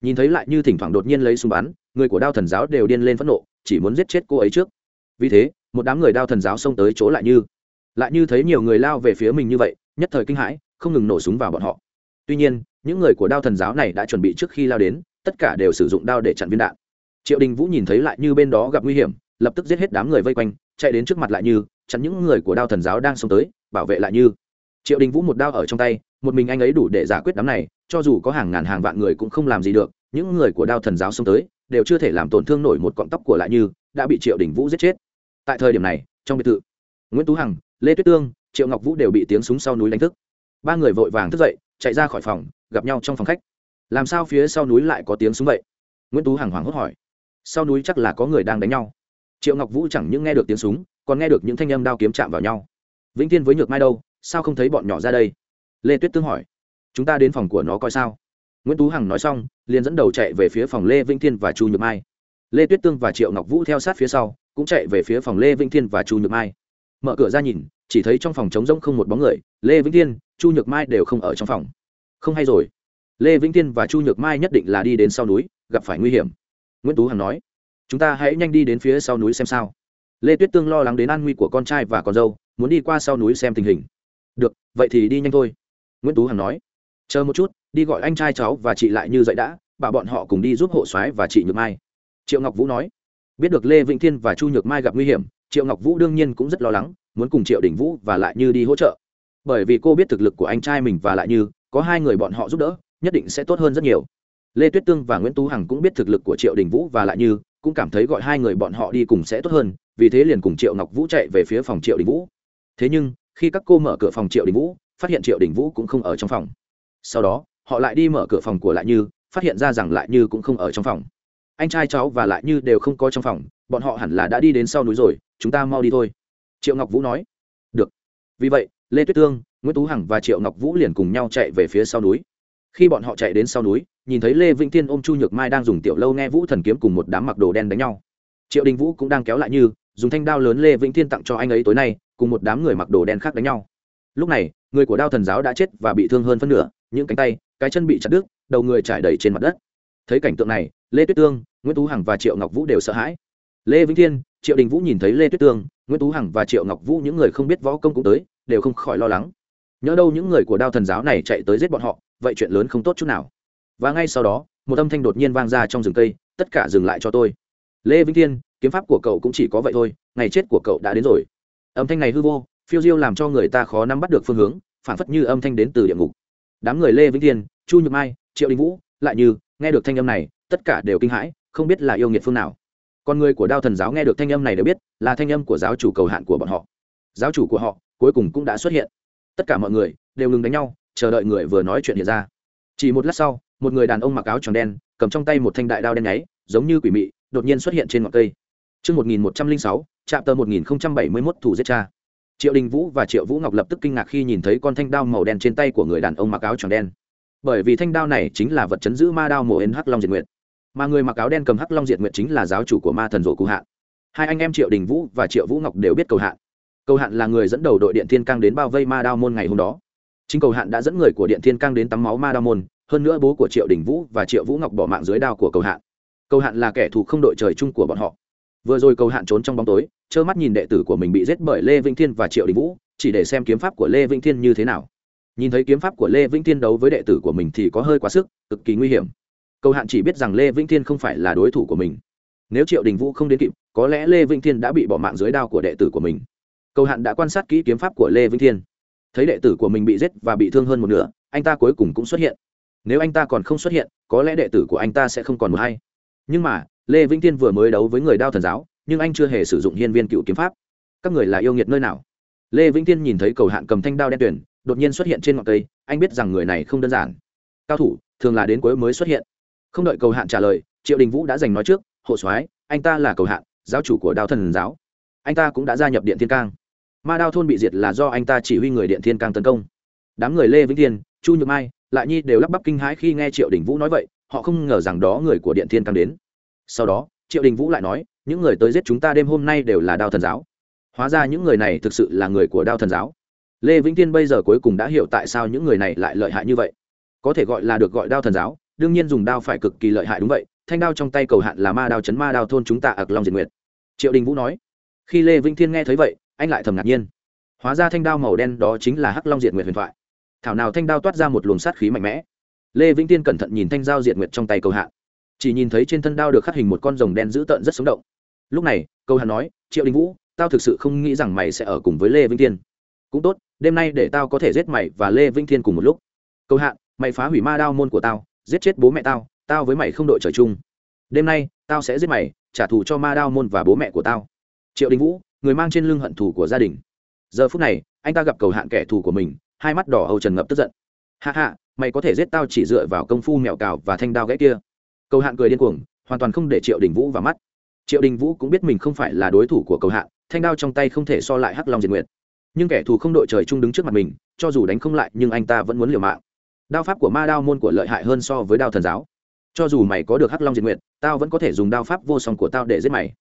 Nhìn thấy lại như thỉnh thoảng đột nhiên lấy súng bắn, người của đao thần giáo đều điên lên phẫn nộ, chỉ muốn giết chết cô ấy trước. Vì thế, một đám người đao thần giáo xông tới chỗ lại như. Lại như thấy nhiều người lao về phía mình như vậy, nhất thời kinh hãi, không ngừng nổ súng vào bọn họ. Tuy nhiên, những người của đao thần giáo này đã chuẩn bị trước khi lao đến, tất cả đều sử dụng đao để chặn viên đạn. Triệu đình vũ nhìn thấy lại như bên đó gặp nguy hiểm lập tức giết hết đám người vây quanh, chạy đến trước mặt lại như, chặn những người của đao thần giáo đang xông tới, bảo vệ lại như. Triệu đình vũ một đao ở trong tay, một mình anh ấy đủ để giải quyết đám này, cho dù có hàng ngàn hàng vạn người cũng không làm gì được, những người của đao thần giáo xông tới, đều chưa thể làm tổn thương nổi một cọng tóc của lại như, đã bị triệu đình vũ giết chết. Tại thời điểm này, trong biệt thự, nguyễn tú hằng, lê tuyết tương, triệu ngọc vũ đều bị tiếng súng sau núi đánh thức. Ba người vội vàng thức dậy, chạy ra khỏi phòng, gặp nhau trong phòng khách. Làm sao phía sau núi lại có tiếng súng vậy? Nguyễn tú hằng hoảng hốt hỏi. Sau núi chắc là có người đang đánh nhau triệu ngọc vũ chẳng những nghe được tiếng súng, còn nghe được những thanh âm đao kiếm chạm vào nhau. Vĩnh tiên với nhược mai đâu? Sao không thấy bọn nhỏ ra đây? Lê tuyết tương hỏi. Chúng ta đến phòng của nó coi sao. Nguyễn tú hằng nói xong, liền dẫn đầu chạy về phía phòng lê vĩnh thiên và chu nhược mai. Lê tuyết tương và triệu ngọc vũ theo sát phía sau, cũng chạy về phía phòng lê vĩnh thiên và chu nhược mai. Mở cửa ra nhìn, chỉ thấy trong phòng trống rỗng không một bóng người, lê vĩnh thiên, chu nhược mai đều không ở trong phòng. Không hay rồi. Lê vĩnh thiên và chu nhược mai nhất định là đi đến sau núi, gặp phải nguy hiểm. Nguyễn tú hằng nói chúng ta hãy nhanh đi đến phía sau núi xem sao. Lê tuyết tương lo lắng đến an nguy của con trai và con dâu, muốn đi qua sau núi xem tình hình. Được, vậy thì đi nhanh thôi. Nguyễn tú hằng nói. Chờ một chút, đi gọi anh trai cháu và chị lại như dậy đã, bảo bọn họ cùng đi giúp hộ soái và chị nhược mai. Triệu ngọc vũ nói. Biết được lê vĩnh thiên và chu nhược mai gặp nguy hiểm, triệu ngọc vũ đương nhiên cũng rất lo lắng, muốn cùng triệu đình vũ và lại như đi hỗ trợ. Bởi vì cô biết thực lực của anh trai mình và lại như, có hai người bọn họ giúp đỡ, nhất định sẽ tốt hơn rất nhiều. Lê tuyết tương và nguyễn tú hằng cũng biết thực lực của triệu đình vũ và lại như cũng cảm thấy gọi hai người bọn họ đi cùng sẽ tốt hơn, vì thế liền cùng triệu ngọc vũ chạy về phía phòng triệu đình vũ. Thế nhưng, khi các cô mở cửa phòng triệu đình vũ, phát hiện triệu đình vũ cũng không ở trong phòng. Sau đó, họ lại đi mở cửa phòng của lại như, phát hiện ra rằng lại như cũng không ở trong phòng. Anh trai cháu và lại như đều không có trong phòng, bọn họ hẳn là đã đi đến sau núi rồi, chúng ta mau đi thôi. Triệu ngọc vũ nói. Được. Vì vậy, lê tuyết tương, nguyễn tú hằng và triệu ngọc vũ liền cùng nhau chạy về phía sau núi. Khi bọn họ chạy đến sau núi nhìn thấy lê vĩnh tiên ôm chu nhược mai đang dùng tiểu lâu nghe vũ thần kiếm cùng một đám mặc đồ đen đánh nhau. Triệu đình vũ cũng đang kéo lại như, dùng thanh đao lớn lê vĩnh tiên tặng cho anh ấy tối nay, cùng một đám người mặc đồ đen khác đánh nhau. Lúc này, người của đao thần giáo đã chết và bị thương hơn phân nửa, những cánh tay, cái chân bị chặt đứt, đầu người trải đầy trên mặt đất. Thấy cảnh tượng này, lê tuyết tương, nguyễn tú hằng và triệu ngọc vũ đều sợ hãi. Lê vĩnh thiên, triệu đình vũ nhìn thấy lê tuyết tương, nguyễn tú hằng và triệu ngọc vũ những người không biết võ công cũng tới, đều không khỏi lo lắng. Nhớ đâu những người của đao thần giáo này chạy tới giết bọn họ, vậy chuyện lớn không tốt chút nào và ngay sau đó, một âm thanh đột nhiên vang ra trong rừng cây, tất cả dừng lại cho tôi. Lê vĩnh thiên, kiếm pháp của cậu cũng chỉ có vậy thôi, ngày chết của cậu đã đến rồi. Âm thanh này hư vô, phiêu diêu làm cho người ta khó nắm bắt được phương hướng, phản phất như âm thanh đến từ địa ngục. Đám người lê vĩnh thiên, chu nhược mai, triệu đình vũ, lại như, nghe được thanh âm này, tất cả đều kinh hãi, không biết là yêu nghiệt phương nào. Con người của đao thần giáo nghe được thanh âm này đều biết, là thanh âm của giáo chủ cầu hạn của bọn họ. Giáo chủ của họ, cuối cùng cũng đã xuất hiện. Tất cả mọi người đều ngừng đánh nhau, chờ đợi người vừa nói chuyện hiện ra. Chỉ một lát sau một người đàn ông mặc áo tròn đen cầm trong tay một thanh đại đao đen nháy giống như quỷ mị đột nhiên xuất hiện trên ngọn cây Trước 1106, chạm tờ 1071 thủ giết cha. Triệu Đình Vũ và Triệu Vũ Ngọc lập tức kinh ngạc khi nhìn thấy con thanh đao màu đen trên tay của người đàn ông mặc áo tròn đen. Bởi vì thanh đao này chính là vật chấn giữ ma đao mổ ên Hắc Long Diệt Nguyệt. Mà người mặc áo đen cầm Hắc Long Diệt Nguyệt chính là giáo chủ của ma thần rồ cụ hạn. Hai anh em Triệu Đình Vũ và Triệu Vũ Ngọc đều biết cầu hạn. Cầu hạn là người dẫn đầu đội Điện Thiên Cang đến bao vây ma đao môn ngày hôm đó. Chính cầu hạn đã dẫn người của Điện Thiên Cang đến tắm máu ma đao môn, hơn nữa bố của Triệu Đình Vũ và Triệu Vũ Ngọc bỏ mạng dưới đao của cầu hạn. Cầu hạn là kẻ thù không đội trời chung của bọn họ. Vừa rồi cầu hạn trốn trong bóng tối, trơ mắt nhìn đệ tử của mình bị giết bởi lê vĩnh thiên và triệu đình vũ, chỉ để xem kiếm pháp của lê vĩnh thiên như thế nào. Nhìn thấy kiếm pháp của lê vĩnh thiên đấu với đệ tử của mình thì có hơi quá sức, cực kỳ nguy hiểm. Cầu hạn chỉ biết rằng lê vĩnh thiên không phải là đối thủ của mình. Nếu triệu đình vũ không đến kịp, có lẽ lê vĩnh thiên đã bị bỏ mạng dưới đao của đệ tử của mình. Cầu hạn đã quan sát kỹ kiếm pháp của lê vĩnh thiên. Thấy đệ tử của mình bị giết và bị thương hơn một nửa, anh ta cuối cùng cũng xuất hiện nếu anh ta còn không xuất hiện, có lẽ đệ tử của anh ta sẽ không còn một hay nhưng mà, lê vĩnh tiên vừa mới đấu với người đao thần giáo, nhưng anh chưa hề sử dụng hiên viên cựu kiếm pháp. Các người là yêu nghiệt nơi nào? Lê vĩnh tiên nhìn thấy cầu hạn cầm thanh đao đen tuyển đột nhiên xuất hiện trên ngọn cây, anh biết rằng người này không đơn giản. Cao thủ, thường là đến cuối mới xuất hiện. Không đợi cầu hạn trả lời, triệu đình vũ đã giành nói trước, hộ soái, anh ta là cầu hạn, giáo chủ của đao thần giáo. Anh ta cũng đã gia nhập điện thiên cang. Ma đao thôn bị diệt là do anh ta chỉ huy người điện thiên cang tấn công. Đám người lê vĩnh tiên, chu nhược mai lại nhi đều lắp bắp kinh hãi khi nghe triệu đình vũ nói vậy, họ không ngờ rằng đó người của điện thiên căng đến. Sau đó, triệu đình vũ lại nói, những người tới giết chúng ta đêm hôm nay đều là đao thần giáo. Hóa ra những người này thực sự là người của đao thần giáo. Lê vĩnh tiên bây giờ cuối cùng đã hiểu tại sao những người này lại lợi hại như vậy. Có thể gọi là được gọi đao thần giáo, đương nhiên dùng đao phải cực kỳ lợi hại đúng vậy, thanh đao trong tay cầu hạn là ma đao chấn ma đao thôn chúng ta ạc long diệt nguyệt. Triệu đình vũ nói. Khi lê vĩnh thiên nghe thấy vậy, anh lại thầm ngạc nhiên. Hóa ra thanh đao màu đen đó chính là hắc long diệt nguyệt huyền thoại thảo nào thanh đao toát ra một luồng sát khí mạnh mẽ. Lê vĩnh tiên cẩn thận nhìn thanh dao diệt nguyệt trong tay cầu hạn chỉ nhìn thấy trên thân đao được khắc hình một con rồng đen dữ tợn rất sống động. Lúc này câu hạ nói, triệu đình vũ, tao thực sự không nghĩ rằng mày sẽ ở cùng với lê vĩnh thiên cũng tốt, đêm nay để tao có thể giết mày và lê vĩnh thiên cùng một lúc. Câu hạn mày phá hủy ma đao môn của tao, giết chết bố mẹ tao tao với mày không đội trời chung. Đêm nay, tao sẽ giết mày, trả thù cho ma đao môn và bố mẹ của tao. Triệu đình vũ, người mang trên lưng hận thù của gia đình. Giờ phút này, anh ta gặp cầu hạn kẻ thù của mình hai mắt đỏ hầu trần ngập tức giận. Hạ hạ mày có thể giết tao chỉ dựa vào công phu mèo cào và thanh đao gãy kia. Cầu hạn cười điên cuồng, hoàn toàn không để triệu đình vũ vào mắt. Triệu đình vũ cũng biết mình không phải là đối thủ của cầu hạn, thanh đao trong tay không thể so lại hắc long diệt nguyệt. Nhưng kẻ thù không đội trời chung đứng trước mặt mình, cho dù đánh không lại, nhưng anh ta vẫn muốn liều mạng. Đao pháp của ma đao môn của lợi hại hơn so với đao thần giáo. Cho dù mày có được hắc long diệt nguyệt, tao vẫn có thể dùng đao pháp vô song của tao để giết mày.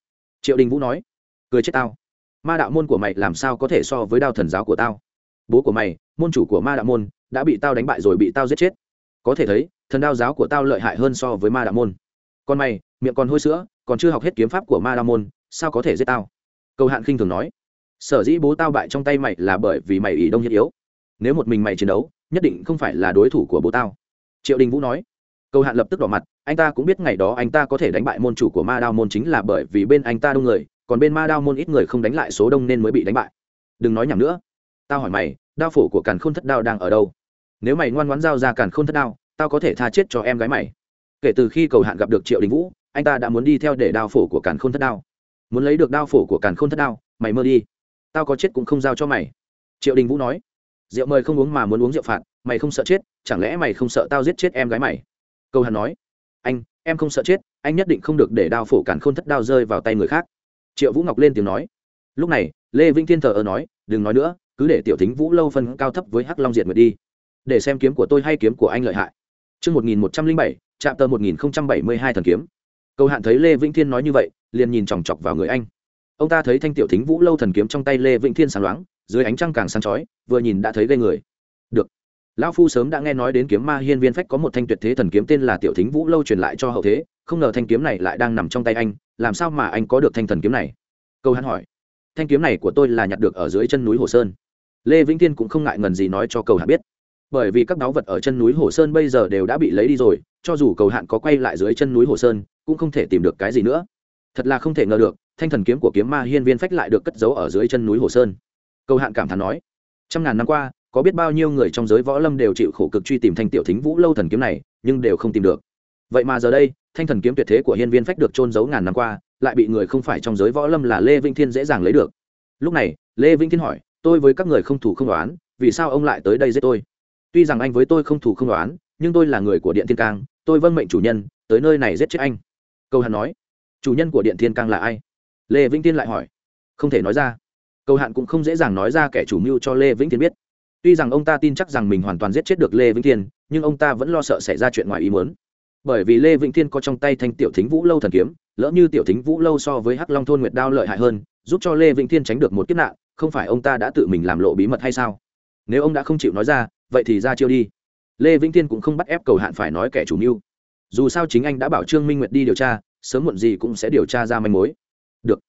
Triệu đình vũ nói, cười chết tao. Ma đạo môn của mày làm sao có thể so với đao thần giáo của tao? Bố của mày, môn chủ của ma đạo môn, đã bị tao đánh bại rồi bị tao giết chết. Có thể thấy, thần đao giáo của tao lợi hại hơn so với ma đạo môn. Còn mày, miệng còn hôi sữa, còn chưa học hết kiếm pháp của ma đạo môn, sao có thể giết tao? Cầu hạn khinh thường nói, sở dĩ bố tao bại trong tay mày là bởi vì mày ỷ đông nhất yếu. Nếu một mình mày chiến đấu, nhất định không phải là đối thủ của bố tao. Triệu đình vũ nói cầu hạn lập tức đỏ mặt, anh ta cũng biết ngày đó anh ta có thể đánh bại môn chủ của ma đao môn chính là bởi vì bên anh ta đông người, còn bên ma đao môn ít người không đánh lại số đông nên mới bị đánh bại. Đừng nói nhầm nữa tao hỏi mày, đao phổ của càn khôn thất đao đang ở đâu? Nếu mày ngoan ngoãn giao ra càn khôn thất đao, tao có thể tha chết cho em gái mày. Kể từ khi cầu hạn gặp được triệu đình vũ, anh ta đã muốn đi theo để đao phổ của càn khôn thất đao. Muốn lấy được đao phổ của càn khôn thất đao, mày mơ đi. Tao có chết cũng không giao cho mày. Triệu đình vũ nói. Rượu mời không uống mà muốn uống rượu phạt, mày không sợ chết, chẳng lẽ mày không sợ tao giết chết em gái mày? Cầu hàn nói. Anh, em không sợ chết, anh nhất định không được để đao phổ càn khôn thất đao rơi vào tay người khác. Triệu vũ ngọc lên tiếng nói. Lúc này, lê vĩnh thiên thờ ơ nói, đừng nói nữa cứ để tiểu thính vũ lâu phân cao thấp với hắc long diệt nguyệt đi để xem kiếm của tôi hay kiếm của anh lợi hại Chương 1107, chạm tờ 1072 thần kiếm. Câu hạn thấy Lê Vĩnh Thiên nói như vậy, liền nhìn chòng chọc vào người anh. Ông ta thấy thanh tiểu thính vũ lâu thần kiếm trong tay Lê Vĩnh Thiên sáng loáng, dưới ánh trăng càng sáng chói, vừa nhìn đã thấy gây người. Được. Lão phu sớm đã nghe nói đến kiếm ma hiên viên phách có một thanh tuyệt thế thần kiếm tên là tiểu thính vũ lâu truyền lại cho hậu thế, không ngờ thanh kiếm này lại đang nằm trong tay anh, làm sao mà anh có được thanh thần kiếm này? Câu hắn hỏi. Thanh kiếm này của tôi là nhặt được ở dưới chân núi Hồ Sơn. Lê Vĩnh Thiên cũng không ngại ngần gì nói cho cầu Hạn biết. Bởi vì các báu vật ở chân núi hồ sơn bây giờ đều đã bị lấy đi rồi, cho dù cầu hạn có quay lại dưới chân núi hồ sơn, cũng không thể tìm được cái gì nữa. Thật là không thể ngờ được, thanh thần kiếm của kiếm ma hiên viên phách lại được cất giấu ở dưới chân núi hồ sơn. Cầu hạn cảm thán nói, trăm ngàn năm qua, có biết bao nhiêu người trong giới võ lâm đều chịu khổ cực truy tìm thanh tiểu thính vũ lâu thần kiếm này, nhưng đều không tìm được. Vậy mà giờ đây, thanh thần kiếm tuyệt thế của hiên viên phách được trôn giấu ngàn năm qua, lại bị người không phải trong giới võ lâm là lê vĩnh thiên dễ dàng lấy được. Lúc này, lê vĩnh thiên hỏi tôi với các người không thủ không đoán vì sao ông lại tới đây giết tôi? Tuy rằng anh với tôi không thủ không đoán nhưng tôi là người của điện thiên cang, tôi vâng mệnh chủ nhân, tới nơi này giết chết anh. Câu hạn nói. Chủ nhân của điện thiên cang là ai? Lê vĩnh tiên lại hỏi. Không thể nói ra. Câu hạn cũng không dễ dàng nói ra kẻ chủ mưu cho lê vĩnh tiên biết. Tuy rằng ông ta tin chắc rằng mình hoàn toàn giết chết được lê vĩnh tiên nhưng ông ta vẫn lo sợ xảy ra chuyện ngoài ý muốn. Bởi vì lê vĩnh tiên có trong tay thanh tiểu thính vũ lâu thần kiếm, lỡ như tiểu thính vũ lâu so với hắc long thôn nguyệt đao lợi hại hơn, giúp cho lê vĩnh tiên tránh được một kiếp nạn không phải ông ta đã tự mình làm lộ bí mật hay sao? Nếu ông đã không chịu nói ra, vậy thì ra chiêu đi. Lê vĩnh tiên cũng không bắt ép cầu hạn phải nói kẻ chủ mưu. Dù sao chính anh đã bảo trương minh nguyệt đi điều tra, sớm muộn gì cũng sẽ điều tra ra manh mối. Được.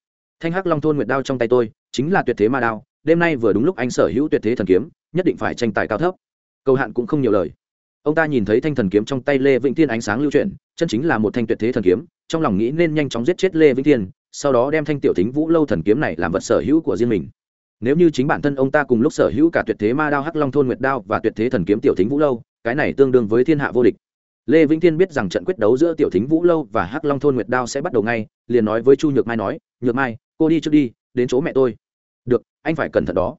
Thanh hắc long thôn nguyệt đao trong tay tôi, chính là tuyệt thế ma đao, đêm nay vừa đúng lúc anh sở hữu tuyệt thế thần kiếm, nhất định phải tranh tài cao thấp. Cầu hạn cũng không nhiều lời. Ông ta nhìn thấy thanh thần kiếm trong tay lê vĩnh tiên ánh sáng lưu chuyển, chân chính là một thanh tuyệt thế thần kiếm, trong lòng nghĩ nên nhanh chóng giết chết lê vĩnh tiên sau đó đem thanh tiểu thính vũ lâu thần kiếm này làm vật sở hữu của riêng mình nếu như chính bản thân ông ta cùng lúc sở hữu cả tuyệt thế ma đao hắc long thôn nguyệt đao và tuyệt thế thần kiếm tiểu thính vũ lâu, cái này tương đương với thiên hạ vô địch. Lê vĩnh thiên biết rằng trận quyết đấu giữa tiểu thính vũ lâu và hắc long thôn nguyệt đao sẽ bắt đầu ngay, liền nói với chu nhược mai nói, nhược mai, cô đi trước đi, đến chỗ mẹ tôi. Được, anh phải cẩn thận đó.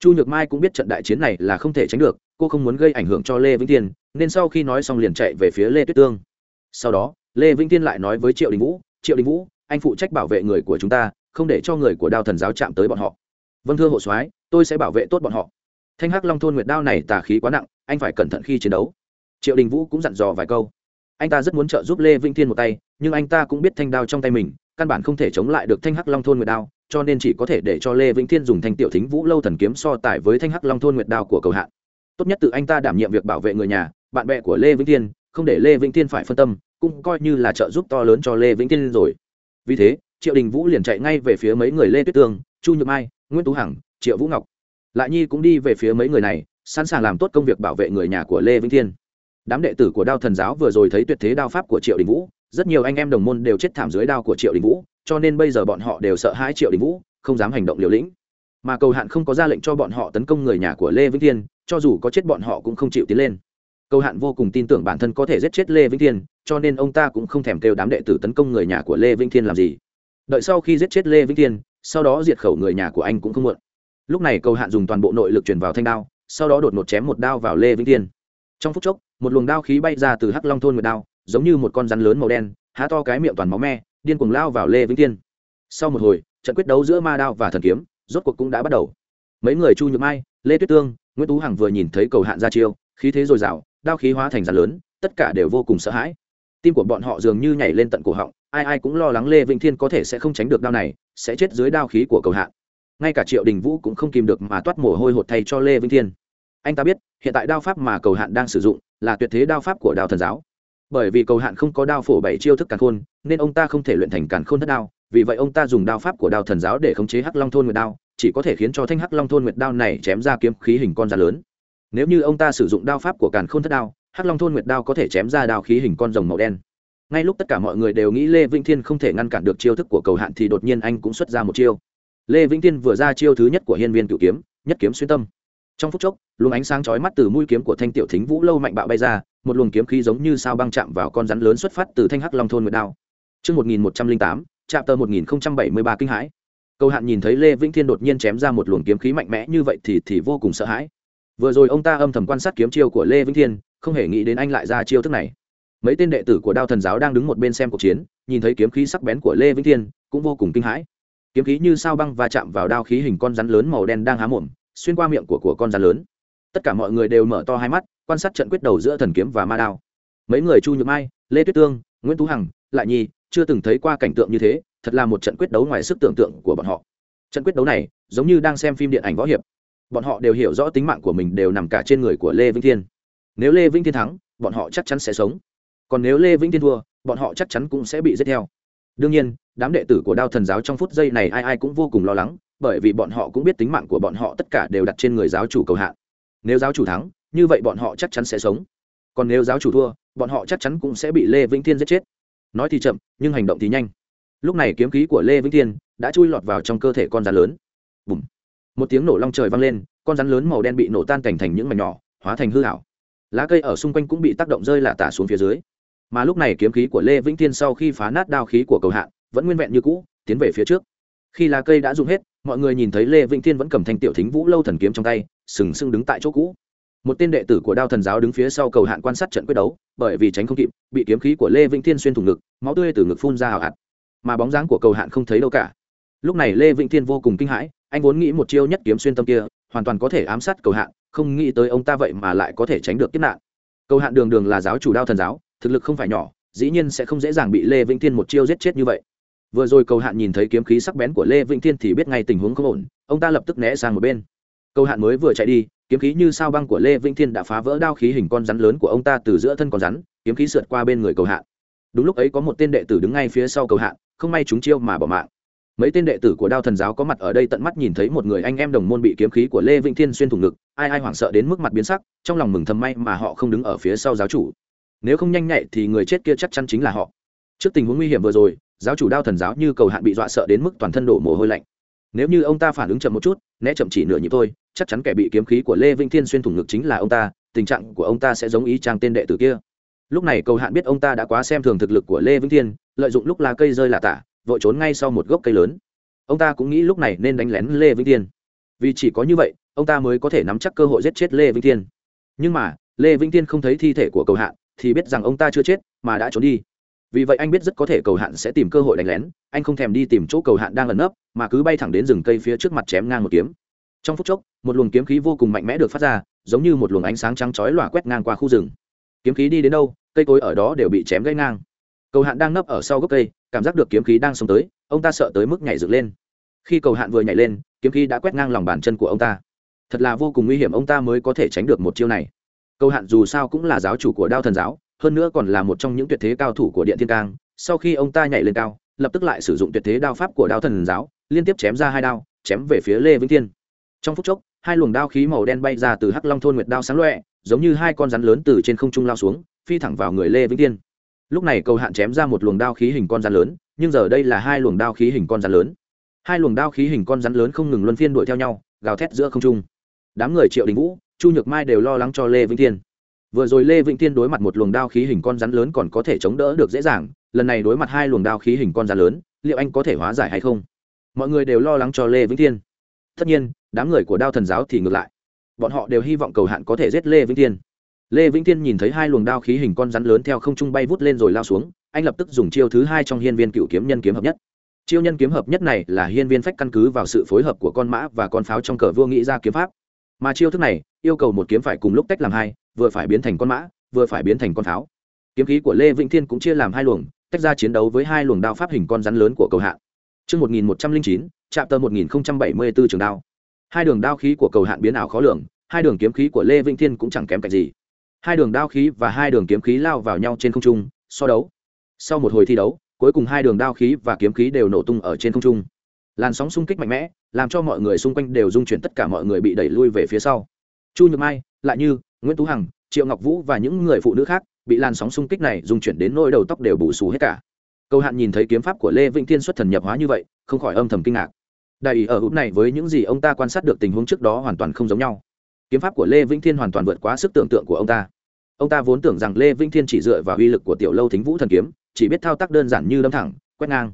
Chu nhược mai cũng biết trận đại chiến này là không thể tránh được, cô không muốn gây ảnh hưởng cho lê vĩnh thiên, nên sau khi nói xong liền chạy về phía lê tuyết tương. Sau đó, lê vĩnh thiên lại nói với triệu đình vũ, triệu đình vũ, anh phụ trách bảo vệ người của chúng ta, không để cho người của đao thần giáo chạm tới bọn họ vâng thưa hộ soái, tôi sẽ bảo vệ tốt bọn họ. Thanh hắc long thôn nguyệt đao này tà khí quá nặng, anh phải cẩn thận khi chiến đấu. Triệu đình vũ cũng dặn dò vài câu. Anh ta rất muốn trợ giúp lê vĩnh thiên một tay, nhưng anh ta cũng biết thanh đao trong tay mình, căn bản không thể chống lại được thanh hắc long thôn nguyệt đao, cho nên chỉ có thể để cho lê vĩnh thiên dùng thanh tiểu thính vũ lâu thần kiếm so tài với thanh hắc long thôn nguyệt đao của cầu hạn. Tốt nhất tự anh ta đảm nhiệm việc bảo vệ người nhà, bạn bè của lê vĩnh thiên, không để lê vĩnh thiên phải phân tâm, cũng coi như là trợ giúp to lớn cho lê vĩnh thiên rồi. Vì thế, triệu đình vũ liền chạy ngay về phía mấy người lê tuyết tương chu nhược mai, nguyễn tú hằng, triệu vũ ngọc. Lại nhi cũng đi về phía mấy người này, sẵn sàng làm tốt công việc bảo vệ người nhà của lê vĩnh thiên. Đám đệ tử của đao thần giáo vừa rồi thấy tuyệt thế đao pháp của triệu đình vũ, rất nhiều anh em đồng môn đều chết thảm dưới đao của triệu đình vũ, cho nên bây giờ bọn họ đều sợ hãi triệu đình vũ, không dám hành động liều lĩnh. Mà cầu hạn không có ra lệnh cho bọn họ tấn công người nhà của lê vĩnh thiên, cho dù có chết bọn họ cũng không chịu tiến lên. Cầu hạn vô cùng tin tưởng bản thân có thể giết chết lê vĩnh thiên, cho nên ông ta cũng không thèm kêu đám đệ tử tấn công người nhà của lê vĩnh thiên làm gì. Đợi sau khi giết chết lê vĩnh thiên sau đó diệt khẩu người nhà của anh cũng không muộn. Lúc này cầu hạn dùng toàn bộ nội lực truyền vào thanh đao, sau đó đột ngột chém một đao vào lê vĩnh thiên. Trong phút chốc, một luồng đao khí bay ra từ hắc long thôn nguyệt đao, giống như một con rắn lớn màu đen, há to cái miệng toàn máu me, điên cuồng lao vào lê vĩnh thiên. Sau một hồi, trận quyết đấu giữa ma đao và thần kiếm, rốt cuộc cũng đã bắt đầu. Mấy người chu nhược mai, lê tuyết tương, nguyễn tú hằng vừa nhìn thấy cầu hạn ra chiêu, khí thế dồi dào, đao khí hóa thành rắn lớn, tất cả đều vô cùng sợ hãi. Tim của bọn họ dường như nhảy lên tận cổ họng ai ai cũng lo lắng lê vĩnh thiên có thể sẽ không tránh được đao này, sẽ chết dưới đao khí của cầu hạn ngay cả triệu đình vũ cũng không kìm được mà toát mồ hôi hột thay cho lê vĩnh thiên. Anh ta biết, hiện tại đao pháp mà cầu hạn đang sử dụng là tuyệt thế đao pháp của Đào thần giáo. Bởi vì cầu hạn không có đao phổ bảy chiêu thức càn khôn, nên ông ta không thể luyện thành càn khôn thất đao. Vì vậy ông ta dùng đao pháp của Đào thần giáo để khống chế hắc long thôn nguyệt đao, chỉ có thể khiến cho thanh hắc long thôn nguyệt đao này chém ra kiếm khí hình con rắn lớn. Nếu như ông ta sử dụng đao pháp của càn khôn thất đao, hắc long thôn nguyệt đao có thể chém ra đao khí hình con rồng màu đen ngay lúc tất cả mọi người đều nghĩ lê vĩnh thiên không thể ngăn cản được chiêu thức của cầu hạn thì đột nhiên anh cũng xuất ra một chiêu lê vĩnh thiên vừa ra chiêu thứ nhất của hiên viên cựu kiếm nhất kiếm xuyên tâm trong phút chốc luồng ánh sáng chói mắt từ mũi kiếm của thanh tiểu thính vũ lâu mạnh bạo bay ra một luồng kiếm khí giống như sao băng chạm vào con rắn lớn xuất phát từ thanh hắc long thôn nguyệt đao Trước 1108, chạm tờ 1073 kinh hãi. Cầu hạn nhìn thấy Lê Vĩnh Thiên đột nhiên chém ra một luồng kiếm khí mạnh mẽ như vậy thì thì vô cùng sợ hãi. Vừa rồi ông ta âm thầm quan sát kiếm chiêu của Lê Vĩnh Thiên, không hề nghĩ đến anh lại ra chiêu thức này. Mấy tên đệ tử của Đao Thần giáo đang đứng một bên xem cuộc chiến, nhìn thấy kiếm khí sắc bén của Lê Vĩnh Thiên, cũng vô cùng kinh hãi. Kiếm khí như sao băng và chạm vào đao khí hình con rắn lớn màu đen đang há mồm, xuyên qua miệng của của con rắn lớn. Tất cả mọi người đều mở to hai mắt quan sát trận quyết đầu giữa thần kiếm và ma đao. Mấy người chu nhược mai lê tuyết tương nguyễn tú hằng lại nhi chưa từng thấy qua cảnh tượng như thế thật là một trận quyết đấu ngoài sức tưởng tượng của bọn họ. Trận quyết đấu này giống như đang xem phim điện ảnh võ hiệp. Bọn họ đều hiểu rõ tính mạng của mình đều nằm cả trên người của lê vĩnh thiên. Nếu lê vĩnh thiên thắng bọn họ chắc chắn sẽ sống còn nếu lê vĩnh thiên thua, bọn họ chắc chắn cũng sẽ bị giết theo. Đương nhiên, đám đệ tử của đao thần giáo trong phút giây này ai ai cũng vô cùng lo lắng, bởi vì bọn họ cũng biết tính mạng của bọn họ tất cả đều đặt trên người giáo chủ cầu hạn nếu giáo chủ thắng, như vậy bọn họ chắc chắn sẽ sống. Còn nếu giáo chủ thua, bọn họ chắc chắn cũng sẽ bị lê vĩnh thiên giết chết. Nói thì chậm, nhưng hành động thì nhanh. Lúc này kiếm khí của lê vĩnh thiên đã chui lọt vào trong cơ thể con rắn lớn. Bùm. một tiếng nổ long trời vang lên, con rắn lớn màu đen bị nổ tan cảnh thành những mảnh nhỏ, hóa thành hư hảo lá cây ở xung quanh cũng bị tác động rơi lả tả xuống phía dưới mà lúc này kiếm khí của lê vĩnh thiên sau khi phá nát đao khí của cầu hạn vẫn nguyên vẹn như cũ, tiến về phía trước. Khi lá cây đã dùng hết, mọi người nhìn thấy lê vĩnh thiên vẫn cầm thanh tiểu thính vũ lâu thần kiếm trong tay, sừng sững đứng tại chỗ cũ. Một tên đệ tử của đao thần giáo đứng phía sau cầu hạn quan sát trận quyết đấu, bởi vì tránh không kịp, bị kiếm khí của lê vĩnh thiên xuyên thủng ngực, máu tươi từ ngực phun ra hào hạt. Mà bóng dáng của cầu hạn không thấy đâu cả. Lúc này lê vĩnh thiên vô cùng kinh hãi, anh vốn nghĩ một chiêu nhất kiếm xuyên tâm kia, hoàn toàn có thể ám sát cầu hạn không nghĩ tới ông ta vậy mà lại có thể tránh được kiếp nạn. Cầu hạn đường đường là giáo chủ đao thần giáo thực lực không phải nhỏ, dĩ nhiên sẽ không dễ dàng bị lê vĩnh thiên một chiêu giết chết như vậy. Vừa rồi cầu hạn nhìn thấy kiếm khí sắc bén của lê vĩnh thiên thì biết ngay tình huống không ổn, ông ta lập tức né sang một bên. Cầu hạn mới vừa chạy đi, kiếm khí như sao băng của lê vĩnh thiên đã phá vỡ đao khí hình con rắn lớn của ông ta từ giữa thân con rắn, kiếm khí sượt qua bên người cầu hạn. Đúng lúc ấy có một tên đệ tử đứng ngay phía sau cầu hạn, không may chúng chiêu mà bỏ mạng. Mấy tên đệ tử của đao thần giáo có mặt ở đây tận mắt nhìn thấy một người anh em đồng môn bị kiếm khí của lê vĩnh thiên xuyên thủng ngực, ai ai hoảng sợ đến mức mặt biến sắc, trong lòng mừng thầm may mà họ không đứng ở phía sau giáo chủ nếu không nhanh nhạy thì người chết kia chắc chắn chính là họ. Trước tình huống nguy hiểm vừa rồi, giáo chủ đao thần giáo như cầu hạn bị dọa sợ đến mức toàn thân đổ mồ hôi lạnh. Nếu như ông ta phản ứng chậm một chút, né chậm chỉ nửa nhịp thôi, chắc chắn kẻ bị kiếm khí của lê vĩnh thiên xuyên thủng ngực chính là ông ta, tình trạng của ông ta sẽ giống ý trang tên đệ tử kia. Lúc này cầu hạn biết ông ta đã quá xem thường thực lực của lê vĩnh thiên, lợi dụng lúc lá cây rơi là tả, vội trốn ngay sau một gốc cây lớn. Ông ta cũng nghĩ lúc này nên đánh lén lê vĩnh thiên. Vì chỉ có như vậy, ông ta mới có thể nắm chắc cơ hội giết chết lê vĩnh thiên. Nhưng mà, lê vĩnh thiên không thấy thi thể của cầu hạn thì biết rằng ông ta chưa chết, mà đã trốn đi. Vì vậy anh biết rất có thể cầu hạn sẽ tìm cơ hội đánh lén, anh không thèm đi tìm chỗ cầu hạn đang ẩn nấp, mà cứ bay thẳng đến rừng cây phía trước mặt chém ngang một kiếm. Trong phút chốc, một luồng kiếm khí vô cùng mạnh mẽ được phát ra, giống như một luồng ánh sáng trắng chói lòa quét ngang qua khu rừng. Kiếm khí đi đến đâu, cây cối ở đó đều bị chém gãy ngang. Cầu hạn đang nấp ở sau gốc cây, cảm giác được kiếm khí đang xông tới, ông ta sợ tới mức nhảy dựng lên. Khi cầu hạn vừa nhảy lên, kiếm khí đã quét ngang lòng bàn chân của ông ta. Thật là vô cùng nguy hiểm, ông ta mới có thể tránh được một chiêu này cầu hạn dù sao cũng là giáo chủ của đao thần giáo, hơn nữa còn là một trong những tuyệt thế cao thủ của điện thiên cang. Sau khi ông ta nhảy lên cao, lập tức lại sử dụng tuyệt thế đao pháp của đao thần giáo, liên tiếp chém ra hai đao, chém về phía lê vĩnh thiên. Trong phút chốc, hai luồng đao khí màu đen bay ra từ hắc long thôn nguyệt đao sáng loẹ, giống như hai con rắn lớn từ trên không trung lao xuống, phi thẳng vào người lê vĩnh thiên. Lúc này cầu hạn chém ra một luồng đao khí hình con rắn lớn, nhưng giờ đây là hai luồng đao khí hình con rắn lớn. Hai luồng đao khí hình con rắn lớn không ngừng luân phiên đuổi theo nhau, gào thét giữa không trung. Đám người triệu đình vũ chu nhược mai đều lo lắng cho lê vĩnh thiên. Vừa rồi lê vĩnh thiên đối mặt một luồng đao khí hình con rắn lớn còn có thể chống đỡ được dễ dàng, lần này đối mặt hai luồng đao khí hình con rắn lớn, liệu anh có thể hóa giải hay không? Mọi người đều lo lắng cho lê vĩnh thiên. Tất nhiên, đám người của đao thần giáo thì ngược lại. Bọn họ đều hy vọng cầu hạn có thể giết lê vĩnh thiên. Lê vĩnh thiên nhìn thấy hai luồng đao khí hình con rắn lớn theo không trung bay vút lên rồi lao xuống, anh lập tức dùng chiêu thứ hai trong hiên viên cựu kiếm nhân kiếm hợp nhất. Chiêu nhân kiếm hợp nhất này là hiên viên phách căn cứ vào sự phối hợp của con mã và con pháo trong cờ vua nghĩ ra kiếm pháp. Mà chiêu thức này yêu cầu một kiếm phải cùng lúc tách làm hai vừa phải biến thành con mã vừa phải biến thành con pháo kiếm khí của lê vĩnh thiên cũng chia làm hai luồng tách ra chiến đấu với hai luồng đao pháp hình con rắn lớn của cầu hạn Trước 1109, chạm tờ 1074 trường đao. Hai đường đao khí của cầu hạn biến ảo khó lường, hai đường kiếm khí của Lê Vĩnh Thiên cũng chẳng kém cạnh gì. Hai đường đao khí và hai đường kiếm khí lao vào nhau trên không trung, so đấu. Sau một hồi thi đấu, cuối cùng hai đường đao khí và kiếm khí đều nổ tung ở trên không trung. Làn sóng xung kích mạnh mẽ, làm cho mọi người xung quanh đều rung chuyển tất cả mọi người bị đẩy lui về phía sau. Chu Nhược Mai, lại như Nguyễn Tú Hằng, Triệu Ngọc Vũ và những người phụ nữ khác, bị làn sóng xung kích này dùng chuyển đến nỗi đầu tóc đều bù xù hết cả. Cầu hạn nhìn thấy kiếm pháp của lê vĩnh thiên xuất thần nhập hóa như vậy không khỏi âm thầm kinh ngạc. Đại ý ở hữu này với những gì ông ta quan sát được tình huống trước đó hoàn toàn không giống nhau. Kiếm pháp của lê vĩnh thiên hoàn toàn vượt quá sức tưởng tượng của ông ta. Ông ta vốn tưởng rằng lê vĩnh thiên chỉ dựa vào uy lực của tiểu lâu thính vũ thần kiếm chỉ biết thao tác đơn giản như đâm thẳng quét ngang.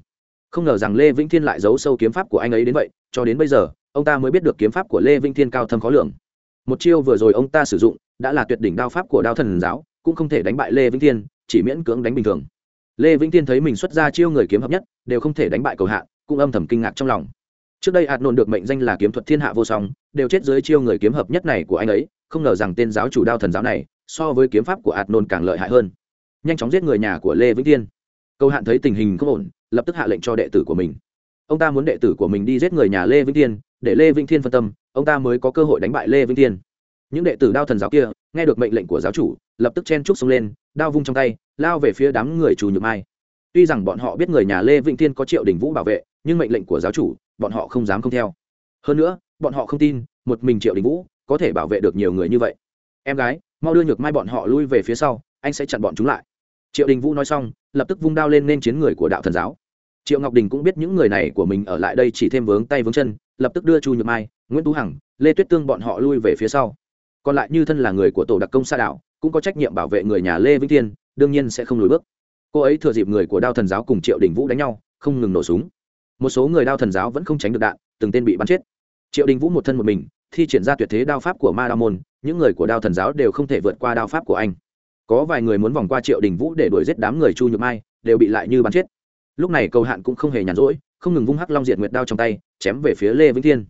Không ngờ rằng lê vĩnh thiên lại giấu sâu kiếm pháp của anh ấy đến vậy cho đến bây giờ ông ta mới biết được kiếm pháp của lê vĩnh thiên cao thâm khó lường một chiêu vừa rồi ông ta sử dụng đã là tuyệt đỉnh đao pháp của đao thần giáo cũng không thể đánh bại lê vĩnh thiên chỉ miễn cưỡng đánh bình thường. Lê vĩnh Thiên thấy mình xuất ra chiêu người kiếm hợp nhất đều không thể đánh bại cầu hạ cũng âm thầm kinh ngạc trong lòng. Trước đây hạt nôn được mệnh danh là kiếm thuật thiên hạ vô song đều chết dưới chiêu người kiếm hợp nhất này của anh ấy không ngờ rằng tên giáo chủ đao thần giáo này so với kiếm pháp của hạt nôn càng lợi hại hơn. Nhanh chóng giết người nhà của lê vĩnh Thiên, cầu hạn thấy tình hình không ổn lập tức hạ lệnh cho đệ tử của mình. Ông ta muốn đệ tử của mình đi giết người nhà lê vĩnh Thiên để lê vĩnh thiên phân tâm, ông ta mới có cơ hội đánh bại lê vĩnh Thiên. những đệ tử đao thần giáo kia, nghe được mệnh lệnh của giáo chủ, lập tức chen trúc xông lên, đao vung trong tay, lao về phía đám người chủ nhược mai. Tuy rằng bọn họ biết người nhà lê vĩnh thiên có triệu đình vũ bảo vệ, nhưng mệnh lệnh của giáo chủ, bọn họ không dám không theo. Hơn nữa, bọn họ không tin, một mình triệu đình vũ có thể bảo vệ được nhiều người như vậy. Em gái, mau đưa nhược mai bọn họ lui về phía sau, anh sẽ chặn bọn chúng lại. Triệu đình vũ nói xong, lập tức vung đao lên nên chiến người của đạo thần giáo. Triệu ngọc đình cũng biết những người này của mình ở lại đây chỉ thêm vướng tay vướng chân lập tức đưa chu nhược mai nguyễn tú hằng lê tuyết tương bọn họ lui về phía sau. còn lại như thân là người của tổ đặc công sa Đảo, cũng có trách nhiệm bảo vệ người nhà lê vĩnh thiên đương nhiên sẽ không lùi bước. cô ấy thừa dịp người của đao thần giáo cùng triệu đình vũ đánh nhau không ngừng nổ súng. một số người đao thần giáo vẫn không tránh được đạn từng tên bị bắn chết. triệu đình vũ một thân một mình thi triển ra tuyệt thế đao pháp của ma đao môn những người của đao thần giáo đều không thể vượt qua đao pháp của anh. có vài người muốn vòng qua triệu đình vũ để đuổi giết đám người chu nhược mai đều bị lại như bắn chết. lúc này cầu hạn cũng không hề nhàn rỗi không ngừng vung hắc long diệt nguyệt đao trong tay, chém về phía lê vĩnh thiên.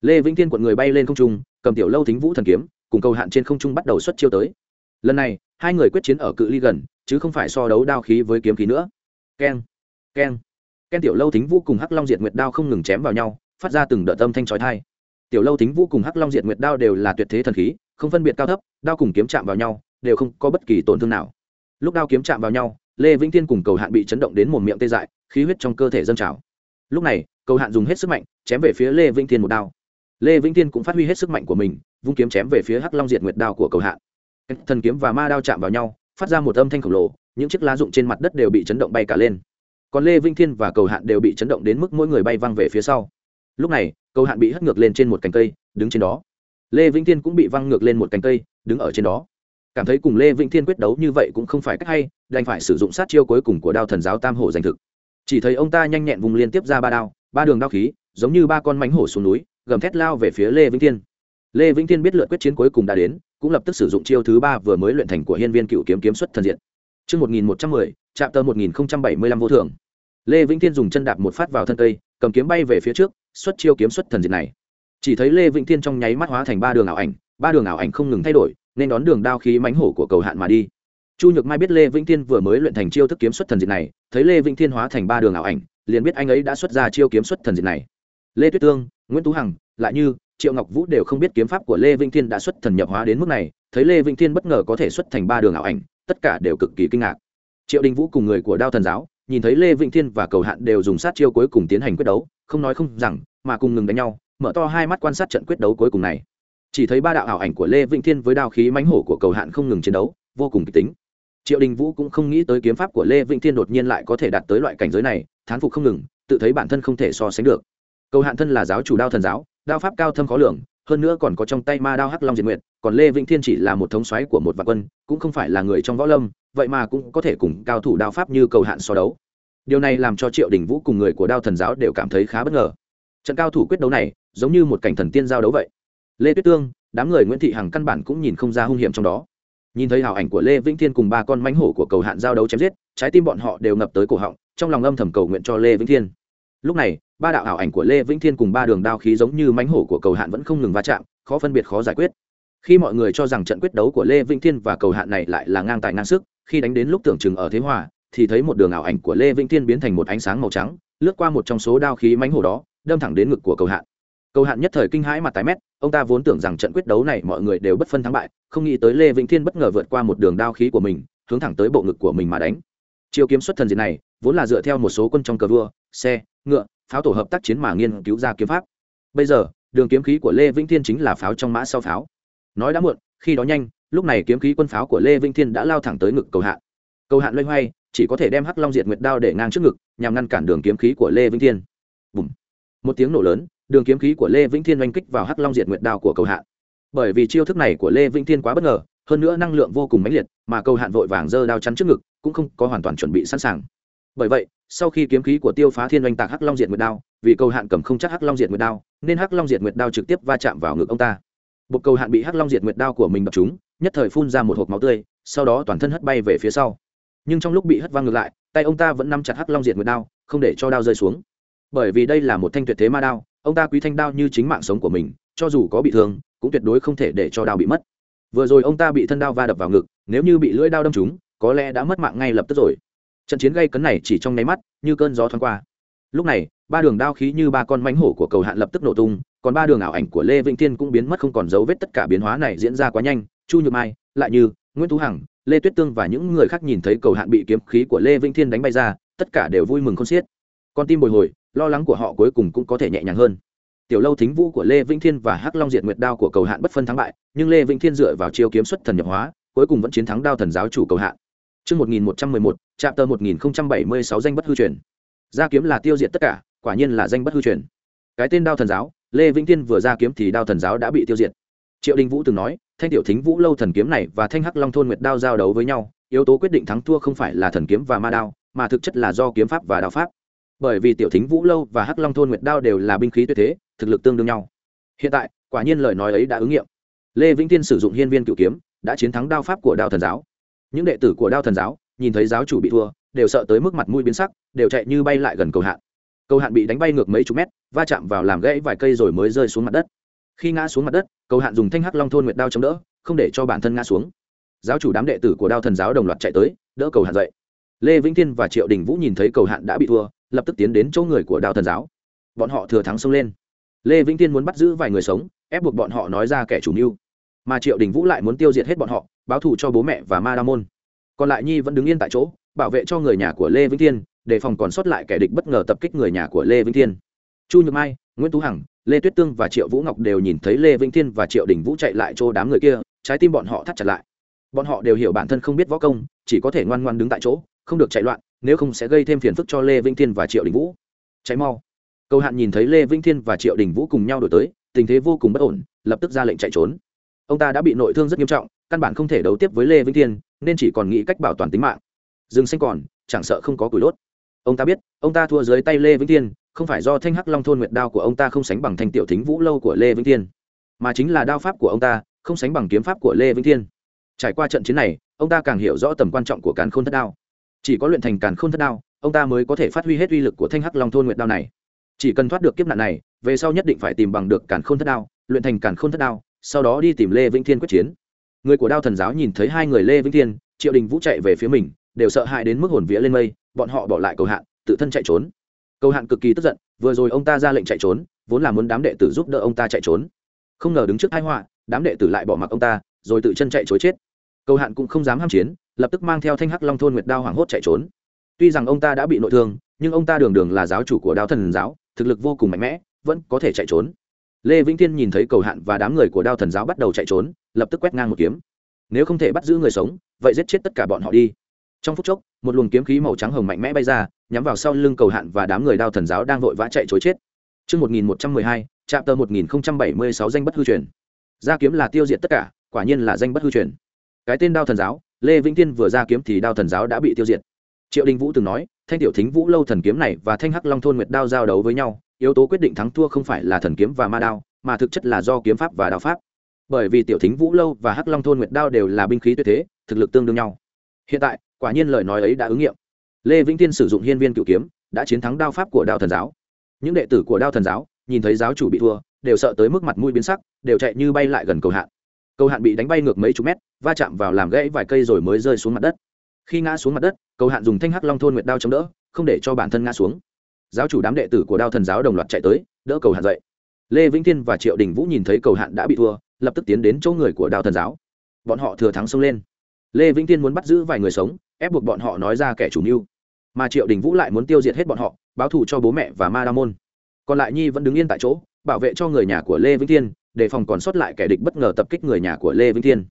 Lê vĩnh thiên quận người bay lên không trung, cầm tiểu lâu thính vũ thần kiếm, cùng cầu hạn trên không trung bắt đầu xuất chiêu tới. Lần này, hai người quyết chiến ở cự ly gần, chứ không phải so đấu đao khí với kiếm khí nữa. Keng keng keng tiểu lâu thính vũ cùng hắc long diệt nguyệt đao không ngừng chém vào nhau, phát ra từng đợt âm thanh trói thai tiểu lâu thính vũ cùng hắc long diệt nguyệt đao đều là tuyệt thế thần khí, không phân biệt cao thấp, đao cùng kiếm chạm vào nhau, đều không có bất kỳ tổn thương nào. Lúc đao kiếm chạm vào nhau, lê vĩnh thiên cùng cầu hạn bị chấn động đến một miệng tê dại, khí huyết trong cơ thể dâng trào lúc này, cầu hạn dùng hết sức mạnh, chém về phía lê vĩnh Thiên một đao. Lê vĩnh Thiên cũng phát huy hết sức mạnh của mình, vung kiếm chém về phía hắc long diệt nguyệt đao của cầu hạn. Thần kiếm và ma đao chạm vào nhau, phát ra một âm thanh khổng lồ, những chiếc lá rụng trên mặt đất đều bị chấn động bay cả lên. Còn lê vĩnh thiên và cầu hạn đều bị chấn động đến mức mỗi người bay văng về phía sau. Lúc này, cầu hạn bị hất ngược lên trên một cành cây, đứng trên đó. Lê vĩnh thiên cũng bị văng ngược lên một cành cây, đứng ở trên đó. Cảm thấy cùng lê vĩnh thiên quyết đấu như vậy cũng không phải cách hay, đành phải sử dụng sát chiêu cuối cùng của đao thần giáo tam hổ giành thực chỉ thấy ông ta nhanh nhẹn vùng liên tiếp ra ba đao ba đường đao khí giống như ba con mánh hổ xuống núi gầm thét lao về phía lê vĩnh thiên lê vĩnh thiên biết lượt quyết chiến cuối cùng đã đến cũng lập tức sử dụng chiêu thứ ba vừa mới luyện thành của hiên viên cựu kiếm kiếm xuất thần diện Trước 1110, chạm tờ 1075 vô thường. Lê Vĩnh Thiên dùng chân đạp một phát vào thân cây, cầm kiếm bay về phía trước, xuất chiêu kiếm xuất thần diện này. Chỉ thấy Lê Vĩnh Thiên trong nháy mắt hóa thành ba đường ảo ảnh, ba đường ảo ảnh không ngừng thay đổi, nên đón đường đao khí mãnh hổ của cầu hạn mà đi. Chu Nhược Mai biết Lê Vĩnh Thiên vừa mới luyện thành chiêu thức kiếm xuất thần diệt này, thấy Lê Vĩnh Thiên hóa thành ba đường ảo ảnh, liền biết anh ấy đã xuất ra chiêu kiếm xuất thần diệt này. Lê Tuyết Tương, Nguyễn Tú Hằng, lại như Triệu Ngọc Vũ đều không biết kiếm pháp của Lê Vĩnh Thiên đã xuất thần nhập hóa đến mức này, thấy Lê Vĩnh Thiên bất ngờ có thể xuất thành ba đường ảo ảnh, tất cả đều cực kỳ kinh ngạc. Triệu đình vũ cùng người của đao thần giáo nhìn thấy lê vĩnh thiên và cầu hạn đều dùng sát chiêu cuối cùng tiến hành quyết đấu không nói không rằng mà cùng ngừng đánh nhau mở to hai mắt quan sát trận quyết đấu cuối cùng này. Chỉ thấy ba đạo ảo ảnh của lê vĩnh thiên với đao khí mãnh hổ của cầu hạn không ngừng chiến đấu vô cùng kịch tính triệu đình vũ cũng không nghĩ tới kiếm pháp của lê vĩnh thiên đột nhiên lại có thể đạt tới loại cảnh giới này, thán phục không ngừng, tự thấy bản thân không thể so sánh được. Cầu hạn thân là giáo chủ đao thần giáo, đao pháp cao thâm khó lường, hơn nữa còn có trong tay ma đao hắc long diệt nguyện còn lê vĩnh thiên chỉ là một thống xoáy của một vạn quân, cũng không phải là người trong võ lâm, vậy mà cũng có thể cùng cao thủ đao pháp như cầu hạn so đấu. Điều này làm cho triệu đình vũ cùng người của đao thần giáo đều cảm thấy khá bất ngờ. Trận cao thủ quyết đấu này, giống như một cảnh thần tiên giao đấu vậy. Lê tuyết tương, đám người nguyễn thị hằng căn bản cũng nhìn không ra hung hiểm trong đó nhìn thấy hào ảnh của lê vĩnh thiên cùng ba con mánh hổ của cầu hạn giao đấu chém giết, trái tim bọn họ đều ngập tới cổ họng, trong lòng âm thầm cầu nguyện cho lê vĩnh thiên. Lúc này, ba đạo ảo ảnh của lê vĩnh thiên cùng ba đường đao khí giống như mánh hổ của cầu hạn vẫn không ngừng va chạm, khó phân biệt khó giải quyết. Khi mọi người cho rằng trận quyết đấu của lê vĩnh thiên và cầu hạn này lại là ngang tài ngang sức, khi đánh đến lúc tưởng chừng ở thế hòa, thì thấy một đường ảo ảnh của lê vĩnh thiên biến thành một ánh sáng màu trắng, lướt qua một trong số đao khí mánh hổ đó, đâm thẳng đến ngực của cầu hạn cầu hạn nhất thời kinh hãi mặt tái mét, ông ta vốn tưởng rằng trận quyết đấu này mọi người đều bất phân thắng bại, không nghĩ tới lê vĩnh thiên bất ngờ vượt qua một đường đao khí của mình, hướng thẳng tới bộ ngực của mình mà đánh. Chiêu kiếm xuất thần diệt này, vốn là dựa theo một số quân trong cờ vua, xe, ngựa, pháo tổ hợp tác chiến mà nghiên cứu ra kiếm pháp. Bây giờ, đường kiếm khí của lê vĩnh thiên chính là pháo trong mã sau pháo. Nói đã muộn, khi đó nhanh, lúc này kiếm khí quân pháo của lê vĩnh thiên đã lao thẳng tới ngực cầu hạn. Cầu hạn loay hoay, chỉ có thể đem hắc long diệt nguyệt đao để ngang trước ngực, nhằm ngăn cản đường kiếm khí của lê vĩnh thiên. Bùm. một tiếng nổ lớn đường kiếm khí của lê vĩnh thiên oanh kích vào hắc long diệt nguyệt đao của cầu hạn bởi vì chiêu thức này của lê vĩnh thiên quá bất ngờ, hơn nữa năng lượng vô cùng mãnh liệt, mà cầu hạn vội vàng giơ đao chắn trước ngực, cũng không có hoàn toàn chuẩn bị sẵn sàng. Bởi vậy, sau khi kiếm khí của tiêu phá thiên oanh tạc hắc long diệt nguyệt đao, vì cầu hạn cầm không chắc hắc long diệt nguyệt đao, nên hắc long diệt nguyệt đao trực tiếp va chạm vào ngực ông ta. Bộ cầu hạn bị hắc long diệt nguyệt đao của mình đập trúng, nhất thời phun ra một hộp máu tươi, sau đó toàn thân hất bay về phía sau. Nhưng trong lúc bị hất văng ngược lại, tay ông ta vẫn nắm chặt hắc long diệt nguyệt đao, không để cho đao rơi xuống. Bởi vì đây là một thanh tuyệt thế ma đao ông ta quý thanh đao như chính mạng sống của mình, cho dù có bị thương, cũng tuyệt đối không thể để cho đao bị mất. Vừa rồi ông ta bị thân đao va đập vào ngực, nếu như bị lưỡi đao đâm trúng, có lẽ đã mất mạng ngay lập tức rồi. Trận chiến gây cấn này chỉ trong nháy mắt, như cơn gió thoáng qua. Lúc này, ba đường đao khí như ba con mánh hổ của cầu hạn lập tức nổ tung, còn ba đường ảo ảnh của lê vĩnh thiên cũng biến mất không còn dấu vết tất cả biến hóa này diễn ra quá nhanh. Chu nhược mai, lại như nguyễn tú hằng, lê tuyết tương và những người khác nhìn thấy cầu hạn bị kiếm khí của lê vĩnh thiên đánh bay ra, tất cả đều vui mừng không xiết. Con tim bồi hồi lo lắng của họ cuối cùng cũng có thể nhẹ nhàng hơn tiểu lâu thính vũ của lê vĩnh thiên và hắc long diệt nguyệt đao của cầu hạn bất phân thắng bại nhưng lê vĩnh thiên dựa vào chiêu kiếm xuất thần nhập hóa cuối cùng vẫn chiến thắng đao thần giáo chủ cầu hạn Trước 1111, chạm tờ 1076 danh bất hư truyền. Gia kiếm là tiêu diệt tất cả, quả nhiên là danh bất hư truyền. Cái tên đao thần giáo, Lê Vĩnh Thiên vừa ra kiếm thì đao thần giáo đã bị tiêu diệt. Triệu Đình Vũ từng nói, thanh tiểu thính vũ lâu thần kiếm này và thanh hắc long thôn nguyệt đao giao đấu với nhau, yếu tố quyết định thắng thua không phải là thần kiếm và ma đao, mà thực chất là do kiếm pháp và đao pháp bởi vì tiểu thính vũ lâu và hắc long thôn nguyệt đao đều là binh khí tuyệt thế, thực lực tương đương nhau. Hiện tại, quả nhiên lời nói ấy đã ứng nghiệm. Lê vĩnh tiên sử dụng hiên viên cựu kiếm, đã chiến thắng đao pháp của đao thần giáo. Những đệ tử của đao thần giáo, nhìn thấy giáo chủ bị thua, đều sợ tới mức mặt mũi biến sắc, đều chạy như bay lại gần cầu hạn. Cầu hạn bị đánh bay ngược mấy chục mét, va chạm vào làm gãy vài cây rồi mới rơi xuống mặt đất. Khi ngã xuống mặt đất, cầu hạn dùng thanh hắc long thôn nguyệt đao chống đỡ, không để cho bản thân ngã xuống. Giáo chủ đám đệ tử của đao thần giáo đồng loạt chạy tới, đỡ cầu hạn dậy. Lê vĩnh thiên và triệu đình vũ nhìn thấy cầu hạn đã bị thua lập tức tiến đến chỗ người của đao thần giáo. Bọn họ thừa thắng xông lên. Lê vĩnh thiên muốn bắt giữ vài người sống, ép buộc bọn họ nói ra kẻ chủ mưu. Mà triệu đình vũ lại muốn tiêu diệt hết bọn họ, báo thù cho bố mẹ và ma đa môn. Còn lại nhi vẫn đứng yên tại chỗ, bảo vệ cho người nhà của lê vĩnh thiên, đề phòng còn sót lại kẻ địch bất ngờ tập kích người nhà của lê vĩnh thiên. Chu nhược mai, nguyễn tú hằng, lê tuyết tương và triệu vũ ngọc đều nhìn thấy lê vĩnh thiên và triệu đình vũ chạy lại chỗ đám người kia, trái tim bọn họ thắt chặt lại. Bọn họ đều hiểu bản thân không biết võ công, chỉ có thể ngoan ngoan đứng tại chỗ, không được chạy loạn nếu không sẽ gây thêm phiền phức cho lê vĩnh thiên và triệu đình vũ. Cháy mau. Cầu hạn nhìn thấy lê vĩnh thiên và triệu đình vũ cùng nhau đổi tới, tình thế vô cùng bất ổn, lập tức ra lệnh chạy trốn. Ông ta đã bị nội thương rất nghiêm trọng, căn bản không thể đấu tiếp với lê vĩnh thiên, nên chỉ còn nghĩ cách bảo toàn tính mạng. Rừng xanh còn, chẳng sợ không có củi đốt. Ông ta biết, ông ta thua dưới tay lê vĩnh thiên, không phải do thanh hắc long thôn nguyệt đao của ông ta không sánh bằng thanh tiểu thính vũ lâu của lê vĩnh thiên, mà chính là đao pháp của ông ta, không sánh bằng kiếm pháp của lê vĩnh thiên. Trải qua trận chiến này, ông ta càng hiểu rõ tầm quan trọng của cán khôn thất đao chỉ có luyện thành càn khôn thất đao, ông ta mới có thể phát huy hết uy lực của thanh hắc long thôn nguyệt đao này. Chỉ cần thoát được kiếp nạn này, về sau nhất định phải tìm bằng được càn khôn thất đao, luyện thành càn khôn thất đao, sau đó đi tìm lê vĩnh thiên quyết chiến. Người của đao thần giáo nhìn thấy hai người lê vĩnh thiên, triệu đình vũ chạy về phía mình, đều sợ hãi đến mức hồn vía lên mây, bọn họ bỏ lại cầu hạn, tự thân chạy trốn. Cầu hạn cực kỳ tức giận, vừa rồi ông ta ra lệnh chạy trốn, vốn là muốn đám đệ tử giúp đỡ ông ta chạy trốn. Không ngờ đứng trước thái họa, đám đệ tử lại bỏ mặc ông ta, rồi tự chân chạy chối chết. Cầu hạn cũng không dám ham chiến lập tức mang theo thanh hắc long thôn nguyệt đao hoảng hốt chạy trốn. Tuy rằng ông ta đã bị nội thương nhưng ông ta đường đường là giáo chủ của đao thần giáo thực lực vô cùng mạnh mẽ vẫn có thể chạy trốn. Lê vĩnh thiên nhìn thấy cầu hạn và đám người của đao thần giáo bắt đầu chạy trốn lập tức quét ngang một kiếm. Nếu không thể bắt giữ người sống vậy giết chết tất cả bọn họ đi. Trong phút chốc một luồng kiếm khí màu trắng hồng mạnh mẽ bay ra nhắm vào sau lưng cầu hạn và đám người đao thần giáo đang vội vã chạy chối chết. Trước 1112, trạm tờ 1076 danh bất hư truyền. Ra kiếm là tiêu diệt tất cả, quả nhiên là danh bất hư truyền. Cái tên đao thần giáo, Lê Vĩnh Tiên vừa ra kiếm thì đao thần giáo đã bị tiêu diệt. Triệu Đình Vũ từng nói, thanh tiểu thính vũ lâu thần kiếm này và thanh hắc long thôn nguyệt đao giao đấu với nhau, yếu tố quyết định thắng thua không phải là thần kiếm và ma đao, mà thực chất là do kiếm pháp và đao pháp. Bởi vì tiểu thính vũ lâu và hắc long thôn nguyệt đao đều là binh khí tuyệt thế, thực lực tương đương nhau. Hiện tại, quả nhiên lời nói ấy đã ứng nghiệm lê vĩnh tiên sử dụng hiên viên cựu kiếm đã chiến thắng đao pháp của đao thần giáo những đệ tử của đao thần giáo nhìn thấy giáo chủ bị thua đều sợ tới mức mặt mũi biến sắc đều chạy như bay lại gần cầu hạn cầu hạn bị đánh bay ngược mấy chục mét, va chạm vào làm gãy vài cây rồi mới rơi xuống mặt đất. Khi ngã xuống mặt đất, cầu hạn dùng thanh hắc long thôn nguyệt đao chống đỡ, không để cho bản thân ngã xuống. Giáo chủ đám đệ tử của đao thần giáo đồng loạt chạy tới, đỡ cầu hạn dậy. Lê vĩnh thiên và triệu đình vũ nhìn thấy cầu hạn đã bị thua, lập tức tiến đến chỗ người của đao thần giáo. Bọn họ thừa thắng xông lên. Lê vĩnh thiên muốn bắt giữ vài người sống, ép buộc bọn họ nói ra kẻ chủ mưu. Mà triệu đình vũ lại muốn tiêu diệt hết bọn họ, báo thù cho bố mẹ và ma đa môn. Còn lại nhi vẫn đứng yên tại chỗ, bảo vệ cho người nhà của lê vĩnh thiên đề phòng còn sót lại kẻ địch bất ngờ tập kích người nhà của lê vĩnh thiên.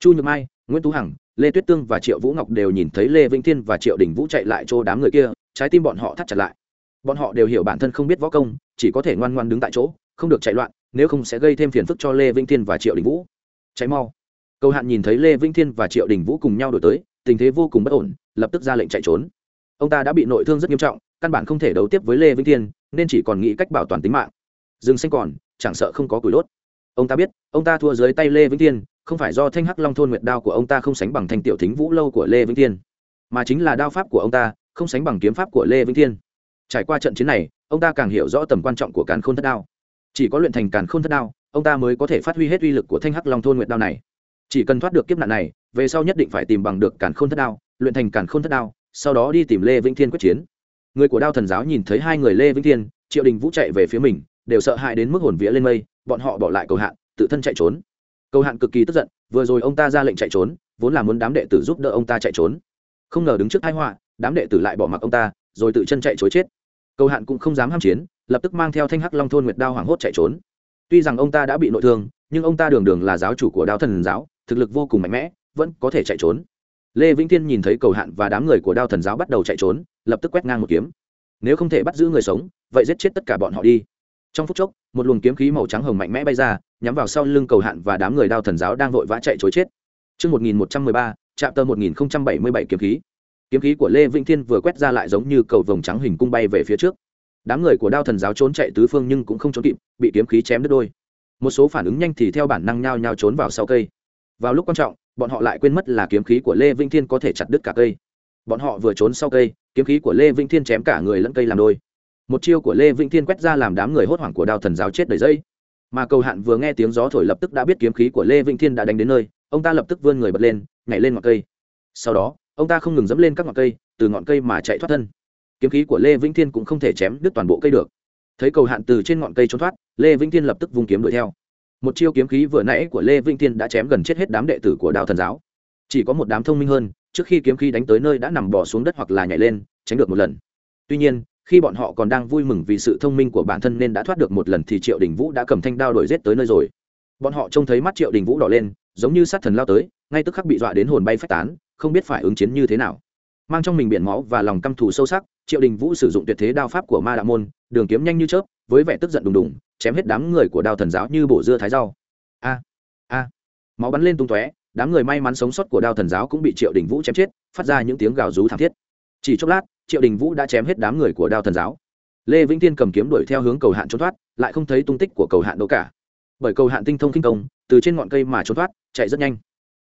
Chu nhược mai, nguyễn tú hằng, lê tuyết tương và triệu vũ ngọc đều nhìn thấy lê vĩnh thiên và triệu đình vũ chạy lại chỗ đám người kia, trái tim bọn họ thắt chặt lại. Bọn họ đều hiểu bản thân không biết võ công, chỉ có thể ngoan ngoan đứng tại chỗ, không được chạy loạn, nếu không sẽ gây thêm phiền phức cho lê vĩnh thiên và triệu đình vũ. Cháy mau. Cầu hạn nhìn thấy lê vĩnh thiên và triệu đình vũ cùng nhau đổi tới, tình thế vô cùng bất ổn, lập tức ra lệnh chạy trốn. Ông ta đã bị nội thương rất nghiêm trọng, căn bản không thể đấu tiếp với lê vĩnh thiên, nên chỉ còn nghĩ cách bảo toàn tính mạng. Rừng xanh còn, chẳng sợ không có củi đốt ông ta biết, ông ta thua dưới tay lê vĩnh thiên, không phải do thanh hắc long thôn nguyệt đao của ông ta không sánh bằng thanh tiểu thính vũ lâu của lê vĩnh thiên, mà chính là đao pháp của ông ta, không sánh bằng kiếm pháp của lê vĩnh thiên. Trải qua trận chiến này, ông ta càng hiểu rõ tầm quan trọng của càn khôn thất đao. Chỉ có luyện thành càn khôn thất đao, ông ta mới có thể phát huy hết uy lực của thanh hắc long thôn nguyệt đao này. Chỉ cần thoát được kiếp nạn này, về sau nhất định phải tìm bằng được càn khôn thất đao, luyện thành càn khôn thất đao, sau đó đi tìm lê vĩnh thiên quyết chiến. Người của đao thần giáo nhìn thấy hai người lê vĩnh thiên, triệu đình vũ chạy về phía mình đều sợ hãi đến mức hồn vía lên mây, bọn họ bỏ lại cầu hạn, tự thân chạy trốn. Cầu hạn cực kỳ tức giận, vừa rồi ông ta ra lệnh chạy trốn, vốn là muốn đám đệ tử giúp đỡ ông ta chạy trốn. Không ngờ đứng trước thái họa, đám đệ tử lại bỏ mặc ông ta, rồi tự chân chạy chối chết. Cầu hạn cũng không dám ham chiến, lập tức mang theo thanh hắc long thôn nguyệt đao hoảng hốt chạy trốn. Tuy rằng ông ta đã bị nội thương, nhưng ông ta đường đường là giáo chủ của đao thần giáo, thực lực vô cùng mạnh mẽ, vẫn có thể chạy trốn. Lê vĩnh thiên nhìn thấy cầu hạn và đám người của đao thần giáo bắt đầu chạy trốn, lập tức quét ngang một kiếm. Nếu không thể bắt giữ người sống, vậy giết chết tất cả bọn họ đi trong phút chốc một luồng kiếm khí màu trắng hồng mạnh mẽ bay ra nhắm vào sau lưng cầu hạn và đám người đao thần giáo đang vội vã chạy chối chết. Trước 1113, chạm tờ 1077 kiếm khí. kiếm khí của lê vĩnh thiên vừa quét ra lại giống như cầu vồng trắng hình cung bay về phía trước. Đám người của đao thần giáo trốn chạy tứ phương nhưng cũng không trốn kịp bị kiếm khí chém đứt đôi. Một số phản ứng nhanh thì theo bản năng nhao nhao trốn vào sau cây. Vào lúc quan trọng bọn họ lại quên mất là kiếm khí của lê vĩnh thiên có thể chặt đứt cả cây. Bọn họ vừa trốn sau cây kiếm khí của lê vĩnh thiên chém cả người lẫn cây làm đôi một chiêu của lê vĩnh thiên quét ra làm đám người hốt hoảng của đao thần giáo chết đầy dây. Mà cầu hạn vừa nghe tiếng gió thổi lập tức đã biết kiếm khí của lê vĩnh thiên đã đánh đến nơi, ông ta lập tức vươn người bật lên, nhảy lên ngọn cây. Sau đó, ông ta không ngừng dẫm lên các ngọn cây, từ ngọn cây mà chạy thoát thân. Kiếm khí của lê vĩnh thiên cũng không thể chém đứt toàn bộ cây được. Thấy cầu hạn từ trên ngọn cây trốn thoát, lê vĩnh thiên lập tức vung kiếm đuổi theo. Một chiêu kiếm khí vừa nãy của lê vĩnh thiên đã chém gần chết hết đám đệ tử của đào thần giáo. Chỉ có một đám thông minh hơn, trước khi kiếm khí đánh tới nơi đã nằm bỏ xuống đất hoặc là nhảy lên, tránh được một lần. Tuy nhiên khi bọn họ còn đang vui mừng vì sự thông minh của bản thân nên đã thoát được một lần thì triệu đình vũ đã cầm thanh đao đổi rết tới nơi rồi. Bọn họ trông thấy mắt triệu đình vũ đỏ lên, giống như sát thần lao tới, ngay tức khắc bị dọa đến hồn bay phát tán, không biết phải ứng chiến như thế nào. Mang trong mình biển máu và lòng căm thù sâu sắc, triệu đình vũ sử dụng tuyệt thế đao pháp của ma đạo môn, đường kiếm nhanh như chớp, với vẻ tức giận đùng đùng, chém hết đám người của đao thần giáo như bổ dưa thái rau. A a, máu bắn lên tung tóe, đám người may mắn sống sót của đao thần giáo cũng bị triệu đình vũ chém chết, phát ra những tiếng gào rú thảm thiết. Chỉ chốc lát triệu đình vũ đã chém hết đám người của đao thần giáo. Lê vĩnh tiên cầm kiếm đuổi theo hướng cầu hạn trốn thoát, lại không thấy tung tích của cầu hạn đâu cả. Bởi cầu hạn tinh thông kinh công, từ trên ngọn cây mà trốn thoát, chạy rất nhanh.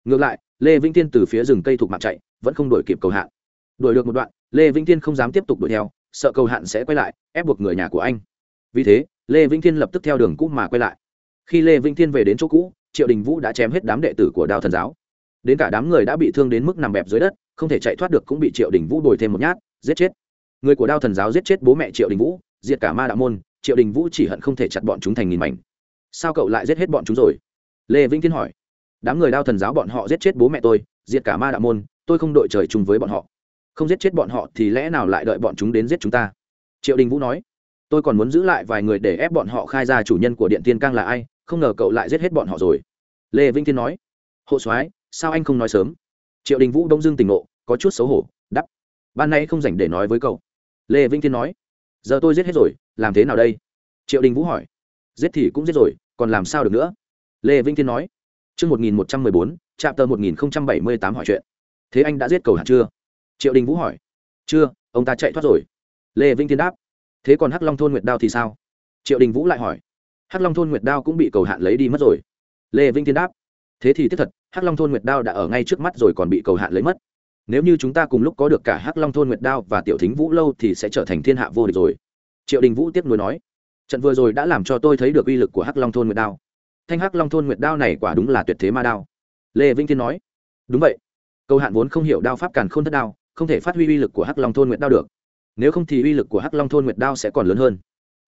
Ngược lại, lê vĩnh tiên từ phía rừng cây thuộc mạng chạy, vẫn không đuổi kịp cầu hạn. Đuổi được một đoạn, lê vĩnh tiên không dám tiếp tục đuổi theo, sợ cầu hạn sẽ quay lại, ép buộc người nhà của anh. Vì thế, lê vĩnh thiên lập tức theo đường cũ mà quay lại. Khi lê vĩnh thiên về đến chỗ cũ, triệu đình vũ đã chém hết đám đệ tử của đao thần giáo. Đến cả đám người đã bị thương đến mức nằm bẹp dưới đất, không thể chạy thoát được cũng bị triệu đình vũ đuổi thêm một nhát giết chết. Người của đao thần giáo giết chết bố mẹ triệu đình vũ, diệt cả ma đạo môn, triệu đình vũ chỉ hận không thể chặt bọn chúng thành nghìn mảnh. Sao cậu lại giết hết bọn chúng rồi? Lê vĩnh thiên hỏi. Đám người đao thần giáo bọn họ giết chết bố mẹ tôi, diệt cả ma đạo môn, tôi không đội trời chung với bọn họ. Không giết chết bọn họ thì lẽ nào lại đợi bọn chúng đến giết chúng ta? Triệu đình vũ nói. Tôi còn muốn giữ lại vài người để ép bọn họ khai ra chủ nhân của điện tiên cang là ai, không ngờ cậu lại giết hết bọn họ rồi. Lê vĩnh thiên nói. Hộ soái, sao anh không nói sớm? Triệu đình vũ đông dưng tỉnh ngộ, có chút xấu hổ ban nay không dành để nói với cậu lê vĩnh thiên nói giờ tôi giết hết rồi làm thế nào đây triệu đình vũ hỏi giết thì cũng giết rồi còn làm sao được nữa lê vĩnh thiên nói Trước 1114, chạm tờ 1078 hỏi chuyện. Thế anh đã giết cầu hạt chưa? Triệu Đình Vũ hỏi. Chưa, ông ta chạy thoát rồi. Lê Vĩnh Thiên đáp thế còn hắc long thôn nguyệt đao thì sao triệu đình vũ lại hỏi hắc long thôn nguyệt đao cũng bị cầu hạn lấy đi mất rồi lê vinh thiên đáp thế thì tiếp thật hắc long thôn nguyệt đao đã ở ngay trước mắt rồi còn bị cầu hạn lấy mất nếu như chúng ta cùng lúc có được cả hắc long thôn nguyệt đao và tiểu thính vũ lâu thì sẽ trở thành thiên hạ vô địch rồi. Triệu đình vũ tiếp nối nói. Trận vừa rồi đã làm cho tôi thấy được uy lực của hắc long thôn nguyệt đao. Thanh hắc long thôn nguyệt đao này quả đúng là tuyệt thế ma đao. Lê vinh thiên nói. Đúng vậy. Cầu hạn vốn không hiểu đao pháp càn k h ô n thất đao, không thể phát huy uy lực của hắc long thôn nguyệt đao được. Nếu không thì uy lực của hắc long thôn nguyệt đao sẽ còn lớn hơn.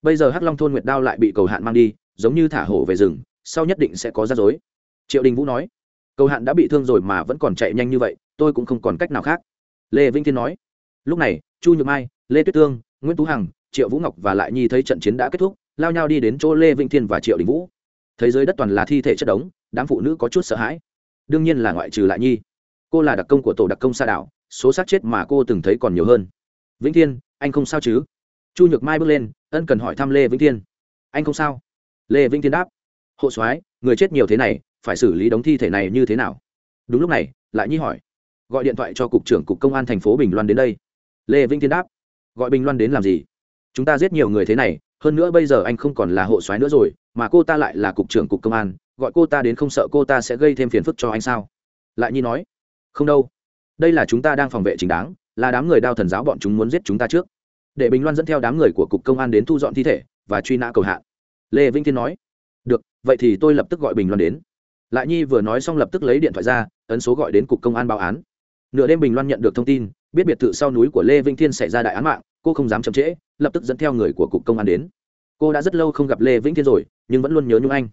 Bây giờ hắc long thôn nguyệt đao lại bị cầu hạn mang đi, giống như thả hổ về rừng, sau nhất định sẽ có rắc rối. Triệu đình vũ nói. Cầu hạn đã bị thương rồi mà vẫn còn chạy nhanh như vậy tôi cũng không còn cách nào khác. Lê vĩnh thiên nói. Lúc này, chu nhược mai, lê tuyết tương, nguyễn tú hằng, triệu vũ ngọc và lại nhi thấy trận chiến đã kết thúc, lao nhau đi đến chỗ lê vĩnh thiên và triệu đình vũ. Thấy dưới đất toàn là thi thể chất đống, đám phụ nữ có chút sợ hãi. Đương nhiên là ngoại trừ lại nhi. Cô là đặc công của tổ đặc công xa đảo, số xác chết mà cô từng thấy còn nhiều hơn. Vĩnh thiên, anh không sao chứ? Chu nhược mai bước lên, ân cần hỏi thăm lê vĩnh thiên. Anh không sao. Lê vĩnh thiên đáp. Hộ soái, người chết nhiều thế này, phải xử lý đống thi thể này như thế nào? Đúng lúc này, lại nhi hỏi gọi điện thoại cho cục trưởng cục công an thành phố bình loan đến đây. Lê vĩnh thiên đáp, gọi bình loan đến làm gì? Chúng ta giết nhiều người thế này, hơn nữa bây giờ anh không còn là hộ soái nữa rồi, mà cô ta lại là cục trưởng cục công an, gọi cô ta đến không sợ cô ta sẽ gây thêm phiền phức cho anh sao? Lại nhi nói, không đâu. Đây là chúng ta đang phòng vệ chính đáng, là đám người đao thần giáo bọn chúng muốn giết chúng ta trước. Để bình loan dẫn theo đám người của cục công an đến thu dọn thi thể và truy nã cầu hạ. lê vĩnh thiên nói, được, vậy thì tôi lập tức gọi bình loan đến. Lại nhi vừa nói xong lập tức lấy điện thoại ra, ấn số gọi đến cục công an báo án nửa đêm bình loan nhận được thông tin, biết biệt thự sau núi của lê vĩnh thiên xảy ra đại án mạng, cô không dám chậm trễ, lập tức dẫn theo người của cục công an đến. Cô đã rất lâu không gặp lê vĩnh thiên rồi, nhưng vẫn luôn nhớ nhung anh.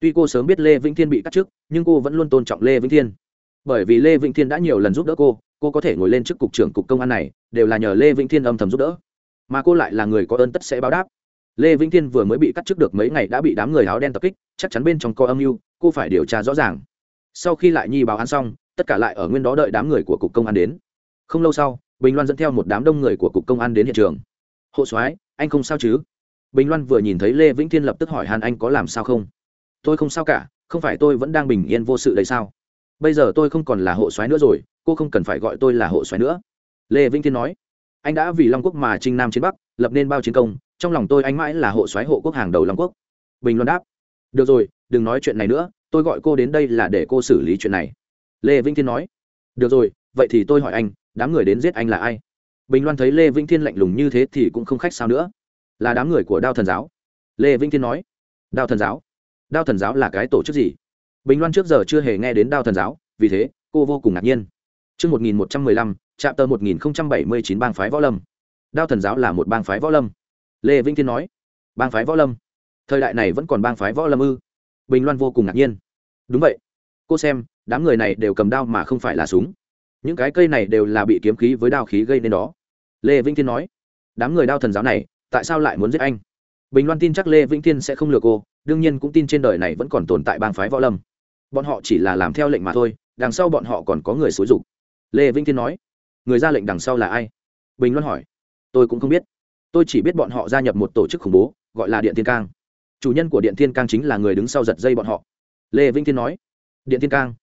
Tuy cô sớm biết lê vĩnh thiên bị cắt chức, nhưng cô vẫn luôn tôn trọng lê vĩnh thiên. Bởi vì lê vĩnh thiên đã nhiều lần giúp đỡ cô cô có thể ngồi lên chức cục trưởng cục công an này, đều là nhờ lê vĩnh thiên âm thầm giúp đỡ. Mà cô lại là người có ơn tất sẽ báo đáp. Lê vĩnh thiên vừa mới bị cắt chức được mấy ngày đã bị đám người áo đen tập kích, chắc chắn bên trong co âm mưu, cô phải điều tra rõ ràng. Sau khi lại nhi báo án xong tất cả lại ở nguyên đó đợi đám người của cục công an đến. Không lâu sau, bình loan dẫn theo một đám đông người của cục công an đến hiện trường. Hộ soái, anh không sao chứ? Bình loan vừa nhìn thấy lê vĩnh thiên lập tức hỏi hàn anh có làm sao không. Tôi không sao cả, không phải tôi vẫn đang bình yên vô sự đấy sao? Bây giờ tôi không còn là hộ soái nữa rồi, cô không cần phải gọi tôi là hộ soái nữa. Lê vĩnh thiên nói. Anh đã vì long quốc mà trinh nam chiến bắc, lập nên bao chiến công, trong lòng tôi anh mãi là hộ soái hộ quốc hàng đầu long quốc. Bình Loan đáp. Được rồi, đừng nói chuyện này nữa, tôi gọi cô đến đây là để cô xử lý chuyện này lê vĩnh thiên nói được rồi vậy thì tôi hỏi anh đám người đến giết anh là ai bình loan thấy lê vĩnh thiên lạnh lùng như thế thì cũng không khách sao nữa là đám người của đao thần giáo lê vĩnh thiên nói đao thần giáo đao thần giáo là cái tổ chức gì bình loan trước giờ chưa hề nghe đến đao thần giáo vì thế cô vô cùng ngạc nhiên Trước 1115, trạm tờ 1079 bang phái võ lâm. Đao thần giáo là một bang phái võ lâm. Lê Vĩnh Thiên nói. Bang phái võ lâm. Thời đại này vẫn còn bang phái võ lâm ư? Bình Loan vô cùng ngạc nhiên. Đúng vậy. Cô xem, đám người này đều cầm đao mà không phải là súng. Những cái cây này đều là bị kiếm khí với đao khí gây nên đó. Lê Vĩnh Thiên nói. Đám người đao thần giáo này, tại sao lại muốn giết anh? Bình Loan tin chắc Lê Vĩnh Thiên sẽ không lừa cô, đương nhiên cũng tin trên đời này vẫn còn tồn tại bang phái võ lâm. Bọn họ chỉ là làm theo lệnh mà thôi, đằng sau bọn họ còn có người xúi dục lê vĩnh thiên nói người ra lệnh đằng sau là ai bình Loan hỏi tôi cũng không biết tôi chỉ biết bọn họ gia nhập một tổ chức khủng bố gọi là điện thiên cang chủ nhân của điện thiên cang chính là người đứng sau giật dây bọn họ lê vĩnh thiên nói điện thiên cang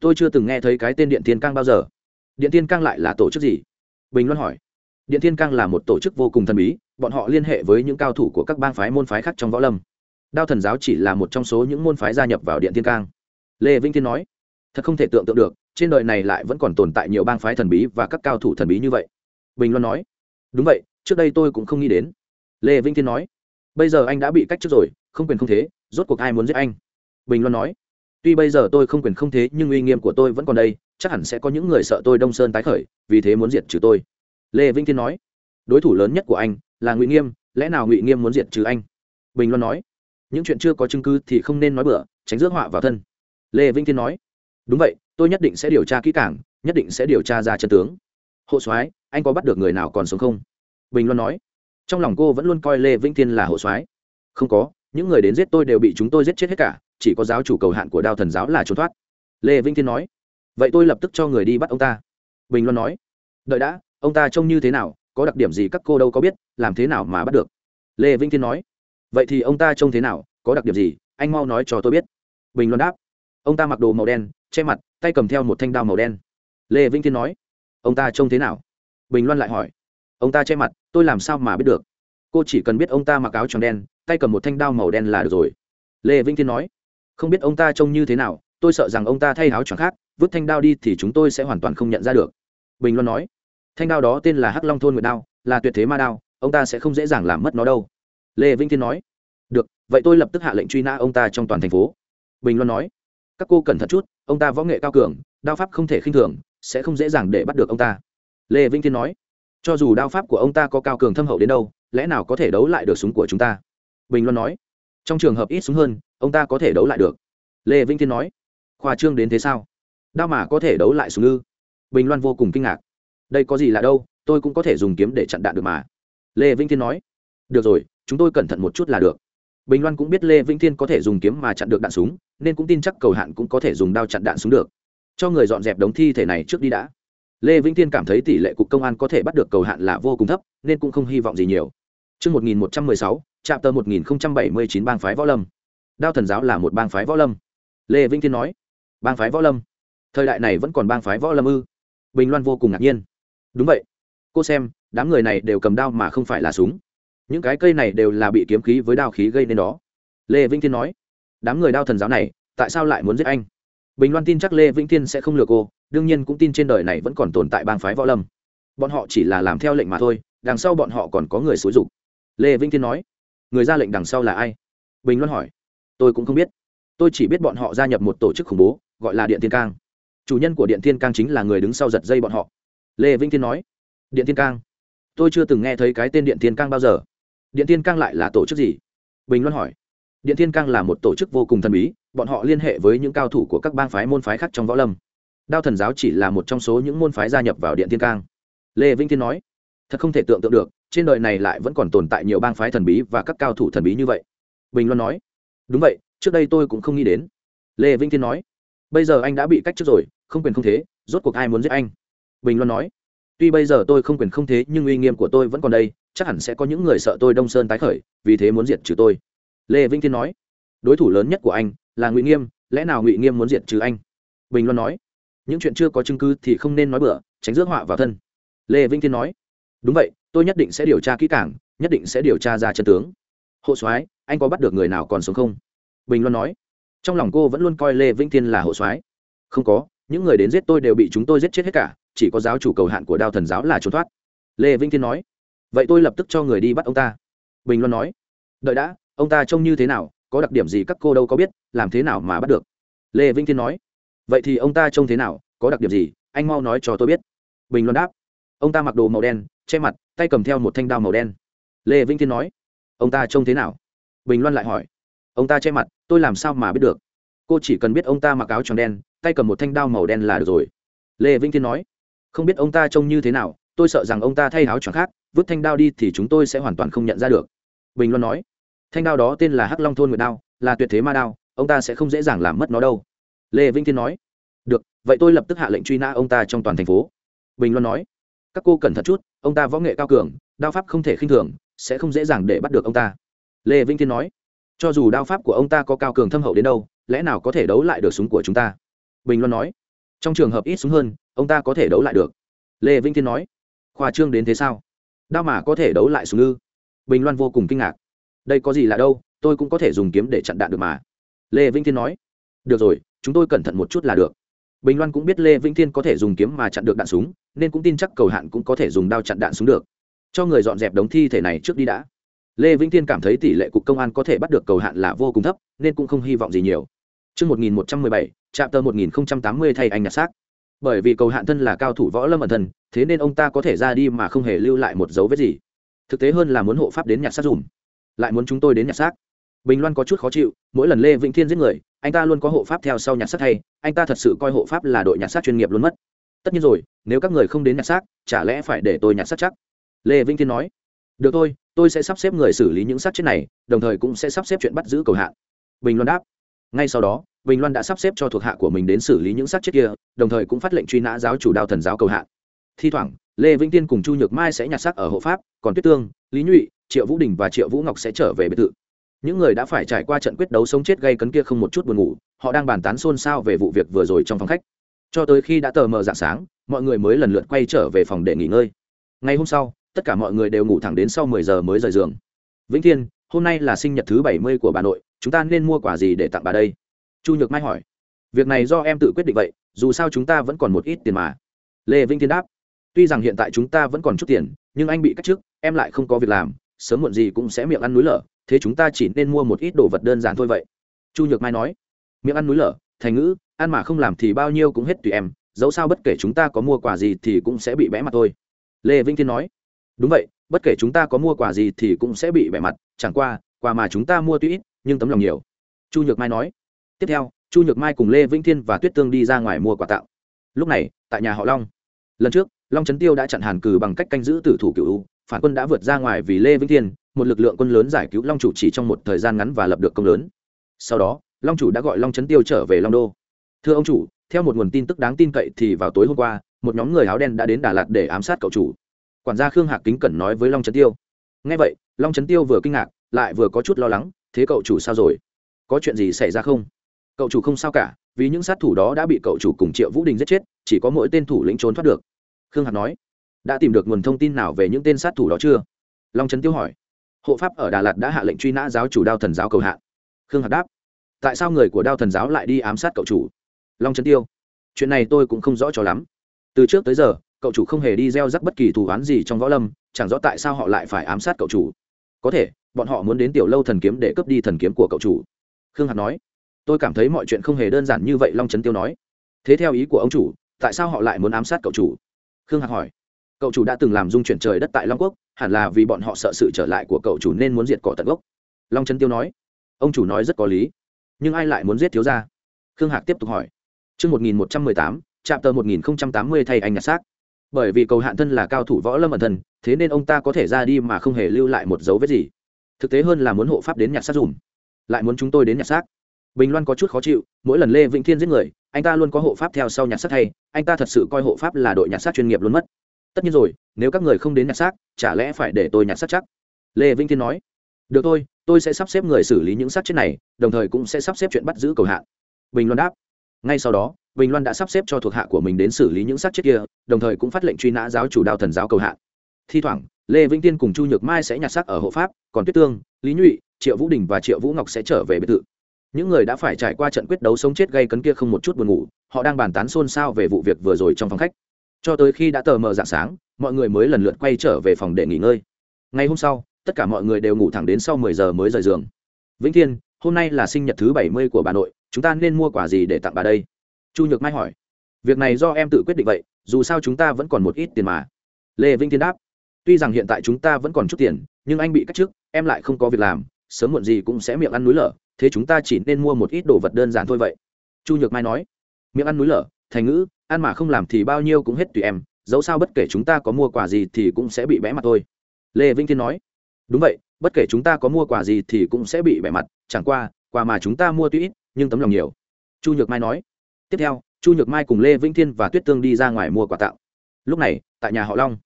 tôi chưa từng nghe thấy cái tên điện thiên cang bao giờ. Điện thiên cang lại là tổ chức gì? Bình luân hỏi. Điện thiên cang là một tổ chức vô cùng thần bí, bọn họ liên hệ với những cao thủ của các bang phái môn phái khác trong võ lâm. Đao thần giáo chỉ là một trong số những môn phái gia nhập vào điện thiên cang. Lê vĩnh thiên nói, thật không thể tưởng tượng được, trên đời này lại vẫn còn tồn tại nhiều bang phái thần bí và các cao thủ thần bí như vậy. Bình luân nói, đúng vậy, trước đây tôi cũng không nghĩ đến. Lê vĩnh thiên nói, bây giờ anh đã bị cách trước rồi, không quyền không thế, rốt cuộc ai muốn giết anh? Bình luân nói tuy bây giờ tôi không quyền không thế, nhưng uy nghiêm của tôi vẫn còn đây, chắc hẳn sẽ có những người sợ tôi đông sơn tái khởi, vì thế muốn diệt trừ tôi. Lê vĩnh thiên nói. Đối thủ lớn nhất của anh là ngụy nghiêm, lẽ nào ngụy nghiêm muốn diệt trừ anh? Bình luân nói. Những chuyện chưa có chứng cứ thì không nên nói bừa, tránh rước họa vào thân. Lê vĩnh thiên nói. Đúng vậy, tôi nhất định sẽ điều tra kỹ càng, nhất định sẽ điều tra ra chân tướng. Hộ soái, anh có bắt được người nào còn sống không? Bình luân nói. Trong lòng cô vẫn luôn coi lê vĩnh thiên là hộ soái. Không có, những người đến giết tôi đều bị chúng tôi giết chết hết cả chỉ có giáo chủ cầu hạn của đao thần giáo là trốn thoát. Lê vĩnh thiên nói, vậy tôi lập tức cho người đi bắt ông ta. Bình luân nói, đợi đã, ông ta trông như thế nào, có đặc điểm gì các cô đâu có biết, làm thế nào mà bắt được? Lê vĩnh thiên nói, vậy thì ông ta trông thế nào, có đặc điểm gì, anh mau nói cho tôi biết. Bình luân đáp, ông ta mặc đồ màu đen, che mặt, tay cầm theo một thanh đao màu đen. Lê vĩnh thiên nói, ông ta trông thế nào? Bình loan lại hỏi, ông ta che mặt, tôi làm sao mà biết được? Cô chỉ cần biết ông ta mặc áo tròn đen, tay cầm một thanh đao màu đen là được rồi. Lê vĩnh thiên nói không biết ông ta trông như thế nào, tôi sợ rằng ông ta thay áo choàng khác, vứt thanh đao đi thì chúng tôi sẽ hoàn toàn không nhận ra được. Bình loan nói, thanh đao đó tên là hắc long thôn nguyệt đao, là tuyệt thế ma đao, ông ta sẽ không dễ dàng làm mất nó đâu. Lê vĩnh thiên nói, được, vậy tôi lập tức hạ lệnh truy nã ông ta trong toàn thành phố. Bình loan nói, các cô cẩn thận chút, ông ta võ nghệ cao cường, đao pháp không thể khinh thường, sẽ không dễ dàng để bắt được ông ta. Lê vĩnh thiên nói, cho dù đao pháp của ông ta có cao cường thâm hậu đến đâu, lẽ nào có thể đấu lại được súng của chúng ta? Bình luân nói, trong trường hợp ít súng hơn ông ta có thể đấu lại được. Lê vĩnh thiên nói. Khoa trương đến thế sao? Đao mà có thể đấu lại súng ngư. Bình loan vô cùng kinh ngạc. Đây có gì lạ đâu tôi cũng có thể dùng kiếm để chặn đạn được mà. Lê vĩnh thiên nói. Được rồi chúng tôi cẩn thận một chút là được. Bình loan cũng biết lê vĩnh thiên có thể dùng kiếm mà chặn được đạn súng nên cũng tin chắc cầu hạn cũng có thể dùng đao chặn đạn súng được. Cho người dọn dẹp đống thi thể này trước đi đã. Lê vĩnh thiên cảm thấy tỷ lệ cục công an có thể bắt được cầu hạn là vô cùng thấp nên cũng không hy vọng gì nhiều. Trước 1116, trạm tờ 1079 bang phái võ lâm. Đao thần giáo là một bang phái võ lâm. Lê Vĩnh Thiên nói, bang phái võ lâm. Thời đại này vẫn còn bang phái võ lâm ư? Bình Loan vô cùng ngạc nhiên. Đúng vậy. Cô xem, đám người này đều cầm đao mà không phải là súng những cái cây này đều là bị kiếm khí với đao khí gây nên đó lê vĩnh thiên nói đám người đao thần giáo này tại sao lại muốn giết anh bình loan tin chắc lê vĩnh thiên sẽ không lừa cô đương nhiên cũng tin trên đời này vẫn còn tồn tại bang phái võ lâm bọn họ chỉ là làm theo lệnh mà thôi đằng sau bọn họ còn có người xúi dục lê vĩnh thiên nói người ra lệnh đằng sau là ai bình loan hỏi tôi cũng không biết. Tôi chỉ biết bọn họ gia nhập một tổ chức khủng bố, gọi là điện thiên cang. Chủ nhân của điện thiên cang chính là người đứng sau giật dây bọn họ. Lê vĩnh thiên nói, điện thiên cang, tôi chưa từng nghe thấy cái tên điện thiên cang bao giờ. Điện Thiên cang lại là tổ chức gì? Bình luân hỏi. Điện Thiên cang là một tổ chức vô cùng thần bí, bọn họ liên hệ với những cao thủ của các bang phái môn phái khác trong võ lâm. Đao thần giáo chỉ là một trong số những môn phái gia nhập vào điện Thiên cang. Lê vĩnh thiên nói, thật không thể tưởng tượng được, trên đời này lại vẫn còn tồn tại nhiều bang phái thần bí và các cao thủ thần bí như vậy. Bình luân nói đúng vậy, trước đây tôi cũng không nghĩ đến. Lê vĩnh thiên nói. Bây giờ anh đã bị cách trước rồi, không quyền không thế, rốt cuộc ai muốn giết anh? Bình luân nói. Tuy bây giờ tôi không quyền không thế, nhưng uy nghiêm của tôi vẫn còn đây, chắc hẳn sẽ có những người sợ tôi đông sơn tái khởi, vì thế muốn diệt trừ tôi. Lê vĩnh thiên nói. Đối thủ lớn nhất của anh là ngụy nghiêm, lẽ nào ngụy nghiêm muốn diệt trừ anh? Bình luân nói. Những chuyện chưa có chứng cứ thì không nên nói bừa, tránh rước họa vào thân. Lê vĩnh thiên nói. Đúng vậy, tôi nhất định sẽ điều tra kỹ càng, nhất định sẽ điều tra ra chân tướng. Hộ soái anh có bắt được người nào còn sống không? Bình loan nói. Trong lòng cô vẫn luôn coi lê vĩnh thiên là hộ soái. Không có, những người đến giết tôi đều bị chúng tôi giết chết hết cả, chỉ có giáo chủ cầu hạn của đao thần giáo là trốn thoát. Lê vĩnh thiên nói. Vậy tôi lập tức cho người đi bắt ông ta. Bình loan nói. Đợi đã, ông ta trông như thế nào, có đặc điểm gì các cô đâu có biết, làm thế nào mà bắt được? Lê vĩnh thiên nói. Vậy thì ông ta trông thế nào, có đặc điểm gì, anh mau nói cho tôi biết. Bình loan đáp. Ông ta mặc đồ màu đen, che mặt, tay cầm theo một thanh đao màu đen. Lê vĩnh thiên nói. Ông ta trông thế nào? Bình loan lại hỏi, ông ta che mặt, tôi làm sao mà biết được? Cô chỉ cần biết ông ta mặc áo tròn đen, tay cầm một thanh đao màu đen là được rồi. Lê vĩnh thiên nói, không biết ông ta trông như thế nào, tôi sợ rằng ông ta thay áo tròn khác, vứt thanh đao đi thì chúng tôi sẽ hoàn toàn không nhận ra được. Bình loan nói, thanh đao đó tên là hắc long thôn nguyệt đao, là tuyệt thế ma đao, ông ta sẽ không dễ dàng làm mất nó đâu. Lê vĩnh thiên nói, được, vậy tôi lập tức hạ lệnh truy nã ông ta trong toàn thành phố. Bình loan nói, các cô cẩn thận chút, ông ta võ nghệ cao cường, đao pháp không thể khinh thường, sẽ không dễ dàng để bắt được ông ta lê vĩnh thiên nói, cho dù đao pháp của ông ta có cao cường thâm hậu đến đâu, lẽ nào có thể đấu lại được súng của chúng ta? Bình loan nói, trong trường hợp ít súng hơn, ông ta có thể đấu lại được. Lê vĩnh thiên nói, khoa trương đến thế sao? Đao mà có thể đấu lại súng ư? Bình loan vô cùng kinh ngạc, đây có gì lạ đâu, tôi cũng có thể dùng kiếm để chặn đạn được mà. Lê vĩnh thiên nói, được rồi, chúng tôi cẩn thận một chút là được. Bình loan cũng biết lê vĩnh thiên có thể dùng kiếm mà chặn được đạn súng, nên cũng tin chắc cầu hạn cũng có thể dùng đao chặn đạn súng được. Cho người dọn dẹp đống thi thể này trước đi đã lê vĩnh thiên cảm thấy tỷ lệ cục công an có thể bắt được cầu hạn là vô cùng thấp nên cũng không hy vọng gì nhiều Trước 1117, trạm tờ 1080 thay anh nhặt xác. Bởi vì cầu hạn thân là cao thủ võ lâm ẩn thân, thế nên ông ta có thể ra đi mà không hề lưu lại một dấu vết gì. Thực tế hơn là muốn hộ pháp đến nhặt xác dùm. Lại muốn chúng tôi đến nhặt xác. Bình Loan có chút khó chịu, mỗi lần Lê Vĩnh Thiên giết người, anh ta luôn có hộ pháp theo sau nhặt xác thay, anh ta thật sự coi hộ pháp là đội nhặt xác chuyên nghiệp luôn mất. Tất nhiên rồi, nếu các người không đến nhặt xác, chả lẽ phải để tôi nhặt xác chắc? Lê Vĩnh Thiên nói. Được thôi, tôi sẽ sắp xếp người xử lý những xác chết này, đồng thời cũng sẽ sắp xếp chuyện bắt giữ cầu hạn. Bình Loan đáp. Ngay sau đó bình loan đã sắp xếp cho thuộc hạ của mình đến xử lý những xác chết kia đồng thời cũng phát lệnh truy nã giáo chủ đao thần giáo cầu hạ. Thi thoảng lê vĩnh tiên cùng chu nhược mai sẽ nhặt xác ở hộ pháp còn tuyết tương lý nhụy triệu vũ đình và triệu vũ ngọc sẽ trở về biệt thự. Những người đã phải trải qua trận quyết đấu sống chết gây cấn kia không một chút buồn ngủ họ đang bàn tán xôn xao về vụ việc vừa rồi trong phòng khách. Cho tới khi đã tờ mờ dạng sáng mọi người mới lần lượt quay trở về phòng để nghỉ ngơi. Ngày hôm sau tất cả mọi người đều ngủ thẳng đến sau mười giờ mới rời giường. Vĩnh thiên, hôm nay là sinh nhật thứ bảy mươi của bà nội, chúng ta nên mua quả gì để tặng bà đây? Chu nhược mai hỏi. Việc này do em tự quyết định vậy, dù sao chúng ta vẫn còn một ít tiền mà. Lê vĩnh thiên đáp. Tuy rằng hiện tại chúng ta vẫn còn chút tiền, nhưng anh bị cách chức, em lại không có việc làm, sớm muộn gì cũng sẽ miệng ăn núi lở, thế chúng ta chỉ nên mua một ít đồ vật đơn giản thôi vậy. Chu nhược mai nói. Miệng ăn núi lở, thành ngữ, ăn mà không làm thì bao nhiêu cũng hết tùy em, dẫu sao bất kể chúng ta có mua quà gì thì cũng sẽ bị bẽ mặt thôi. Lê vĩnh thiên nói đúng vậy, bất kể chúng ta có mua quà gì thì cũng sẽ bị bẻ mặt, chẳng qua, quà mà chúng ta mua tuy ít, nhưng tấm lòng nhiều. Chu nhược mai nói. Tiếp theo, chu nhược mai cùng lê vĩnh thiên và tuyết tương đi ra ngoài mua quà tặng. Lúc này, tại nhà họ long. Lần trước, long trấn tiêu đã chặn hàn cừ bằng cách canh giữ tử thủ cựu phản quân đã vượt ra ngoài vì lê vĩnh thiên, một lực lượng quân lớn giải cứu long chủ chỉ trong một thời gian ngắn và lập được công lớn. Sau đó, long chủ đã gọi long trấn tiêu trở về long đô. Thưa ông chủ, theo một nguồn tin tức đáng tin cậy thì vào tối hôm qua, một nhóm người áo đen đã đến đà lạt để ám sát cậu chủ quản gia khương hạc kính cẩn nói với long trấn tiêu. Ngay vậy, long trấn tiêu vừa kinh ngạc, lại vừa có chút lo lắng, thế cậu chủ sao rồi? Có chuyện gì xảy ra không? Cậu chủ không sao cả, vì những sát thủ đó đã bị cậu chủ cùng triệu vũ đình giết chết, chỉ có mỗi tên thủ lĩnh trốn thoát được. Khương hạc nói, đã tìm được nguồn thông tin nào về những tên sát thủ đó chưa? Long trấn tiêu hỏi, hộ pháp ở đà lạt đã hạ lệnh truy nã giáo chủ đao thần giáo cầu hạ khương hạc đáp, tại sao người của đao thần giáo lại đi ám sát cậu chủ? Long trấn tiêu, chuyện này tôi cũng không rõ cho lắm. Từ trước tới giờ cậu chủ không hề đi gieo rắc bất kỳ thù oán gì trong võ lâm chẳng rõ tại sao họ lại phải ám sát cậu chủ. Có thể bọn họ muốn đến tiểu lâu thần kiếm để cướp đi thần kiếm của cậu chủ. Khương hạc nói tôi cảm thấy mọi chuyện không hề đơn giản như vậy long trấn tiêu nói. Thế theo ý của ông chủ tại sao họ lại muốn ám sát cậu chủ? Khương hạc hỏi. Cậu chủ đã từng làm dung chuyển trời đất tại long quốc hẳn là vì bọn họ sợ sự trở lại của cậu chủ nên muốn diệt cỏ tận gốc. Long trấn tiêu nói. Ông chủ nói rất có lý nhưng ai lại muốn giết thiếu gia? Khương hạc tiếp tục hỏi. Trước 1118, trạm tờ 1080 thay anh nhặt xác. Bởi vì cầu hạn thân là cao thủ võ lâm ẩn thân, thế nên ông ta có thể ra đi mà không hề lưu lại một dấu vết gì. Thực tế hơn là muốn hộ pháp đến nhặt xác dùm lại muốn chúng tôi đến nhặt xác. Bình loan có chút khó chịu mỗi lần lê vĩnh thiên giết người anh ta luôn có hộ pháp theo sau nhặt xác thay anh ta thật sự coi hộ pháp là đội nhặt xác chuyên nghiệp luôn mất. Tất nhiên rồi nếu các người không đến nhặt xác chả lẽ phải để tôi nhặt xác chắc? Lê vĩnh thiên nói được thôi tôi sẽ sắp xếp người xử lý những xác chết này đồng thời cũng sẽ sắp xếp chuyện bắt giữ cầu hạn. Bình loan đáp ngay sau đó bình loan đã sắp xếp cho thuộc hạ của mình đến xử lý những xác chết kia, đồng thời cũng phát lệnh truy nã giáo chủ đao thần giáo cầu hạ thi thoảng, lê vĩnh tiên cùng chu nhược mai sẽ nhặt xác ở hộ pháp, còn tuyết tương, lý nhụy, triệu vũ đình và triệu vũ ngọc sẽ trở về biệt thự. Những người đã phải trải qua trận quyết đấu sống chết gây cấn kia không một chút buồn ngủ, họ đang bàn tán xôn xao về vụ việc vừa rồi trong phòng khách. Cho tới khi đã tờ mờ dạng sáng, mọi người mới lần lượt quay trở về phòng để nghỉ ngơi. Ngày hôm sau, tất cả mọi người đều ngủ thẳng đến sau mười giờ mới rời giường. Vĩnh thiên hôm nay là sinh nhật thứ bảy mươi của bà nội, chúng ta nên mua quà gì để tặng bà đây? Chu nhược mai hỏi. Việc này do em tự quyết định vậy, dù sao chúng ta vẫn còn một ít tiền mà. Lê Vinh thiên đáp. Tuy rằng hiện tại chúng ta vẫn còn chút tiền, nhưng anh bị cách chức, em lại không có việc làm, sớm muộn gì cũng sẽ miệng ăn núi lở, thế chúng ta chỉ nên mua một ít đồ vật đơn giản thôi vậy. Chu nhược mai nói. Miệng ăn núi lở, thành ngữ, ăn mà không làm thì bao nhiêu cũng hết tùy em, dẫu sao bất kể chúng ta có mua quà gì thì cũng sẽ bị bẽ mặt thôi. Lê Vinh thiên nói. Đúng vậy, bất kể chúng ta có mua quà gì thì cũng sẽ bị bẻ mặt, chẳng qua, quà mà chúng ta mua tuy ít, nhưng tấm lòng nhiều. Chu nhược mai nói tiếp theo, chu nhược mai cùng lê vĩnh thiên và tuyết tương đi ra ngoài mua quà tặng. Lúc này, tại nhà họ long.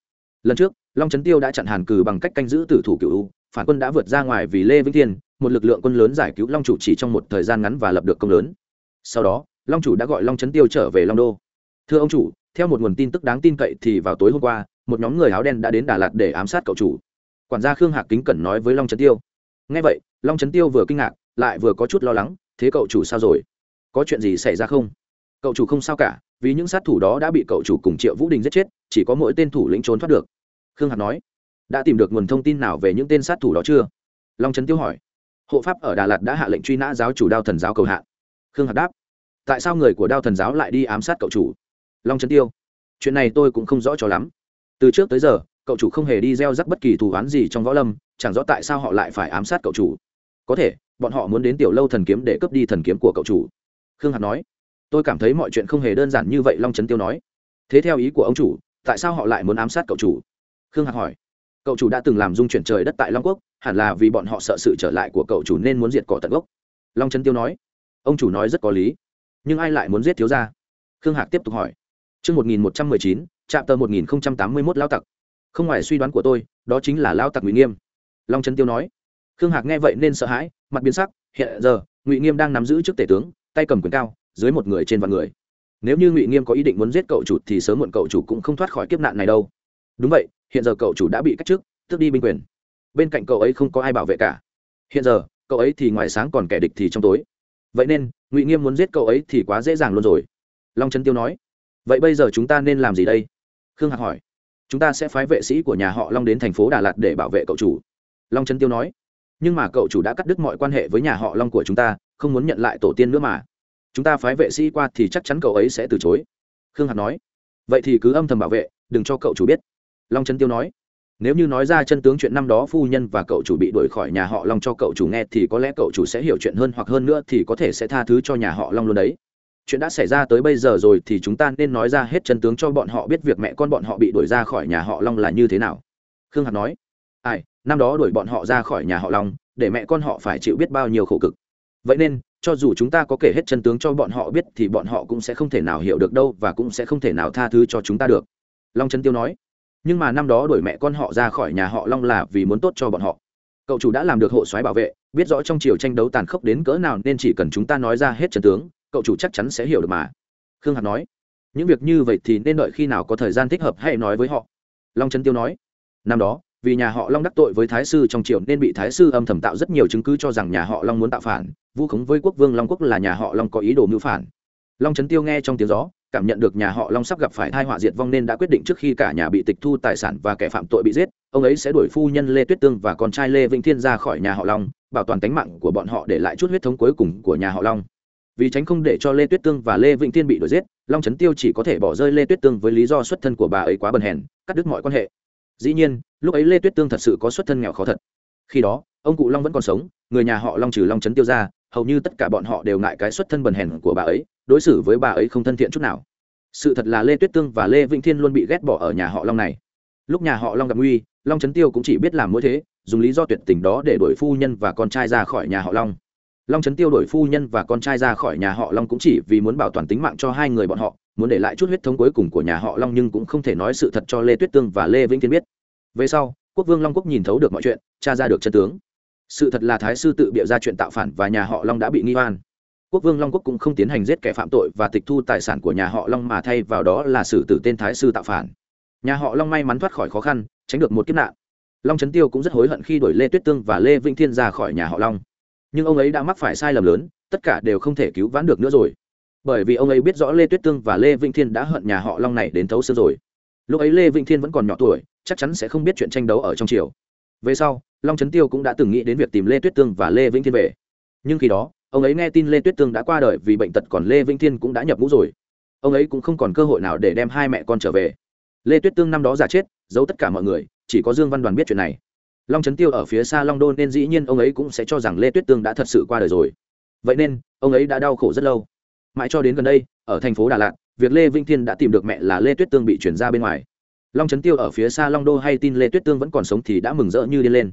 Lần trước, long trấn tiêu đã chặn hàn cừ bằng cách canh giữ tử thủ cựu phản quân đã vượt ra ngoài vì lê vĩnh thiên, một lực lượng quân lớn giải cứu long chủ chỉ trong một thời gian ngắn và lập được công lớn. Sau đó, long chủ đã gọi long trấn tiêu trở về long đô. Thưa ông chủ, theo một nguồn tin tức đáng tin cậy thì vào tối hôm qua, một nhóm người áo đen đã đến đà lạt để ám sát cậu chủ. Quản gia khương hạc kính cẩn nói với long trấn tiêu. Ngay vậy, long trấn tiêu vừa kinh ngạc, lại vừa có chút lo lắng, thế cậu chủ sao rồi? Có chuyện gì xảy ra không? Cậu chủ không sao cả, vì những sát thủ đó đã bị cậu chủ cùng triệu vũ đình giết chết, chỉ có mỗi tên thủ lĩnh trốn thoát được. Khương hạc nói. Đã tìm được nguồn thông tin nào về những tên sát thủ đó chưa? Long trấn tiêu hỏi. Hộ pháp ở đà lạt đã hạ lệnh truy nã giáo chủ đao thần giáo cầu hạ khương hạc đáp. Tại sao người của đao thần giáo lại đi ám sát cậu chủ? Long trấn tiêu. Chuyện này tôi cũng không rõ cho lắm. Từ trước tới giờ, cậu chủ không hề đi gieo rắc bất kỳ thù oán gì trong võ lâm, chẳng rõ tại sao họ lại phải ám sát cậu chủ. Có thể, bọn họ muốn đến tiểu lâu thần kiếm để cướp đi thần kiếm của cậu chủ. Khương hạc nói tôi cảm thấy mọi chuyện không hề đơn giản như vậy long trấn tiêu nói. Thế theo ý của ông chủ tại sao họ lại muốn ám sát cậu chủ? Khương hạc hỏi. Cậu chủ đã từng làm dung chuyển trời đất tại long quốc hẳn là vì bọn họ sợ sự trở lại của cậu chủ nên muốn diệt cỏ tận gốc. Long trấn tiêu nói. Ông chủ nói rất có lý. Nhưng ai lại muốn giết thiếu gia? Khương hạc tiếp tục hỏi. Trước 1119, chạm tờ 1081 lao tặc. Không ngoài suy đoán của tôi, đó chính là lao tặc Ngụy Nghiêm. Long Trấn Tiêu nói. Khương Hạc nghe vậy nên sợ hãi, mặt biến sắc, hiện giờ, Ngụy Nghiêm đang nắm giữ trước tể tướng, tay cầm quyền cao, dưới một người trên vạn người. Nếu như Ngụy Nghiêm có ý định muốn giết cậu chủ thì sớm muộn cậu chủ cũng không thoát khỏi kiếp nạn này đâu. Đúng vậy, hiện giờ cậu chủ đã bị cách chức, tước đi binh quyền. Bên cạnh cậu ấy không có ai bảo vệ cả. Hiện giờ, cậu ấy thì ngoài sáng còn kẻ địch thì trong tối. Vậy nên, Ngụy Nghiêm muốn giết cậu ấy thì quá dễ dàng luôn rồi. Long Trấn Tiêu nói vậy bây giờ chúng ta nên làm gì đây khương hạc hỏi chúng ta sẽ phái vệ sĩ của nhà họ long đến thành phố đà lạt để bảo vệ cậu chủ long trấn tiêu nói nhưng mà cậu chủ đã cắt đứt mọi quan hệ với nhà họ long của chúng ta không muốn nhận lại tổ tiên nữa mà chúng ta phái vệ sĩ qua thì chắc chắn cậu ấy sẽ từ chối. Khương hạc nói. Vậy thì cứ âm thầm bảo vệ, đừng cho cậu chủ biết. Long trấn tiêu nói. Nếu như nói ra chân tướng chuyện năm đó phu nhân và cậu chủ bị đuổi khỏi nhà họ long cho cậu chủ nghe thì có lẽ cậu chủ sẽ hiểu chuyện hơn hoặc hơn nữa thì có thể sẽ tha thứ cho nhà họ long luôn đấy. Chuyện đã xảy ra tới bây giờ rồi thì chúng ta nên nói ra hết chân tướng cho bọn họ biết việc mẹ con bọn họ bị đuổi ra khỏi nhà họ long là như thế nào. Khương hạc nói. Ai, năm đó đuổi bọn họ ra khỏi nhà họ long, để mẹ con họ phải chịu biết bao nhiêu khổ cực. Vậy nên cho dù chúng ta có kể hết chân tướng cho bọn họ biết thì bọn họ cũng sẽ không thể nào hiểu được đâu và cũng sẽ không thể nào tha thứ cho chúng ta được. Long trấn tiêu nói. Nhưng mà năm đó đuổi mẹ con họ ra khỏi nhà họ long là vì muốn tốt cho bọn họ. Cậu chủ đã làm được hộ soái bảo vệ, biết rõ trong chiều tranh đấu tàn khốc đến cỡ nào nên chỉ cần chúng ta nói ra hết chân tướng, cậu chủ chắc chắn sẽ hiểu được mà. Khương hạc nói. Những việc như vậy thì nên đợi khi nào có thời gian thích hợp hãy nói với họ. Long trấn tiêu nói. Năm đó vì nhà họ long đắc tội với thái sư trong triều nên bị thái sư âm thầm tạo rất nhiều chứng cứ cho rằng nhà họ long muốn tạo phản. Vu khống với quốc vương long quốc là nhà họ long có ý đồ mưu phản. Long trấn tiêu nghe trong tiếng gió, cảm nhận được nhà họ long sắp gặp phải thai họa diệt vong nên đã quyết định trước khi cả nhà bị tịch thu tài sản và kẻ phạm tội bị giết, ông ấy sẽ đuổi phu nhân lê tuyết tương và con trai lê vĩnh thiên ra khỏi nhà họ long, bảo toàn tính mạng của bọn họ để lại chút huyết thống cuối cùng của nhà họ long. Vì tránh không để cho lê tuyết tương và lê vĩnh Thiên bị đuổi giết, long trấn tiêu chỉ có thể bỏ rơi lê tuyết tương với lý do xuất thân của bà ấy quá bần hèn, cắt đứt mọi quan hệ dĩ nhiên, lúc ấy lê tuyết tương thật sự có xuất thân nghèo khó thật. Khi đó, ông cụ long vẫn còn sống, người nhà họ long trừ long trấn tiêu ra, hầu như tất cả bọn họ đều ngại cái xuất thân bần hèn của bà ấy, đối xử với bà ấy không thân thiện chút nào. Sự thật là lê tuyết tương và lê vĩnh thiên luôn bị ghét bỏ ở nhà họ long này. Lúc nhà họ long gặp nguy, long trấn tiêu cũng chỉ biết làm mỗi thế, dùng lý do tuyệt tình đó để đuổi phu nhân và con trai ra khỏi nhà họ long. Long trấn tiêu đuổi phu nhân và con trai ra khỏi nhà họ long cũng chỉ vì muốn bảo toàn tính mạng cho hai người bọn họ muốn để lại chút huyết thống cuối cùng của nhà họ long nhưng cũng không thể nói sự thật cho lê tuyết tương và lê vĩnh thiên biết. Về sau, quốc vương long quốc nhìn thấu được mọi chuyện, tra ra được chân tướng. Sự thật là thái sư tự bịa ra chuyện tạo phản và nhà họ long đã bị nghi oan. Quốc vương long quốc cũng không tiến hành giết kẻ phạm tội và tịch thu tài sản của nhà họ long mà thay vào đó là xử tử tên thái sư tạo phản. Nhà họ long may mắn thoát khỏi khó khăn, tránh được một kiếp nạn. Long trấn tiêu cũng rất hối hận khi đuổi lê tuyết tương và lê vĩnh thiên ra khỏi nhà họ long. Nhưng ông ấy đã mắc phải sai lầm lớn, tất cả đều không thể cứu vãn được nữa rồi bởi vì ông ấy biết rõ lê tuyết tương và lê vĩnh thiên đã hận nhà họ long này đến thấu xương rồi. Lúc ấy lê vĩnh thiên vẫn còn nhỏ tuổi, chắc chắn sẽ không biết chuyện tranh đấu ở trong triều. Về sau, long trấn tiêu cũng đã từng nghĩ đến việc tìm lê tuyết tương và lê vĩnh thiên về. Nhưng khi đó, ông ấy nghe tin lê tuyết tương đã qua đời vì bệnh tật còn lê vĩnh thiên cũng đã nhập ngũ rồi. Ông ấy cũng không còn cơ hội nào để đem hai mẹ con trở về. Lê tuyết tương năm đó giả chết, giấu tất cả mọi người, chỉ có dương văn đoàn biết chuyện này. Long trấn tiêu ở phía xa long đô nên dĩ nhiên ông ấy cũng sẽ cho rằng lê tuyết tương đã thật sự qua đời rồi. Vậy nên, ông ấy đã đau khổ rất lâu mãi cho đến gần đây, ở thành phố đà lạt, việc lê vĩnh thiên đã tìm được mẹ là lê tuyết tương bị chuyển ra bên ngoài. Long trấn tiêu ở phía xa long đô hay tin lê tuyết tương vẫn còn sống thì đã mừng rỡ như điên lên.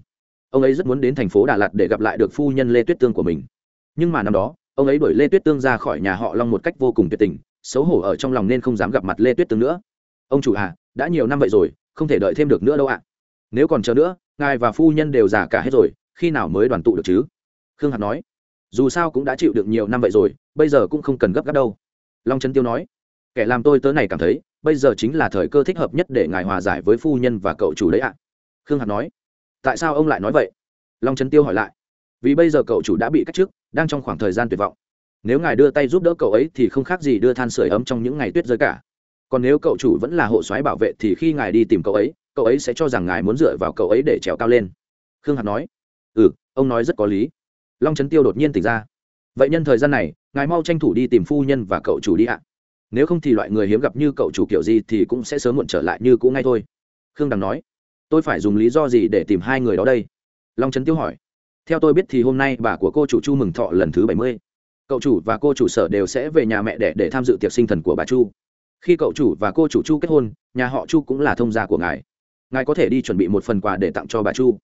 Ông ấy rất muốn đến thành phố đà lạt để gặp lại được phu nhân lê tuyết tương của mình. Nhưng mà năm đó, ông ấy đuổi lê tuyết tương ra khỏi nhà họ long một cách vô cùng tuyệt tình, xấu hổ ở trong lòng nên không dám gặp mặt lê tuyết tương nữa. Ông chủ à đã nhiều năm vậy rồi, không thể đợi thêm được nữa đâu ạ. Nếu còn chờ nữa, ngài và phu nhân đều già cả hết rồi, khi nào mới đoàn tụ được chứ? Khương hạt nói. Dù sao cũng đã chịu được nhiều năm vậy rồi bây giờ cũng không cần gấp gáp đâu. Long trấn tiêu nói, kẻ làm tôi tớ này cảm thấy, bây giờ chính là thời cơ thích hợp nhất để ngài hòa giải với phu nhân và cậu chủ đấy ạ. Khương hạt nói, tại sao ông lại nói vậy? Long trấn tiêu hỏi lại, vì bây giờ cậu chủ đã bị cách chức, đang trong khoảng thời gian tuyệt vọng. Nếu ngài đưa tay giúp đỡ cậu ấy thì không khác gì đưa than sửa ấm trong những ngày tuyết rơi cả. Còn nếu cậu chủ vẫn là hộ soái bảo vệ thì khi ngài đi tìm cậu ấy cậu ấy sẽ cho rằng ngài muốn dựa vào cậu ấy để trèo cao lên. Khương hạt nói ừ ông nói rất có lý. Long trấn tiêu đột nhiên tỉnh ra vậy nhân thời gian này, ngài mau tranh thủ đi tìm phu nhân và cậu chủ đi ạ. Nếu không thì loại người hiếm gặp như cậu chủ kiểu gì thì cũng sẽ sớm muộn trở lại như cũ ngay thôi. Khương đằng nói, tôi phải dùng lý do gì để tìm hai người đó đây? Long trấn tiêu hỏi. Theo tôi biết thì hôm nay bà của cô chủ chu mừng thọ lần thứ bảy mươi. Cậu chủ và cô chủ sở đều sẽ về nhà mẹ đẻ để tham dự tiệc sinh thần của bà chu. Khi cậu chủ và cô chủ chu kết hôn, nhà họ chu cũng là thông gia của ngài. Ngài có thể đi chuẩn bị một phần quà để tặng cho bà chu.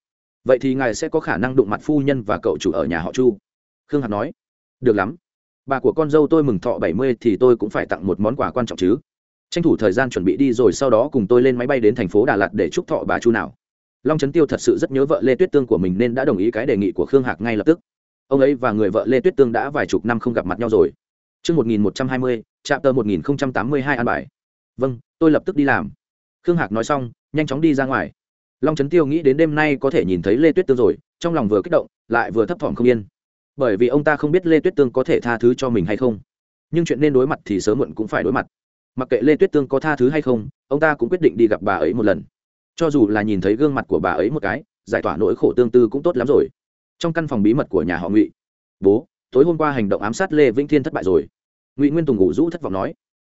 Vậy thì ngài sẽ có khả năng đụng mặt phu nhân và cậu chủ ở nhà họ chu. Khương hạc nói được lắm bà của con dâu tôi mừng thọ bảy mươi thì tôi cũng phải tặng một món quà quan trọng chứ tranh thủ thời gian chuẩn bị đi rồi sau đó cùng tôi lên máy bay đến thành phố đà lạt để chúc thọ bà chu nào long trấn tiêu thật sự rất nhớ vợ lê tuyết tương của mình nên đã đồng ý cái đề nghị của khương hạc ngay lập tức ông ấy và người vợ lê tuyết tương đã vài chục năm không gặp mặt nhau rồi Trước 1120, trạm tờ 1082 an bài. Vâng, tôi lập tức đi làm. Khương Hạc nói xong, nhanh chóng đi ra ngoài. Long Trấn Tiêu nghĩ đến đêm nay có thể nhìn thấy Lê Tuyết Tương rồi, trong lòng vừa kích động, lại vừa thấp thỏm không yên. Bởi vì ông ta không biết Lê Tuyết Tương có thể tha thứ cho mình hay không. Nhưng chuyện nên đối mặt thì sớm muộn cũng phải đối mặt. Mặc kệ Lê Tuyết Tương có tha thứ hay không, ông ta cũng quyết định đi gặp bà ấy một lần. Cho dù là nhìn thấy gương mặt của bà ấy một cái, giải tỏa nỗi khổ tương tư cũng tốt lắm rồi. Trong căn phòng bí mật của nhà họ Ngụy, bố, tối hôm qua hành động ám sát lê vĩnh thiên thất bại rồi ngụy nguyên tùng ngủ rũ thất vọng nói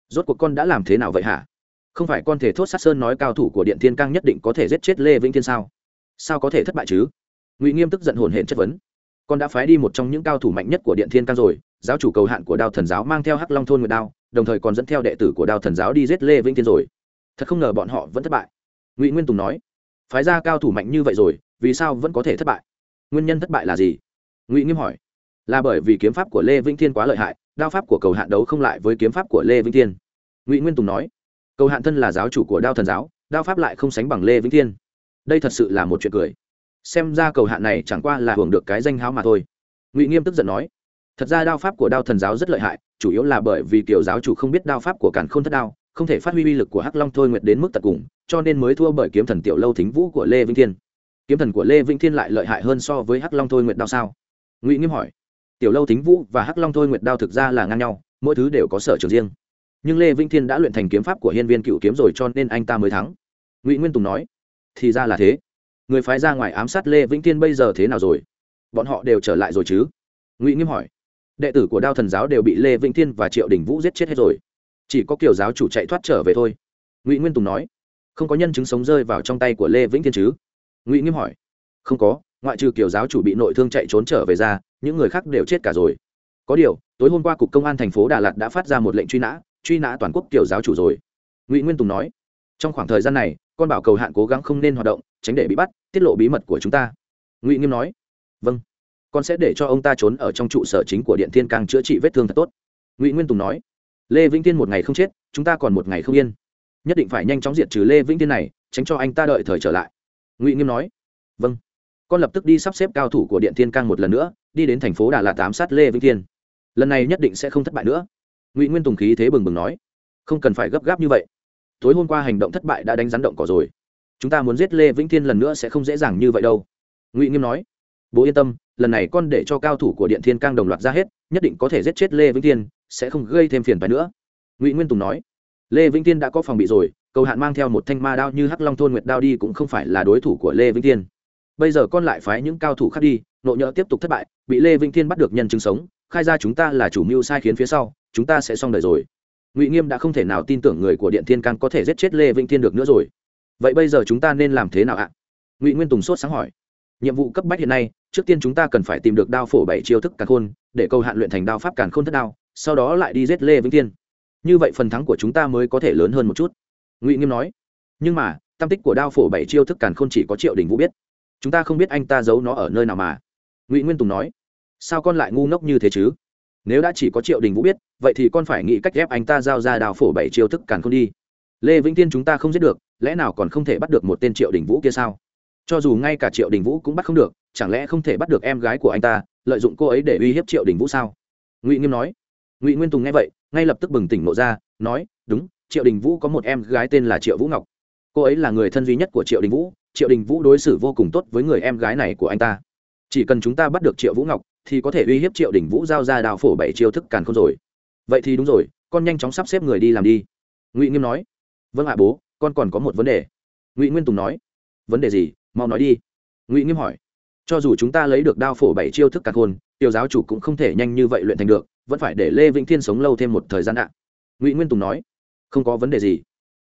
rốt cuộc con đã làm thế nào vậy hả không phải con thể thốt sát sơn nói cao thủ của điện thiên cang nhất định có thể giết chết lê vĩnh thiên sao sao có thể thất bại chứ ngụy nghiêm tức giận hồn hển chất vấn con đã phái đi một trong những cao thủ mạnh nhất của điện thiên cang rồi, giáo chủ cầu hạn của đao thần giáo mang theo hắc long thôn nguyệt đao, đồng thời còn dẫn theo đệ tử của đao thần giáo đi giết lê vĩnh thiên rồi. Thật không ngờ bọn họ vẫn thất bại. Ngụy nguyên tùng nói, phái ra cao thủ mạnh như vậy rồi, vì sao vẫn có thể thất bại? Nguyên nhân thất bại là gì? Ngụy nghiêm hỏi, là bởi vì kiếm pháp của lê vĩnh thiên quá lợi hại, đao pháp của cầu hạn đấu không lại với kiếm pháp của lê vĩnh thiên. Ngụy nguyên tùng nói, cầu hạn thân là giáo chủ của đao thần giáo, đao pháp lại không sánh bằng lê vĩnh thiên. Đây thật sự là một chuyện cười xem ra cầu hạn này chẳng qua là hưởng được cái danh háo mà thôi. Ngụy nghiêm tức giận nói, thật ra đao pháp của đao thần giáo rất lợi hại, chủ yếu là bởi vì kiểu giáo chủ không biết đao pháp của càn k h ô n thất đao, không thể phát huy uy lực của hắc long thôi nguyệt đến mức tận cùng, cho nên mới thua bởi kiếm thần tiểu lâu thính vũ của lê vĩnh thiên. Kiếm thần của lê vĩnh thiên lại lợi hại hơn so với hắc long thôi nguyệt đao sao? Ngụy nghiêm hỏi. Tiểu lâu thính vũ và hắc long thôi nguyệt đao thực ra là ngang nhau, mỗi thứ đều có sở trường riêng. Nhưng lê vĩnh thiên đã luyện thành kiếm pháp của hiên viên cựu kiếm rồi cho nên anh ta mới thắng. Ngụy nguyên tùng nói. Thì ra là thế người phái ra ngoài ám sát lê vĩnh thiên bây giờ thế nào rồi? Bọn họ đều trở lại rồi chứ? Ngụy nghiêm hỏi. Đệ tử của đao thần giáo đều bị lê vĩnh thiên và triệu đình vũ giết chết hết rồi. Chỉ có kiểu giáo chủ chạy thoát trở về thôi. Ngụy nguyên tùng nói. Không có nhân chứng sống rơi vào trong tay của lê vĩnh thiên chứ? Ngụy nghiêm hỏi. Không có, ngoại trừ kiểu giáo chủ bị nội thương chạy trốn trở về ra, những người khác đều chết cả rồi. Có điều, tối hôm qua cục công an thành phố đà lạt đã phát ra một lệnh truy nã truy nã toàn quốc kiểu giáo chủ rồi. Ngụy nguyên tùng nói. Trong khoảng thời gian này, con bảo cầu hạn cố gắng không nên hoạt động tránh để bị bắt, tiết lộ bí mật của chúng ta. Ngụy nghiêm nói. Vâng. Con sẽ để cho ông ta trốn ở trong trụ sở chính của điện thiên cang chữa trị vết thương thật tốt. Ngụy nguyên tùng nói. Lê vĩnh tiên một ngày không chết, chúng ta còn một ngày không yên. Nhất định phải nhanh chóng diệt trừ lê vĩnh tiên này, tránh cho anh ta đợi thời trở lại. Ngụy nghiêm nói. Vâng. Con lập tức đi sắp xếp cao thủ của điện thiên cang một lần nữa, đi đến thành phố đà lạt tám sát lê vĩnh thiên. Lần này nhất định sẽ không thất bại nữa. Ngụy nguyên tùng khí thế bừng bừng nói. Không cần phải gấp gáp như vậy. Tối hôm qua hành động thất bại đã đánh rắn động cỏ rồi chúng ta muốn giết lê vĩnh thiên lần nữa sẽ không dễ dàng như vậy đâu. Ngụy nghiêm nói, bố yên tâm, lần này con để cho cao thủ của điện thiên cang đồng loạt ra hết, nhất định có thể giết chết lê vĩnh thiên, sẽ không gây thêm phiền phái nữa. Ngụy nguyên tùng nói, lê vĩnh thiên đã có phòng bị rồi, cầu hạn mang theo một thanh ma đao như hắc long thôn nguyệt đao đi cũng không phải là đối thủ của lê vĩnh thiên. Bây giờ con lại phái những cao thủ khác đi, nộ nhỡ tiếp tục thất bại, bị lê vĩnh thiên bắt được nhân chứng sống, khai ra chúng ta là chủ mưu sai khiến phía sau, chúng ta sẽ xong đời rồi. Ngụy nghiêm đã không thể nào tin tưởng người của điện thiên cang có thể giết chết lê vĩnh thiên được nữa rồi vậy bây giờ chúng ta nên làm thế nào ạ? Ngụy nguyên tùng sốt sáng hỏi. Nhiệm vụ cấp bách hiện nay, trước tiên chúng ta cần phải tìm được đao phổ bảy chiêu thức càn khôn, để câu hạn luyện thành đao pháp càn khôn thất đao, sau đó lại đi giết lê vĩnh thiên. Như vậy phần thắng của chúng ta mới có thể lớn hơn một chút. Ngụy nghiêm nói. Nhưng mà, tam tích của đao phổ bảy chiêu thức càn khôn chỉ có triệu đình vũ biết. Chúng ta không biết anh ta giấu nó ở nơi nào mà. Ngụy nguyên tùng nói. Sao con lại ngu ngốc như thế chứ? Nếu đã chỉ có triệu đình vũ biết, vậy thì con phải nghĩ cách ghép anh ta giao ra đào phổ bảy chiêu thức càn khôn đi lê vĩnh tiên chúng ta không giết được, lẽ nào còn không thể bắt được một tên triệu đình vũ kia sao? Cho dù ngay cả triệu đình vũ cũng bắt không được, chẳng lẽ không thể bắt được em gái của anh ta, lợi dụng cô ấy để uy hiếp triệu đình vũ sao? Ngụy nghiêm nói. Ngụy nguyên tùng nghe vậy, ngay lập tức bừng tỉnh nộ ra, nói, đúng, triệu đình vũ có một em gái tên là triệu vũ ngọc. Cô ấy là người thân duy nhất của triệu đình vũ, triệu đình vũ đối xử vô cùng tốt với người em gái này của anh ta. Chỉ cần chúng ta bắt được triệu vũ ngọc, thì có thể uy hiếp triệu đình vũ giao ra đào phổ bảy chiêu thức càn không rồi. Vậy thì đúng rồi, con nhanh chóng sắp xếp người đi làm đi. Ngụy nghiêm nói vâng ạ, bố, con còn có một vấn đề. Ngụy nguyên tùng nói. Vấn đề gì? Mau nói đi. Ngụy nghiêm hỏi. Cho dù chúng ta lấy được đao phổ bảy chiêu thức Cả khôn, tiểu giáo chủ cũng không thể nhanh như vậy luyện thành được, vẫn phải để lê vĩnh thiên sống lâu thêm một thời gian ạ. Ngụy nguyên tùng nói. Không có vấn đề gì.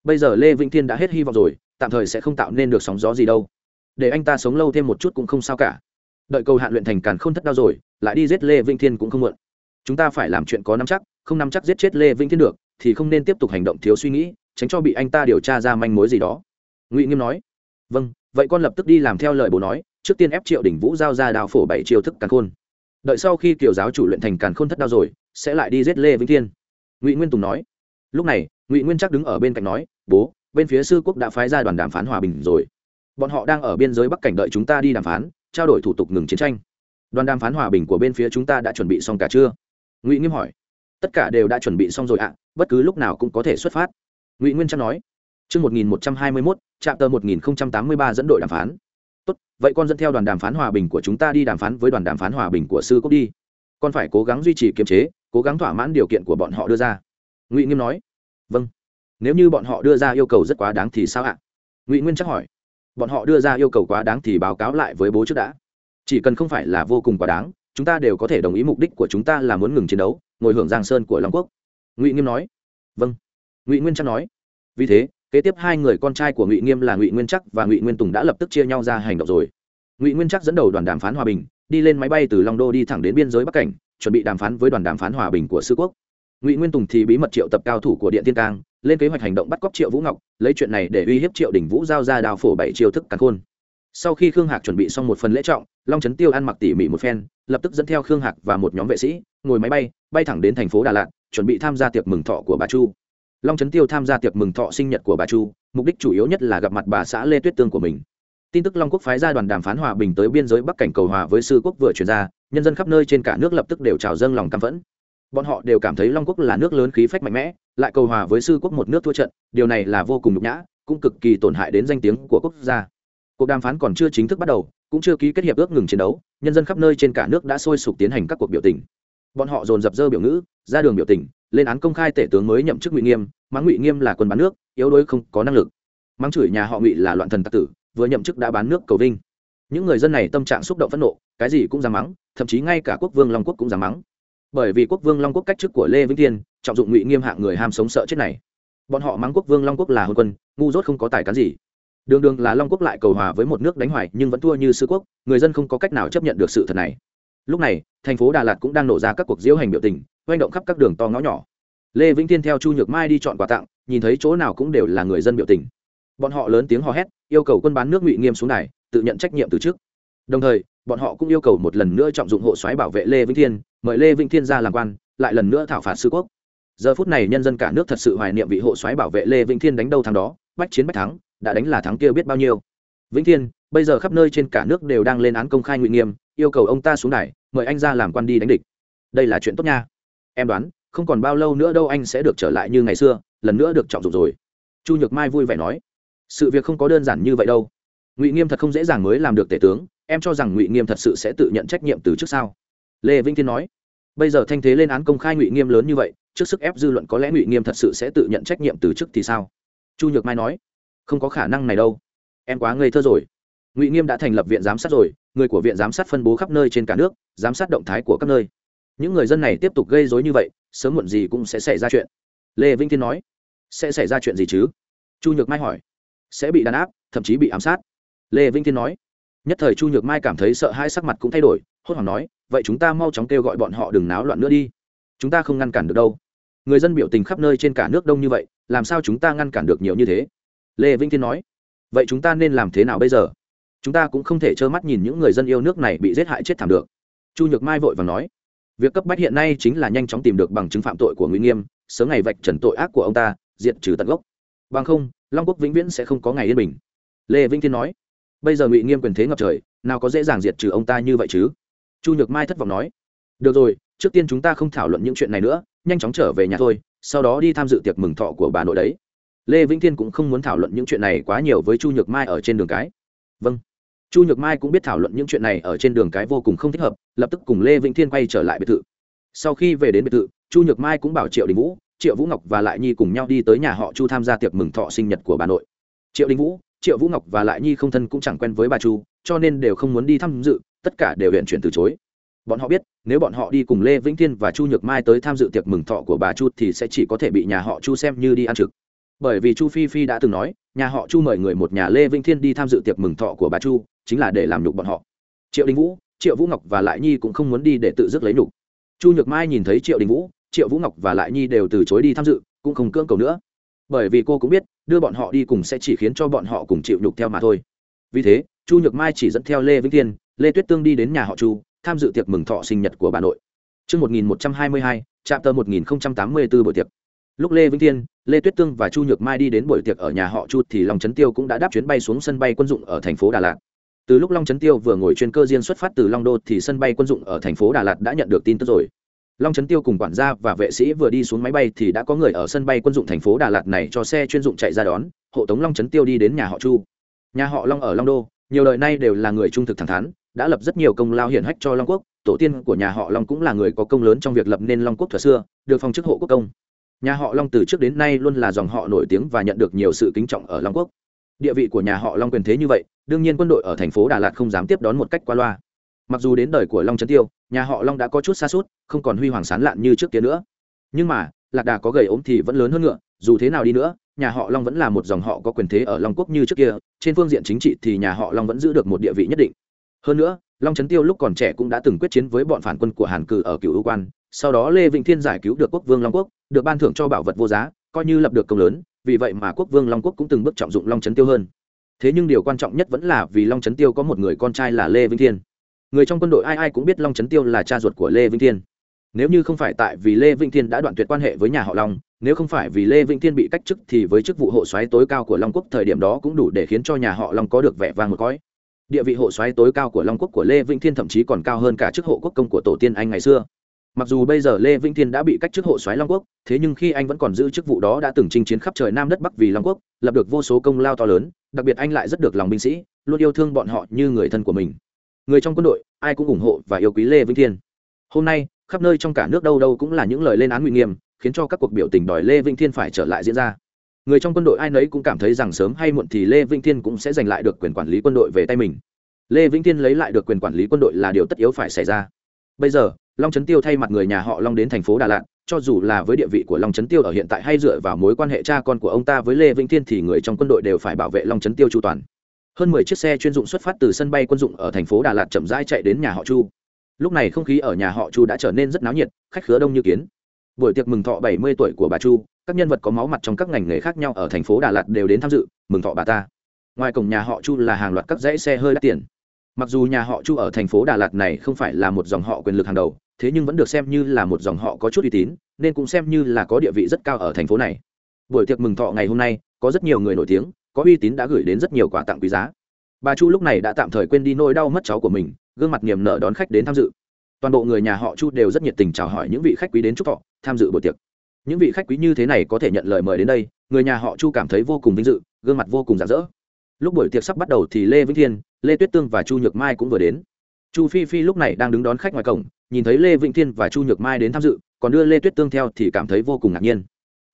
Bây giờ lê vĩnh thiên đã hết hy vọng rồi, tạm thời sẽ không tạo nên được sóng gió gì đâu. Để anh ta sống lâu thêm một chút cũng không sao cả. Đợi cầu hạn luyện thành càn k h ô n thất đau rồi, lại đi giết lê vĩnh thiên cũng không muộn. Chúng ta phải làm chuyện có nắm chắc, không nắm chắc giết chết lê vĩnh thiên được thì không nên tiếp tục hành động thiếu suy nghĩ, tránh cho bị anh ta điều tra ra manh mối gì đó. Ngụy nghiêm nói. Vâng vậy con lập tức đi làm theo lời bố nói, trước tiên ép triệu đỉnh vũ giao ra đào phổ bảy chiêu thức càn khôn. Đợi sau khi kiều giáo chủ luyện thành càn khôn thất đao rồi, sẽ lại đi giết lê vĩnh thiên. Ngụy nguyên tùng nói. Lúc này, ngụy nguyên chắc đứng ở bên cạnh nói, bố, bên phía sư quốc đã phái ra đoàn đàm phán hòa bình rồi. Bọn họ đang ở biên giới bắc cảnh đợi chúng ta đi đàm phán, trao đổi thủ tục ngừng chiến tranh. Đoàn đàm phán hòa bình của bên phía chúng ta đã chuẩn bị xong cả chưa? Ngụy nghiêm hỏi tất cả đều đã chuẩn bị xong rồi ạ bất cứ lúc nào cũng có thể xuất phát ngụy nguyên trang nói Trước 1121, trạm tờ 1083 dẫn đội đàm phán. Tốt, vậy con dẫn theo đoàn đàm phán hòa bình của chúng ta đi đàm phán với đoàn đàm phán hòa bình của sư cốc đi. Con phải cố gắng duy trì kiềm chế, cố gắng thỏa mãn điều kiện của bọn họ đưa ra. Ngụy Nghiêm nói. Vâng nếu như bọn họ đưa ra yêu cầu rất quá đáng thì sao ạ ngụy nguyên chắc hỏi bọn họ đưa ra yêu cầu quá đáng thì báo cáo lại với bố trước đã chỉ cần không phải là vô cùng quá đáng chúng ta đều có thể đồng ý mục đích của chúng ta là muốn ngừng chiến đấu, ngồi hưởng giang sơn của long quốc. Ngụy nghiêm nói. Vâng. Ngụy nguyên chắc nói. Vì thế, kế tiếp hai người con trai của ngụy nghiêm là ngụy nguyên chắc và ngụy nguyên tùng đã lập tức chia nhau ra hành động rồi. Ngụy nguyên chắc dẫn đầu đoàn đàm phán hòa bình, đi lên máy bay từ long đô đi thẳng đến biên giới bắc cảnh, chuẩn bị đàm phán với đoàn đàm phán hòa bình của sư quốc. Ngụy nguyên tùng thì bí mật triệu tập cao thủ của điện tiên cang, lên kế hoạch hành động bắt cóc triệu vũ ngọc, lấy chuyện này để uy hiếp triệu đình vũ giao ra đào phổ bảy chiêu thức cắn khôn sau khi khương hạc chuẩn bị xong một phần lễ trọng, long trấn tiêu ăn mặc tỉ mỉ một phen, lập tức dẫn theo khương hạc và một nhóm vệ sĩ, ngồi máy bay bay thẳng đến thành phố đà lạt, chuẩn bị tham gia tiệc mừng thọ của bà chu. Long trấn tiêu tham gia tiệc mừng thọ sinh nhật của bà chu, mục đích chủ yếu nhất là gặp mặt bà xã lê tuyết tương của mình. Tin tức long quốc phái ra đoàn đàm phán hòa bình tới biên giới bắc cảnh cầu hòa với sư quốc vừa chuyển ra, nhân dân khắp nơi trên cả nước lập tức đều trào dâng lòng căm phẫn. Bọn họ đều cảm thấy long quốc là nước lớn khí phách mạnh mẽ, lại cầu hòa với sư quốc một nước thua trận, điều này là vô cùng nhục nhã, cũng cực kỳ tổn hại đến danh tiếng của quốc gia cuộc đàm phán còn chưa chính thức bắt đầu, cũng chưa ký kết hiệp ước ngừng chiến đấu, nhân dân khắp nơi trên cả nước đã sôi sục tiến hành các cuộc biểu tình. Bọn họ dồn dập dơ biểu ngữ, ra đường biểu tình, lên án công khai tể tướng mới nhậm chức ngụy nghiêm, mắng ngụy nghiêm là quân bán nước, yếu đuối không có năng lực. Mắng chửi nhà họ ngụy là loạn thần tặc tử, vừa nhậm chức đã bán nước cầu vinh. Những người dân này tâm trạng xúc động phẫn nộ, cái gì cũng dám mắng, thậm chí ngay cả quốc vương long quốc cũng dám mắng. Bởi vì quốc vương long quốc cách chức của lê vĩnh thiên, trọng dụng ngụy nghiêm hạng người ham sống sợ chết này. Bọn họ mắng quốc vương long quốc là hôn quân, ngu dốt không có tài cán gì đường đường là long quốc lại cầu hòa với một nước đánh hoài, nhưng vẫn thua như sư quốc, người dân không có cách nào chấp nhận được sự thật này. Lúc này, thành phố đà lạt cũng đang nổ ra các cuộc diễu hành biểu tình oanh động khắp các đường to ngõ nhỏ. Lê vĩnh thiên theo chu nhược mai đi chọn quà tặng, nhìn thấy chỗ nào cũng đều là người dân biểu tình. Bọn họ lớn tiếng hò hét, yêu cầu quân bán nước ngụy nghiêm xuống này tự nhận trách nhiệm từ trước. Đồng thời, bọn họ cũng yêu cầu một lần nữa trọng dụng hộ soái bảo vệ lê vĩnh thiên, mời lê vĩnh thiên ra làm quan, lại lần nữa thảo phạt sư quốc. Giờ phút này nhân dân cả nước thật sự hoài niệm vị hộ soái bảo vệ lê vĩnh thiên đánh đâu thắng đó, bách chiến bách thắng đã đánh là thắng kia biết bao nhiêu. Vĩnh thiên, bây giờ khắp nơi trên cả nước đều đang lên án công khai ngụy nghiêm, yêu cầu ông ta xuống đài, mời anh ra làm quan đi đánh địch. Đây là chuyện tốt nha. Em đoán, không còn bao lâu nữa đâu anh sẽ được trở lại như ngày xưa, lần nữa được trọng dụng rồi. Chu nhược mai vui vẻ nói. Sự việc không có đơn giản như vậy đâu. Ngụy nghiêm thật không dễ dàng mới làm được tể tướng, em cho rằng ngụy nghiêm thật sự sẽ tự nhận trách nhiệm từ trước sao? lê vĩnh thiên nói. Bây giờ thanh thế lên án công khai ngụy nghiêm lớn như vậy, trước sức ép dư luận có lẽ ngụy nghiêm thật sự sẽ tự nhận trách nhiệm từ chức thì sao? Chu nhược mai nói không có khả năng này đâu. Em quá ngây thơ rồi. Ngụy nghiêm đã thành lập viện giám sát rồi, người của viện giám sát phân bố khắp nơi trên cả nước, giám sát động thái của các nơi. Những người dân này tiếp tục gây dối như vậy, sớm muộn gì cũng sẽ xảy ra chuyện. Lê vĩnh thiên nói, sẽ xảy ra chuyện gì chứ? Chu nhược mai hỏi, sẽ bị đàn áp, thậm chí bị ám sát. Lê vĩnh thiên nói, nhất thời chu nhược mai cảm thấy sợ hai sắc mặt cũng thay đổi, hốt hoảng nói, vậy chúng ta mau chóng kêu gọi bọn họ đừng náo loạn nữa đi. Chúng ta không ngăn cản được đâu. Người dân biểu tình khắp nơi trên cả nước đông như vậy, làm sao chúng ta ngăn cản được nhiều như thế? Lê vĩnh thiên nói, vậy chúng ta nên làm thế nào bây giờ? Chúng ta cũng không thể trơ mắt nhìn những người dân yêu nước này bị giết hại chết thảm được. Chu nhược mai vội và nói, việc cấp bách hiện nay chính là nhanh chóng tìm được bằng chứng phạm tội của nguy nghiêm, sớm ngày vạch trần tội ác của ông ta, diệt trừ tận gốc. Bằng không, long quốc vĩnh viễn sẽ không có ngày yên bình. Lê vĩnh thiên nói, bây giờ ngụy nghiêm quyền thế ngập trời, nào có dễ dàng diệt trừ ông ta như vậy chứ? Chu nhược mai thất vọng nói, được rồi, trước tiên chúng ta không thảo luận những chuyện này nữa, nhanh chóng trở về nhà thôi, sau đó đi tham dự tiệc mừng thọ của bà nội đấy lê vĩnh thiên cũng không muốn thảo luận những chuyện này quá nhiều với chu nhược mai ở trên đường cái. Vâng. Chu nhược mai cũng biết thảo luận những chuyện này ở trên đường cái vô cùng không thích hợp, lập tức cùng lê vĩnh thiên quay trở lại biệt thự. Sau khi về đến biệt thự, chu nhược mai cũng bảo triệu đình vũ, triệu vũ ngọc và lại nhi cùng nhau đi tới nhà họ chu tham gia tiệc mừng thọ sinh nhật của bà nội. Triệu đình vũ, triệu vũ ngọc và lại nhi không thân cũng chẳng quen với bà chu, cho nên đều không muốn đi tham dự, tất cả đều hiện chuyển từ chối. Bọn họ biết, nếu bọn họ đi cùng lê vĩnh thiên và chu nhược mai tới tham dự tiệc mừng thọ của bà chu thì sẽ chỉ có thể bị nhà họ chu xem như đi ăn trực bởi vì chu phi phi đã từng nói nhà họ chu mời người một nhà lê vĩnh thiên đi tham dự tiệc mừng thọ của bà chu chính là để làm nhục bọn họ. Triệu đình vũ triệu vũ ngọc và lại nhi cũng không muốn đi để tự dứt lấy nhục. Chu nhược mai nhìn thấy triệu đình vũ triệu vũ ngọc và lại nhi đều từ chối đi tham dự cũng không cưỡng cầu nữa. Bởi vì cô cũng biết đưa bọn họ đi cùng sẽ chỉ khiến cho bọn họ cùng chịu nhục theo mà thôi. Vì thế chu nhược mai chỉ dẫn theo lê vĩnh thiên lê tuyết tương đi đến nhà họ chu tham dự tiệc mừng thọ sinh nhật của bà nội. Trước 1122, trạm tờ 1084 buổi tiệc. Lúc Lê Vĩnh Thiên, Lê Tuyết Tương và Chu Nhược Mai đi đến buổi tiệc ở nhà họ Chu thì Long Trấn Tiêu cũng đã đáp chuyến bay xuống sân bay quân dụng ở thành phố Đà Lạt. Từ lúc Long Trấn Tiêu vừa ngồi chuyên cơ riêng xuất phát từ Long Đô thì sân bay quân dụng ở thành phố Đà Lạt đã nhận được tin tức rồi. Long Trấn Tiêu cùng quản gia và vệ sĩ vừa đi xuống máy bay thì đã có người ở sân bay quân dụng thành phố Đà Lạt này cho xe chuyên dụng chạy ra đón, hộ tống Long Trấn Tiêu đi đến nhà họ Chu. Nhà họ Long ở Long Đô, nhiều đời nay đều là người trung thực thẳng thắn, đã lập rất nhiều công lao hiển hách cho Long Quốc, tổ tiên của nhà họ Long cũng là người có công lớn trong việc lập nên Long Quốc thuở xưa, được phong chức hộ quốc công. Nhà họ Long từ trước đến nay luôn là dòng họ nổi tiếng và nhận được nhiều sự kính trọng ở Long Quốc. Địa vị của nhà họ Long quyền thế như vậy, đương nhiên quân đội ở thành phố Đà Lạt không dám tiếp đón một cách qua loa. Mặc dù đến đời của Long Trấn Tiêu, nhà họ Long đã có chút xa suốt, không còn huy hoàng sán lạn như trước kia nữa. Nhưng mà, Lạc Đà có gầy ốm thì vẫn lớn hơn ngựa, dù thế nào đi nữa, nhà họ Long vẫn là một dòng họ có quyền thế ở Long Quốc như trước kia, trên phương diện chính trị thì nhà họ Long vẫn giữ được một địa vị nhất định. Hơn nữa, long trấn tiêu lúc còn trẻ cũng đã từng quyết chiến với bọn phản quân của hàn cử ở cựu ưu quan sau đó lê vĩnh thiên giải cứu được quốc vương long quốc được ban thưởng cho bảo vật vô giá, coi như lập được công lớn, vì vậy mà quốc vương long quốc cũng từng bước trọng dụng long trấn tiêu hơn. Thế nhưng điều quan trọng nhất vẫn là vì long trấn tiêu có một người con trai là lê vĩnh thiên. Người trong quân đội ai ai cũng biết long trấn tiêu là cha ruột của lê vĩnh thiên. Nếu như không phải tại vì lê vĩnh thiên đã đoạn tuyệt quan hệ với nhà họ long, nếu không phải vì lê vĩnh thiên bị cách chức thì với chức vụ hộ soái tối cao của long quốc thời điểm đó cũng đủ để khiến cho nhà họ long có được vẻ vang một cõi. Địa vị hộ soái tối cao của long quốc của lê vĩnh thiên thậm chí còn cao hơn cả chức hộ quốc công của tổ tiên anh ngày xưa mặc dù bây giờ lê vĩnh thiên đã bị cách chức hộ soái long quốc, thế nhưng khi anh vẫn còn giữ chức vụ đó đã từng chinh chiến khắp trời nam đất bắc vì long quốc, lập được vô số công lao to lớn, đặc biệt anh lại rất được lòng binh sĩ, luôn yêu thương bọn họ như người thân của mình. Người trong quân đội, ai cũng ủng hộ và yêu quý lê vĩnh thiên. Hôm nay, khắp nơi trong cả nước đâu đâu cũng là những lời lên án nguy nghiêm, khiến cho các cuộc biểu tình đòi lê vĩnh thiên phải trở lại diễn ra. Người trong quân đội ai nấy cũng cảm thấy rằng sớm hay muộn thì lê vĩnh thiên cũng sẽ giành lại được quyền quản lý quân đội về tay mình. Lê vĩnh thiên lấy lại được quyền quản lý quân đội là điều tất yếu phải xảy ra. Bây giờ long trấn tiêu thay mặt người nhà họ long đến thành phố đà lạt, cho dù là với địa vị của long trấn tiêu ở hiện tại hay dựa vào mối quan hệ cha con của ông ta với lê vĩnh thiên thì người trong quân đội đều phải bảo vệ long trấn tiêu chu toàn. Hơn mười chiếc xe chuyên dụng xuất phát từ sân bay quân dụng ở thành phố đà lạt chậm rãi chạy đến nhà họ chu. Lúc này không khí ở nhà họ chu đã trở nên rất náo nhiệt, khách khứa đông như kiến. Buổi tiệc mừng thọ bảy mươi tuổi của bà chu, các nhân vật có máu mặt trong các ngành nghề khác nhau ở thành phố đà lạt đều đến tham dự, mừng thọ bà ta. Ngoài cổng nhà họ chu là hàng loạt các dãy xe hơi đắt tiền mặc dù nhà họ chu ở thành phố đà lạt này không phải là một dòng họ quyền lực hàng đầu, thế nhưng vẫn được xem như là một dòng họ có chút uy tín, nên cũng xem như là có địa vị rất cao ở thành phố này. Buổi tiệc mừng thọ ngày hôm nay, có rất nhiều người nổi tiếng, có uy tín đã gửi đến rất nhiều quà tặng quý giá. Bà chu lúc này đã tạm thời quên đi nỗi đau mất cháu của mình, gương mặt niềm nở đón khách đến tham dự. Toàn bộ người nhà họ chu đều rất nhiệt tình chào hỏi những vị khách quý đến chúc thọ, tham dự buổi tiệc. Những vị khách quý như thế này có thể nhận lời mời đến đây, người nhà họ chu cảm thấy vô cùng vinh dự, gương mặt vô cùng rạng rỡ lúc buổi tiệc sắp bắt đầu thì lê vĩnh thiên, lê tuyết tương và chu nhược mai cũng vừa đến. Chu phi phi lúc này đang đứng đón khách ngoài cổng, nhìn thấy lê vĩnh thiên và chu nhược mai đến tham dự, còn đưa lê tuyết tương theo thì cảm thấy vô cùng ngạc nhiên.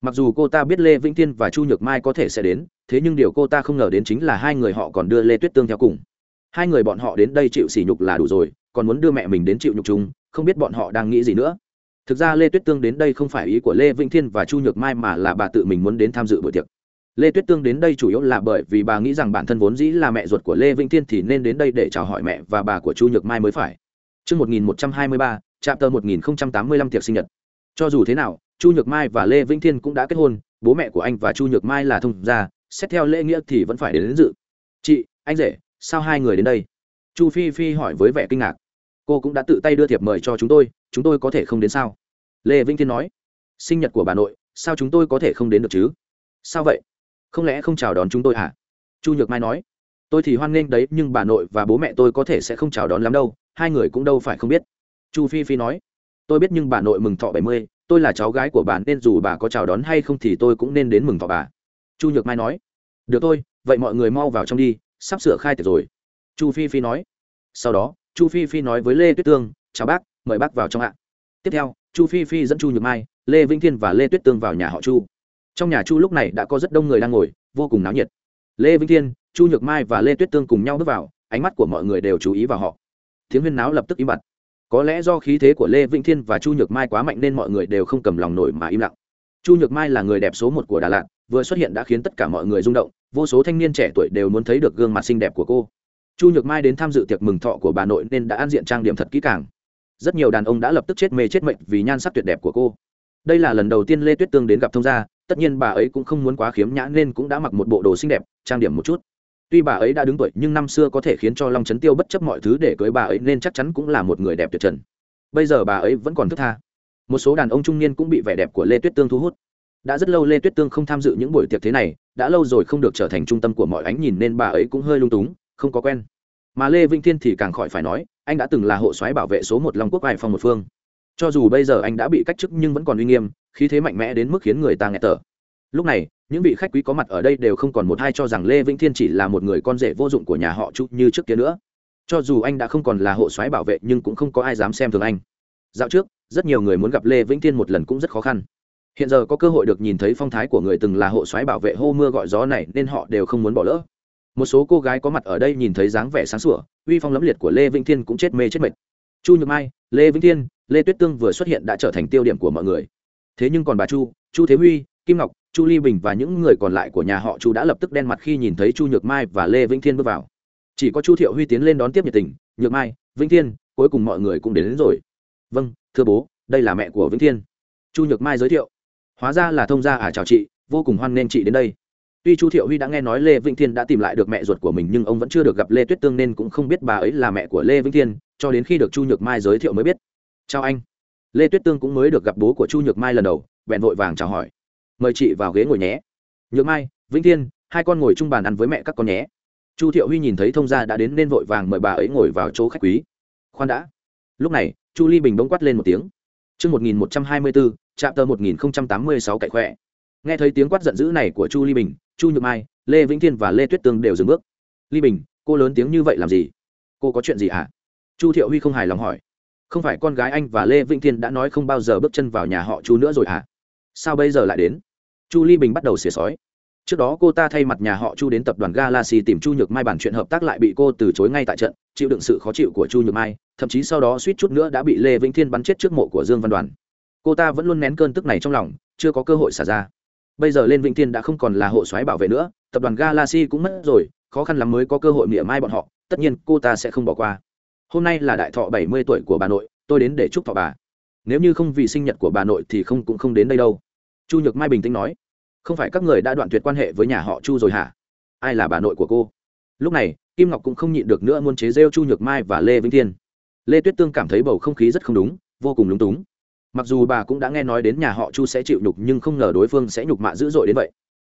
Mặc dù cô ta biết lê vĩnh thiên và chu nhược mai có thể sẽ đến, thế nhưng điều cô ta không ngờ đến chính là hai người họ còn đưa lê tuyết tương theo cùng. Hai người bọn họ đến đây chịu sỉ nhục là đủ rồi, còn muốn đưa mẹ mình đến chịu nhục chung, không biết bọn họ đang nghĩ gì nữa. Thực ra lê tuyết tương đến đây không phải ý của lê vĩnh thiên và chu nhược mai mà là bà tự mình muốn đến tham dự buổi tiệc lê tuyết tương đến đây chủ yếu là bởi vì bà nghĩ rằng bản thân vốn dĩ là mẹ ruột của lê vĩnh thiên thì nên đến đây để chào hỏi mẹ và bà của chu nhược mai mới phải Trước 1123, chạm tờ 1085 tiệc sinh nhật. Cho dù thế nào, Chu Nhược Mai và Lê Vĩnh Thiên cũng đã kết hôn, bố mẹ của anh và Chu Nhược Mai là thông gia, xét theo lễ nghĩa thì vẫn phải đến, đến dự. "Chị, anh rể, sao hai người đến đây?" Chu Phi Phi hỏi với vẻ kinh ngạc. "Cô cũng đã tự tay đưa thiệp mời cho chúng tôi, chúng tôi có thể không đến sao?" Lê Vĩnh Thiên nói. "Sinh nhật của bà nội, sao chúng tôi có thể không đến được chứ?" "Sao vậy? Không lẽ không chào đón chúng tôi à?" Chu Nhược Mai nói. "Tôi thì hoan nghênh đấy, nhưng bà nội và bố mẹ tôi có thể sẽ không chào đón lắm đâu, hai người cũng đâu phải không biết." Chu Phi Phi nói. "Tôi biết nhưng bà nội mừng thọ bảy mươi tôi là cháu gái của bà nên dù bà có chào đón hay không thì tôi cũng nên đến mừng thọ bà chu nhược mai nói được thôi vậy mọi người mau vào trong đi sắp sửa khai tiệc rồi chu phi phi nói sau đó chu phi phi nói với lê tuyết tương chào bác mời bác vào trong ạ tiếp theo chu phi phi dẫn chu nhược mai lê vĩnh thiên và lê tuyết tương vào nhà họ chu trong nhà chu lúc này đã có rất đông người đang ngồi, vô cùng náo nhiệt. Lê vĩnh thiên, chu nhược mai và lê tuyết tương cùng nhau bước vào, ánh mắt của mọi người đều chú ý vào họ. Tiếng huyên náo lập tức im bặt. Có lẽ do khí thế của lê vĩnh thiên và chu nhược mai quá mạnh nên mọi người đều không cầm lòng nổi mà im lặng. Chu nhược mai là người đẹp số một của đà lạt, vừa xuất hiện đã khiến tất cả mọi người rung động, vô số thanh niên trẻ tuổi đều muốn thấy được gương mặt xinh đẹp của cô. Chu nhược mai đến tham dự tiệc mừng thọ của bà nội nên đã ăn diện trang điểm thật kỹ càng. Rất nhiều đàn ông đã lập tức chết mê chết mệnh vì nhan sắc tuyệt đẹp của cô. Đây là lần đầu tiên lê tuyết tương đến gặp thông gia tất nhiên bà ấy cũng không muốn quá khiếm nhã nên cũng đã mặc một bộ đồ xinh đẹp, trang điểm một chút. Tuy bà ấy đã đứng tuổi, nhưng năm xưa có thể khiến cho long trấn tiêu bất chấp mọi thứ để cưới bà ấy nên chắc chắn cũng là một người đẹp tuyệt trần. Bây giờ bà ấy vẫn còn thức tha. Một số đàn ông trung niên cũng bị vẻ đẹp của lê tuyết tương thu hút. Đã rất lâu lê tuyết tương không tham dự những buổi tiệc thế này, đã lâu rồi không được trở thành trung tâm của mọi ánh nhìn nên bà ấy cũng hơi lung túng, không có quen. Mà lê vĩnh thiên thì càng khỏi phải nói, anh đã từng là hộ soái bảo vệ số một long quốc hải phòng một phương cho dù bây giờ anh đã bị cách chức nhưng vẫn còn uy nghiêm, khí thế mạnh mẽ đến mức khiến người ta nghẹt tở lúc này, những vị khách quý có mặt ở đây đều không còn một hai cho rằng lê vĩnh thiên chỉ là một người con rể vô dụng của nhà họ chu như trước kia nữa. Cho dù anh đã không còn là hộ soái bảo vệ nhưng cũng không có ai dám xem thường anh. Dạo trước, rất nhiều người muốn gặp lê vĩnh thiên một lần cũng rất khó khăn. Hiện giờ có cơ hội được nhìn thấy phong thái của người từng là hộ soái bảo vệ hô mưa gọi gió này nên họ đều không muốn bỏ lỡ. Một số cô gái có mặt ở đây nhìn thấy dáng vẻ sáng sủa, uy phong lẫm liệt của lê vĩnh thiên cũng chết mê chết mệt. Chu nhược mai, lê vĩnh thiên lê tuyết tương vừa xuất hiện đã trở thành tiêu điểm của mọi người. Thế nhưng còn bà chu chu thế huy kim ngọc chu ly bình và những người còn lại của nhà họ chu đã lập tức đen mặt khi nhìn thấy chu nhược mai và lê vĩnh thiên bước vào. Chỉ có chu thiệu huy tiến lên đón tiếp nhiệt tình nhược mai vĩnh thiên cuối cùng mọi người cũng đến, đến rồi. Vâng thưa bố đây là mẹ của vĩnh thiên. Chu nhược mai giới thiệu. Hóa ra là thông gia à chào chị vô cùng hoan nghênh chị đến đây. Tuy chu thiệu huy đã nghe nói lê vĩnh thiên đã tìm lại được mẹ ruột của mình nhưng ông vẫn chưa được gặp lê tuyết tương nên cũng không biết bà ấy là mẹ của lê vĩnh thiên cho đến khi được chu nhược mai giới thiệu mới biết chào anh lê tuyết tương cũng mới được gặp bố của chu nhược mai lần đầu bèn vội vàng chào hỏi mời chị vào ghế ngồi nhé nhược mai vĩnh thiên hai con ngồi chung bàn ăn với mẹ các con nhé chu thiệu huy nhìn thấy thông gia đã đến nên vội vàng mời bà ấy ngồi vào chỗ khách quý khoan đã lúc này chu ly bình bỗng quát lên một tiếng Trước 1124, trạm tờ 1086 cậy khỏe. Nghe thấy tiếng quát giận dữ này của Chu Ly Bình, Chu Nhược Mai, Lê Vĩnh Thiên và Lê Tuyết Tương đều dừng bước. Ly Bình, cô lớn tiếng như vậy làm gì? Cô có chuyện gì hả? Chu Thiệu Huy không hài lòng hỏi. Không phải con gái anh và Lê Vĩnh Thiên đã nói không bao giờ bước chân vào nhà họ Chu nữa rồi hả? Sao bây giờ lại đến? Chu Ly Bình bắt đầu xỉa sói trước đó cô ta thay mặt nhà họ chu đến tập đoàn galaxy tìm chu nhược mai bản chuyện hợp tác lại bị cô từ chối ngay tại trận, chịu đựng sự khó chịu của chu nhược mai, thậm chí sau đó suýt chút nữa đã bị lê vĩnh thiên bắn chết trước mộ của dương văn đoàn cô ta vẫn luôn nén cơn tức này trong lòng, chưa có cơ hội xả ra bây giờ lên vĩnh thiên đã không còn là hộ soái bảo vệ nữa, tập đoàn galaxy cũng mất rồi, khó khăn lắm mới có cơ hội mỉa mai bọn họ, tất nhiên cô ta sẽ không bỏ qua hôm nay là đại thọ bảy mươi tuổi của bà nội, tôi đến để chúc thọ bà. Nếu như không vì sinh nhật của bà nội thì không, cũng không đến đây đâu. Chu nhược mai bình tĩnh nói. Không phải các người đã đoạn tuyệt quan hệ với nhà họ chu rồi hả? Ai là bà nội của cô? Lúc này, kim ngọc cũng không nhịn được nữa muốn chế rêu chu nhược mai và lê vĩnh thiên. Lê tuyết tương cảm thấy bầu không khí rất không đúng, vô cùng lúng túng. Mặc dù bà cũng đã nghe nói đến nhà họ chu sẽ chịu nhục nhưng không ngờ đối phương sẽ nhục mạ dữ dội đến vậy.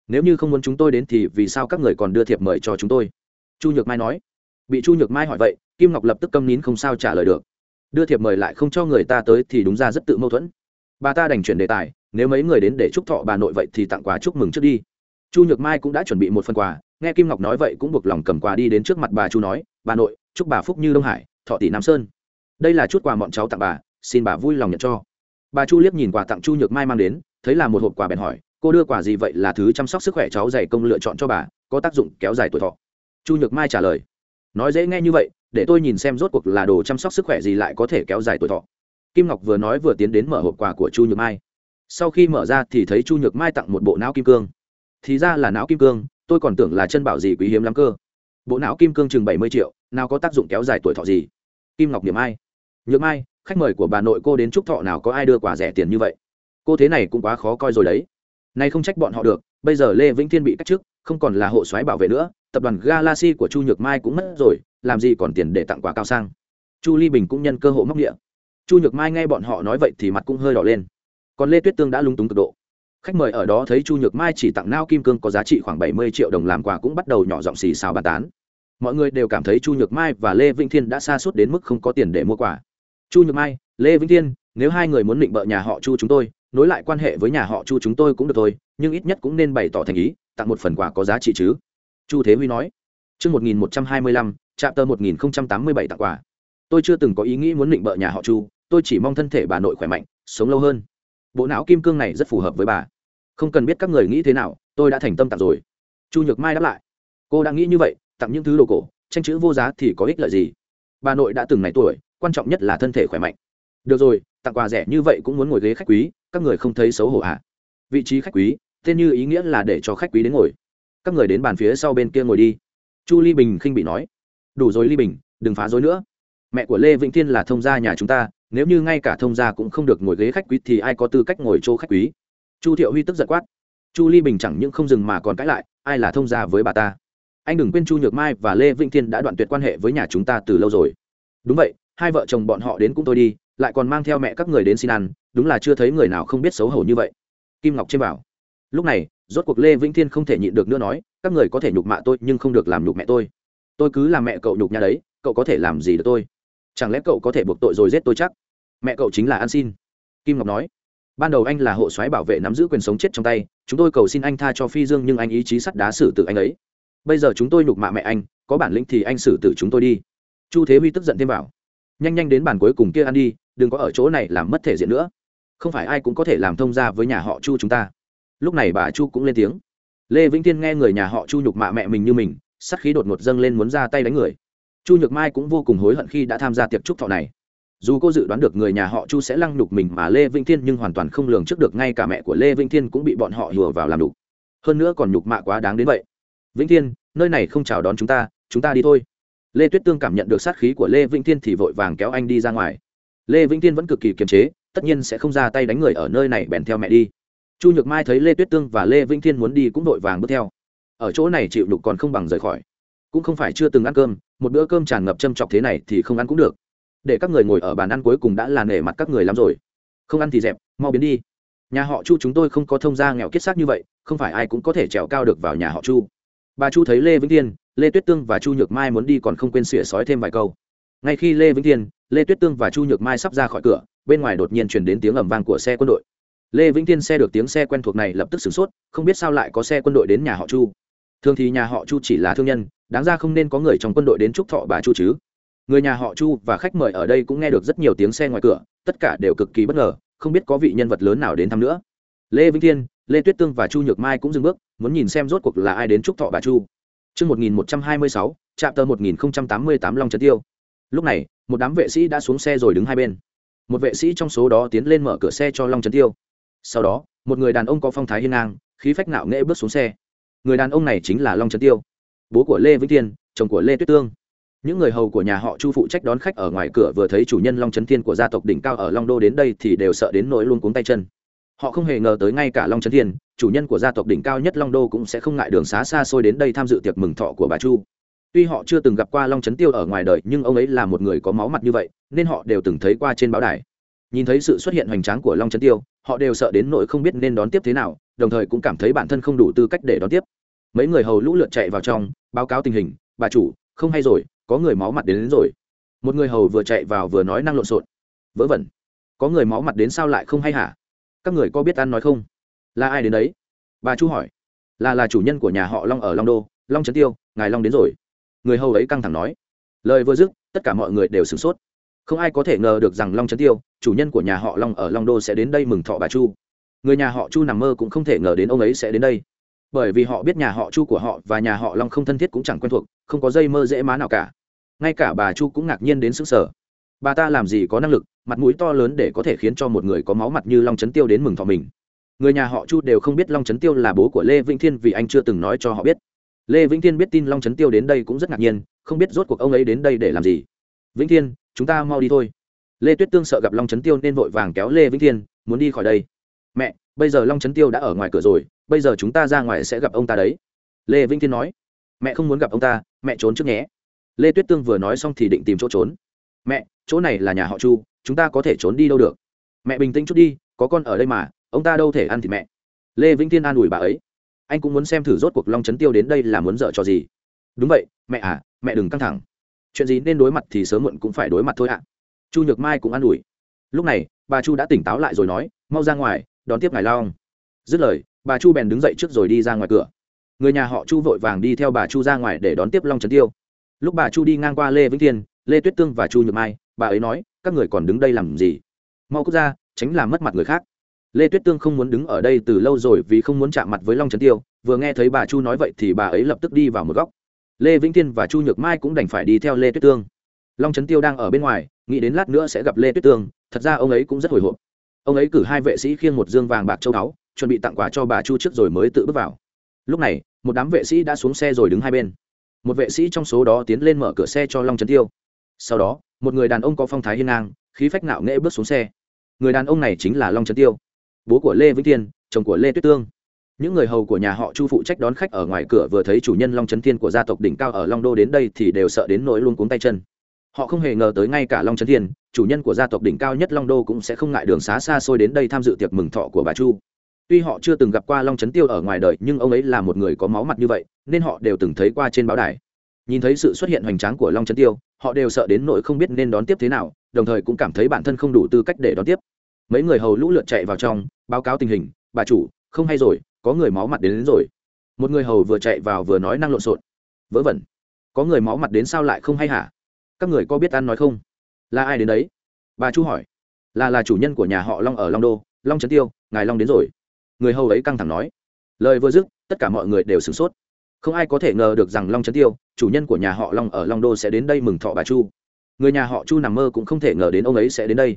Nếu như không muốn chúng tôi đến thì vì sao các người còn đưa thiệp mời cho chúng tôi? Chu nhược mai nói. Bị chu nhược mai hỏi vậy kim ngọc lập tức câm nín không sao trả lời được. Đưa thiệp mời lại không cho người ta tới thì đúng ra rất tự mâu thuẫn. Bà ta đành chuyển đề tài, nếu mấy người đến để chúc thọ bà nội vậy thì tặng quà chúc mừng trước đi. Chu nhược mai cũng đã chuẩn bị một phần quà, nghe kim ngọc nói vậy cũng buộc lòng cầm quà đi đến trước mặt bà chu nói, bà nội, chúc bà phúc như đông hải, thọ tỷ nam sơn. Đây là chút quà bọn cháu tặng bà, xin bà vui lòng nhận cho. Bà chu liếc nhìn quà tặng chu nhược mai mang đến, thấy là một hộp quà bèn hỏi, cô đưa quà gì vậy là thứ chăm sóc sức khỏe cháu dày công lựa chọn cho bà, có tác dụng kéo dài tuổi thọ? Chu nhược mai trả lời, nói dễ nghe như vậy để tôi nhìn xem rốt cuộc là đồ chăm sóc sức khỏe gì lại có thể kéo dài tuổi thọ. Kim ngọc vừa nói vừa tiến đến mở hộp quà của chu nhược mai. Sau khi mở ra thì thấy chu nhược mai tặng một bộ não kim cương. Thì ra là não kim cương, tôi còn tưởng là chân bảo gì quý hiếm lắm cơ. Bộ não kim cương chừng bảy mươi triệu, nào có tác dụng kéo dài tuổi thọ gì? Kim ngọc điểm ai? Nhược mai, khách mời của bà nội cô đến chúc thọ nào có ai đưa quà rẻ tiền như vậy? Cô thế này cũng quá khó coi rồi đấy. Nay không trách bọn họ được, bây giờ lê vĩnh thiên bị cách chức, không còn là hộ soái bảo vệ nữa, tập đoàn galaxy của chu nhược mai cũng mất rồi làm gì còn tiền để tặng quà cao sang. Chu ly bình cũng nhân cơ hội móc địa. Chu nhược mai nghe bọn họ nói vậy thì mặt cũng hơi đỏ lên. Còn lê tuyết tương đã lung túng cực độ. Khách mời ở đó thấy chu nhược mai chỉ tặng nao kim cương có giá trị khoảng bảy mươi triệu đồng làm quà cũng bắt đầu nhỏ giọng xì xào bàn tán. Mọi người đều cảm thấy chu nhược mai và lê vĩnh thiên đã xa suốt đến mức không có tiền để mua quà. Chu nhược mai, lê vĩnh thiên, nếu hai người muốn định bợ nhà họ chu chúng tôi, nối lại quan hệ với nhà họ chu chúng tôi cũng được thôi, nhưng ít nhất cũng nên bày tỏ thành ý, tặng một phần quà có giá trị chứ. Chu thế huy nói. Trước 1125, trạm tờ 1087 tặng quà. Tôi chưa từng có ý nghĩ muốn định bợ nhà họ Chu, tôi chỉ mong thân thể bà nội khỏe mạnh, sống lâu hơn. Bộ não kim cương này rất phù hợp với bà. Không cần biết các người nghĩ thế nào, tôi đã thành tâm tặng rồi. Chu Nhược Mai đáp lại. Cô đang nghĩ như vậy, tặng những thứ đồ cổ, tranh chữ vô giá thì có ích lợi gì? Bà nội đã từng này tuổi, quan trọng nhất là thân thể khỏe mạnh. Được rồi, tặng quà rẻ như vậy cũng muốn ngồi ghế khách quý, các người không thấy xấu hổ à? Vị trí khách quý, tên như ý nghĩa là để cho khách quý đến ngồi các người đến bàn phía sau bên kia ngồi đi chu ly bình khinh bị nói, đủ rồi ly bình, đừng phá rối nữa. Mẹ của lê vĩnh thiên là thông gia nhà chúng ta, nếu như ngay cả thông gia cũng không được ngồi ghế khách quý thì ai có tư cách ngồi chỗ khách quý? Chu thiệu huy tức giận quát, chu ly bình chẳng những không dừng mà còn cãi lại, ai là thông gia với bà ta? Anh đừng quên chu nhược mai và lê vĩnh thiên đã đoạn tuyệt quan hệ với nhà chúng ta từ lâu rồi. Đúng vậy, hai vợ chồng bọn họ đến cũng tôi đi, lại còn mang theo mẹ các người đến xin ăn, đúng là chưa thấy người nào không biết xấu hổ như vậy. Kim ngọc trên bảo, lúc này, rốt cuộc lê vĩnh thiên không thể nhịn được nữa nói các người có thể nhục mạ tôi nhưng không được làm nhục mẹ tôi. Tôi cứ làm mẹ cậu nhục nhà đấy, cậu có thể làm gì được tôi? Chẳng lẽ cậu có thể buộc tội rồi giết tôi chắc? Mẹ cậu chính là an xin. Kim ngọc nói. Ban đầu anh là hộ soái bảo vệ nắm giữ quyền sống chết trong tay, chúng tôi cầu xin anh tha cho phi dương nhưng anh ý chí sắt đá xử tử anh ấy. Bây giờ chúng tôi nhục mạ mẹ anh, có bản lĩnh thì anh xử tử chúng tôi đi. Chu thế huy tức giận thêm bảo nhanh nhanh đến bàn cuối cùng kia ăn đi, đừng có ở chỗ này làm mất thể diện nữa. Không phải ai cũng có thể làm thông gia với nhà họ chu chúng ta. Lúc này bà chu cũng lên tiếng lê vĩnh thiên nghe người nhà họ chu nhục mạ mẹ mình như mình, sắc khí đột ngột dâng lên muốn ra tay đánh người. Chu nhược mai cũng vô cùng hối hận khi đã tham gia tiệc trúc thọ này. Dù cô dự đoán được người nhà họ chu sẽ lăng nhục mình mà lê vĩnh thiên nhưng hoàn toàn không lường trước được, ngay cả mẹ của lê vĩnh thiên cũng bị bọn họ hùa vào làm đục hơn nữa còn nhục mạ quá đáng đến vậy. Vĩnh thiên, nơi này không chào đón chúng ta chúng ta đi thôi. Lê tuyết tương cảm nhận được sát khí của lê vĩnh thiên thì vội vàng kéo anh đi ra ngoài. Lê vĩnh thiên vẫn cực kỳ kiềm chế, tất nhiên sẽ không ra tay đánh người ở nơi này bèn theo mẹ đi chu nhược mai thấy lê tuyết tương và lê vĩnh thiên muốn đi cũng vội vàng bước theo. Ở chỗ này chịu đục còn không bằng rời khỏi. Cũng không phải chưa từng ăn cơm, một bữa cơm tràn ngập châm chọc thế này thì không ăn cũng được. Để các người ngồi ở bàn ăn cuối cùng đã là nể mặt các người lắm rồi. Không ăn thì dẹp, mau biến đi. Nhà họ chu chúng tôi không có thông gia nghèo kết xác như vậy, không phải ai cũng có thể trèo cao được vào nhà họ chu. Bà chu thấy lê vĩnh thiên, lê tuyết tương và chu nhược mai muốn đi còn không quên xỉa sói thêm vài câu. Ngay khi lê vĩnh thiên, lê tuyết tương và chu nhược mai sắp ra khỏi cửa, bên ngoài đột nhiên chuyển đến tiếng ẩm vang của xe quân đội lê vĩnh tiên xe được tiếng xe quen thuộc này lập tức sửng sốt không biết sao lại có xe quân đội đến nhà họ chu. Thường thì nhà họ chu chỉ là thương nhân đáng ra không nên có người trong quân đội đến chúc thọ bà chu chứ. Người nhà họ chu và khách mời ở đây cũng nghe được rất nhiều tiếng xe ngoài cửa tất cả đều cực kỳ bất ngờ không biết có vị nhân vật lớn nào đến thăm nữa. Lê vĩnh thiên lê tuyết tương và chu nhược mai cũng dừng bước muốn nhìn xem rốt cuộc là ai đến chúc thọ bà chu. Trước 1126, trạm tờ 1088 Long Trấn Tiêu. Lúc này, một đám vệ sĩ đã xuống xe rồi đứng hai bên. Một vệ sĩ trong số đó tiến lên mở cửa xe cho Long Trấn Tiêu sau đó, một người đàn ông có phong thái hiên ngang, khí phách nạo nghễ bước xuống xe. Người đàn ông này chính là long trấn tiêu, bố của lê vĩnh thiên, chồng của lê tuyết tương. Những người hầu của nhà họ chu phụ trách đón khách ở ngoài cửa vừa thấy chủ nhân long trấn thiên của gia tộc đỉnh cao ở long đô đến đây thì đều sợ đến nỗi luôn cuống tay chân. Họ không hề ngờ tới ngay cả long trấn thiên, chủ nhân của gia tộc đỉnh cao nhất long đô cũng sẽ không ngại đường xá xa xôi đến đây tham dự tiệc mừng thọ của bà chu. Tuy họ chưa từng gặp qua long trấn tiêu ở ngoài đời, nhưng ông ấy là một người có máu mặt như vậy, nên họ đều từng thấy qua trên báo đài nhìn thấy sự xuất hiện hoành tráng của long trấn tiêu họ đều sợ đến nỗi không biết nên đón tiếp thế nào đồng thời cũng cảm thấy bản thân không đủ tư cách để đón tiếp. Mấy người hầu lũ lượt chạy vào trong báo cáo tình hình bà chủ không hay rồi có người máu mặt đến, đến rồi. Một người hầu vừa chạy vào vừa nói năng lộn xộn vớ vẩn có người máu mặt đến sao lại không hay hả? Các người có biết ăn nói không? Là ai đến đấy? Bà chu hỏi. Là là chủ nhân của nhà họ long ở long đô long trấn tiêu ngài long đến rồi. Người hầu ấy căng thẳng nói. Lời vừa dứt tất cả mọi người đều sửng sốt không ai có thể ngờ được rằng long trấn tiêu, chủ nhân của nhà họ long ở long đô sẽ đến đây mừng thọ bà chu. Người nhà họ chu nằm mơ cũng không thể ngờ đến ông ấy sẽ đến đây. Bởi vì họ biết nhà họ chu của họ và nhà họ long không thân thiết cũng chẳng quen thuộc, không có dây mơ dễ má nào cả. Ngay cả bà chu cũng ngạc nhiên đến sức sở bà ta làm gì có năng lực, mặt mũi to lớn để có thể khiến cho một người có máu mặt như long trấn tiêu đến mừng thọ mình. Người nhà họ chu đều không biết long trấn tiêu là bố của lê vĩnh thiên vì anh chưa từng nói cho họ biết. Lê vĩnh thiên biết tin long trấn tiêu đến đây cũng rất ngạc nhiên, không biết rốt cuộc ông ấy đến đây để làm gì. Vĩnh thiên chúng ta mau đi thôi. Lê tuyết tương sợ gặp long trấn tiêu nên vội vàng kéo lê vĩnh thiên, muốn đi khỏi đây. Mẹ, bây giờ long trấn tiêu đã ở ngoài cửa rồi, bây giờ chúng ta ra ngoài sẽ gặp ông ta đấy. Lê vĩnh thiên nói. Mẹ không muốn gặp ông ta, mẹ trốn trước nhé. Lê tuyết tương vừa nói xong thì định tìm chỗ trốn. Mẹ, chỗ này là nhà họ chu, chúng ta có thể trốn đi đâu được? Mẹ bình tĩnh chút đi, có con ở đây mà, ông ta đâu thể ăn thịt mẹ. Lê vĩnh thiên an ủi bà ấy. Anh cũng muốn xem thử rốt cuộc long trấn tiêu đến đây là muốn dở cho gì. Đúng vậy, mẹ à mẹ đừng căng thẳng chuyện gì nên đối mặt thì sớm muộn cũng phải đối mặt thôi ạ. Chu nhược mai cũng an ủi. Lúc này, bà chu đã tỉnh táo lại rồi nói, mau ra ngoài, đón tiếp ngài long. Dứt lời, bà chu bèn đứng dậy trước rồi đi ra ngoài cửa. Người nhà họ chu vội vàng đi theo bà chu ra ngoài để đón tiếp long trấn tiêu. Lúc bà chu đi ngang qua lê vĩnh thiên, lê tuyết tương và chu nhược mai, bà ấy nói, các người còn đứng đây làm gì? Mau cút ra, tránh làm mất mặt người khác. Lê tuyết tương không muốn đứng ở đây từ lâu rồi vì không muốn chạm mặt với long trấn tiêu, vừa nghe thấy bà chu nói vậy thì bà ấy lập tức đi vào một góc lê vĩnh thiên và chu nhược mai cũng đành phải đi theo lê tuyết tương. Long trấn tiêu đang ở bên ngoài, nghĩ đến lát nữa sẽ gặp lê tuyết tương, thật ra ông ấy cũng rất hồi hộp. Ông ấy cử hai vệ sĩ khiêng một dương vàng bạc châu báu, chuẩn bị tặng quà cho bà chu trước rồi mới tự bước vào. Lúc này, một đám vệ sĩ đã xuống xe rồi đứng hai bên. Một vệ sĩ trong số đó tiến lên mở cửa xe cho long trấn tiêu. Sau đó, một người đàn ông có phong thái hiên ngang, khí phách nạo nghễ bước xuống xe. Người đàn ông này chính là long trấn tiêu, bố của lê vĩnh thiên, chồng của lê tuyết tương những người hầu của nhà họ chu phụ trách đón khách ở ngoài cửa vừa thấy chủ nhân long trấn thiên của gia tộc đỉnh cao ở long đô đến đây thì đều sợ đến nỗi luôn cuống tay chân. Họ không hề ngờ tới ngay cả long trấn thiên, chủ nhân của gia tộc đỉnh cao nhất long đô cũng sẽ không ngại đường xá xa xôi đến đây tham dự tiệc mừng thọ của bà chu. Tuy họ chưa từng gặp qua long trấn tiêu ở ngoài đời, nhưng ông ấy là một người có máu mặt như vậy, nên họ đều từng thấy qua trên báo đài. Nhìn thấy sự xuất hiện hoành tráng của long trấn tiêu, họ đều sợ đến nỗi không biết nên đón tiếp thế nào, đồng thời cũng cảm thấy bản thân không đủ tư cách để đón tiếp. Mấy người hầu lũ lượt chạy vào trong, báo cáo tình hình, bà chủ, không hay rồi có người máu mặt đến, đến rồi. Một người hầu vừa chạy vào vừa nói năng lộn xộn. Vớ vẩn. Có người máu mặt đến sao lại không hay hả? Các người có biết ăn nói không? Là ai đến đấy? Bà chu hỏi. Là là chủ nhân của nhà họ long ở long đô long trấn tiêu ngài long đến rồi. Người hầu ấy căng thẳng nói. Lời vừa dứt tất cả mọi người đều sửng sốt. Không ai có thể ngờ được rằng long trấn tiêu chủ nhân của nhà họ long ở long đô sẽ đến đây mừng thọ bà chu. Người nhà họ chu nằm mơ cũng không thể ngờ đến ông ấy sẽ đến đây.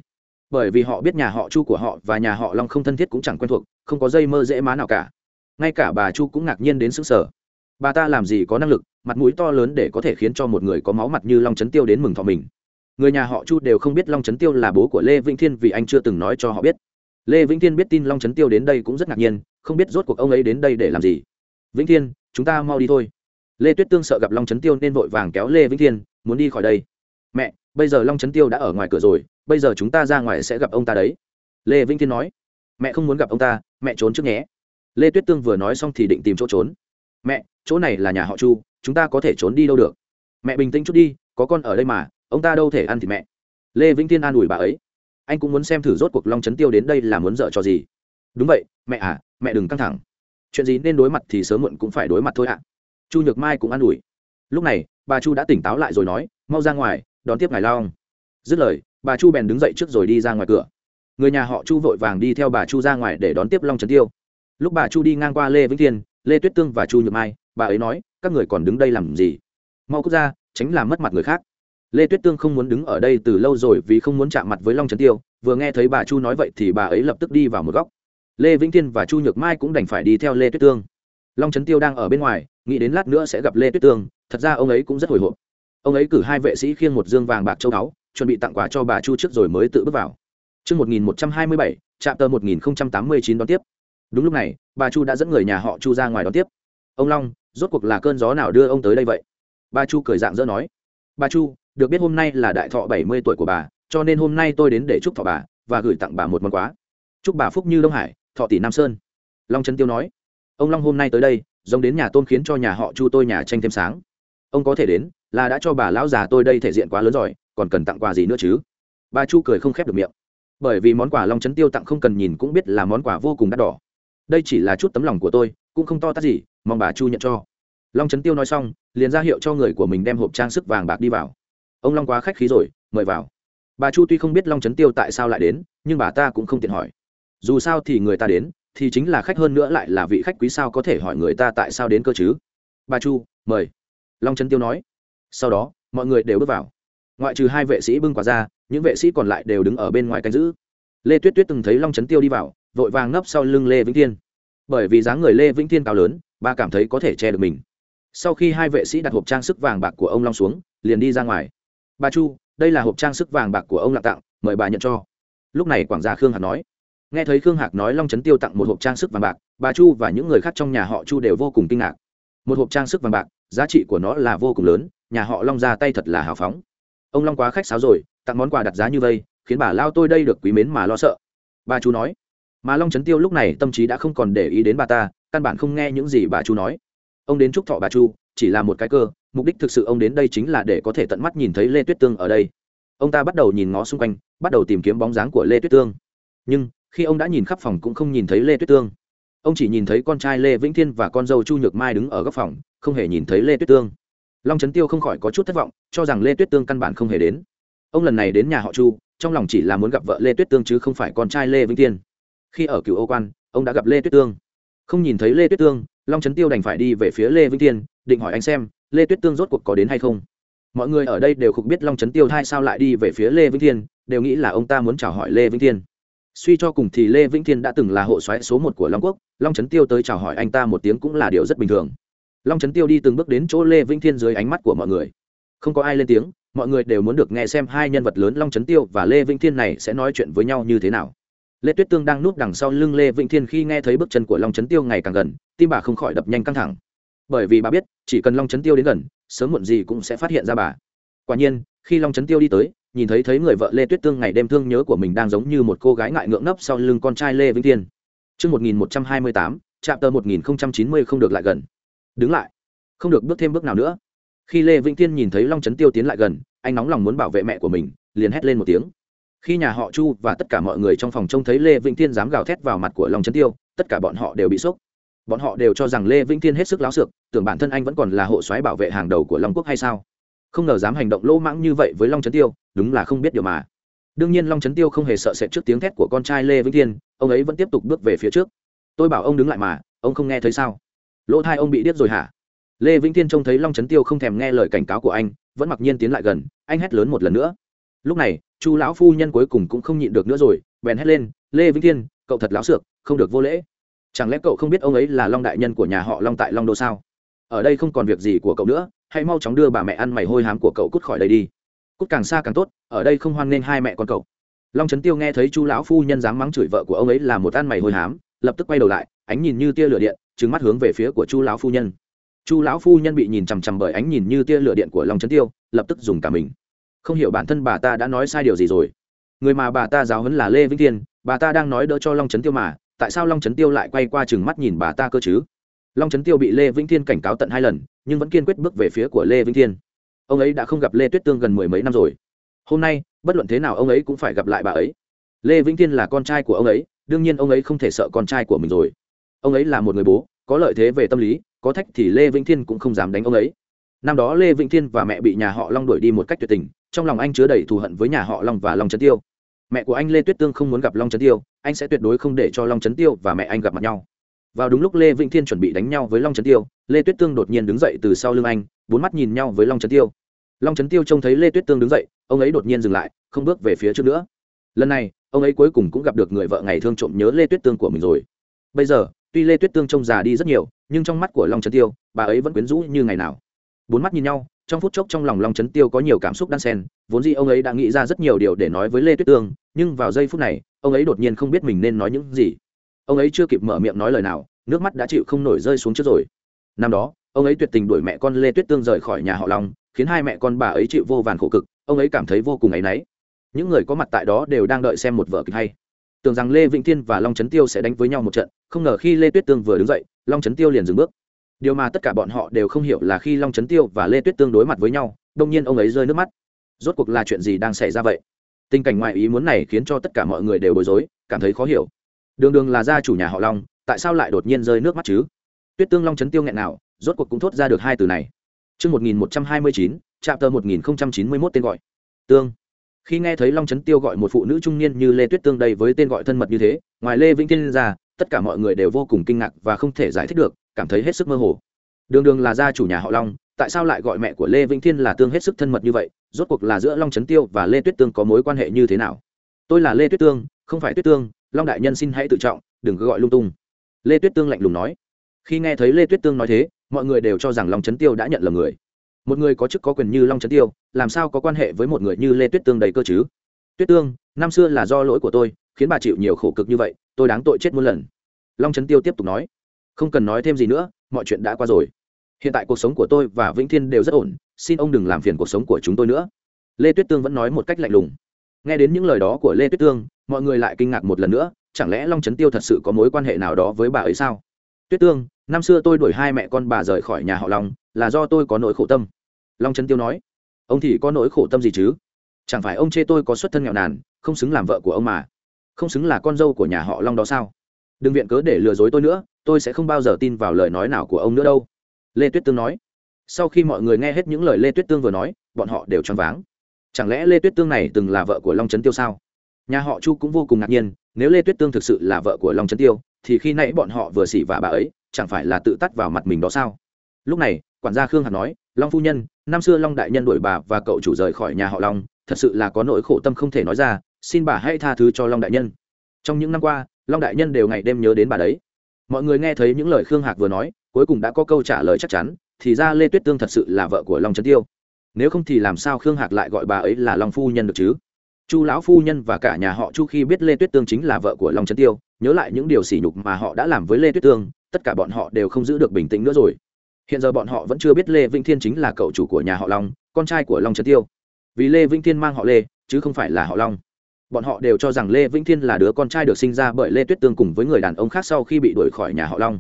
Bởi vì họ biết nhà họ chu của họ và nhà họ long không thân thiết cũng chẳng quen thuộc không có dây mơ dễ má nào cả ngay cả bà chu cũng ngạc nhiên đến sức sở bà ta làm gì có năng lực, mặt mũi to lớn để có thể khiến cho một người có máu mặt như long trấn tiêu đến mừng thọ mình. Người nhà họ chu đều không biết long trấn tiêu là bố của lê vĩnh thiên vì anh chưa từng nói cho họ biết. Lê vĩnh thiên biết tin long trấn tiêu đến đây cũng rất ngạc nhiên, không biết rốt cuộc ông ấy đến đây để làm gì. Vĩnh thiên, chúng ta mau đi thôi. Lê tuyết tương sợ gặp long trấn tiêu nên vội vàng kéo lê vĩnh thiên, muốn đi khỏi đây. Mẹ, bây giờ long trấn tiêu đã ở ngoài cửa rồi, bây giờ chúng ta ra ngoài sẽ gặp ông ta đấy. Lê vĩnh thiên nói. Mẹ không muốn gặp ông ta, mẹ trốn trước nhé lê tuyết tương vừa nói xong thì định tìm chỗ trốn. Mẹ, chỗ này là nhà họ chu, chúng ta có thể trốn đi đâu được? Mẹ bình tĩnh chút đi, có con ở đây mà, ông ta đâu thể ăn thịt mẹ. Lê vĩnh thiên an ủi bà ấy. Anh cũng muốn xem thử rốt cuộc long trấn tiêu đến đây là muốn dở cho gì. Đúng vậy, mẹ à mẹ đừng căng thẳng. Chuyện gì nên đối mặt thì sớm muộn cũng phải đối mặt thôi ạ. Chu nhược mai cũng an ủi. Lúc này, bà chu đã tỉnh táo lại rồi nói, mau ra ngoài, đón tiếp ngài long. Dứt lời, bà chu bèn đứng dậy trước rồi đi ra ngoài cửa. Người nhà họ chu vội vàng đi theo bà chu ra ngoài để đón tiếp long trấn tiêu lúc bà chu đi ngang qua lê vĩnh thiên lê tuyết tương và chu nhược mai bà ấy nói các người còn đứng đây làm gì? Mau cút ra tránh làm mất mặt người khác. Lê tuyết tương không muốn đứng ở đây từ lâu rồi vì không muốn chạm mặt với long trấn tiêu vừa nghe thấy bà chu nói vậy thì bà ấy lập tức đi vào một góc. Lê vĩnh thiên và chu nhược mai cũng đành phải đi theo lê tuyết tương. Long trấn tiêu đang ở bên ngoài nghĩ đến lát nữa sẽ gặp lê tuyết tương thật ra ông ấy cũng rất hồi hộp. Ông ấy cử hai vệ sĩ khiêng một dương vàng bạc châu báu chuẩn bị tặng quà cho bà chu trước rồi mới tự bước vào. Trước 1127, trạm tờ 1089 đón tiếp. Đúng lúc này, bà Chu đã dẫn người nhà họ Chu ra ngoài đón tiếp. Ông Long, rốt cuộc là cơn gió nào đưa ông tới đây vậy? Bà Chu cười dạng dỡ nói. Bà Chu, được biết hôm nay là đại thọ 70 tuổi của bà, cho nên hôm nay tôi đến để chúc thọ bà và gửi tặng bà một món quà. Chúc bà phúc như Đông Hải, thọ tỷ Nam Sơn. Long Trấn Tiêu nói. Ông Long hôm nay tới đây, giống đến nhà tôn khiến cho nhà họ Chu tôi nhà tranh thêm sáng. Ông có thể đến, là đã cho bà lão già tôi đây thể diện quá lớn rồi, còn cần tặng quà gì nữa chứ bà chu cười không khép được miệng bởi vì món quà long trấn tiêu tặng không cần nhìn cũng biết là món quà vô cùng đắt đỏ đây chỉ là chút tấm lòng của tôi, cũng không to tát gì, mong bà chu nhận cho. Long trấn tiêu nói xong, liền ra hiệu cho người của mình đem hộp trang sức vàng bạc đi vào. Ông long quá khách khí rồi, mời vào. Bà chu tuy không biết long trấn tiêu tại sao lại đến, nhưng bà ta cũng không tiện hỏi. Dù sao thì người ta đến, thì chính là khách hơn nữa lại là vị khách quý sao có thể hỏi người ta tại sao đến cơ chứ? Bà chu, mời. Long trấn tiêu nói. Sau đó, mọi người đều bước vào. Ngoại trừ hai vệ sĩ bưng quả ra, những vệ sĩ còn lại đều đứng ở bên ngoài canh giữ. Lê tuyết tuyết từng thấy long trấn tiêu đi vào vội vàng nấp sau lưng lê vĩnh thiên. Bởi vì dáng người lê vĩnh thiên cao lớn, bà cảm thấy có thể che được mình. Sau khi hai vệ sĩ đặt hộp trang sức vàng bạc của ông long xuống, liền đi ra ngoài. Bà chu, đây là hộp trang sức vàng bạc của ông lạng tặng mời bà nhận cho. Lúc này quảng gia khương hạc nói. Nghe thấy khương hạc nói long trấn tiêu tặng một hộp trang sức vàng bạc, bà chu và những người khác trong nhà họ chu đều vô cùng kinh ngạc. Một hộp trang sức vàng bạc, giá trị của nó là vô cùng lớn, nhà họ long ra tay thật là hào phóng. Ông long quá khách sáo rồi, tặng món quà đặt giá như vây, khiến bà lao tôi đây được quý mến mà lo sợ. Bà chú nói mà long trấn tiêu lúc này tâm trí đã không còn để ý đến bà ta căn bản không nghe những gì bà chu nói ông đến chúc thọ bà chu chỉ là một cái cơ mục đích thực sự ông đến đây chính là để có thể tận mắt nhìn thấy lê tuyết tương ở đây ông ta bắt đầu nhìn ngó xung quanh bắt đầu tìm kiếm bóng dáng của lê tuyết tương nhưng khi ông đã nhìn khắp phòng cũng không nhìn thấy lê tuyết tương ông chỉ nhìn thấy con trai lê vĩnh thiên và con dâu chu nhược mai đứng ở góc phòng không hề nhìn thấy lê tuyết tương long trấn tiêu không khỏi có chút thất vọng cho rằng lê tuyết tương căn bản không hề đến ông lần này đến nhà họ chu trong lòng chỉ là muốn gặp vợ lê tuyết tương chứ không phải con trai lê vĩnh thiên khi ở cựu ô quan, ông đã gặp lê tuyết tương. Không nhìn thấy lê tuyết tương, long trấn tiêu đành phải đi về phía lê vĩnh thiên, định hỏi anh xem, lê tuyết tương rốt cuộc có đến hay không? Mọi người ở đây đều không biết long trấn tiêu hai sao lại đi về phía lê vĩnh thiên, đều nghĩ là ông ta muốn chào hỏi lê vĩnh thiên. Suy cho cùng thì lê vĩnh thiên đã từng là hộ xoáy số một của long quốc, long trấn tiêu tới chào hỏi anh ta một tiếng cũng là điều rất bình thường. Long trấn tiêu đi từng bước đến chỗ lê vĩnh thiên dưới ánh mắt của mọi người. Không có ai lên tiếng, mọi người đều muốn được nghe xem hai nhân vật lớn long trấn tiêu và lê vĩnh thiên này sẽ nói chuyện với nhau như thế nào lê tuyết tương đang núp đằng sau lưng lê vĩnh thiên khi nghe thấy bước chân của long trấn tiêu ngày càng gần tim bà không khỏi đập nhanh căng thẳng bởi vì bà biết chỉ cần long trấn tiêu đến gần sớm muộn gì cũng sẽ phát hiện ra bà quả nhiên khi long trấn tiêu đi tới nhìn thấy thấy người vợ lê tuyết tương ngày đêm thương nhớ của mình đang giống như một cô gái ngại ngượng nấp sau lưng con trai lê vĩnh thiên Trước 1128, chạm tờ 1090 không được lại gần. Đứng lại. Không được bước thêm bước nào nữa. Khi Lê Vĩnh Thiên nhìn thấy Long Trấn Tiêu tiến lại gần, anh nóng lòng muốn bảo vệ mẹ của mình, liền hét lên một tiếng. Khi nhà họ Chu và tất cả mọi người trong phòng trông thấy Lê Vĩnh Thiên dám gào thét vào mặt của Long Trấn Tiêu, tất cả bọn họ đều bị sốc. Bọn họ đều cho rằng Lê Vĩnh Thiên hết sức láo xược, tưởng bản thân anh vẫn còn là hộ soái bảo vệ hàng đầu của Long Quốc hay sao? Không ngờ dám hành động lỗ mãng như vậy với Long Trấn Tiêu, đúng là không biết điều mà. Đương nhiên long trấn tiêu không hề sợ sệt trước tiếng thét của con trai lê vĩnh thiên ông ấy vẫn tiếp tục bước về phía trước. Tôi bảo ông đứng lại mà ông không nghe thấy sao? Lỗ thai ông bị điếc rồi hả? Lê vĩnh thiên trông thấy long trấn tiêu không thèm nghe lời cảnh cáo của anh vẫn mặc nhiên tiến lại gần anh hét lớn một lần nữa. Lúc này chu lão phu nhân cuối cùng cũng không nhịn được nữa rồi, bèn hét lên, lê vĩnh thiên, cậu thật láo xược, không được vô lễ. Chẳng lẽ cậu không biết ông ấy là long đại nhân của nhà họ long tại long đô sao? Ở đây không còn việc gì của cậu nữa, hãy mau chóng đưa bà mẹ ăn mày hôi hám của cậu cút khỏi đây đi. Cút càng xa càng tốt, ở đây không hoan nghênh hai mẹ con cậu. Long trấn tiêu nghe thấy chu lão phu nhân dám mắng chửi vợ của ông ấy là một ăn mày hôi hám, lập tức quay đầu lại, ánh nhìn như tia lửa điện trứng mắt hướng về phía của chu lão phu nhân. Chu lão phu nhân bị nhìn chằm chằm bởi ánh nhìn như tia lửa điện của long trấn tiêu, lập tức dùng cả mình không hiểu bản thân bà ta đã nói sai điều gì rồi. Người mà bà ta giáo huấn là lê vĩnh thiên, bà ta đang nói đỡ cho long trấn tiêu mà, tại sao long trấn tiêu lại quay qua chừng mắt nhìn bà ta cơ chứ? Long trấn tiêu bị lê vĩnh thiên cảnh cáo tận hai lần, nhưng vẫn kiên quyết bước về phía của lê vĩnh thiên. Ông ấy đã không gặp lê tuyết tương gần mười mấy năm rồi. Hôm nay, bất luận thế nào ông ấy cũng phải gặp lại bà ấy. Lê vĩnh thiên là con trai của ông ấy, đương nhiên ông ấy không thể sợ con trai của mình rồi. Ông ấy là một người bố, có lợi thế về tâm lý, có thách thì lê vĩnh thiên cũng không dám đánh ông ấy. Năm đó lê vĩnh thiên và mẹ bị nhà họ long đuổi đi một cách tuyệt tình trong lòng anh chứa đầy thù hận với nhà họ long và long trấn tiêu. Mẹ của anh lê tuyết tương không muốn gặp long trấn tiêu, anh sẽ tuyệt đối không để cho long trấn tiêu và mẹ anh gặp mặt nhau. Vào đúng lúc lê vĩnh thiên chuẩn bị đánh nhau với long trấn tiêu, lê tuyết tương đột nhiên đứng dậy từ sau lưng anh, bốn mắt nhìn nhau với long trấn tiêu. Long trấn tiêu trông thấy lê tuyết tương đứng dậy, ông ấy đột nhiên dừng lại, không bước về phía trước nữa. Lần này, ông ấy cuối cùng cũng gặp được người vợ ngày thương trộm nhớ lê tuyết tương của mình rồi. Bây giờ, tuy lê tuyết tương trông già đi rất nhiều, nhưng trong mắt của long trấn tiêu, bà ấy vẫn quyến rũ như ngày nào. Bốn mắt nhìn nhau trong phút chốc trong lòng long trấn tiêu có nhiều cảm xúc đan xen, vốn dĩ ông ấy đã nghĩ ra rất nhiều điều để nói với lê tuyết tương, nhưng vào giây phút này, ông ấy đột nhiên không biết mình nên nói những gì. Ông ấy chưa kịp mở miệng nói lời nào, nước mắt đã chịu không nổi rơi xuống trước rồi. Năm đó, ông ấy tuyệt tình đuổi mẹ con lê tuyết tương rời khỏi nhà họ long, khiến hai mẹ con bà ấy chịu vô vàn khổ cực, ông ấy cảm thấy vô cùng áy náy. Những người có mặt tại đó đều đang đợi xem một vở kịch hay. Tưởng rằng lê vĩnh thiên và long trấn tiêu sẽ đánh với nhau một trận, không ngờ khi lê tuyết tương vừa đứng dậy, long trấn tiêu liền dừng bước điều mà tất cả bọn họ đều không hiểu là khi long trấn tiêu và lê tuyết tương đối mặt với nhau đông nhiên ông ấy rơi nước mắt. Rốt cuộc là chuyện gì đang xảy ra vậy? Tình cảnh ngoại ý muốn này khiến cho tất cả mọi người đều bối rối cảm thấy khó hiểu. Đường đường là gia chủ nhà họ long tại sao lại đột nhiên rơi nước mắt chứ? Tuyết tương long Trấn tiêu nghẹn nào rốt cuộc cũng thốt ra được hai từ này. Trước 1129, chạm tờ 1091 tên gọi. Tương. Khi nghe thấy Long Trấn Tiêu gọi một phụ nữ trung niên như Lê Tuyết Tương đây với tên gọi thân mật như thế, ngoài Lê Vĩnh Thiên ra, tất cả mọi người đều vô cùng kinh ngạc và không thể giải thích được, cảm thấy hết sức mơ hồ. Đường Đường là gia chủ nhà họ Long, tại sao lại gọi mẹ của Lê Vĩnh Thiên là Tương hết sức thân mật như vậy? Rốt cuộc là giữa Long Chấn Tiêu và Lê Tuyết Tương có mối quan hệ như thế nào? Tôi là Lê Tuyết Tương, không phải Tuyết Tương, Long đại nhân xin hãy tự trọng, đừng cứ gọi lung tung. Lê Tuyết Tương lạnh lùng nói. Khi nghe thấy Lê Tuyết Tương nói thế, mọi người đều cho rằng Long Chấn Tiêu đã nhận là người một người có chức có quyền như long trấn tiêu làm sao có quan hệ với một người như lê tuyết tương đầy cơ chứ tuyết tương năm xưa là do lỗi của tôi khiến bà chịu nhiều khổ cực như vậy tôi đáng tội chết muôn lần long trấn tiêu tiếp tục nói không cần nói thêm gì nữa, mọi chuyện đã qua rồi. Hiện tại cuộc sống của tôi và vĩnh thiên đều rất ổn, xin ông đừng làm phiền cuộc sống của chúng tôi nữa. Lê tuyết tương vẫn nói một cách lạnh lùng. Nghe đến những lời đó của lê tuyết tương, mọi người lại kinh ngạc một lần nữa, chẳng lẽ long trấn tiêu thật sự có mối quan hệ nào đó với bà ấy sao? Tuyết tương, năm xưa tôi đuổi hai mẹ con bà rời khỏi nhà họ long, là do tôi có nỗi khổ tâm. Long trấn tiêu nói. Ông thì có nỗi khổ tâm gì chứ? Chẳng phải ông chê tôi có xuất thân nghèo nàn, không xứng làm vợ của ông mà. Không xứng là con dâu của nhà họ long đó sao? Đừng viện cớ để lừa dối tôi nữa, tôi sẽ không bao giờ tin vào lời nói nào của ông nữa đâu. Lê tuyết tương nói. Sau khi mọi người nghe hết những lời lê tuyết tương vừa nói, bọn họ đều choáng váng. Chẳng lẽ lê tuyết tương này từng là vợ của long trấn tiêu sao? Nhà họ chu cũng vô cùng ngạc nhiên, nếu lê tuyết tương thực sự là vợ của long trấn tiêu, thì khi nãy bọn họ vừa xỉ và bà ấy, chẳng phải là tự tắt vào mặt mình đó sao? Lúc này, quản gia khương hạt nói, long phu nhân, năm xưa long đại nhân đuổi bà và cậu chủ rời khỏi nhà họ long, thật sự là có nỗi khổ tâm không thể nói ra, xin bà hãy tha thứ cho long đại nhân. Trong những năm qua long đại nhân đều ngày đêm nhớ đến bà đấy. Mọi người nghe thấy những lời khương hạc vừa nói, cuối cùng đã có câu trả lời chắc chắn, thì ra lê tuyết tương thật sự là vợ của long trấn tiêu. Nếu không thì làm sao khương hạc lại gọi bà ấy là long phu nhân được chứ? Chu lão phu nhân và cả nhà họ chu khi biết lê tuyết tương chính là vợ của long trấn tiêu, nhớ lại những điều sỉ nhục mà họ đã làm với lê tuyết tương, tất cả bọn họ đều không giữ được bình tĩnh nữa rồi. Hiện giờ bọn họ vẫn chưa biết lê vĩnh thiên chính là cậu chủ của nhà họ long, con trai của long trấn tiêu. Vì lê vĩnh thiên mang họ lê, chứ không phải là họ long bọn họ đều cho rằng lê vĩnh thiên là đứa con trai được sinh ra bởi lê tuyết tương cùng với người đàn ông khác sau khi bị đuổi khỏi nhà họ long.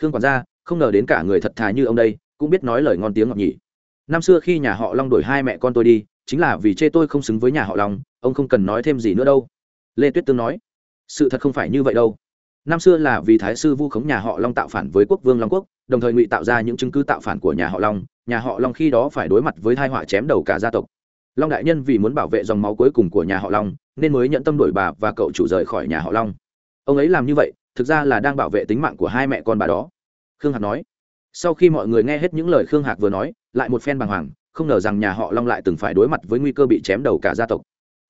Khương quản gia, không ngờ đến cả người thật thà như ông đây, cũng biết nói lời ngon tiếng ngọc nhỉ. Năm xưa khi nhà họ long đuổi hai mẹ con tôi đi, chính là vì chê tôi không xứng với nhà họ long, ông không cần nói thêm gì nữa đâu. Lê tuyết tương nói, sự thật không phải như vậy đâu. Năm xưa là vì thái sư vu khống nhà họ long tạo phản với quốc vương long quốc, đồng thời ngụy tạo ra những chứng cứ tạo phản của nhà họ long, nhà họ long khi đó phải đối mặt với thai họa chém đầu cả gia tộc long đại nhân vì muốn bảo vệ dòng máu cuối cùng của nhà họ long, nên mới nhận tâm đổi bà và cậu chủ rời khỏi nhà họ long. Ông ấy làm như vậy, thực ra là đang bảo vệ tính mạng của hai mẹ con bà đó. Khương hạc nói. Sau khi mọi người nghe hết những lời khương hạc vừa nói, lại một phen bàng hoàng, không ngờ rằng nhà họ long lại từng phải đối mặt với nguy cơ bị chém đầu cả gia tộc.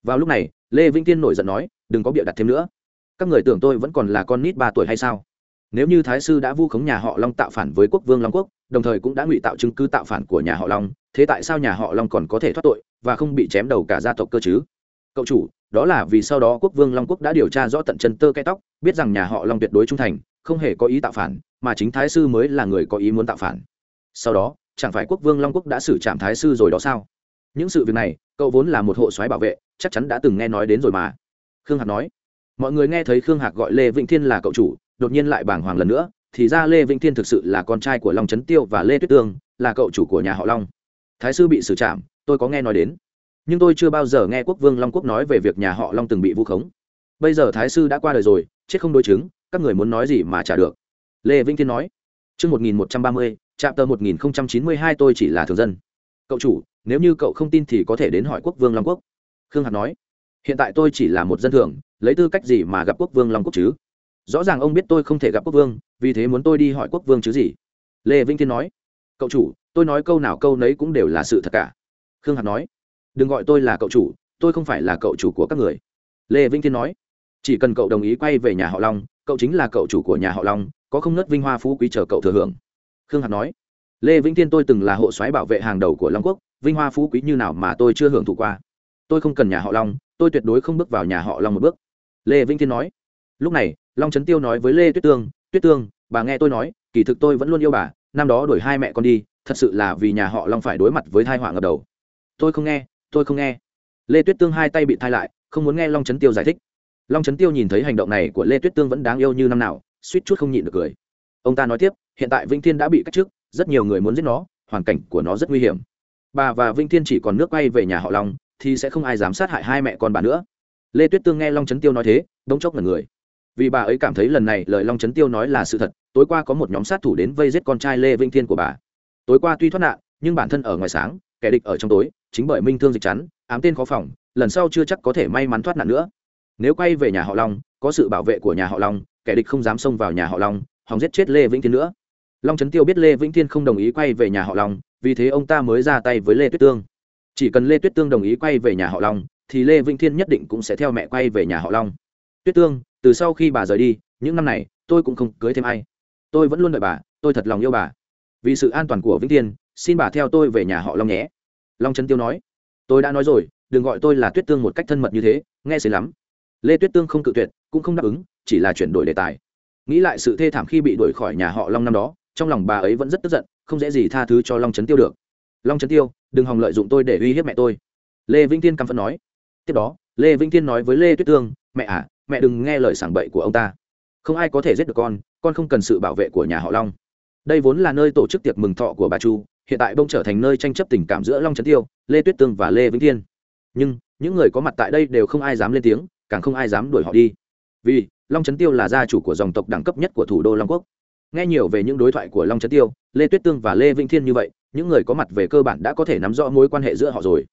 Vào lúc này, lê vĩnh tiên nổi giận nói, đừng có bịa đặt thêm nữa. Các người tưởng tôi vẫn còn là con nít ba tuổi hay sao? Nếu như thái sư đã vu khống nhà họ long tạo phản với quốc vương long quốc, đồng thời cũng đã ngụy tạo chứng cứ tạo phản của nhà họ long, thế tại sao nhà họ long còn có thể thoát tội? Và không bị chém đầu cả gia tộc cơ chứ. Cậu chủ, đó là vì sau đó quốc vương long quốc đã điều tra rõ tận chân tơ cái tóc, biết rằng nhà họ long tuyệt đối trung thành, không hề có ý tạo phản, mà chính thái sư mới là người có ý muốn tạo phản. Sau đó, chẳng phải quốc vương long quốc đã xử trạm thái sư rồi đó sao? Những sự việc này, cậu vốn là một hộ soái bảo vệ, chắc chắn đã từng nghe nói đến rồi mà. Khương hạc nói. Mọi người nghe thấy khương hạc gọi lê vĩnh thiên là cậu chủ, đột nhiên lại bàng hoàng lần nữa, thì ra lê vĩnh thiên thực sự là con trai của long trấn tiêu và lê tuyết tương, là cậu chủ của nhà họ long. Thái sư bị xử trảm tôi có nghe nói đến nhưng tôi chưa bao giờ nghe quốc vương long quốc nói về việc nhà họ long từng bị vu khống bây giờ thái sư đã qua đời rồi chết không đối chứng các người muốn nói gì mà trả được lê vĩnh thiên nói Trước 1130, trạm tờ 1092 tôi chỉ là thường dân. Cậu chủ, nếu như cậu không tin thì có thể đến hỏi quốc vương Long Quốc. Khương Hạc nói, hiện tại tôi chỉ là một dân thường, lấy tư cách gì mà gặp quốc vương Long Quốc chứ? rõ ràng ông biết tôi không thể gặp quốc vương vì thế muốn tôi đi hỏi quốc vương chứ gì lê vinh thiên nói cậu chủ tôi nói câu nào câu nấy cũng đều là sự thật cả khương Hạc nói, đừng gọi tôi là cậu chủ, tôi không phải là cậu chủ của các người. Lê vĩnh thiên nói, chỉ cần cậu đồng ý quay về nhà họ long, cậu chính là cậu chủ của nhà họ long, có không nớt vinh hoa phú quý chờ cậu thừa hưởng. Khương Hạc nói, lê vĩnh thiên tôi từng là hộ soái bảo vệ hàng đầu của long quốc, vinh hoa phú quý như nào mà tôi chưa hưởng thụ qua. Tôi không cần nhà họ long, tôi tuyệt đối không bước vào nhà họ long một bước. Lê vĩnh thiên nói, lúc này, long trấn tiêu nói với lê tuyết tương tuyết tương, bà nghe tôi nói, kỳ thực tôi vẫn luôn yêu bà, năm đó đuổi hai mẹ con đi, thật sự là vì nhà họ long phải đối mặt với thai họa ngập đầu tôi không nghe, tôi không nghe. Lê tuyết tương hai tay bị thai lại, không muốn nghe long trấn tiêu giải thích. Long trấn tiêu nhìn thấy hành động này của lê tuyết tương vẫn đáng yêu như năm nào, suýt chút không nhịn được cười. Ông ta nói tiếp, hiện tại vĩnh thiên đã bị cách chức, rất nhiều người muốn giết nó, hoàn cảnh của nó rất nguy hiểm. Bà và vĩnh thiên chỉ còn nước quay về nhà họ long, thì sẽ không ai dám sát hại hai mẹ con bà nữa. Lê tuyết tương nghe long trấn tiêu nói thế đống chốc là người. Vì bà ấy cảm thấy lần này lời long trấn tiêu nói là sự thật, tối qua có một nhóm sát thủ đến vây giết con trai lê vĩnh thiên của bà. Tối qua tuy thoát nạn, nhưng bản thân ở ngoài sáng kẻ địch ở trong tối, chính bởi minh thương dịch chắn, ám tên khó phòng, lần sau chưa chắc có thể may mắn thoát nạn nữa. Nếu quay về nhà họ long, có sự bảo vệ của nhà họ long, kẻ địch không dám xông vào nhà họ long, hòng giết chết lê vĩnh thiên nữa. Long trấn tiêu biết lê vĩnh thiên không đồng ý quay về nhà họ long, vì thế ông ta mới ra tay với lê tuyết tương. Chỉ cần lê tuyết tương đồng ý quay về nhà họ long, thì lê vĩnh thiên nhất định cũng sẽ theo mẹ quay về nhà họ long. Tuyết tương, từ sau khi bà rời đi, những năm này, tôi cũng không cưới thêm ai. Tôi vẫn luôn đợi bà, tôi thật lòng yêu bà. Vì sự an toàn của vĩnh thiên xin bà theo tôi về nhà họ long nhé. Long trấn tiêu nói. Tôi đã nói rồi, đừng gọi tôi là tuyết tương một cách thân mật như thế, nghe xế lắm. Lê tuyết tương không cự tuyệt, cũng không đáp ứng, chỉ là chuyển đổi đề tài. Nghĩ lại sự thê thảm khi bị đuổi khỏi nhà họ long năm đó, trong lòng bà ấy vẫn rất tức giận, không dễ gì tha thứ cho long trấn tiêu được. Long trấn tiêu, đừng hòng lợi dụng tôi để uy hiếp mẹ tôi. Lê vĩnh tiên căm phẫn nói. Tiếp đó, lê vĩnh tiên nói với lê tuyết tương, mẹ à mẹ đừng nghe lời sảng bậy của ông ta. Không ai có thể giết được con con không cần sự bảo vệ của nhà họ long. Đây vốn là nơi tổ chức tiệc mừng thọ của bà chu hiện tại bông trở thành nơi tranh chấp tình cảm giữa long trấn tiêu, lê tuyết tương và lê vĩnh Thiên. nhưng, những người có mặt tại đây đều không ai dám lên tiếng, càng không ai dám đuổi họ đi. Vì, long trấn tiêu là gia chủ của dòng tộc đẳng cấp nhất của thủ đô long quốc. Nghe nhiều về những đối thoại của long trấn tiêu, lê tuyết tương và lê vĩnh thiên như vậy, những người có mặt về cơ bản đã có thể nắm rõ mối quan hệ giữa họ rồi.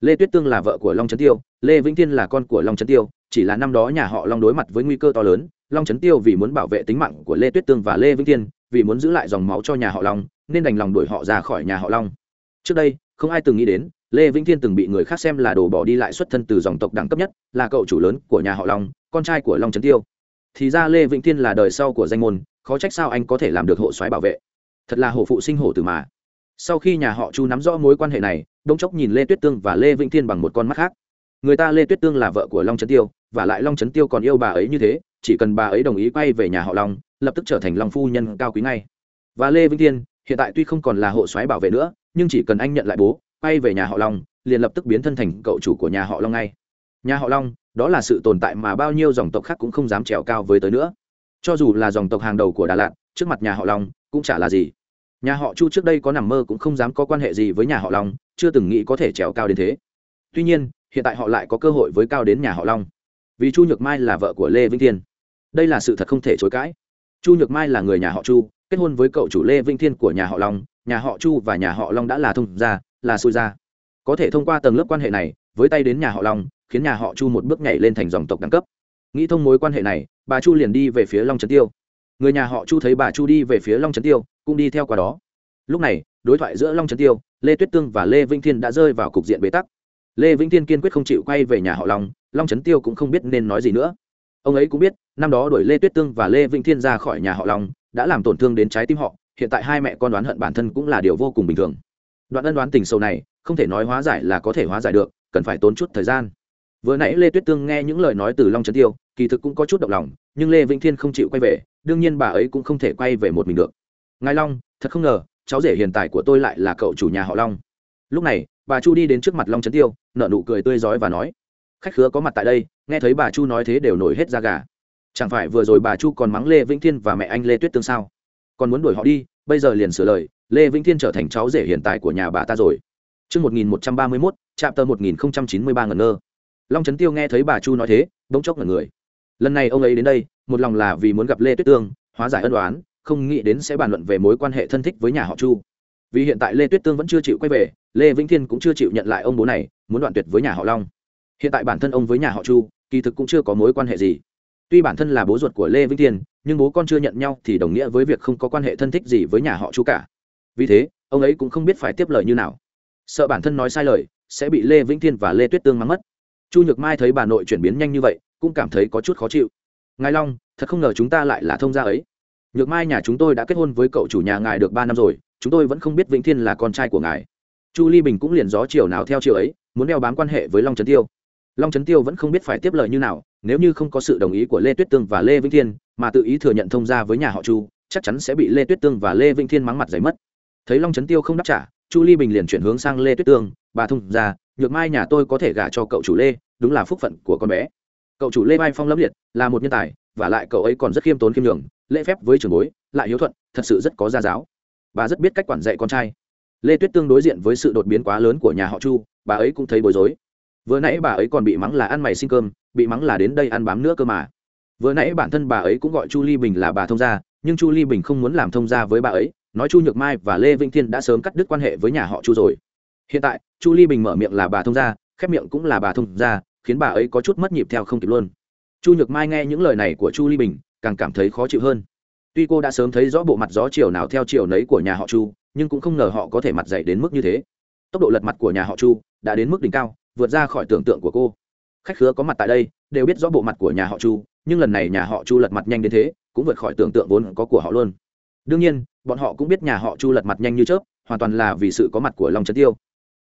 Lê tuyết tương là vợ của long trấn tiêu, lê vĩnh thiên là con của long trấn tiêu, chỉ là năm đó nhà họ long đối mặt với nguy cơ to lớn. Long trấn tiêu vì muốn bảo vệ tính mạng của lê tuyết tương và lê vĩnh thiên vì muốn giữ lại dòng máu cho nhà họ long, nên đành lòng đuổi họ ra khỏi nhà họ long. Trước đây, không ai từng nghĩ đến, lê vĩnh thiên từng bị người khác xem là đồ bỏ đi lại xuất thân từ dòng tộc đẳng cấp nhất, là cậu chủ lớn của nhà họ long, con trai của long trấn tiêu. Thì ra lê vĩnh thiên là đời sau của danh môn, khó trách sao anh có thể làm được hộ soái bảo vệ. Thật là hổ phụ sinh hổ tử mà. Sau khi nhà họ chu nắm rõ mối quan hệ này đông chốc nhìn lê tuyết tương và lê vĩnh thiên bằng một con mắt khác. Người ta lê tuyết tương là vợ của long trấn tiêu và lại long trấn tiêu còn yêu bà ấy như thế, chỉ cần bà ấy đồng ý quay về nhà họ long, lập tức trở thành long phu nhân cao quý ngay. Và lê vĩnh thiên, hiện tại tuy không còn là hộ soái bảo vệ nữa, nhưng chỉ cần anh nhận lại bố, quay về nhà họ long, liền lập tức biến thân thành cậu chủ của nhà họ long ngay. Nhà họ long, đó là sự tồn tại mà bao nhiêu dòng tộc khác cũng không dám trèo cao với tới nữa. Cho dù là dòng tộc hàng đầu của đà lạt, trước mặt nhà họ long, cũng chả là gì. Nhà họ chu trước đây có nằm mơ cũng không dám có quan hệ gì với nhà họ long, chưa từng nghĩ có thể trèo cao đến thế. Tuy nhiên, hiện tại họ lại có cơ hội với cao đến nhà họ long vì chu nhược mai là vợ của lê vĩnh thiên. Đây là sự thật không thể chối cãi. Chu nhược mai là người nhà họ chu kết hôn với cậu chủ lê vĩnh thiên của nhà họ long. Nhà họ chu và nhà họ long đã là thông gia là xui gia, có thể thông qua tầng lớp quan hệ này với tay đến nhà họ long khiến nhà họ chu một bước nhảy lên thành dòng tộc đẳng cấp. Nghĩ thông mối quan hệ này bà chu liền đi về phía long trấn tiêu. Người nhà họ chu thấy bà chu đi về phía long trấn tiêu cũng đi theo qua đó. Lúc này đối thoại giữa long trấn tiêu lê tuyết tương và lê vĩnh thiên đã rơi vào cục diện bế tắc. Lê vĩnh thiên kiên quyết không chịu quay về nhà họ long long trấn tiêu cũng không biết nên nói gì nữa. Ông ấy cũng biết, năm đó đuổi lê tuyết tương và lê vĩnh thiên ra khỏi nhà họ long, đã làm tổn thương đến trái tim họ, hiện tại hai mẹ con đoán hận bản thân cũng là điều vô cùng bình thường. Đoạn ân đoán tình sâu này, không thể nói hóa giải là có thể hóa giải được, cần phải tốn chút thời gian. Vừa nãy lê tuyết tương nghe những lời nói từ long trấn tiêu, kỳ thực cũng có chút động lòng, nhưng lê vĩnh thiên không chịu quay về, đương nhiên bà ấy cũng không thể quay về một mình được. Ngài long, thật không ngờ, cháu rể hiện tại của tôi lại là cậu chủ nhà họ long. Lúc này, bà chu đi đến trước mặt long trấn tiêu nợ nụ cười tươi rói và nói khách khứa có mặt tại đây nghe thấy bà chu nói thế đều nổi hết da gà chẳng phải vừa rồi bà chu còn mắng lê vĩnh thiên và mẹ anh lê tuyết tương sao còn muốn đuổi họ đi bây giờ liền sửa lời lê vĩnh thiên trở thành cháu rể hiện tại của nhà bà ta rồi Trước 1131, chạm tờ 1093 ngần ngơ. Long Trấn Tiêu nghe thấy bà Chu nói thế, bỗng chốc ngẩn người. Lần này ông ấy đến đây, một lòng là vì muốn gặp Lê Tuyết Tương, hóa giải ân oán, không nghĩ đến sẽ bàn luận về mối quan hệ thân thích với nhà họ Chu. Vì hiện tại Lê Tuyết Tương vẫn chưa chịu quay về, Lê Vĩnh Thiên cũng chưa chịu nhận lại ông bố này, muốn đoạn tuyệt với nhà họ Long. Hiện tại bản thân ông với nhà họ Chu, kỳ thực cũng chưa có mối quan hệ gì. Tuy bản thân là bố ruột của Lê Vĩnh Thiên, nhưng bố con chưa nhận nhau thì đồng nghĩa với việc không có quan hệ thân thích gì với nhà họ Chu cả. Vì thế, ông ấy cũng không biết phải tiếp lời như nào. Sợ bản thân nói sai lời sẽ bị lê vĩnh thiên và lê tuyết tương mắng mất. Chu nhược mai thấy bà nội chuyển biến nhanh như vậy cũng cảm thấy có chút khó chịu. Ngài long thật không ngờ chúng ta lại là thông gia ấy. Nhược mai nhà chúng tôi đã kết hôn với cậu chủ nhà ngài được ba năm rồi chúng tôi vẫn không biết vĩnh thiên là con trai của ngài. Chu ly bình cũng liền gió chiều nào theo chiều ấy muốn đeo bám quan hệ với long trấn tiêu long trấn tiêu vẫn không biết phải tiếp lời như nào, nếu như không có sự đồng ý của lê tuyết tương và lê vĩnh thiên, mà tự ý thừa nhận thông gia với nhà họ chu, chắc chắn sẽ bị lê tuyết tương và lê vĩnh thiên mắng mặt giấy mất. Thấy long trấn tiêu không đáp trả, chu ly bình liền chuyển hướng sang lê tuyết tương, bà thông ra nhược mai nhà tôi có thể gả cho cậu chủ lê, đúng là phúc phận của con bé. Cậu chủ lê mai phong lâm liệt là một nhân tài, và lại cậu ấy còn rất khiêm tốn khiêm nhường, lễ phép với trường bối, lại hiếu thuận, thật sự rất có gia giáo. Bà rất biết cách quản dạy con trai. Lê tuyết tương đối diện với sự đột biến quá lớn của nhà họ chu, bà ấy cũng thấy bối rối vừa nãy bà ấy còn bị mắng là ăn mày xin cơm, bị mắng là đến đây ăn bám nữa cơ mà. Vừa nãy bản thân bà ấy cũng gọi chu ly bình là bà thông gia, nhưng chu ly bình không muốn làm thông gia với bà ấy, nói chu nhược mai và lê vĩnh thiên đã sớm cắt đứt quan hệ với nhà họ chu rồi. Hiện tại, chu ly bình mở miệng là bà thông gia, khép miệng cũng là bà thông gia, khiến bà ấy có chút mất nhịp theo không kịp luôn. Chu nhược mai nghe những lời này của chu ly bình, càng cảm thấy khó chịu hơn. Tuy cô đã sớm thấy rõ bộ mặt gió chiều nào theo chiều nấy của nhà họ chu, nhưng cũng không ngờ họ có thể mặt dày đến mức như thế. Tốc độ lật mặt của nhà họ chu đã đến mức đỉnh cao vượt ra khỏi tưởng tượng của cô. Khách khứa có mặt tại đây, đều biết rõ bộ mặt của nhà họ chu, nhưng lần này nhà họ chu lật mặt nhanh đến thế, cũng vượt khỏi tưởng tượng vốn có của họ luôn. Đương nhiên, bọn họ cũng biết nhà họ chu lật mặt nhanh như chớp, hoàn toàn là vì sự có mặt của long trấn tiêu.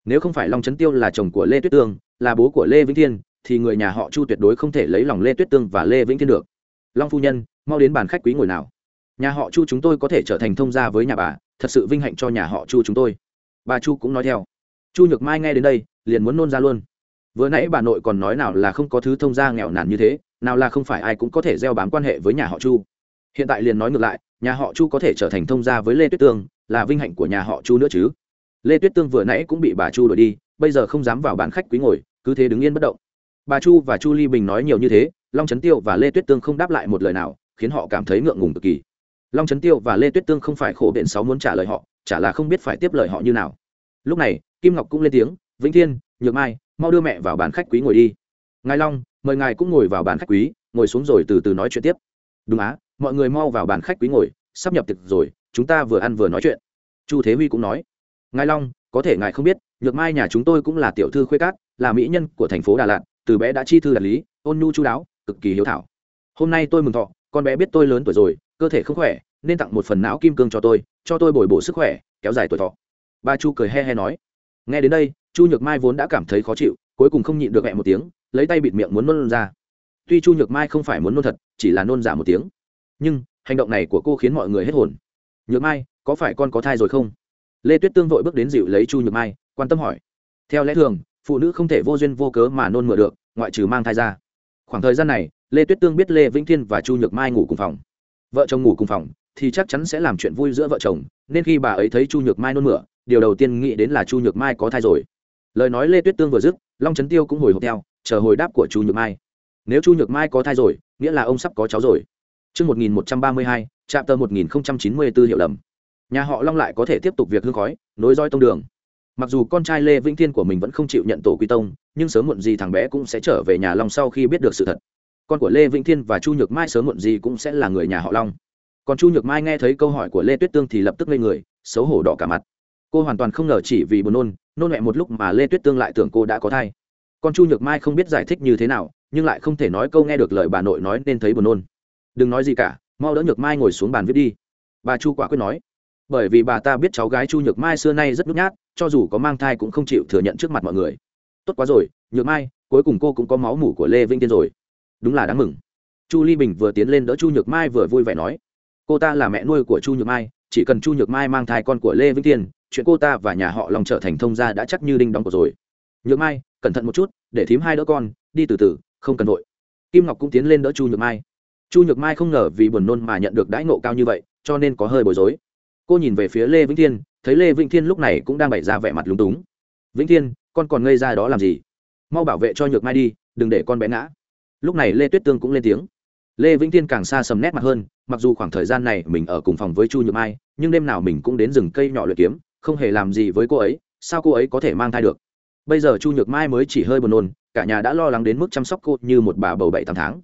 Nếu không phải long trấn tiêu là chồng của lê tuyết tương, là bố của lê vĩnh thiên, thì người nhà họ chu tuyệt đối không thể lấy lòng lê tuyết tương và lê vĩnh thiên được. Long phu nhân, mau đến bàn khách quý ngồi nào. Nhà họ chu chúng tôi có thể trở thành thông gia với nhà bà, thật sự vinh hạnh cho nhà họ chu chúng tôi. Bà chu cũng nói theo chu nhược mai nghe đến đây, liền muốn nôn ra luôn. Vừa nãy bà nội còn nói nào là không có thứ thông gia nghèo nàn như thế, nào là không phải ai cũng có thể gieo bám quan hệ với nhà họ chu. Hiện tại liền nói ngược lại, nhà họ chu có thể trở thành thông gia với lê tuyết tương, là vinh hạnh của nhà họ chu nữa chứ. Lê tuyết tương vừa nãy cũng bị bà chu đuổi đi, bây giờ không dám vào bàn khách quý ngồi, cứ thế đứng yên bất động. Bà chu và chu ly bình nói nhiều như thế, long trấn tiêu và lê tuyết tương không đáp lại một lời nào, khiến họ cảm thấy ngượng ngùng cực kỳ. Long trấn tiêu và lê tuyết tương không phải khổ biện sáu muốn trả lời họ, chả là không biết phải tiếp lời họ như nào. Lúc này kim ngọc cũng lên tiếng, vĩnh thiên, nhược mai, mau đưa mẹ vào bàn khách quý ngồi đi. Ngài long, mời ngài cũng ngồi vào bàn khách quý, ngồi xuống rồi từ từ nói chuyện tiếp. Đúng á, mọi người mau vào bàn khách quý ngồi, sắp nhập tiệc rồi, chúng ta vừa ăn vừa nói chuyện. Chu thế huy cũng nói. Ngài long, có thể ngài không biết, nhược mai nhà chúng tôi cũng là tiểu thư khuê cát, là mỹ nhân của thành phố đà lạt, từ bé đã chi thư đạt lý, ôn nhu chu đáo, cực kỳ hiếu thảo. Hôm nay tôi mừng thọ, con bé biết tôi lớn tuổi rồi, cơ thể không khỏe, nên tặng một phần não kim cương cho tôi cho tôi bồi bổ sức khỏe, kéo dài tuổi thọ. Ba chu cười he he nói nghe đến đây, chu nhược mai vốn đã cảm thấy khó chịu, cuối cùng không nhịn được mẹ một tiếng, lấy tay bịt miệng muốn nôn ra. Tuy chu nhược mai không phải muốn nôn thật, chỉ là nôn giả một tiếng. Nhưng, hành động này của cô khiến mọi người hết hồn. Nhược mai, có phải con có thai rồi không? Lê tuyết tương vội bước đến dịu lấy chu nhược mai, quan tâm hỏi. Theo lẽ thường, phụ nữ không thể vô duyên vô cớ mà nôn mửa được, ngoại trừ mang thai ra. Khoảng thời gian này, lê tuyết tương biết lê vĩnh thiên và chu nhược mai ngủ cùng phòng. Vợ chồng ngủ cùng phòng, thì chắc chắn sẽ làm chuyện vui giữa vợ chồng, nên khi bà ấy thấy chu nhược mai nôn mửa điều đầu tiên nghĩ đến là chu nhược mai có thai rồi lời nói lê tuyết tương vừa dứt long trấn tiêu cũng hồi hộp theo chờ hồi đáp của chu nhược mai nếu chu nhược mai có thai rồi nghĩa là ông sắp có cháu rồi Trước 1132, trạm tờ 1094 hiệu lầm. Nhà họ Long lại có thể tiếp tục việc hương khói, nối roi tông đường. Mặc dù con trai Lê Vĩnh Thiên của mình vẫn không chịu nhận tổ quy tông, nhưng sớm muộn gì thằng bé cũng sẽ trở về nhà Long sau khi biết được sự thật. Con của Lê Vĩnh Thiên và Chu Nhược Mai sớm muộn gì cũng sẽ là người nhà họ Long. Còn Chu Nhược Mai nghe thấy câu hỏi của Lê Tuyết Tương thì lập tức ngây người, xấu hổ đỏ cả mặt. Cô hoàn toàn không ngờ chỉ vì buồn nôn, nôn mẹ một lúc mà Lê Tuyết Tương lại tưởng cô đã có thai. Con Chu Nhược Mai không biết giải thích như thế nào, nhưng lại không thể nói câu nghe được lời bà nội nói nên thấy buồn nôn. Đừng nói gì cả, mau đỡ Nhược Mai ngồi xuống bàn viết đi. Bà Chu quả quyết nói bởi vì bà ta biết cháu gái chu nhược mai xưa nay rất nhút nhát cho dù có mang thai cũng không chịu thừa nhận trước mặt mọi người tốt quá rồi nhược mai cuối cùng cô cũng có máu mủ của lê vĩnh tiên rồi đúng là đáng mừng chu ly bình vừa tiến lên đỡ chu nhược mai vừa vui vẻ nói cô ta là mẹ nuôi của chu nhược mai chỉ cần chu nhược mai mang thai con của lê vĩnh tiên chuyện cô ta và nhà họ lòng trở thành thông gia đã chắc như đinh đóng cột rồi. Nhược mai, cẩn thận một chút, để thím hai đỡ con, đi từ từ, không cần vội. Kim ngọc cũng tiến lên đỡ chu nhược mai. Chu nhược mai không ngờ vì buồn nôn mà nhận được đãi ngộ cao như vậy, cho nên có hơi bối rối. Cô nhìn về phía lê vĩnh thiên, thấy lê vĩnh thiên lúc này cũng đang bày ra vẻ mặt lúng túng. Vĩnh thiên, con còn ngây ra đó làm gì? Mau bảo vệ cho nhược mai đi, đừng để con bé ngã. Lúc này lê tuyết tương cũng lên tiếng. Lê vĩnh thiên càng xa sầm nét mặt hơn, mặc dù khoảng thời gian này mình ở cùng phòng với chu nhược mai, nhưng đêm nào mình cũng đến rừng cây nhỏ luyện kiếm không hề làm gì với cô ấy, sao cô ấy có thể mang thai được? Bây giờ chu nhược mai mới chỉ hơi buồn nôn, cả nhà đã lo lắng đến mức chăm sóc cô như một bà bầu bảy tám tháng.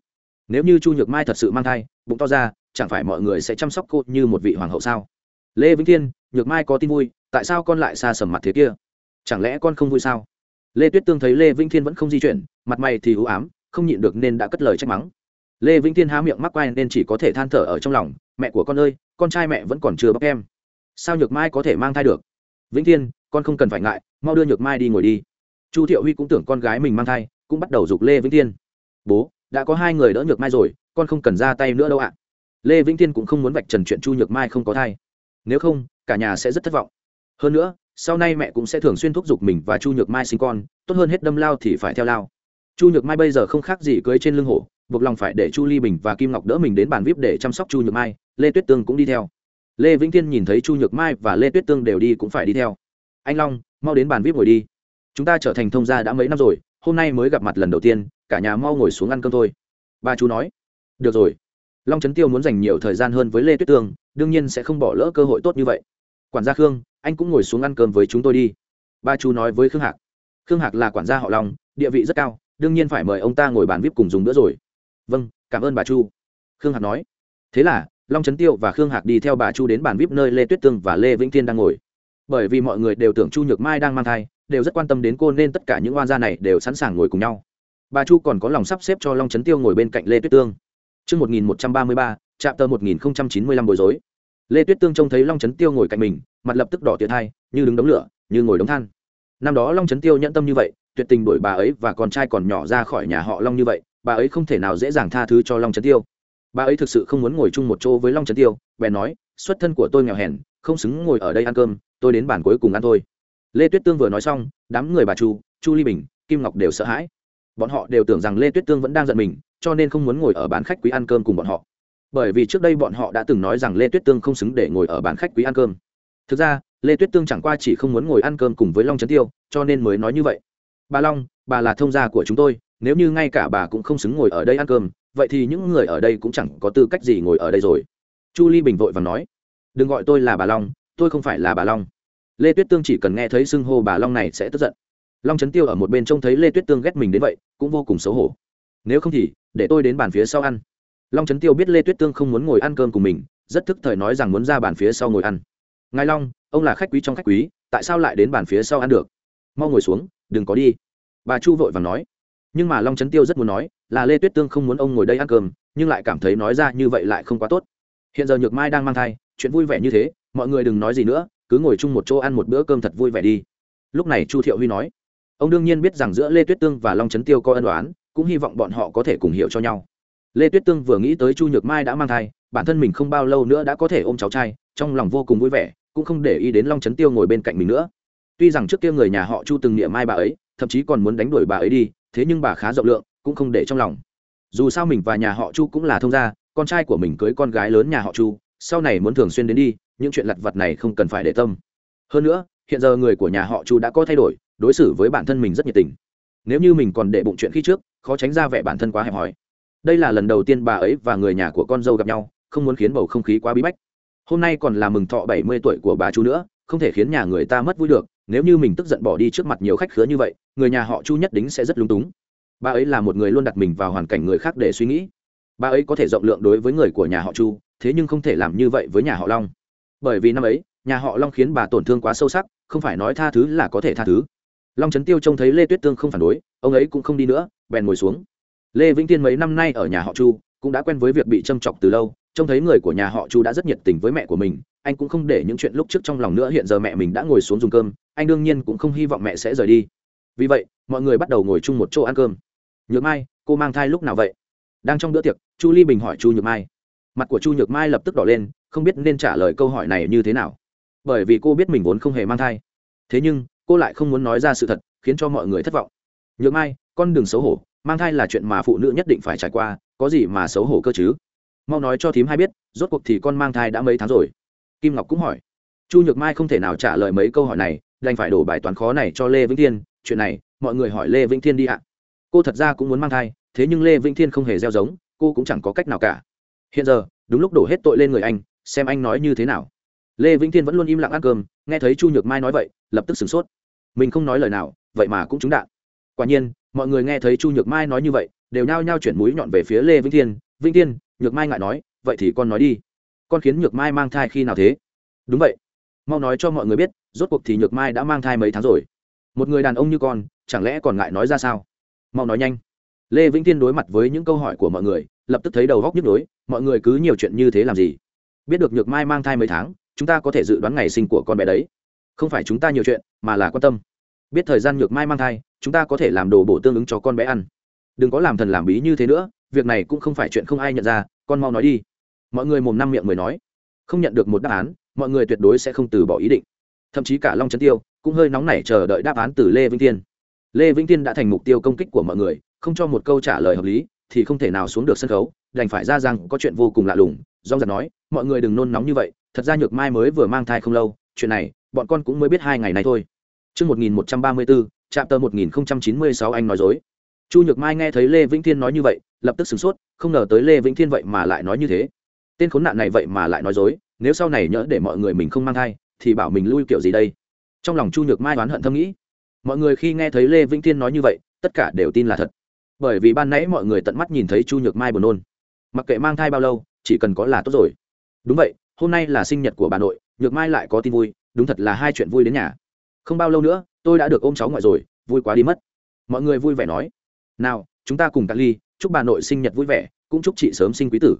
Nếu như chu nhược mai thật sự mang thai, bụng to ra, chẳng phải mọi người sẽ chăm sóc cô như một vị hoàng hậu sao? Lê vĩnh thiên, nhược mai có tin vui, tại sao con lại xa sầm mặt thế kia? Chẳng lẽ con không vui sao? Lê tuyết tương thấy lê vĩnh thiên vẫn không di chuyển, mặt mày thì ưu ám, không nhịn được nên đã cất lời trách mắng. Lê vĩnh thiên há miệng mắc quai nên chỉ có thể than thở ở trong lòng, mẹ của con ơi, con trai mẹ vẫn còn chưa bóc em sao nhược mai có thể mang thai được? Vĩnh thiên, con không cần phải ngại, mau đưa nhược mai đi ngồi đi. Chu thiệu huy cũng tưởng con gái mình mang thai, cũng bắt đầu giục lê vĩnh thiên. Bố, đã có hai người đỡ nhược mai rồi, con không cần ra tay nữa đâu ạ. Lê vĩnh thiên cũng không muốn vạch trần chuyện chu nhược mai không có thai. Nếu không, cả nhà sẽ rất thất vọng. Hơn nữa, sau này mẹ cũng sẽ thường xuyên thúc giục mình và chu nhược mai sinh con, tốt hơn hết đâm lao thì phải theo lao. Chu nhược mai bây giờ không khác gì cưới trên lưng hổ, buộc lòng phải để chu ly bình và kim ngọc đỡ mình đến bàn vip để chăm sóc chu nhược mai, lê tuyết tương cũng đi theo lê vĩnh thiên nhìn thấy chu nhược mai và lê tuyết tương đều đi cũng phải đi theo. Anh long, mau đến bàn vip ngồi đi. Chúng ta trở thành thông gia đã mấy năm rồi, hôm nay mới gặp mặt lần đầu tiên, cả nhà mau ngồi xuống ăn cơm thôi. Bà chú nói. Được rồi. Long trấn tiêu muốn dành nhiều thời gian hơn với lê tuyết tương, đương nhiên sẽ không bỏ lỡ cơ hội tốt như vậy. Quản gia khương, anh cũng ngồi xuống ăn cơm với chúng tôi đi. Ba chú nói với khương hạc. Khương hạc là quản gia họ long, địa vị rất cao, đương nhiên phải mời ông ta ngồi bàn vip cùng dùng nữa rồi. Vâng cảm ơn bà chu khương hạc nói. Thế là long trấn tiêu và khương hạc đi theo bà chu đến bàn vip nơi lê tuyết tương và lê vĩnh thiên đang ngồi bởi vì mọi người đều tưởng chu nhược mai đang mang thai đều rất quan tâm đến cô nên tất cả những oan gia này đều sẵn sàng ngồi cùng nhau bà chu còn có lòng sắp xếp cho long trấn tiêu ngồi bên cạnh lê tuyết tương Trước 1133, chạm tờ 1095 bồi dối. Lê Tuyết Tương trông thấy Long Trấn Tiêu ngồi cạnh mình, mặt lập tức đỏ tiệt hai, như đứng đống lửa, như ngồi đống than. Năm đó Long Trấn Tiêu nhẫn tâm như vậy, tuyệt tình đuổi bà ấy và con trai còn nhỏ ra khỏi nhà họ Long như vậy, bà ấy không thể nào dễ dàng tha thứ cho Long Trấn Tiêu. Bà ấy thực sự không muốn ngồi chung một chỗ với Long Trấn Tiêu, bèn nói, xuất thân của tôi nghèo hèn, không xứng ngồi ở đây ăn cơm, tôi đến bàn cuối cùng ăn thôi. Lê Tuyết Tương vừa nói xong, đám người bà Chu, Chu Ly Bình, Kim Ngọc đều sợ hãi. Bọn họ đều tưởng rằng Lê Tuyết Tương vẫn đang giận mình, cho nên không muốn ngồi ở bàn khách quý ăn cơm cùng bọn họ bởi vì trước đây bọn họ đã từng nói rằng lê tuyết tương không xứng để ngồi ở bàn khách quý ăn cơm thực ra lê tuyết tương chẳng qua chỉ không muốn ngồi ăn cơm cùng với long trấn tiêu cho nên mới nói như vậy bà long bà là thông gia của chúng tôi nếu như ngay cả bà cũng không xứng ngồi ở đây ăn cơm vậy thì những người ở đây cũng chẳng có tư cách gì ngồi ở đây rồi. Chu ly bình vội và nói, đừng gọi tôi là bà long, tôi không phải là bà long. Lê tuyết tương chỉ cần nghe thấy xưng hô bà long này sẽ tức giận. Long trấn tiêu ở một bên trông thấy lê tuyết tương ghét mình đến vậy, cũng vô cùng xấu hổ. Nếu không thì, để tôi đến bàn phía sau ăn. Long trấn tiêu biết lê tuyết tương không muốn ngồi ăn cơm cùng mình, rất thức thời nói rằng muốn ra bàn phía sau ngồi ăn. Ngài long, ông là khách quý trong khách quý, tại sao lại đến bàn phía sau ăn được? Mau ngồi xuống, đừng có đi. Bà chu vội và nói. Nhưng mà long trấn tiêu rất muốn nói là lê tuyết tương không muốn ông ngồi đây ăn cơm nhưng lại cảm thấy nói ra như vậy lại không quá tốt hiện giờ nhược mai đang mang thai chuyện vui vẻ như thế mọi người đừng nói gì nữa cứ ngồi chung một chỗ ăn một bữa cơm thật vui vẻ đi lúc này chu thiệu huy nói ông đương nhiên biết rằng giữa lê tuyết tương và long trấn tiêu có ân đoán cũng hy vọng bọn họ có thể cùng hiểu cho nhau lê tuyết tương vừa nghĩ tới chu nhược mai đã mang thai bản thân mình không bao lâu nữa đã có thể ôm cháu trai trong lòng vô cùng vui vẻ cũng không để ý đến long trấn tiêu ngồi bên cạnh mình nữa tuy rằng trước kia người nhà họ chu từng niệm mai bà ấy thậm chí còn muốn đánh đuổi bà ấy đi thế nhưng bà khá rộng lượng cũng không để trong lòng. Dù sao mình và nhà họ chu cũng là thông gia, con trai của mình cưới con gái lớn nhà họ chu, sau này muốn thường xuyên đến đi, những chuyện lặt vặt này không cần phải để tâm. Hơn nữa, hiện giờ người của nhà họ chu đã có thay đổi, đối xử với bản thân mình rất nhiệt tình. Nếu như mình còn để bụng chuyện khi trước, khó tránh ra vẻ bản thân quá hẹp hòi. Đây là lần đầu tiên bà ấy và người nhà của con dâu gặp nhau, không muốn khiến bầu không khí quá bí bách. Hôm nay còn là mừng thọ bảy mươi tuổi của bà chu nữa, không thể khiến nhà người ta mất vui được, nếu như mình tức giận bỏ đi trước mặt nhiều khách khứa như vậy, người nhà họ chu nhất định sẽ rất lúng túng bà ấy là một người luôn đặt mình vào hoàn cảnh người khác để suy nghĩ. Bà ấy có thể rộng lượng đối với người của nhà họ chu, thế nhưng không thể làm như vậy với nhà họ long. Bởi vì năm ấy, nhà họ long khiến bà tổn thương quá sâu sắc, không phải nói tha thứ là có thể tha thứ. Long trấn tiêu trông thấy lê tuyết tương không phản đối, ông ấy cũng không đi nữa, bèn ngồi xuống. Lê vĩnh tiên mấy năm nay ở nhà họ chu, cũng đã quen với việc bị châm chọc từ lâu, trông thấy người của nhà họ chu đã rất nhiệt tình với mẹ của mình, anh cũng không để những chuyện lúc trước trong lòng nữa, hiện giờ mẹ mình đã ngồi xuống dùng cơm, anh đương nhiên cũng không hy vọng mẹ sẽ rời đi. Vì vậy mọi người bắt đầu ngồi chung một chỗ ăn cơm. Nhược mai, cô mang thai lúc nào vậy? Đang trong bữa tiệc, chu ly bình hỏi chu nhược mai. Mặt của chu nhược mai lập tức đỏ lên, không biết nên trả lời câu hỏi này như thế nào. Bởi vì cô biết mình vốn không hề mang thai. Thế nhưng, cô lại không muốn nói ra sự thật, khiến cho mọi người thất vọng. Nhược mai, con đừng xấu hổ, mang thai là chuyện mà phụ nữ nhất định phải trải qua, có gì mà xấu hổ cơ chứ? Mau nói cho thím Hai biết, rốt cuộc thì con mang thai đã mấy tháng rồi? Kim ngọc cũng hỏi. Chu nhược mai không thể nào trả lời mấy câu hỏi này, đành phải đổ bài toán khó này cho lê vĩnh thiên. Chuyện này mọi người hỏi lê vĩnh thiên đi ạ. Cô thật ra cũng muốn mang thai, thế nhưng lê vĩnh thiên không hề gieo giống, cô cũng chẳng có cách nào cả. Hiện giờ, đúng lúc đổ hết tội lên người anh, xem anh nói như thế nào. Lê vĩnh thiên vẫn luôn im lặng ăn cơm, nghe thấy chu nhược mai nói vậy, lập tức sửng sốt. Mình không nói lời nào, vậy mà cũng trúng đạn. Quả nhiên, mọi người nghe thấy chu nhược mai nói như vậy, đều nhao nhao chuyển mũi nhọn về phía lê vĩnh thiên. Vĩnh thiên, nhược mai ngại nói, vậy thì con nói đi. Con khiến nhược mai mang thai khi nào thế? Đúng vậy. Mau nói cho mọi người biết, rốt cuộc thì nhược mai đã mang thai mấy tháng rồi? Một người đàn ông như con, chẳng lẽ còn ngại nói ra sao? Mau nói nhanh. Lê vĩnh thiên đối mặt với những câu hỏi của mọi người, lập tức thấy đầu góc nhức nhối, mọi người cứ nhiều chuyện như thế làm gì? Biết được nhược mai mang thai mấy tháng, chúng ta có thể dự đoán ngày sinh của con bé đấy. Không phải chúng ta nhiều chuyện, mà là quan tâm. Biết thời gian nhược mai mang thai, chúng ta có thể làm đồ bổ tương ứng cho con bé ăn. Đừng có làm thần làm bí như thế nữa, việc này cũng không phải chuyện không ai nhận ra, con mau nói đi. Mọi người mồm năm miệng mới nói. Không nhận được một đáp án, mọi người tuyệt đối sẽ không từ bỏ ý định. Thậm chí cả long trấn tiêu cũng hơi nóng nảy chờ đợi đáp án từ lê vĩnh Thiên. lê vĩnh Thiên đã thành mục tiêu công kích của mọi người không cho một câu trả lời hợp lý thì không thể nào xuống được sân khấu đành phải ra rằng có chuyện vô cùng lạ lùng dong giật nói mọi người đừng nôn nóng như vậy thật ra nhược mai mới vừa mang thai không lâu chuyện này bọn con cũng mới biết hai ngày này thôi. Trước 1134, chạm tờ một nghìn chín mươi sáu anh nói dối. Chu nhược mai nghe thấy lê vĩnh thiên nói như vậy lập tức sửng sốt không ngờ tới lê vĩnh thiên vậy mà lại nói như thế. Tên khốn nạn này vậy mà lại nói dối nếu sau này nhỡ để mọi người mình không mang thai thì bảo mình lui kiểu gì đây? Trong lòng chu nhược mai oán hận thâm nghĩ. Mọi người khi nghe thấy lê vĩnh thiên nói như vậy, tất cả đều tin là thật. Bởi vì ban nãy mọi người tận mắt nhìn thấy chu nhược mai buồn nôn. Mặc kệ mang thai bao lâu, chỉ cần có là tốt rồi. Đúng vậy, hôm nay là sinh nhật của bà nội, nhược mai lại có tin vui, đúng thật là hai chuyện vui đến nhà. Không bao lâu nữa, tôi đã được ôm cháu ngoại rồi, vui quá đi mất. Mọi người vui vẻ nói. Nào, chúng ta cùng cạn ly, chúc bà nội sinh nhật vui vẻ, cũng chúc chị sớm sinh quý tử.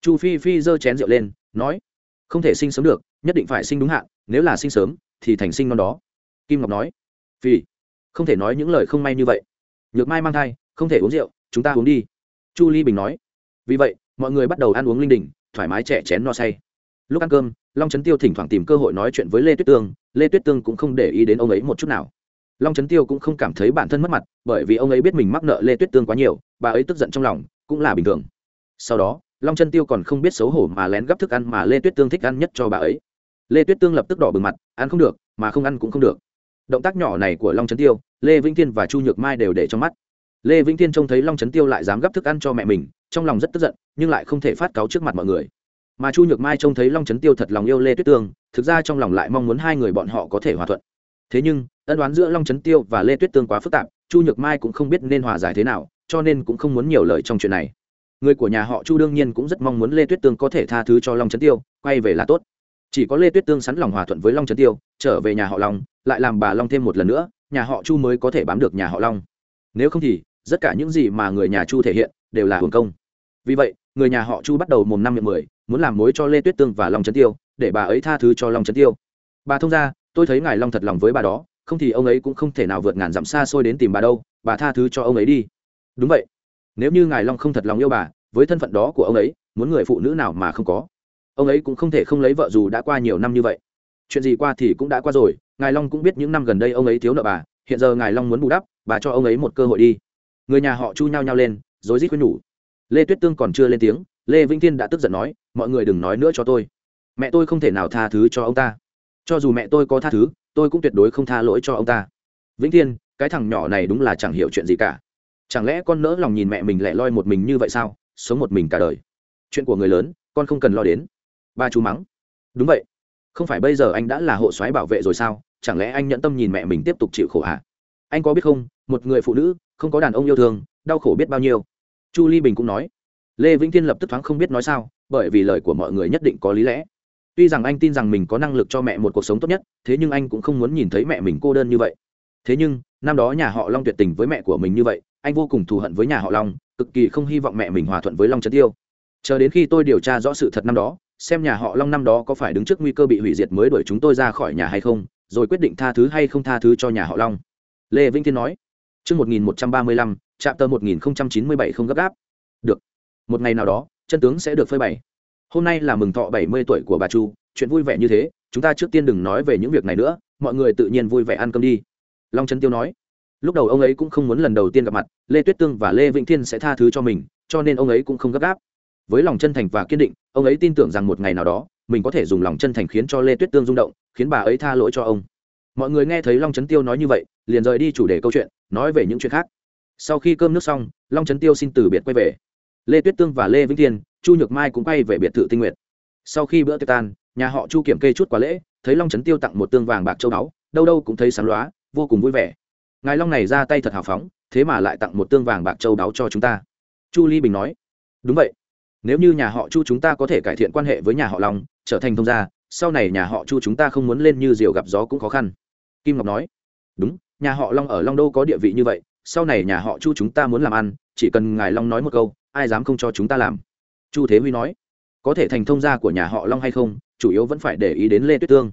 Chu phi phi giơ chén rượu lên, nói. Không thể sinh sớm được, nhất định phải sinh đúng hạn, nếu là sinh sớm thì thành sinh non đó. Kim ngọc nói vì không thể nói những lời không may như vậy. Nhược mai mang thai, không thể uống rượu, chúng ta uống đi. Chu ly bình nói, vì vậy, mọi người bắt đầu ăn uống linh đình, thoải mái trẻ chén no say. Lúc ăn cơm, long trấn tiêu thỉnh thoảng tìm cơ hội nói chuyện với lê tuyết tương, lê tuyết tương cũng không để ý đến ông ấy một chút nào. Long trấn tiêu cũng không cảm thấy bản thân mất mặt, bởi vì ông ấy biết mình mắc nợ lê tuyết tương quá nhiều, bà ấy tức giận trong lòng, cũng là bình thường. Sau đó, long trấn tiêu còn không biết xấu hổ mà lén gấp thức ăn mà lê tuyết tương thích ăn nhất cho bà ấy lê tuyết tương lập tức đỏ bừng mặt, ăn không được, mà không ăn cũng không được. Động tác nhỏ này của long trấn tiêu, lê vĩnh thiên và chu nhược mai đều để trong mắt. Lê vĩnh thiên trông thấy long trấn tiêu lại dám gấp thức ăn cho mẹ mình, trong lòng rất tức giận, nhưng lại không thể phát cáo trước mặt mọi người. Mà chu nhược mai trông thấy long trấn tiêu thật lòng yêu lê tuyết tương, thực ra trong lòng lại mong muốn hai người bọn họ có thể hòa thuận. Thế nhưng, ân đoán giữa long trấn tiêu và lê tuyết tương quá phức tạp, chu nhược mai cũng không biết nên hòa giải thế nào, cho nên cũng không muốn nhiều lời trong chuyện này. Người của nhà họ chu đương nhiên cũng rất mong muốn lê tuyết tương có thể tha thứ cho long trấn tiêu, quay về là tốt chỉ có lê tuyết tương sẵn lòng hòa thuận với long trấn tiêu, trở về nhà họ long, lại làm bà long thêm một lần nữa, nhà họ chu mới có thể bám được nhà họ long. Nếu không thì, tất cả những gì mà người nhà chu thể hiện, đều là hưởng công. Vì vậy, người nhà họ chu bắt đầu mồm năm miệng mười, muốn làm mối cho lê tuyết tương và long trấn tiêu, để bà ấy tha thứ cho long trấn tiêu. Bà thông ra, tôi thấy ngài long thật lòng với bà đó, không thì ông ấy cũng không thể nào vượt ngàn dặm xa xôi đến tìm bà đâu, bà tha thứ cho ông ấy đi. Đúng vậy. Nếu như ngài long không thật lòng yêu bà, với thân phận đó của ông ấy, muốn người phụ nữ nào mà không có ông ấy cũng không thể không lấy vợ dù đã qua nhiều năm như vậy. Chuyện gì qua thì cũng đã qua rồi, ngài long cũng biết những năm gần đây ông ấy thiếu nợ bà, hiện giờ ngài long muốn bù đắp, bà cho ông ấy một cơ hội đi. Người nhà họ chu nhau nhau lên, rối rít khuyên nhủ. Lê tuyết tương còn chưa lên tiếng, lê vĩnh thiên đã tức giận nói, mọi người đừng nói nữa cho tôi. Mẹ tôi không thể nào tha thứ cho ông ta. Cho dù mẹ tôi có tha thứ, tôi cũng tuyệt đối không tha lỗi cho ông ta. Vĩnh thiên, cái thằng nhỏ này đúng là chẳng hiểu chuyện gì cả. Chẳng lẽ con nỡ lòng nhìn mẹ mình lẻ loi một mình như vậy sao? Sống một mình cả đời. Chuyện của người lớn, con không cần lo đến ba chú mắng. Đúng vậy. Không phải bây giờ anh đã là hộ soái bảo vệ rồi sao? Chẳng lẽ anh nhẫn tâm nhìn mẹ mình tiếp tục chịu khổ hả? Anh có biết không, một người phụ nữ, không có đàn ông yêu thương, đau khổ biết bao nhiêu. Chu ly bình cũng nói. Lê vĩnh thiên lập tức thoáng không biết nói sao, bởi vì lời của mọi người nhất định có lý lẽ. Tuy rằng anh tin rằng mình có năng lực cho mẹ một cuộc sống tốt nhất, thế nhưng anh cũng không muốn nhìn thấy mẹ mình cô đơn như vậy. Thế nhưng, năm đó nhà họ long tuyệt tình với mẹ của mình như vậy, anh vô cùng thù hận với nhà họ long, cực kỳ không hy vọng mẹ mình hòa thuận với long trấn tiêu. Chờ đến khi tôi điều tra rõ sự thật năm đó xem nhà họ long năm đó có phải đứng trước nguy cơ bị hủy diệt mới đuổi chúng tôi ra khỏi nhà hay không rồi quyết định tha thứ hay không tha thứ cho nhà họ long lê vĩnh thiên nói Trước 1135, chạm tờ 1097 không gấp gáp. Được. Một ngày nào đó, chân tướng sẽ được phơi bày. Hôm nay là mừng thọ 70 tuổi của bà Chu, chuyện vui vẻ như thế, chúng ta trước tiên đừng nói về những việc này nữa, mọi người tự nhiên vui vẻ ăn cơm đi. Long Trấn Tiêu nói. Lúc đầu ông ấy cũng không muốn lần đầu tiên gặp mặt, Lê Tuyết Tương và Lê Vĩnh Thiên sẽ tha thứ cho mình, cho nên ông ấy cũng không gấp gáp. Với lòng chân thành và kiên định, ông ấy tin tưởng rằng một ngày nào đó, mình có thể dùng lòng chân thành khiến cho Lê Tuyết Tương rung động, khiến bà ấy tha lỗi cho ông. Mọi người nghe thấy long trấn tiêu nói như vậy liền rời đi chủ đề câu chuyện nói về những chuyện khác. Sau khi cơm nước xong long trấn tiêu xin từ biệt quay về. Lê tuyết tương và lê vĩnh thiên chu nhược mai cũng quay về biệt thự tinh nguyện sau khi bữa tiệc tan nhà họ chu kiểm kê chút quá lễ thấy long trấn tiêu tặng một tương vàng bạc châu báu đâu đâu cũng thấy sáng loá vô cùng vui vẻ. Ngài long này ra tay thật hào phóng thế mà lại tặng một tương vàng bạc châu báu cho chúng ta. Chu ly bình nói đúng vậy nếu như nhà họ chu chúng ta có thể cải thiện quan hệ với nhà họ long, trở thành thông gia, sau này nhà họ chu chúng ta không muốn lên như diều gặp gió cũng khó khăn. Kim ngọc nói. Đúng, nhà họ long ở long đô có địa vị như vậy, sau này nhà họ chu chúng ta muốn làm ăn, chỉ cần ngài long nói một câu, ai dám không cho chúng ta làm. Chu thế huy nói. Có thể thành thông gia của nhà họ long hay không, chủ yếu vẫn phải để ý đến lê tuyết tương.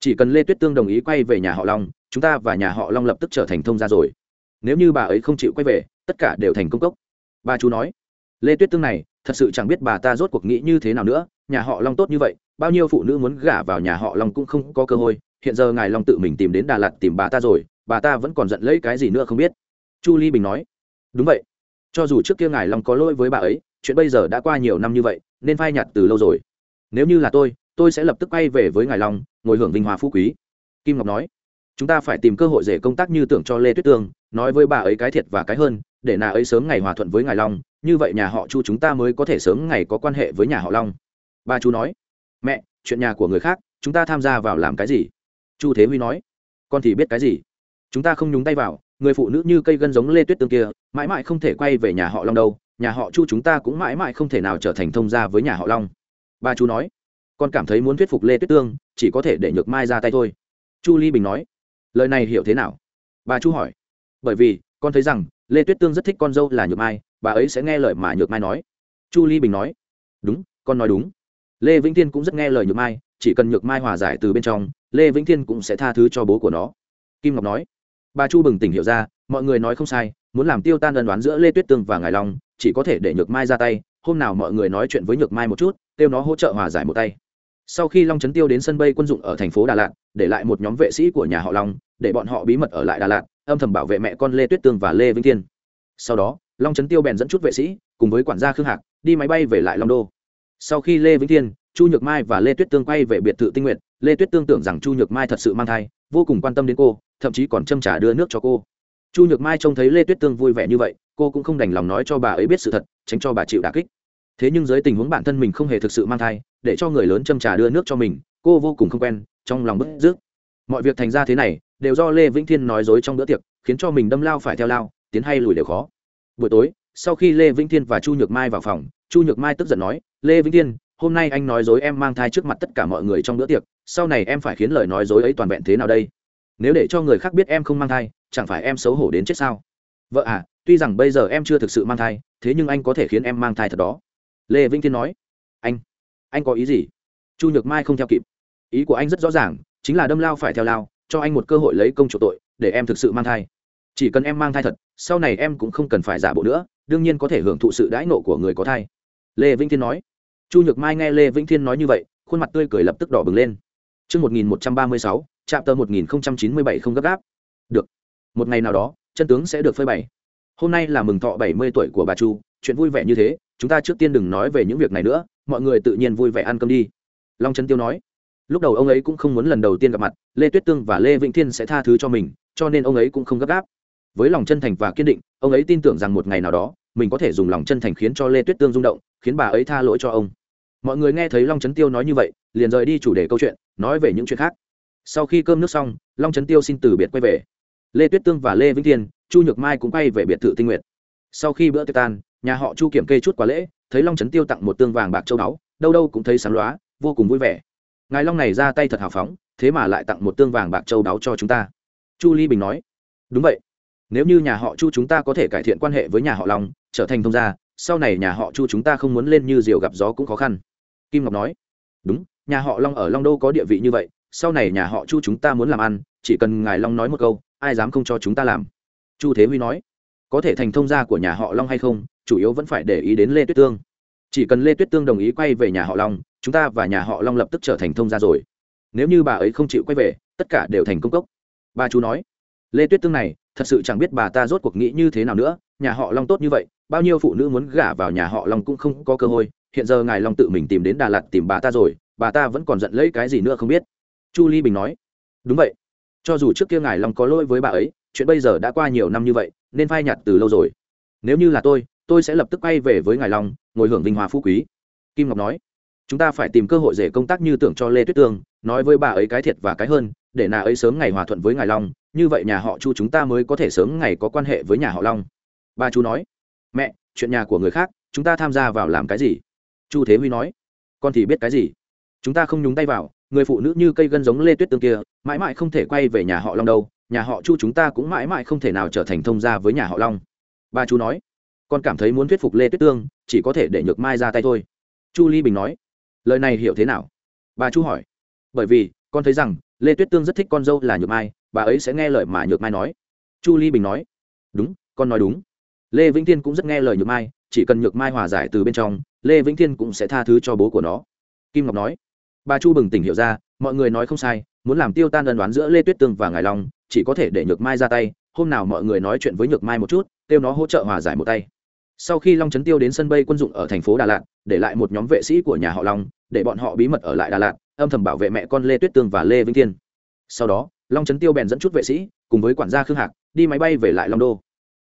Chỉ cần lê tuyết tương đồng ý quay về nhà họ long, chúng ta và nhà họ long lập tức trở thành thông gia rồi. Nếu như bà ấy không chịu quay về, tất cả đều thành công cốc. Bà chú nói. Lê tuyết tương này thật sự chẳng biết bà ta rốt cuộc nghĩ như thế nào nữa, nhà họ long tốt như vậy, bao nhiêu phụ nữ muốn gả vào nhà họ long cũng không có cơ hội, hiện giờ ngài long tự mình tìm đến đà lạt tìm bà ta rồi, bà ta vẫn còn giận lấy cái gì nữa không biết. Chu ly bình nói, đúng vậy, cho dù trước kia ngài long có lỗi với bà ấy, chuyện bây giờ đã qua nhiều năm như vậy, nên phai nhạt từ lâu rồi. Nếu như là tôi tôi sẽ lập tức quay về với ngài long, ngồi hưởng vinh hoa phú quý. Kim ngọc nói, chúng ta phải tìm cơ hội để công tác như tưởng cho lê tuyết tương, nói với bà ấy cái thiệt và cái hơn, để nà ấy sớm ngày hòa thuận với ngài long như vậy nhà họ chu chúng ta mới có thể sớm ngày có quan hệ với nhà họ long. Bà chu nói, mẹ, chuyện nhà của người khác, chúng ta tham gia vào làm cái gì? Chu thế huy nói, con thì biết cái gì? Chúng ta không nhúng tay vào, người phụ nữ như cây gân giống lê tuyết tương kia, mãi mãi không thể quay về nhà họ long đâu, nhà họ chu chúng ta cũng mãi mãi không thể nào trở thành thông gia với nhà họ long. Bà chu nói, con cảm thấy muốn thuyết phục lê tuyết tương, chỉ có thể để nhược mai ra tay thôi. Chu ly bình nói, lời này hiểu thế nào? Bà chu hỏi, bởi vì, con thấy rằng, lê tuyết tương rất thích con dâu là nhược mai bà ấy sẽ nghe lời mà nhược mai nói. Chu ly bình nói, đúng, con nói đúng. Lê vĩnh thiên cũng rất nghe lời nhược mai, chỉ cần nhược mai hòa giải từ bên trong, lê vĩnh thiên cũng sẽ tha thứ cho bố của nó. Kim ngọc nói, bà chu bừng tỉnh hiểu ra, mọi người nói không sai, muốn làm tiêu tan ân đoán giữa lê tuyết tương và ngài long, chỉ có thể để nhược mai ra tay, hôm nào mọi người nói chuyện với nhược mai một chút, kêu nó hỗ trợ hòa giải một tay. Sau khi long trấn tiêu đến sân bay quân dụng ở thành phố đà lạt, để lại một nhóm vệ sĩ của nhà họ long, để bọn họ bí mật ở lại đà lạt, âm thầm bảo vệ mẹ con lê tuyết tương và lê vĩnh thiên. Sau đó long trấn tiêu bèn dẫn chút vệ sĩ, cùng với quản gia khương hạc, đi máy bay về lại long đô. Sau khi lê vĩnh thiên, chu nhược mai và lê tuyết tương quay về biệt thự tinh nguyện lê tuyết tương tưởng rằng chu nhược mai thật sự mang thai, vô cùng quan tâm đến cô, thậm chí còn châm trả đưa nước cho cô. Chu nhược mai trông thấy lê tuyết tương vui vẻ như vậy, cô cũng không đành lòng nói cho bà ấy biết sự thật, tránh cho bà chịu đà kích. Thế nhưng dưới tình huống bản thân mình không hề thực sự mang thai, để cho người lớn châm trà đưa nước cho mình, cô vô cùng không quen, trong lòng bức rước mọi việc thành ra thế này, đều do lê vĩnh thiên nói dối trong bữa tiệc, khiến cho mình đâm lao phải theo lao, tiến hay lùi đều khó buổi tối, sau khi lê vĩnh thiên và chu nhược mai vào phòng, chu nhược mai tức giận nói, lê vĩnh thiên, hôm nay anh nói dối em mang thai trước mặt tất cả mọi người trong bữa tiệc, sau này em phải khiến lời nói dối ấy toàn vẹn thế nào đây? Nếu để cho người khác biết em không mang thai, chẳng phải em xấu hổ đến chết sao? Vợ à tuy rằng bây giờ em chưa thực sự mang thai, thế nhưng anh có thể khiến em mang thai thật đó. Lê vĩnh thiên nói. Anh anh có ý gì? Chu nhược mai không theo kịp. Ý của anh rất rõ ràng, chính là đâm lao phải theo lao, cho anh một cơ hội lấy công chủ tội, để em thực sự mang thai chỉ cần em mang thai thật sau này em cũng không cần phải giả bộ nữa đương nhiên có thể hưởng thụ sự đãi nộ của người có thai lê vĩnh thiên nói chu nhược mai nghe lê vĩnh thiên nói như vậy khuôn mặt tươi cười lập tức đỏ bừng lên Trước 1136, chạm tờ 1097 không gấp gáp. Được. Một ngày nào đó, chân tướng sẽ được phơi bày. Hôm nay là mừng thọ 70 tuổi của bà Chu, chuyện vui vẻ như thế, chúng ta trước tiên đừng nói về những việc này nữa, mọi người tự nhiên vui vẻ ăn cơm đi. Long Trấn Tiêu nói. Lúc đầu ông ấy cũng không muốn lần đầu tiên gặp mặt, Lê Tuyết Tương và Lê Vĩnh Thiên sẽ tha thứ cho mình, cho nên ông ấy cũng không gấp gáp. Với lòng chân thành và kiên định, ông ấy tin tưởng rằng một ngày nào đó, mình có thể dùng lòng chân thành khiến cho Lê Tuyết Tương rung động, khiến bà ấy tha lỗi cho ông. Mọi người nghe thấy long trấn tiêu nói như vậy liền rời đi chủ đề câu chuyện nói về những chuyện khác. Sau khi cơm nước xong long trấn tiêu xin từ biệt quay về. Lê tuyết tương và lê vĩnh thiên chu nhược mai cũng quay về biệt thự tinh Nguyệt. sau khi bữa tiệc tan nhà họ chu kiểm kê chút quá lễ thấy long trấn tiêu tặng một tương vàng bạc châu báu đâu đâu cũng thấy sáng loá vô cùng vui vẻ. Ngài long này ra tay thật hào phóng thế mà lại tặng một tương vàng bạc châu báu cho chúng ta. Chu ly bình nói đúng vậy nếu như nhà họ chu chúng ta có thể cải thiện quan hệ với nhà họ long, trở thành thông gia, sau này nhà họ chu chúng ta không muốn lên như diều gặp gió cũng khó khăn. Kim ngọc nói. Đúng, nhà họ long ở long đô có địa vị như vậy, sau này nhà họ chu chúng ta muốn làm ăn, chỉ cần ngài long nói một câu, ai dám không cho chúng ta làm. Chu thế huy nói. Có thể thành thông gia của nhà họ long hay không, chủ yếu vẫn phải để ý đến lê tuyết tương. Chỉ cần lê tuyết tương đồng ý quay về nhà họ long, chúng ta và nhà họ long lập tức trở thành thông gia rồi. Nếu như bà ấy không chịu quay về, tất cả đều thành công cốc. Bà chú nói. Lê tuyết tương này thật sự chẳng biết bà ta rốt cuộc nghĩ như thế nào nữa, nhà họ long tốt như vậy, bao nhiêu phụ nữ muốn gả vào nhà họ long cũng không có cơ hội, hiện giờ ngài long tự mình tìm đến đà lạt tìm bà ta rồi, bà ta vẫn còn giận lấy cái gì nữa không biết. Chu ly bình nói. Đúng vậy. Cho dù trước kia ngài long có lỗi với bà ấy, chuyện bây giờ đã qua nhiều năm như vậy, nên phai nhạt từ lâu rồi. Nếu như là tôi tôi sẽ lập tức quay về với ngài long, ngồi hưởng vinh hoa phú quý. Kim ngọc nói. Chúng ta phải tìm cơ hội để công tác như tưởng cho lê tuyết tương, nói với bà ấy cái thiệt và cái hơn để nà ấy sớm ngày hòa thuận với ngài long, như vậy nhà họ chu chúng ta mới có thể sớm ngày có quan hệ với nhà họ long. Ba chú nói. Mẹ, chuyện nhà của người khác, chúng ta tham gia vào làm cái gì? Chu thế huy nói. Con thì biết cái gì? Chúng ta không nhúng tay vào, người phụ nữ như cây gân giống lê tuyết tương kia, mãi mãi không thể quay về nhà họ long đâu, nhà họ chu chúng ta cũng mãi mãi không thể nào trở thành thông gia với nhà họ long. Ba chú nói. Con cảm thấy muốn thuyết phục lê tuyết tương, chỉ có thể để nhược mai ra tay thôi. Chu ly bình nói. Lời này hiểu thế nào? Bà chú hỏi. Bởi vì, con thấy rằng lê tuyết tương rất thích con dâu là nhược mai bà ấy sẽ nghe lời mà nhược mai nói chu ly bình nói đúng con nói đúng lê vĩnh thiên cũng rất nghe lời nhược mai chỉ cần nhược mai hòa giải từ bên trong lê vĩnh thiên cũng sẽ tha thứ cho bố của nó kim ngọc nói bà chu bừng tỉnh hiểu ra mọi người nói không sai muốn làm tiêu tan ân đoán giữa lê tuyết tương và ngài long chỉ có thể để nhược mai ra tay hôm nào mọi người nói chuyện với nhược mai một chút kêu nó hỗ trợ hòa giải một tay sau khi long trấn tiêu đến sân bay quân dụng ở thành phố đà lạt để lại một nhóm vệ sĩ của nhà họ long để bọn họ bí mật ở lại đà lạt âm thầm bảo vệ mẹ con lê tuyết tương và lê vĩnh thiên. Sau đó, long trấn tiêu bèn dẫn chút vệ sĩ cùng với quản gia khương hạc đi máy bay về lại long đô.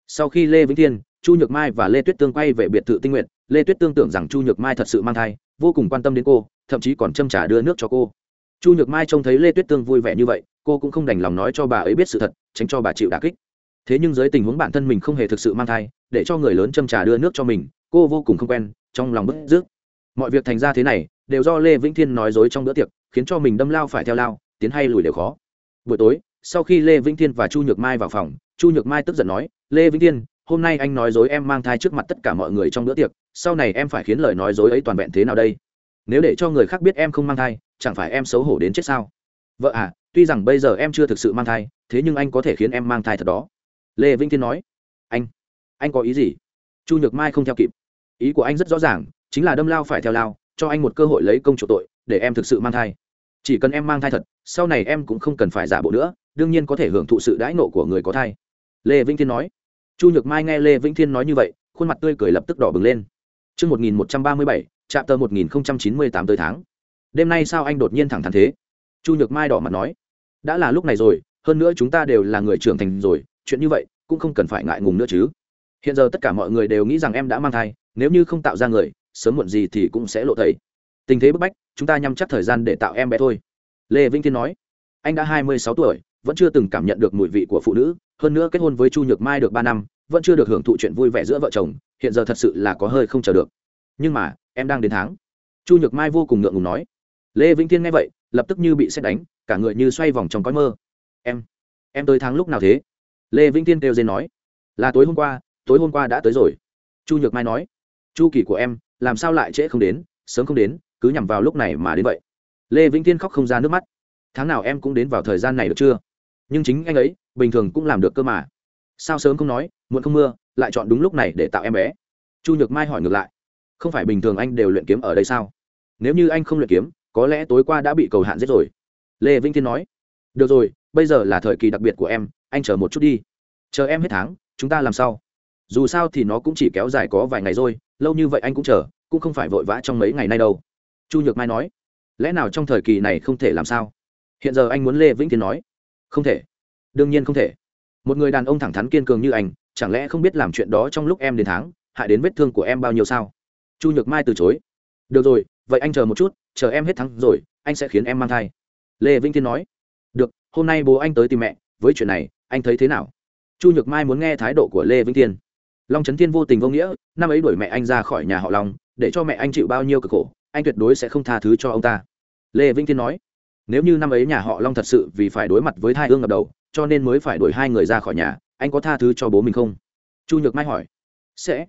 Sau khi lê vĩnh thiên, chu nhược mai và lê tuyết tương quay về biệt thự tinh nguyện lê tuyết tương tưởng rằng chu nhược mai thật sự mang thai, vô cùng quan tâm đến cô, thậm chí còn châm trả đưa nước cho cô. Chu nhược mai trông thấy lê tuyết tương vui vẻ như vậy, cô cũng không đành lòng nói cho bà ấy biết sự thật, tránh cho bà chịu đà kích. Thế nhưng dưới tình huống bản thân mình không hề thực sự mang thai, để cho người lớn châm trà đưa nước cho mình, cô vô cùng không quen, trong lòng bức rước mọi việc thành ra thế này đều do lê vĩnh thiên nói dối trong bữa tiệc, khiến cho mình đâm lao phải theo lao, tiến hay lùi đều khó. Buổi tối, sau khi lê vĩnh thiên và chu nhược mai vào phòng, chu nhược mai tức giận nói, lê vĩnh thiên, hôm nay anh nói dối em mang thai trước mặt tất cả mọi người trong bữa tiệc, sau này em phải khiến lời nói dối ấy toàn vẹn thế nào đây? Nếu để cho người khác biết em không mang thai, chẳng phải em xấu hổ đến chết sao? Vợ à tuy rằng bây giờ em chưa thực sự mang thai, thế nhưng anh có thể khiến em mang thai thật đó. Lê vĩnh thiên nói. Anh anh có ý gì? Chu nhược mai không theo kịp. Ý của anh rất rõ ràng, chính là đâm lao phải theo lao cho anh một cơ hội lấy công chủ tội để em thực sự mang thai chỉ cần em mang thai thật sau này em cũng không cần phải giả bộ nữa đương nhiên có thể hưởng thụ sự đãi nộ của người có thai lê vĩnh thiên nói chu nhược mai nghe lê vĩnh thiên nói như vậy khuôn mặt tươi cười lập tức đỏ bừng lên Trước 1137, chạm tờ 1098 tới tháng. Đêm nay sao anh đột nhiên thẳng thắn thế? Chu Nhược Mai đỏ mặt nói. Đã là lúc này rồi, hơn nữa chúng ta đều là người trưởng thành rồi, chuyện như vậy cũng không cần phải ngại ngùng nữa chứ. Hiện giờ tất cả mọi người đều nghĩ rằng em đã mang thai, nếu như không tạo ra người, sớm muộn gì thì cũng sẽ lộ thấy. Tình thế bức bách, chúng ta nhắm chắc thời gian để tạo em bé thôi. Lê Vĩnh Thiên nói. Anh đã 26 tuổi, vẫn chưa từng cảm nhận được mùi vị của phụ nữ, hơn nữa kết hôn với Chu Nhược Mai được ba năm, vẫn chưa được hưởng thụ chuyện vui vẻ giữa vợ chồng, hiện giờ thật sự là có hơi không chờ được. Nhưng mà em đang đến tháng. Chu nhược mai vô cùng ngượng ngùng nói. Lê vĩnh thiên nghe vậy lập tức như bị xét đánh cả người như xoay vòng trong cõi mơ. Em em tới tháng lúc nào thế? Lê vĩnh thiên kêu dên nói. Là tối hôm qua tối hôm qua đã tới rồi. Chu nhược mai nói. Chu kỳ của em làm sao lại trễ không đến, sớm không đến, cứ nhằm vào lúc này mà đến vậy. Lê vĩnh thiên khóc không ra nước mắt. Tháng nào em cũng đến vào thời gian này được chưa? Nhưng chính anh ấy, bình thường cũng làm được cơ mà. Sao sớm không nói, muộn không mưa, lại chọn đúng lúc này để tạo em bé? Chu nhược mai hỏi ngược lại. Không phải bình thường anh đều luyện kiếm ở đây sao? Nếu như anh không luyện kiếm, có lẽ tối qua đã bị cầu hạn giết rồi. Lê vĩnh thiên nói. Được rồi, bây giờ là thời kỳ đặc biệt của em, anh chờ một chút đi. Chờ em hết tháng, chúng ta làm sao dù sao thì nó cũng chỉ kéo dài có vài ngày rồi lâu như vậy anh cũng chờ, cũng không phải vội vã trong mấy ngày nay đâu. Chu nhược mai nói, lẽ nào trong thời kỳ này không thể làm sao? Hiện giờ anh muốn lê vĩnh thiên nói, không thể, đương nhiên không thể. Một người đàn ông thẳng thắn kiên cường như anh, chẳng lẽ không biết làm chuyện đó trong lúc em đến tháng, hại đến vết thương của em bao nhiêu sao? Chu nhược mai từ chối, được rồi, vậy anh chờ một chút, chờ em hết tháng rồi, anh sẽ khiến em mang thai. Lê vĩnh thiên nói, được, hôm nay bố anh tới tìm mẹ, với chuyện này, anh thấy thế nào? Chu nhược mai muốn nghe thái độ của lê vĩnh thiên long trấn thiên vô tình vô nghĩa, năm ấy đuổi mẹ anh ra khỏi nhà họ long, để cho mẹ anh chịu bao nhiêu cực khổ, anh tuyệt đối sẽ không tha thứ cho ông ta. Lê vĩnh thiên nói, nếu như năm ấy nhà họ long thật sự vì phải đối mặt với thai ương ngập đầu, cho nên mới phải đuổi hai người ra khỏi nhà, anh có tha thứ cho bố mình không? Chu nhược mai hỏi, sẽ.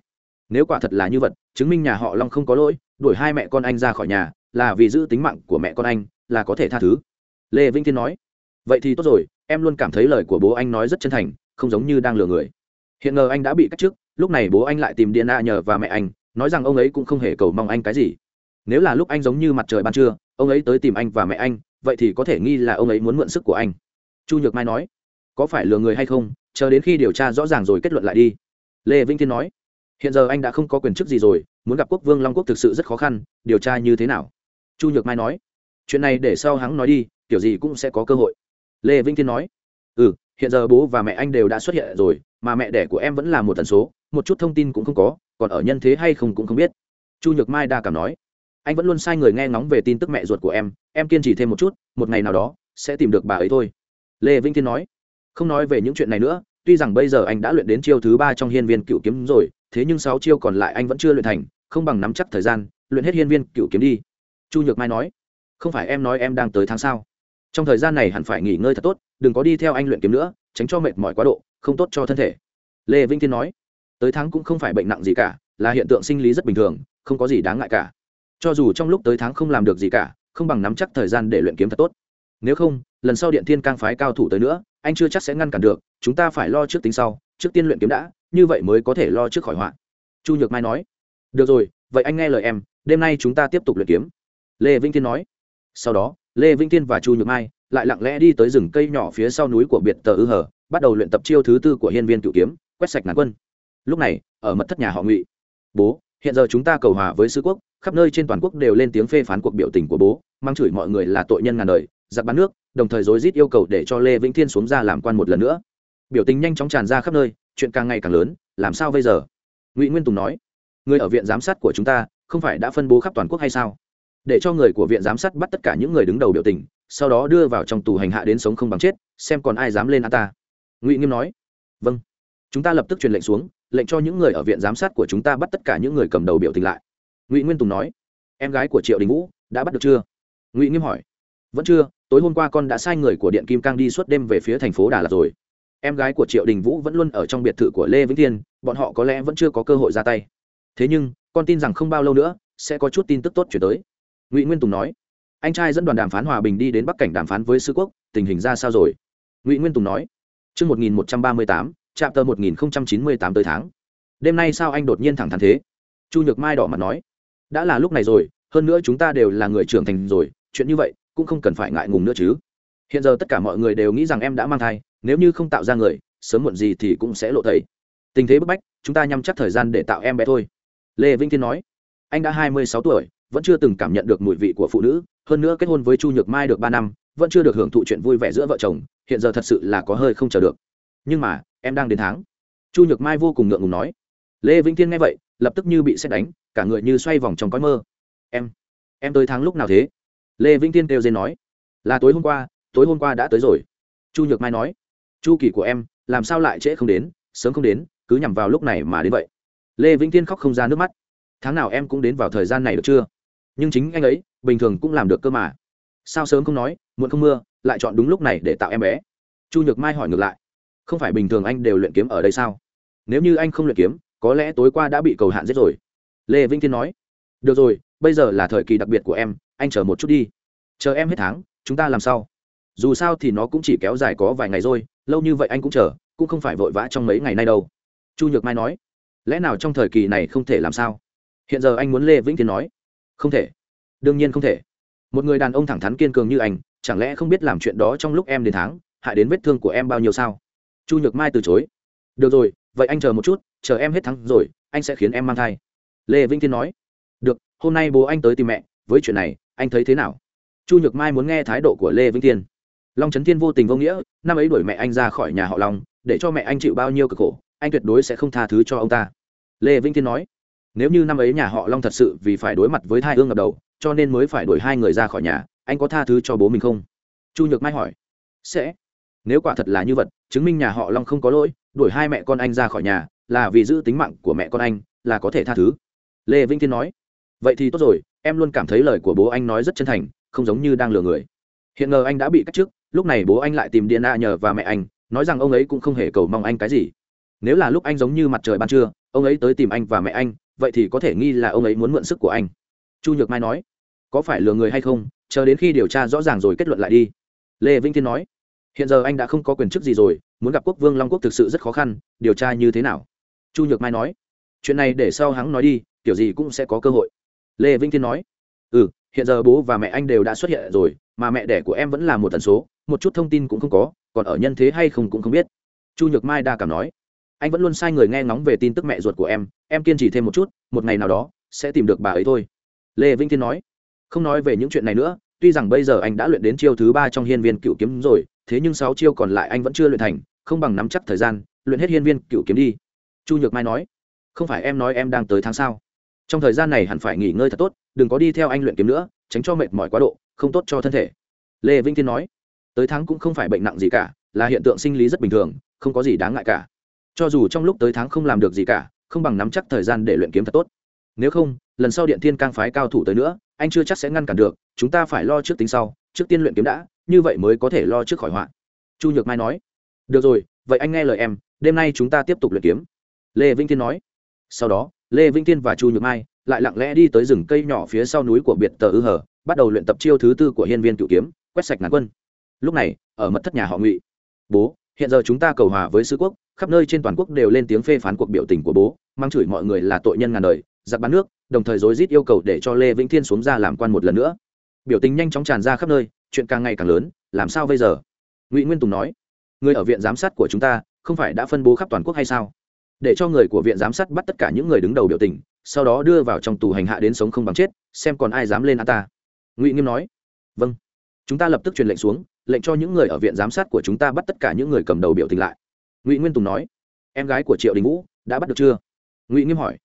Nếu quả thật là như vật chứng minh nhà họ long không có lỗi, đuổi hai mẹ con anh ra khỏi nhà là vì giữ tính mạng của mẹ con anh, là có thể tha thứ. Lê vĩnh thiên nói, vậy thì tốt rồi, em luôn cảm thấy lời của bố anh nói rất chân thành, không giống như đang lừa người. Hiện ngờ anh đã bị cách chức lúc này bố anh lại tìm điện a nhờ và mẹ anh, nói rằng ông ấy cũng không hề cầu mong anh cái gì. Nếu là lúc anh giống như mặt trời ban trưa, ông ấy tới tìm anh và mẹ anh, vậy thì có thể nghi là ông ấy muốn mượn sức của anh. Chu nhược mai nói, có phải lừa người hay không? Chờ đến khi điều tra rõ ràng rồi kết luận lại đi. Lê vĩnh thiên nói, hiện giờ anh đã không có quyền chức gì rồi, muốn gặp quốc vương long quốc thực sự rất khó khăn, điều tra như thế nào? Chu nhược mai nói, chuyện này để sau hắn nói đi, kiểu gì cũng sẽ có cơ hội. Lê vĩnh thiên nói ừ hiện giờ bố và mẹ anh đều đã xuất hiện rồi, mà mẹ đẻ của em vẫn là một tần số, một chút thông tin cũng không có, còn ở nhân thế hay không cũng không biết. Chu nhược mai đa cảm nói. Anh vẫn luôn sai người nghe ngóng về tin tức mẹ ruột của em em kiên trì thêm một chút, một ngày nào đó, sẽ tìm được bà ấy thôi. Lê vĩnh thiên nói. Không nói về những chuyện này nữa, tuy rằng bây giờ anh đã luyện đến chiêu thứ ba trong hiên viên cựu kiếm rồi, thế nhưng sáu chiêu còn lại anh vẫn chưa luyện thành, không bằng nắm chắc thời gian, luyện hết hiên viên cựu kiếm đi. Chu nhược mai nói. Không phải em nói em đang tới tháng sau trong thời gian này hẳn phải nghỉ ngơi thật tốt, đừng có đi theo anh luyện kiếm nữa, tránh cho mệt mỏi quá độ, không tốt cho thân thể. Lê vĩnh thiên nói. Tới tháng cũng không phải bệnh nặng gì cả, là hiện tượng sinh lý rất bình thường, không có gì đáng ngại cả. Cho dù trong lúc tới tháng không làm được gì cả, không bằng nắm chắc thời gian để luyện kiếm thật tốt. Nếu không, lần sau điện thiên cang phái cao thủ tới nữa, anh chưa chắc sẽ ngăn cản được, chúng ta phải lo trước tính sau, trước tiên luyện kiếm đã, như vậy mới có thể lo trước khỏi họa. Chu nhược mai nói. Được rồi, vậy anh nghe lời em, đêm nay chúng ta tiếp tục luyện kiếm. Lê vĩnh thiên nói. Sau đó lê vĩnh thiên và chu nhược mai lại lặng lẽ đi tới rừng cây nhỏ phía sau núi của biệt tờ ư hở bắt đầu luyện tập chiêu thứ tư của hiên viên cựu kiếm, quét sạch ngàn quân. Lúc này, ở mật thất nhà họ ngụy, bố, hiện giờ chúng ta cầu hòa với sứ quốc, khắp nơi trên toàn quốc đều lên tiếng phê phán cuộc biểu tình của bố, mang chửi mọi người là tội nhân ngàn đời, giặc bán nước, đồng thời rối rít yêu cầu để cho lê vĩnh thiên xuống ra làm quan một lần nữa. Biểu tình nhanh chóng tràn ra khắp nơi, chuyện càng ngày càng lớn, làm sao bây giờ? Ngụy nguyên tùng nói, người ở viện giám sát của chúng ta không phải đã phân bố khắp toàn quốc hay sao? Để cho người của viện giám sát bắt tất cả những người đứng đầu biểu tình, sau đó đưa vào trong tù hành hạ đến sống không bằng chết, xem còn ai dám lên an ta. Ngụy nghiêm nói. Vâng. Chúng ta lập tức truyền lệnh xuống, lệnh cho những người ở viện giám sát của chúng ta bắt tất cả những người cầm đầu biểu tình lại. Ngụy nguyên tùng nói. Em gái của triệu đình vũ, đã bắt được chưa? Ngụy nghiêm hỏi. Vẫn chưa, tối hôm qua con đã sai người của điện kim cang đi suốt đêm về phía thành phố đà lạt rồi. Em gái của triệu đình vũ vẫn luôn ở trong biệt thự của lê vĩnh thiên, bọn họ có lẽ vẫn chưa có cơ hội ra tay. Thế nhưng, con tin rằng không bao lâu nữa, sẽ có chút tin tức tốt chuyển tới ngụy nguyên tùng nói anh trai dẫn đoàn đàm phán hòa bình đi đến bắc cảnh đàm phán với sư quốc tình hình ra sao rồi ngụy nguyên tùng nói Trưa một nghìn một trăm ba mươi tám, trạm tờ 1098 tới tháng. Đêm nay sao anh đột nhiên thẳng thắn thế? Chu Nhược Mai đỏ mặt nói. Đã là lúc này rồi, hơn nữa chúng ta đều là người trưởng thành rồi, chuyện như vậy cũng không cần phải ngại ngùng nữa chứ. Hiện giờ tất cả mọi người đều nghĩ rằng em đã mang thai, nếu như không tạo ra người, sớm muộn gì thì cũng sẽ lộ thầy. Tình thế bức bách, chúng ta nhằm chắc thời gian để tạo em bé thôi. Lê Vĩnh Thiên nói. Anh đã 26 tuổi, vẫn chưa từng cảm nhận được mùi vị của phụ nữ, hơn nữa kết hôn với Chu Nhược Mai được ba năm, vẫn chưa được hưởng thụ chuyện vui vẻ giữa vợ chồng, hiện giờ thật sự là có hơi không chờ được. Nhưng mà, em đang đến tháng. Chu nhược mai vô cùng ngượng ngùng nói. Lê vĩnh thiên nghe vậy lập tức như bị xét đánh cả người như xoay vòng trong cõi mơ. Em em tới tháng lúc nào thế? Lê vĩnh thiên kêu dên nói. Là tối hôm qua tối hôm qua đã tới rồi. Chu nhược mai nói. Chu kỳ của em làm sao lại trễ không đến sớm không đến cứ nhằm vào lúc này mà đến vậy. Lê vĩnh thiên khóc không ra nước mắt. Tháng nào em cũng đến vào thời gian này được chưa? Nhưng chính anh ấy bình thường cũng làm được cơ mà. Sao sớm không nói, muộn không mưa, lại chọn đúng lúc này để tạo em bé. Chu nhược mai hỏi ngược lại, không phải bình thường anh đều luyện kiếm ở đây sao? Nếu như anh không luyện kiếm, có lẽ tối qua đã bị cầu hạn giết rồi. Lê vĩnh thiên nói, được rồi, bây giờ là thời kỳ đặc biệt của em, anh chờ một chút đi. Chờ em hết tháng, chúng ta làm sao dù sao thì nó cũng chỉ kéo dài có vài ngày rồi, lâu như vậy anh cũng chờ, cũng không phải vội vã trong mấy ngày nay đâu. Chu nhược mai nói, lẽ nào trong thời kỳ này không thể làm sao? Hiện giờ anh muốn lê vĩnh thiên nói không thể. Đương nhiên không thể. Một người đàn ông thẳng thắn kiên cường như anh chẳng lẽ không biết làm chuyện đó trong lúc em đến tháng, hại đến vết thương của em bao nhiêu sao? Chu nhược mai từ chối. Được rồi, vậy anh chờ một chút, chờ em hết tháng rồi, anh sẽ khiến em mang thai. Lê vĩnh thiên nói. Được, hôm nay bố anh tới tìm mẹ, với chuyện này, anh thấy thế nào? Chu nhược mai muốn nghe thái độ của lê vĩnh thiên. Long trấn thiên vô tình vô nghĩa, năm ấy đuổi mẹ anh ra khỏi nhà họ long, để cho mẹ anh chịu bao nhiêu cực khổ, anh tuyệt đối sẽ không tha thứ cho ông ta. Lê vĩnh thiên nói nếu như năm ấy nhà họ long thật sự vì phải đối mặt với thai hương ngập đầu, cho nên mới phải đuổi hai người ra khỏi nhà, anh có tha thứ cho bố mình không? Chu nhược mai hỏi. Sẽ. Nếu quả thật là như vật chứng minh nhà họ long không có lỗi, đuổi hai mẹ con anh ra khỏi nhà, là vì giữ tính mạng của mẹ con anh, là có thể tha thứ. Lê vĩnh thiên nói. Vậy thì tốt rồi, em luôn cảm thấy lời của bố anh nói rất chân thành, không giống như đang lừa người. Hiện ngờ anh đã bị cách chức, lúc này bố anh lại tìm điện a nhờ và mẹ anh, nói rằng ông ấy cũng không hề cầu mong anh cái gì. Nếu là lúc anh giống như mặt trời ban trưa, ông ấy tới tìm anh và mẹ anh vậy thì có thể nghi là ông ấy muốn mượn sức của anh. Chu nhược mai nói, có phải lừa người hay không, chờ đến khi điều tra rõ ràng rồi kết luận lại đi. Lê vĩnh thiên nói, hiện giờ anh đã không có quyền chức gì rồi, muốn gặp quốc vương long quốc thực sự rất khó khăn, điều tra như thế nào? Chu nhược mai nói, chuyện này để sau hắn nói đi, kiểu gì cũng sẽ có cơ hội. Lê vĩnh thiên nói ừ hiện giờ bố và mẹ anh đều đã xuất hiện rồi, mà mẹ đẻ của em vẫn là một tần số, một chút thông tin cũng không có, còn ở nhân thế hay không cũng không biết. Chu nhược mai đa cảm nói anh vẫn luôn sai người nghe ngóng về tin tức mẹ ruột của em em kiên trì thêm một chút, một ngày nào đó, sẽ tìm được bà ấy thôi. Lê vĩnh thiên nói. Không nói về những chuyện này nữa, tuy rằng bây giờ anh đã luyện đến chiêu thứ ba trong hiên viên cựu kiếm rồi, thế nhưng sáu chiêu còn lại anh vẫn chưa luyện thành, không bằng nắm chắc thời gian, luyện hết hiên viên cựu kiếm đi. Chu nhược mai nói. Không phải em nói em đang tới tháng sau trong thời gian này hẳn phải nghỉ ngơi thật tốt, đừng có đi theo anh luyện kiếm nữa, tránh cho mệt mỏi quá độ, không tốt cho thân thể. Lê vĩnh thiên nói. Tới tháng cũng không phải bệnh nặng gì cả, là hiện tượng sinh lý rất bình thường, không có gì đáng ngại cả cho dù trong lúc tới tháng không làm được gì cả, không bằng nắm chắc thời gian để luyện kiếm thật tốt. Nếu không, lần sau điện thiên cang phái cao thủ tới nữa, anh chưa chắc sẽ ngăn cản được, chúng ta phải lo trước tính sau, trước tiên luyện kiếm đã, như vậy mới có thể lo trước khỏi họa. Chu nhược mai nói. Được rồi, vậy anh nghe lời em, đêm nay chúng ta tiếp tục luyện kiếm. Lê vĩnh thiên nói. Sau đó, lê vĩnh thiên và chu nhược mai lại lặng lẽ đi tới rừng cây nhỏ phía sau núi của biệt tờ ư hở bắt đầu luyện tập chiêu thứ tư của hiên viên cựu kiếm, quét sạch ngàn quân. Lúc này, ở mật thất nhà họ ngụy, bố hiện giờ chúng ta cầu hòa với sứ quốc, khắp nơi trên toàn quốc đều lên tiếng phê phán cuộc biểu tình của bố, mang chửi mọi người là tội nhân ngàn đời, giặc bán nước, đồng thời rối rít yêu cầu để cho lê vĩnh thiên xuống ra làm quan một lần nữa. Biểu tình nhanh chóng tràn ra khắp nơi, chuyện càng ngày càng lớn, làm sao bây giờ? Ngụy nguyên tùng nói, người ở viện giám sát của chúng ta, không phải đã phân bố khắp toàn quốc hay sao? Để cho người của viện giám sát bắt tất cả những người đứng đầu biểu tình, sau đó đưa vào trong tù hành hạ đến sống không bằng chết, xem còn ai dám lên an ta. Ngụy nghiêm nói vâng chúng ta lập tức truyền lệnh xuống lệnh cho những người ở viện giám sát của chúng ta bắt tất cả những người cầm đầu biểu tình lại. Ngụy nguyên tùng nói. Em gái của triệu đình vũ đã bắt được chưa? Ngụy nghiêm hỏi.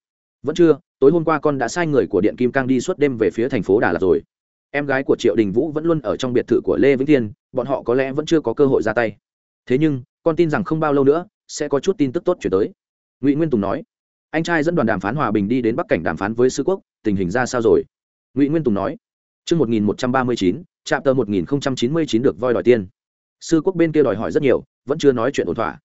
Vẫn chưa tối hôm qua con đã sai người của điện kim cang đi suốt đêm về phía thành phố đà lạt rồi. Em gái của triệu đình vũ vẫn luôn ở trong biệt thự của lê vĩnh thiên bọn họ có lẽ vẫn chưa có cơ hội ra tay. Thế nhưng con tin rằng không bao lâu nữa sẽ có chút tin tức tốt chuyển tới. Ngụy nguyên tùng nói. Anh trai dẫn đoàn đàm phán hòa bình đi đến bắc cảnh đàm phán với sư quốc tình hình ra sao rồi? Ngụy nguyên tùng nói. Trước 1139, chạm tờ 1099 được voi đòi tiền. Sư quốc bên kia đòi hỏi rất nhiều, vẫn chưa nói chuyện ổn thỏa.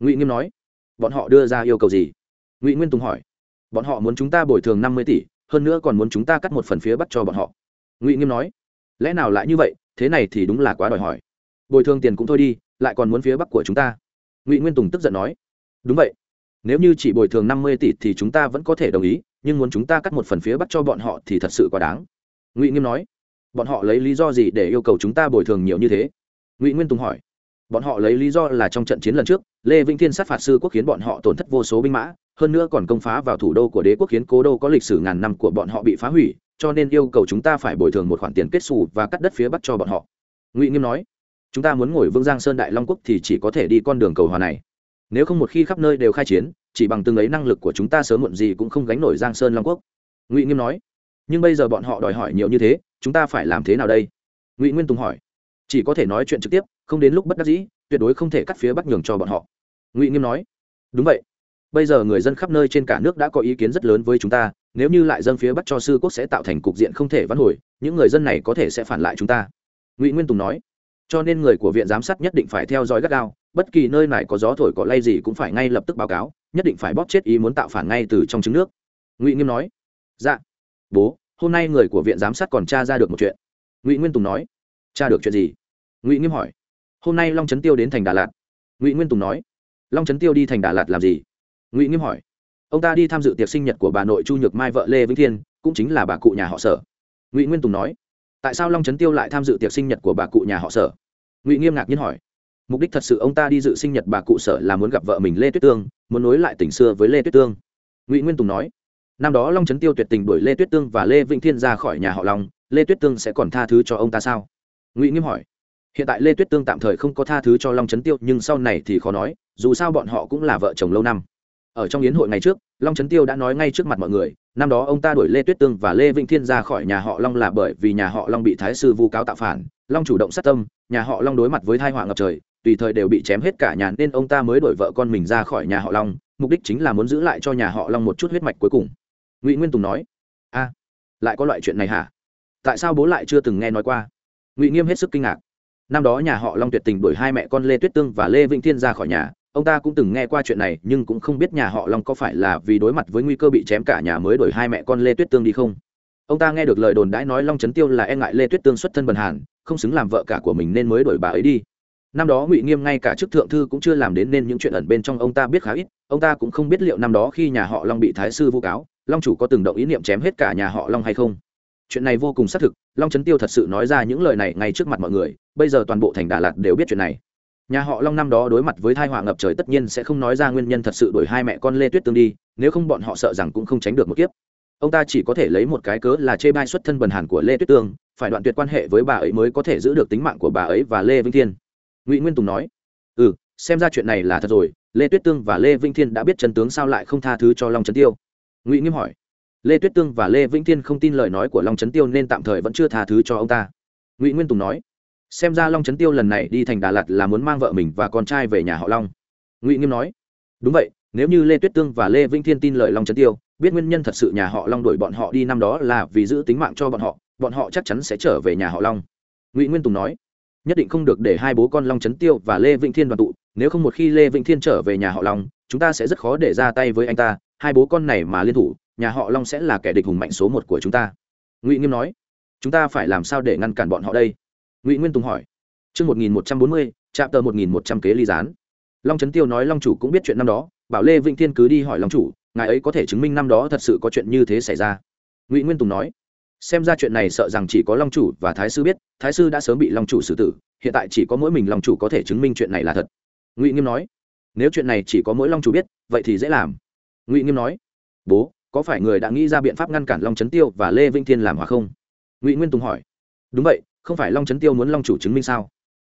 Ngụy Nghiêm nói, bọn họ đưa ra yêu cầu gì? Ngụy Nguyên Tùng hỏi, bọn họ muốn chúng ta bồi thường 50 tỷ, hơn nữa còn muốn chúng ta cắt một phần phía bắc cho bọn họ. Ngụy Nghiêm nói, lẽ nào lại như vậy, thế này thì đúng là quá đòi hỏi. Bồi thường tiền cũng thôi đi, lại còn muốn phía bắc của chúng ta. Ngụy Nguyên Tùng tức giận nói, đúng vậy, nếu như chỉ bồi thường 50 tỷ thì chúng ta vẫn có thể đồng ý, nhưng muốn chúng ta cắt một phần phía bắc cho bọn họ thì thật sự quá đáng ngụy nghiêm nói bọn họ lấy lý do gì để yêu cầu chúng ta bồi thường nhiều như thế? Ngụy nguyên tùng hỏi. Bọn họ lấy lý do là trong trận chiến lần trước, lê vĩnh thiên sát phạt sư quốc khiến bọn họ tổn thất vô số binh mã, hơn nữa còn công phá vào thủ đô của đế quốc khiến cố đô có lịch sử ngàn năm của bọn họ bị phá hủy, cho nên yêu cầu chúng ta phải bồi thường một khoản tiền kết xù và cắt đất phía bắc cho bọn họ. Ngụy nghiêm nói, chúng ta muốn ngồi vương giang sơn đại long quốc thì chỉ có thể đi con đường cầu hòa này. Nếu không một khi khắp nơi đều khai chiến, chỉ bằng từng ấy năng lực của chúng ta sớm muộn gì cũng không gánh nổi giang sơn long quốc. Ngụy nghiêm nói nhưng bây giờ bọn họ đòi hỏi nhiều như thế, chúng ta phải làm thế nào đây? Ngụy nguyên tùng hỏi. Chỉ có thể nói chuyện trực tiếp, không đến lúc bất đắc dĩ, tuyệt đối không thể cắt phía bắc nhường cho bọn họ. Ngụy nghiêm nói. Đúng vậy. Bây giờ người dân khắp nơi trên cả nước đã có ý kiến rất lớn với chúng ta, nếu như lại dân phía bắc cho sư quốc sẽ tạo thành cục diện không thể vãn hồi, những người dân này có thể sẽ phản lại chúng ta. Ngụy nguyên tùng nói. Cho nên người của viện giám sát nhất định phải theo dõi gắt gao, bất kỳ nơi này có gió thổi có lay gì cũng phải ngay lập tức báo cáo, nhất định phải bóp chết ý muốn tạo phản ngay từ trong trứng nước. Ngụy nghiêm nói. Dạ bố, hôm nay người của viện giám sát còn tra ra được một chuyện. Ngụy nguyên tùng nói. Tra được chuyện gì? Ngụy nghiêm hỏi. Hôm nay long trấn tiêu đến thành đà lạt. Ngụy nguyên tùng nói. Long trấn tiêu đi thành đà lạt làm gì? Ngụy nghiêm hỏi. Ông ta đi tham dự tiệc sinh nhật của bà nội chu nhược mai vợ lê vĩnh thiên, cũng chính là bà cụ nhà họ sở. Ngụy nguyên tùng nói. Tại sao long trấn tiêu lại tham dự tiệc sinh nhật của bà cụ nhà họ sở? Ngụy nghiêm ngạc nhiên hỏi. Mục đích thật sự ông ta đi dự sinh nhật bà cụ sở là muốn gặp vợ mình lê tuyết tương, muốn nối lại tình xưa với lê tuyết tương. Ngụy nguyên tùng nói năm đó long trấn tiêu tuyệt tình đuổi lê tuyết tương và lê vĩnh thiên ra khỏi nhà họ long, lê tuyết tương sẽ còn tha thứ cho ông ta sao? Ngụy nghiêm hỏi. Hiện tại lê tuyết tương tạm thời không có tha thứ cho long trấn tiêu, nhưng sau này thì khó nói, dù sao bọn họ cũng là vợ chồng lâu năm. Ở trong yến hội ngày trước, long trấn tiêu đã nói ngay trước mặt mọi người, năm đó ông ta đuổi lê tuyết tương và lê vĩnh thiên ra khỏi nhà họ long là bởi vì nhà họ long bị thái sư vu cáo tạo phản, long chủ động sát tâm, nhà họ long đối mặt với thai họa ngập trời, tùy thời đều bị chém hết cả nhà nên ông ta mới đuổi vợ con mình ra khỏi nhà họ long, mục đích chính là muốn giữ lại cho nhà họ long một chút huyết mạch cuối cùng ngụy nguyên tùng nói a lại có loại chuyện này hả tại sao bố lại chưa từng nghe nói qua ngụy nghiêm hết sức kinh ngạc năm đó nhà họ long tuyệt tình đuổi hai mẹ con lê tuyết tương và lê vĩnh thiên ra khỏi nhà ông ta cũng từng nghe qua chuyện này nhưng cũng không biết nhà họ long có phải là vì đối mặt với nguy cơ bị chém cả nhà mới đuổi hai mẹ con lê tuyết tương đi không ông ta nghe được lời đồn đãi nói long trấn tiêu là e ngại lê tuyết tương xuất thân bần hàn không xứng làm vợ cả của mình nên mới đuổi bà ấy đi năm đó ngụy nghiêm ngay cả chức thượng thư cũng chưa làm đến nên những chuyện ẩn bên trong ông ta biết khá ít ông ta cũng không biết liệu năm đó khi nhà họ long bị thái sư vu cáo long chủ có từng động ý niệm chém hết cả nhà họ long hay không? Chuyện này vô cùng xác thực, long trấn tiêu thật sự nói ra những lời này ngay trước mặt mọi người, bây giờ toàn bộ thành đà lạt đều biết chuyện này. Nhà họ long năm đó đối mặt với thai họa ngập trời tất nhiên sẽ không nói ra nguyên nhân thật sự đổi hai mẹ con lê tuyết tương đi, nếu không bọn họ sợ rằng cũng không tránh được một kiếp. Ông ta chỉ có thể lấy một cái cớ là chê bai xuất thân bần hàn của lê tuyết tương, phải đoạn tuyệt quan hệ với bà ấy mới có thể giữ được tính mạng của bà ấy và lê vĩnh thiên. Ngụy nguyên tùng nói ừ xem ra chuyện này là thật rồi, lê tuyết tương và lê vĩnh thiên đã biết chân tướng sao lại không tha thứ cho long trấn tiêu ngụy nghiêm hỏi. Lê tuyết tương và lê vĩnh thiên không tin lời nói của long trấn tiêu nên tạm thời vẫn chưa tha thứ cho ông ta. Ngụy nguyên tùng nói, xem ra long trấn tiêu lần này đi thành đà lạt là muốn mang vợ mình và con trai về nhà họ long. Ngụy nghiêm nói, đúng vậy, nếu như lê tuyết tương và lê vĩnh thiên tin lời long trấn tiêu, biết nguyên nhân thật sự nhà họ long đuổi bọn họ đi năm đó là vì giữ tính mạng cho bọn họ bọn họ chắc chắn sẽ trở về nhà họ long. Ngụy nguyên tùng nói, nhất định không được để hai bố con long trấn tiêu và lê vĩnh thiên đoàn tụ, nếu không một khi lê vĩnh thiên trở về nhà họ long, chúng ta sẽ rất khó để ra tay với anh ta hai bố con này mà liên thủ, nhà họ long sẽ là kẻ địch hùng mạnh số một của chúng ta. Ngụy nghiêm nói, chúng ta phải làm sao để ngăn cản bọn họ đây? Ngụy nguyên tùng hỏi. Chương một nghìn một trăm bốn mươi trạm tờ một nghìn một trăm kế ly gián. Long trấn tiêu nói long chủ cũng biết chuyện năm đó, bảo lê vĩnh thiên cứ đi hỏi long chủ, ngài ấy có thể chứng minh năm đó thật sự có chuyện như thế xảy ra. Ngụy nguyên tùng nói, xem ra chuyện này sợ rằng chỉ có long chủ và thái sư biết, thái sư đã sớm bị long chủ xử tử, hiện tại chỉ có mỗi mình long chủ có thể chứng minh chuyện này là thật. Ngụy nghiêm nói, nếu chuyện này chỉ có mỗi long chủ biết, vậy thì dễ làm ngụy nghiêm nói bố có phải người đã nghĩ ra biện pháp ngăn cản long trấn tiêu và lê vĩnh thiên làm hòa không ngụy nguyên tùng hỏi đúng vậy không phải long trấn tiêu muốn long chủ chứng minh sao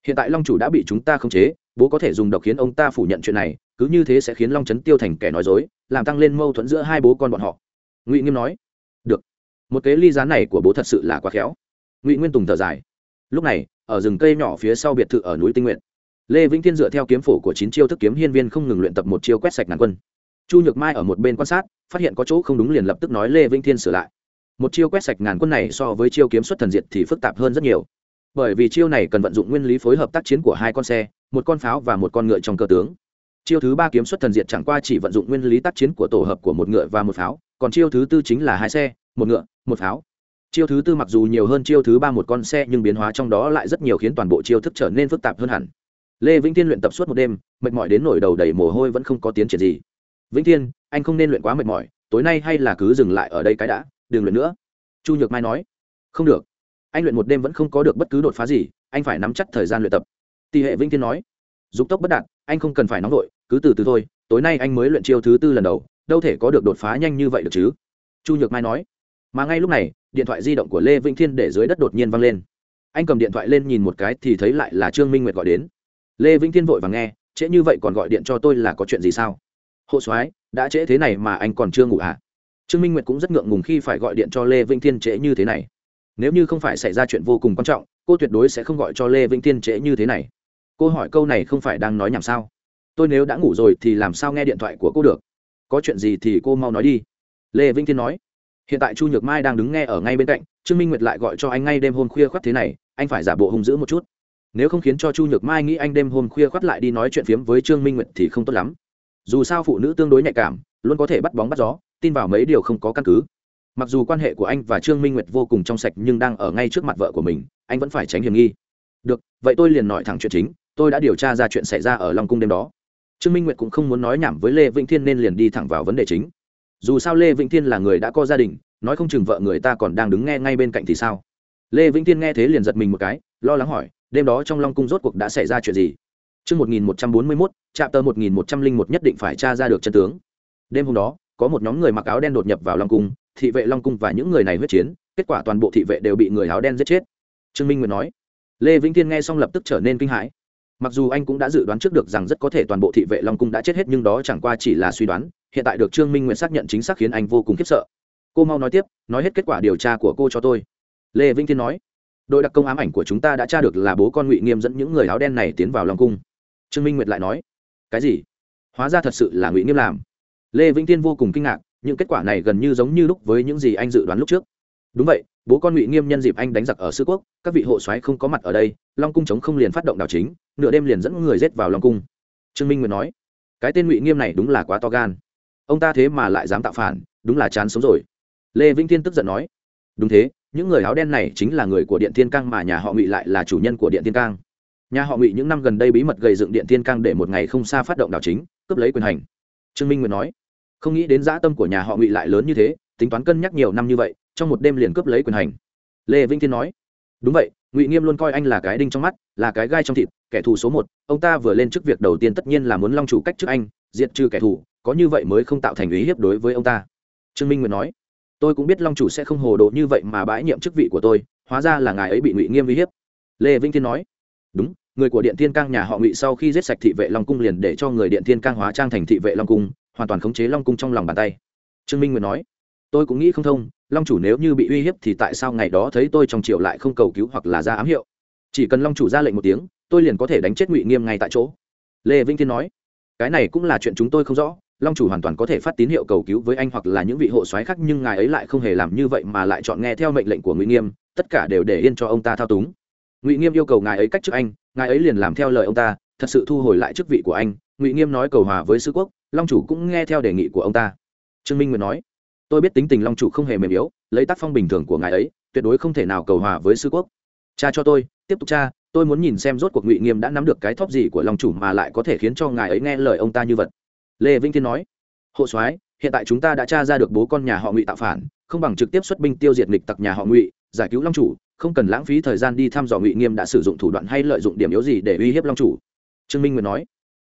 hiện tại long chủ đã bị chúng ta khống chế bố có thể dùng độc khiến ông ta phủ nhận chuyện này cứ như thế sẽ khiến long trấn tiêu thành kẻ nói dối làm tăng lên mâu thuẫn giữa hai bố con bọn họ ngụy nghiêm nói được một kế ly gián này của bố thật sự là quá khéo ngụy nguyên tùng thở dài lúc này ở rừng cây nhỏ phía sau biệt thự ở núi tinh nguyện lê vĩnh thiên dựa theo kiếm phổ của chín chiêu thức kiếm hiên viên không ngừng luyện tập một chiêu quét sạch ngàn quân chu nhược mai ở một bên quan sát, phát hiện có chỗ không đúng liền lập tức nói lê vĩnh thiên sửa lại. Một chiêu quét sạch ngàn quân này so với chiêu kiếm xuất thần diệt thì phức tạp hơn rất nhiều. Bởi vì chiêu này cần vận dụng nguyên lý phối hợp tác chiến của hai con xe, một con pháo và một con ngựa trong cơ tướng. Chiêu thứ ba kiếm xuất thần diệt chẳng qua chỉ vận dụng nguyên lý tác chiến của tổ hợp của một ngựa và một pháo, còn chiêu thứ tư chính là hai xe, một ngựa, một pháo. Chiêu thứ tư mặc dù nhiều hơn chiêu thứ ba một con xe nhưng biến hóa trong đó lại rất nhiều khiến toàn bộ chiêu thức trở nên phức tạp hơn hẳn. Lê vĩnh thiên luyện tập suốt một đêm, mệt mỏi đến nổi đầu đầy mồ hôi vẫn không có tiến triển gì vĩnh thiên, anh không nên luyện quá mệt mỏi, tối nay hay là cứ dừng lại ở đây cái đã, đừng luyện nữa. Chu nhược mai nói. Không được. Anh luyện một đêm vẫn không có được bất cứ đột phá gì, anh phải nắm chắc thời gian luyện tập. Tỷ hệ vĩnh thiên nói. Dục tốc bất đạt, anh không cần phải nóng vội, cứ từ từ thôi, tối nay anh mới luyện chiêu thứ tư lần đầu, đâu thể có được đột phá nhanh như vậy được chứ? Chu nhược mai nói. Mà ngay lúc này, điện thoại di động của lê vĩnh thiên để dưới đất đột nhiên văng lên. Anh cầm điện thoại lên nhìn một cái thì thấy lại là trương minh nguyệt gọi đến. Lê vĩnh thiên vội và nghe, trễ như vậy còn gọi điện cho tôi là có chuyện gì sao? Hộ soái, đã trễ thế này mà anh còn chưa ngủ à? Trương minh nguyệt cũng rất ngượng ngùng khi phải gọi điện cho lê vĩnh thiên trễ như thế này. Nếu như không phải xảy ra chuyện vô cùng quan trọng, cô tuyệt đối sẽ không gọi cho lê vĩnh thiên trễ như thế này. Cô hỏi câu này không phải đang nói nhảm sao? Tôi nếu đã ngủ rồi thì làm sao nghe điện thoại của cô được? Có chuyện gì thì cô mau nói đi. Lê vĩnh thiên nói. Hiện tại chu nhược mai đang đứng nghe ở ngay bên cạnh, trương minh nguyệt lại gọi cho anh ngay đêm hôm khuya khoắt thế này, anh phải giả bộ hung dữ một chút. Nếu không khiến cho chu nhược mai nghĩ anh đêm hôm khuya khoắt lại đi nói chuyện phiếm với trương minh nguyệt thì không tốt lắm dù sao phụ nữ tương đối nhạy cảm, luôn có thể bắt bóng bắt gió, tin vào mấy điều không có căn cứ. Mặc dù quan hệ của anh và trương minh nguyệt vô cùng trong sạch nhưng đang ở ngay trước mặt vợ của mình, anh vẫn phải tránh hiểm nghi. Được, vậy tôi liền nói thẳng chuyện chính, tôi đã điều tra ra chuyện xảy ra ở long cung đêm đó. Trương minh nguyệt cũng không muốn nói nhảm với lê vĩnh thiên nên liền đi thẳng vào vấn đề chính. Dù sao lê vĩnh thiên là người đã có gia đình, nói không chừng vợ người ta còn đang đứng nghe ngay bên cạnh thì sao? Lê vĩnh thiên nghe thế liền giật mình một cái, lo lắng hỏi, đêm đó trong long cung rốt cuộc đã xảy ra chuyện gì? Chương 1141, trạm tờ 1101 nhất định phải tra ra được chân tướng. Đêm hôm đó, có một nhóm người mặc áo đen đột nhập vào Long Cung, thị vệ Long Cung và những người này huyết chiến, kết quả toàn bộ thị vệ đều bị người áo đen giết chết. Trương Minh Nguyệt nói. Lê Vĩnh Thiên nghe xong lập tức trở nên kinh hãi. Mặc dù anh cũng đã dự đoán trước được rằng rất có thể toàn bộ thị vệ Long Cung đã chết hết nhưng đó chẳng qua chỉ là suy đoán, hiện tại được Trương Minh Nguyệt xác nhận chính xác khiến anh vô cùng khiếp sợ. Cô mau nói tiếp, nói hết kết quả điều tra của cô cho tôi. Lê Vĩnh Thiên nói đội đặc công ám ảnh của chúng ta đã tra được là bố con ngụy nghiêm dẫn những người áo đen này tiến vào lòng cung trương minh nguyệt lại nói, cái gì? Hóa ra thật sự là ngụy nghiêm làm. Lê vĩnh tiên vô cùng kinh ngạc, những kết quả này gần như giống như lúc với những gì anh dự đoán lúc trước. Đúng vậy, bố con ngụy nghiêm nhân dịp anh đánh giặc ở sư quốc, các vị hộ soái không có mặt ở đây, long cung chống không liền phát động đảo chính, nửa đêm liền dẫn người rết vào long cung. Trương minh nguyệt nói, cái tên ngụy nghiêm này đúng là quá to gan. Ông ta thế mà lại dám tạo phản, đúng là chán sống rồi. Lê vĩnh tiên tức giận nói, đúng thế, những người áo đen này chính là người của điện thiên cang mà nhà họ ngụy lại là chủ nhân của điện thiên cang nhà họ ngụy những năm gần đây bí mật gây dựng điện thiên cang để một ngày không xa phát động đảo chính, cướp lấy quyền hành. Trương minh nguyệt nói, không nghĩ đến dã tâm của nhà họ ngụy lại lớn như thế, tính toán cân nhắc nhiều năm như vậy, trong một đêm liền cướp lấy quyền hành. Lê vĩnh thiên nói, đúng vậy, ngụy nghiêm luôn coi anh là cái đinh trong mắt, là cái gai trong thịt, kẻ thù số một, ông ta vừa lên chức việc đầu tiên tất nhiên là muốn long chủ cách trước anh, diệt trừ kẻ thù, có như vậy mới không tạo thành ý hiếp đối với ông ta. Trương minh nguyệt nói, tôi cũng biết long chủ sẽ không hồ đồ như vậy mà bãi nhiệm chức vị của tôi, hóa ra là ngài ấy bị ngụy nghiêm uy hiếp. Lê vĩnh thiên nói, đúng người của điện thiên cang nhà họ ngụy sau khi giết sạch thị vệ long cung liền để cho người điện thiên cang hóa trang thành thị vệ long cung, hoàn toàn khống chế long cung trong lòng bàn tay. Trương minh nguyệt nói, tôi cũng nghĩ không thông, long chủ nếu như bị uy hiếp thì tại sao ngày đó thấy tôi trong triệu lại không cầu cứu hoặc là ra ám hiệu? Chỉ cần long chủ ra lệnh một tiếng, tôi liền có thể đánh chết ngụy nghiêm ngay tại chỗ. Lê vĩnh thiên nói, cái này cũng là chuyện chúng tôi không rõ, long chủ hoàn toàn có thể phát tín hiệu cầu cứu với anh hoặc là những vị hộ soái khác nhưng ngài ấy lại không hề làm như vậy mà lại chọn nghe theo mệnh lệnh của ngụy nghiêm, tất cả đều để yên cho ông ta thao túng. Ngụy nghiêm yêu cầu ngài ấy cách chức anh ngài ấy liền làm theo lời ông ta, thật sự thu hồi lại chức vị của anh, ngụy nghiêm nói cầu hòa với sư quốc, long chủ cũng nghe theo đề nghị của ông ta. Trương minh nguyệt nói, tôi biết tính tình long chủ không hề mềm yếu, lấy tác phong bình thường của ngài ấy, tuyệt đối không thể nào cầu hòa với sư quốc. Cha cho tôi, tiếp tục cha, tôi muốn nhìn xem rốt cuộc ngụy nghiêm đã nắm được cái thóp gì của long chủ mà lại có thể khiến cho ngài ấy nghe lời ông ta như vật lê vĩnh thiên nói, hộ soái, hiện tại chúng ta đã tra ra được bố con nhà họ ngụy tạo phản, không bằng trực tiếp xuất binh tiêu diệt nghịch tặc nhà họ ngụy, giải cứu long chủ không cần lãng phí thời gian đi thăm dò ngụy nghiêm đã sử dụng thủ đoạn hay lợi dụng điểm yếu gì để uy hiếp long chủ trương minh nguyệt nói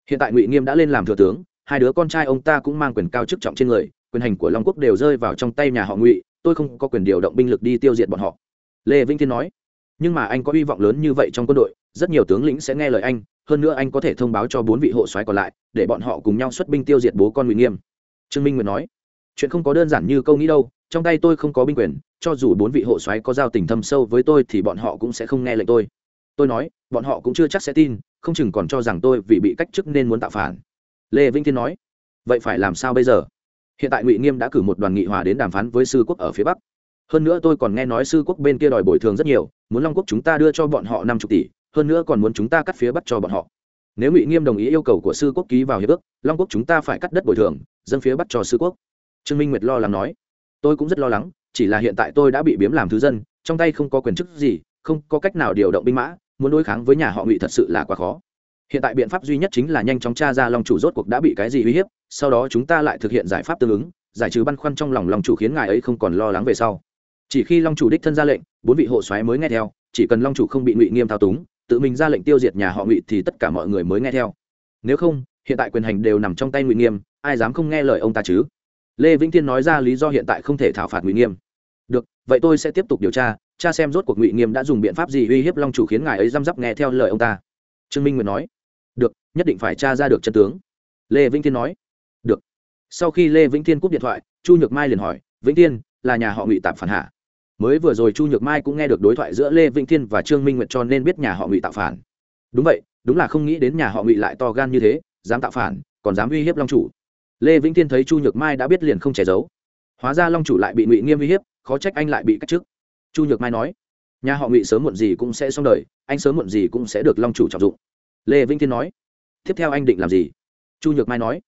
hiện tại ngụy nghiêm đã lên làm thừa tướng hai đứa con trai ông ta cũng mang quyền cao chức trọng trên người quyền hành của long quốc đều rơi vào trong tay nhà họ ngụy tôi không có quyền điều động binh lực đi tiêu diệt bọn họ lê vĩnh thiên nói nhưng mà anh có hy vọng lớn như vậy trong quân đội rất nhiều tướng lĩnh sẽ nghe lời anh hơn nữa anh có thể thông báo cho bốn vị hộ soái còn lại để bọn họ cùng nhau xuất binh tiêu diệt bố con ngụy nghiêm trương minh nguyệt nói chuyện không có đơn giản như câu nghĩ đâu, trong tay tôi không có binh quyền, cho dù bốn vị hộ soái có giao tình thâm sâu với tôi thì bọn họ cũng sẽ không nghe lệnh tôi. Tôi nói, bọn họ cũng chưa chắc sẽ tin, không chừng còn cho rằng tôi vì bị cách chức nên muốn tạo phản. Lê vĩnh thiên nói, vậy phải làm sao bây giờ? Hiện tại ngụy nghiêm đã cử một đoàn nghị hòa đến đàm phán với sư quốc ở phía bắc. Hơn nữa tôi còn nghe nói sư quốc bên kia đòi bồi thường rất nhiều, muốn long quốc chúng ta đưa cho bọn họ năm chục tỷ, hơn nữa còn muốn chúng ta cắt phía bắc cho bọn họ. Nếu ngụy nghiêm đồng ý yêu cầu của sư quốc ký vào hiệp ước, long quốc chúng ta phải cắt đất bồi thường, dân phía bắc cho sư quốc trương minh nguyệt lo lắng nói, tôi cũng rất lo lắng, chỉ là hiện tại tôi đã bị biếm làm thứ dân, trong tay không có quyền chức gì, không có cách nào điều động binh mã, muốn đối kháng với nhà họ ngụy thật sự là quá khó. Hiện tại biện pháp duy nhất chính là nhanh chóng tra ra long chủ rốt cuộc đã bị cái gì uy hiếp, sau đó chúng ta lại thực hiện giải pháp tương ứng, giải trừ băn khoăn trong lòng long chủ khiến ngài ấy không còn lo lắng về sau. Chỉ khi long chủ đích thân ra lệnh, bốn vị hộ soái mới nghe theo, chỉ cần long chủ không bị ngụy nghiêm thao túng, tự mình ra lệnh tiêu diệt nhà họ ngụy thì tất cả mọi người mới nghe theo. Nếu không, hiện tại quyền hành đều nằm trong tay ngụy nghiêm, ai dám không nghe lời ông ta chứ? Lê vĩnh thiên nói ra lý do hiện tại không thể thảo phạt ngụy nghiêm. Được, vậy tôi sẽ tiếp tục điều tra, cha xem rốt cuộc ngụy nghiêm đã dùng biện pháp gì uy hiếp long chủ khiến ngài ấy răm rắp nghe theo lời ông ta. Trương minh nguyệt nói. Được, nhất định phải tra ra được chân tướng. Lê vĩnh thiên nói. Được. Sau khi lê vĩnh thiên cúp điện thoại, chu nhược mai liền hỏi, vĩnh thiên, là nhà họ ngụy tạp phản hạ? Mới vừa rồi chu nhược mai cũng nghe được đối thoại giữa lê vĩnh thiên và trương minh nguyệt cho nên biết nhà họ ngụy tạo phản. Đúng vậy, đúng là không nghĩ đến nhà họ ngụy lại to gan như thế, dám tạo phản, còn dám uy hiếp long chủ lê vĩnh thiên thấy chu nhược mai đã biết liền không che giấu. Hóa ra long chủ lại bị ngụy nghiêm uy hiếp, khó trách anh lại bị cách chức. Chu nhược mai nói, nhà họ ngụy sớm muộn gì cũng sẽ xong đời, anh sớm muộn gì cũng sẽ được long chủ trọng dụng. Lê vĩnh thiên nói, tiếp theo anh định làm gì? Chu nhược mai nói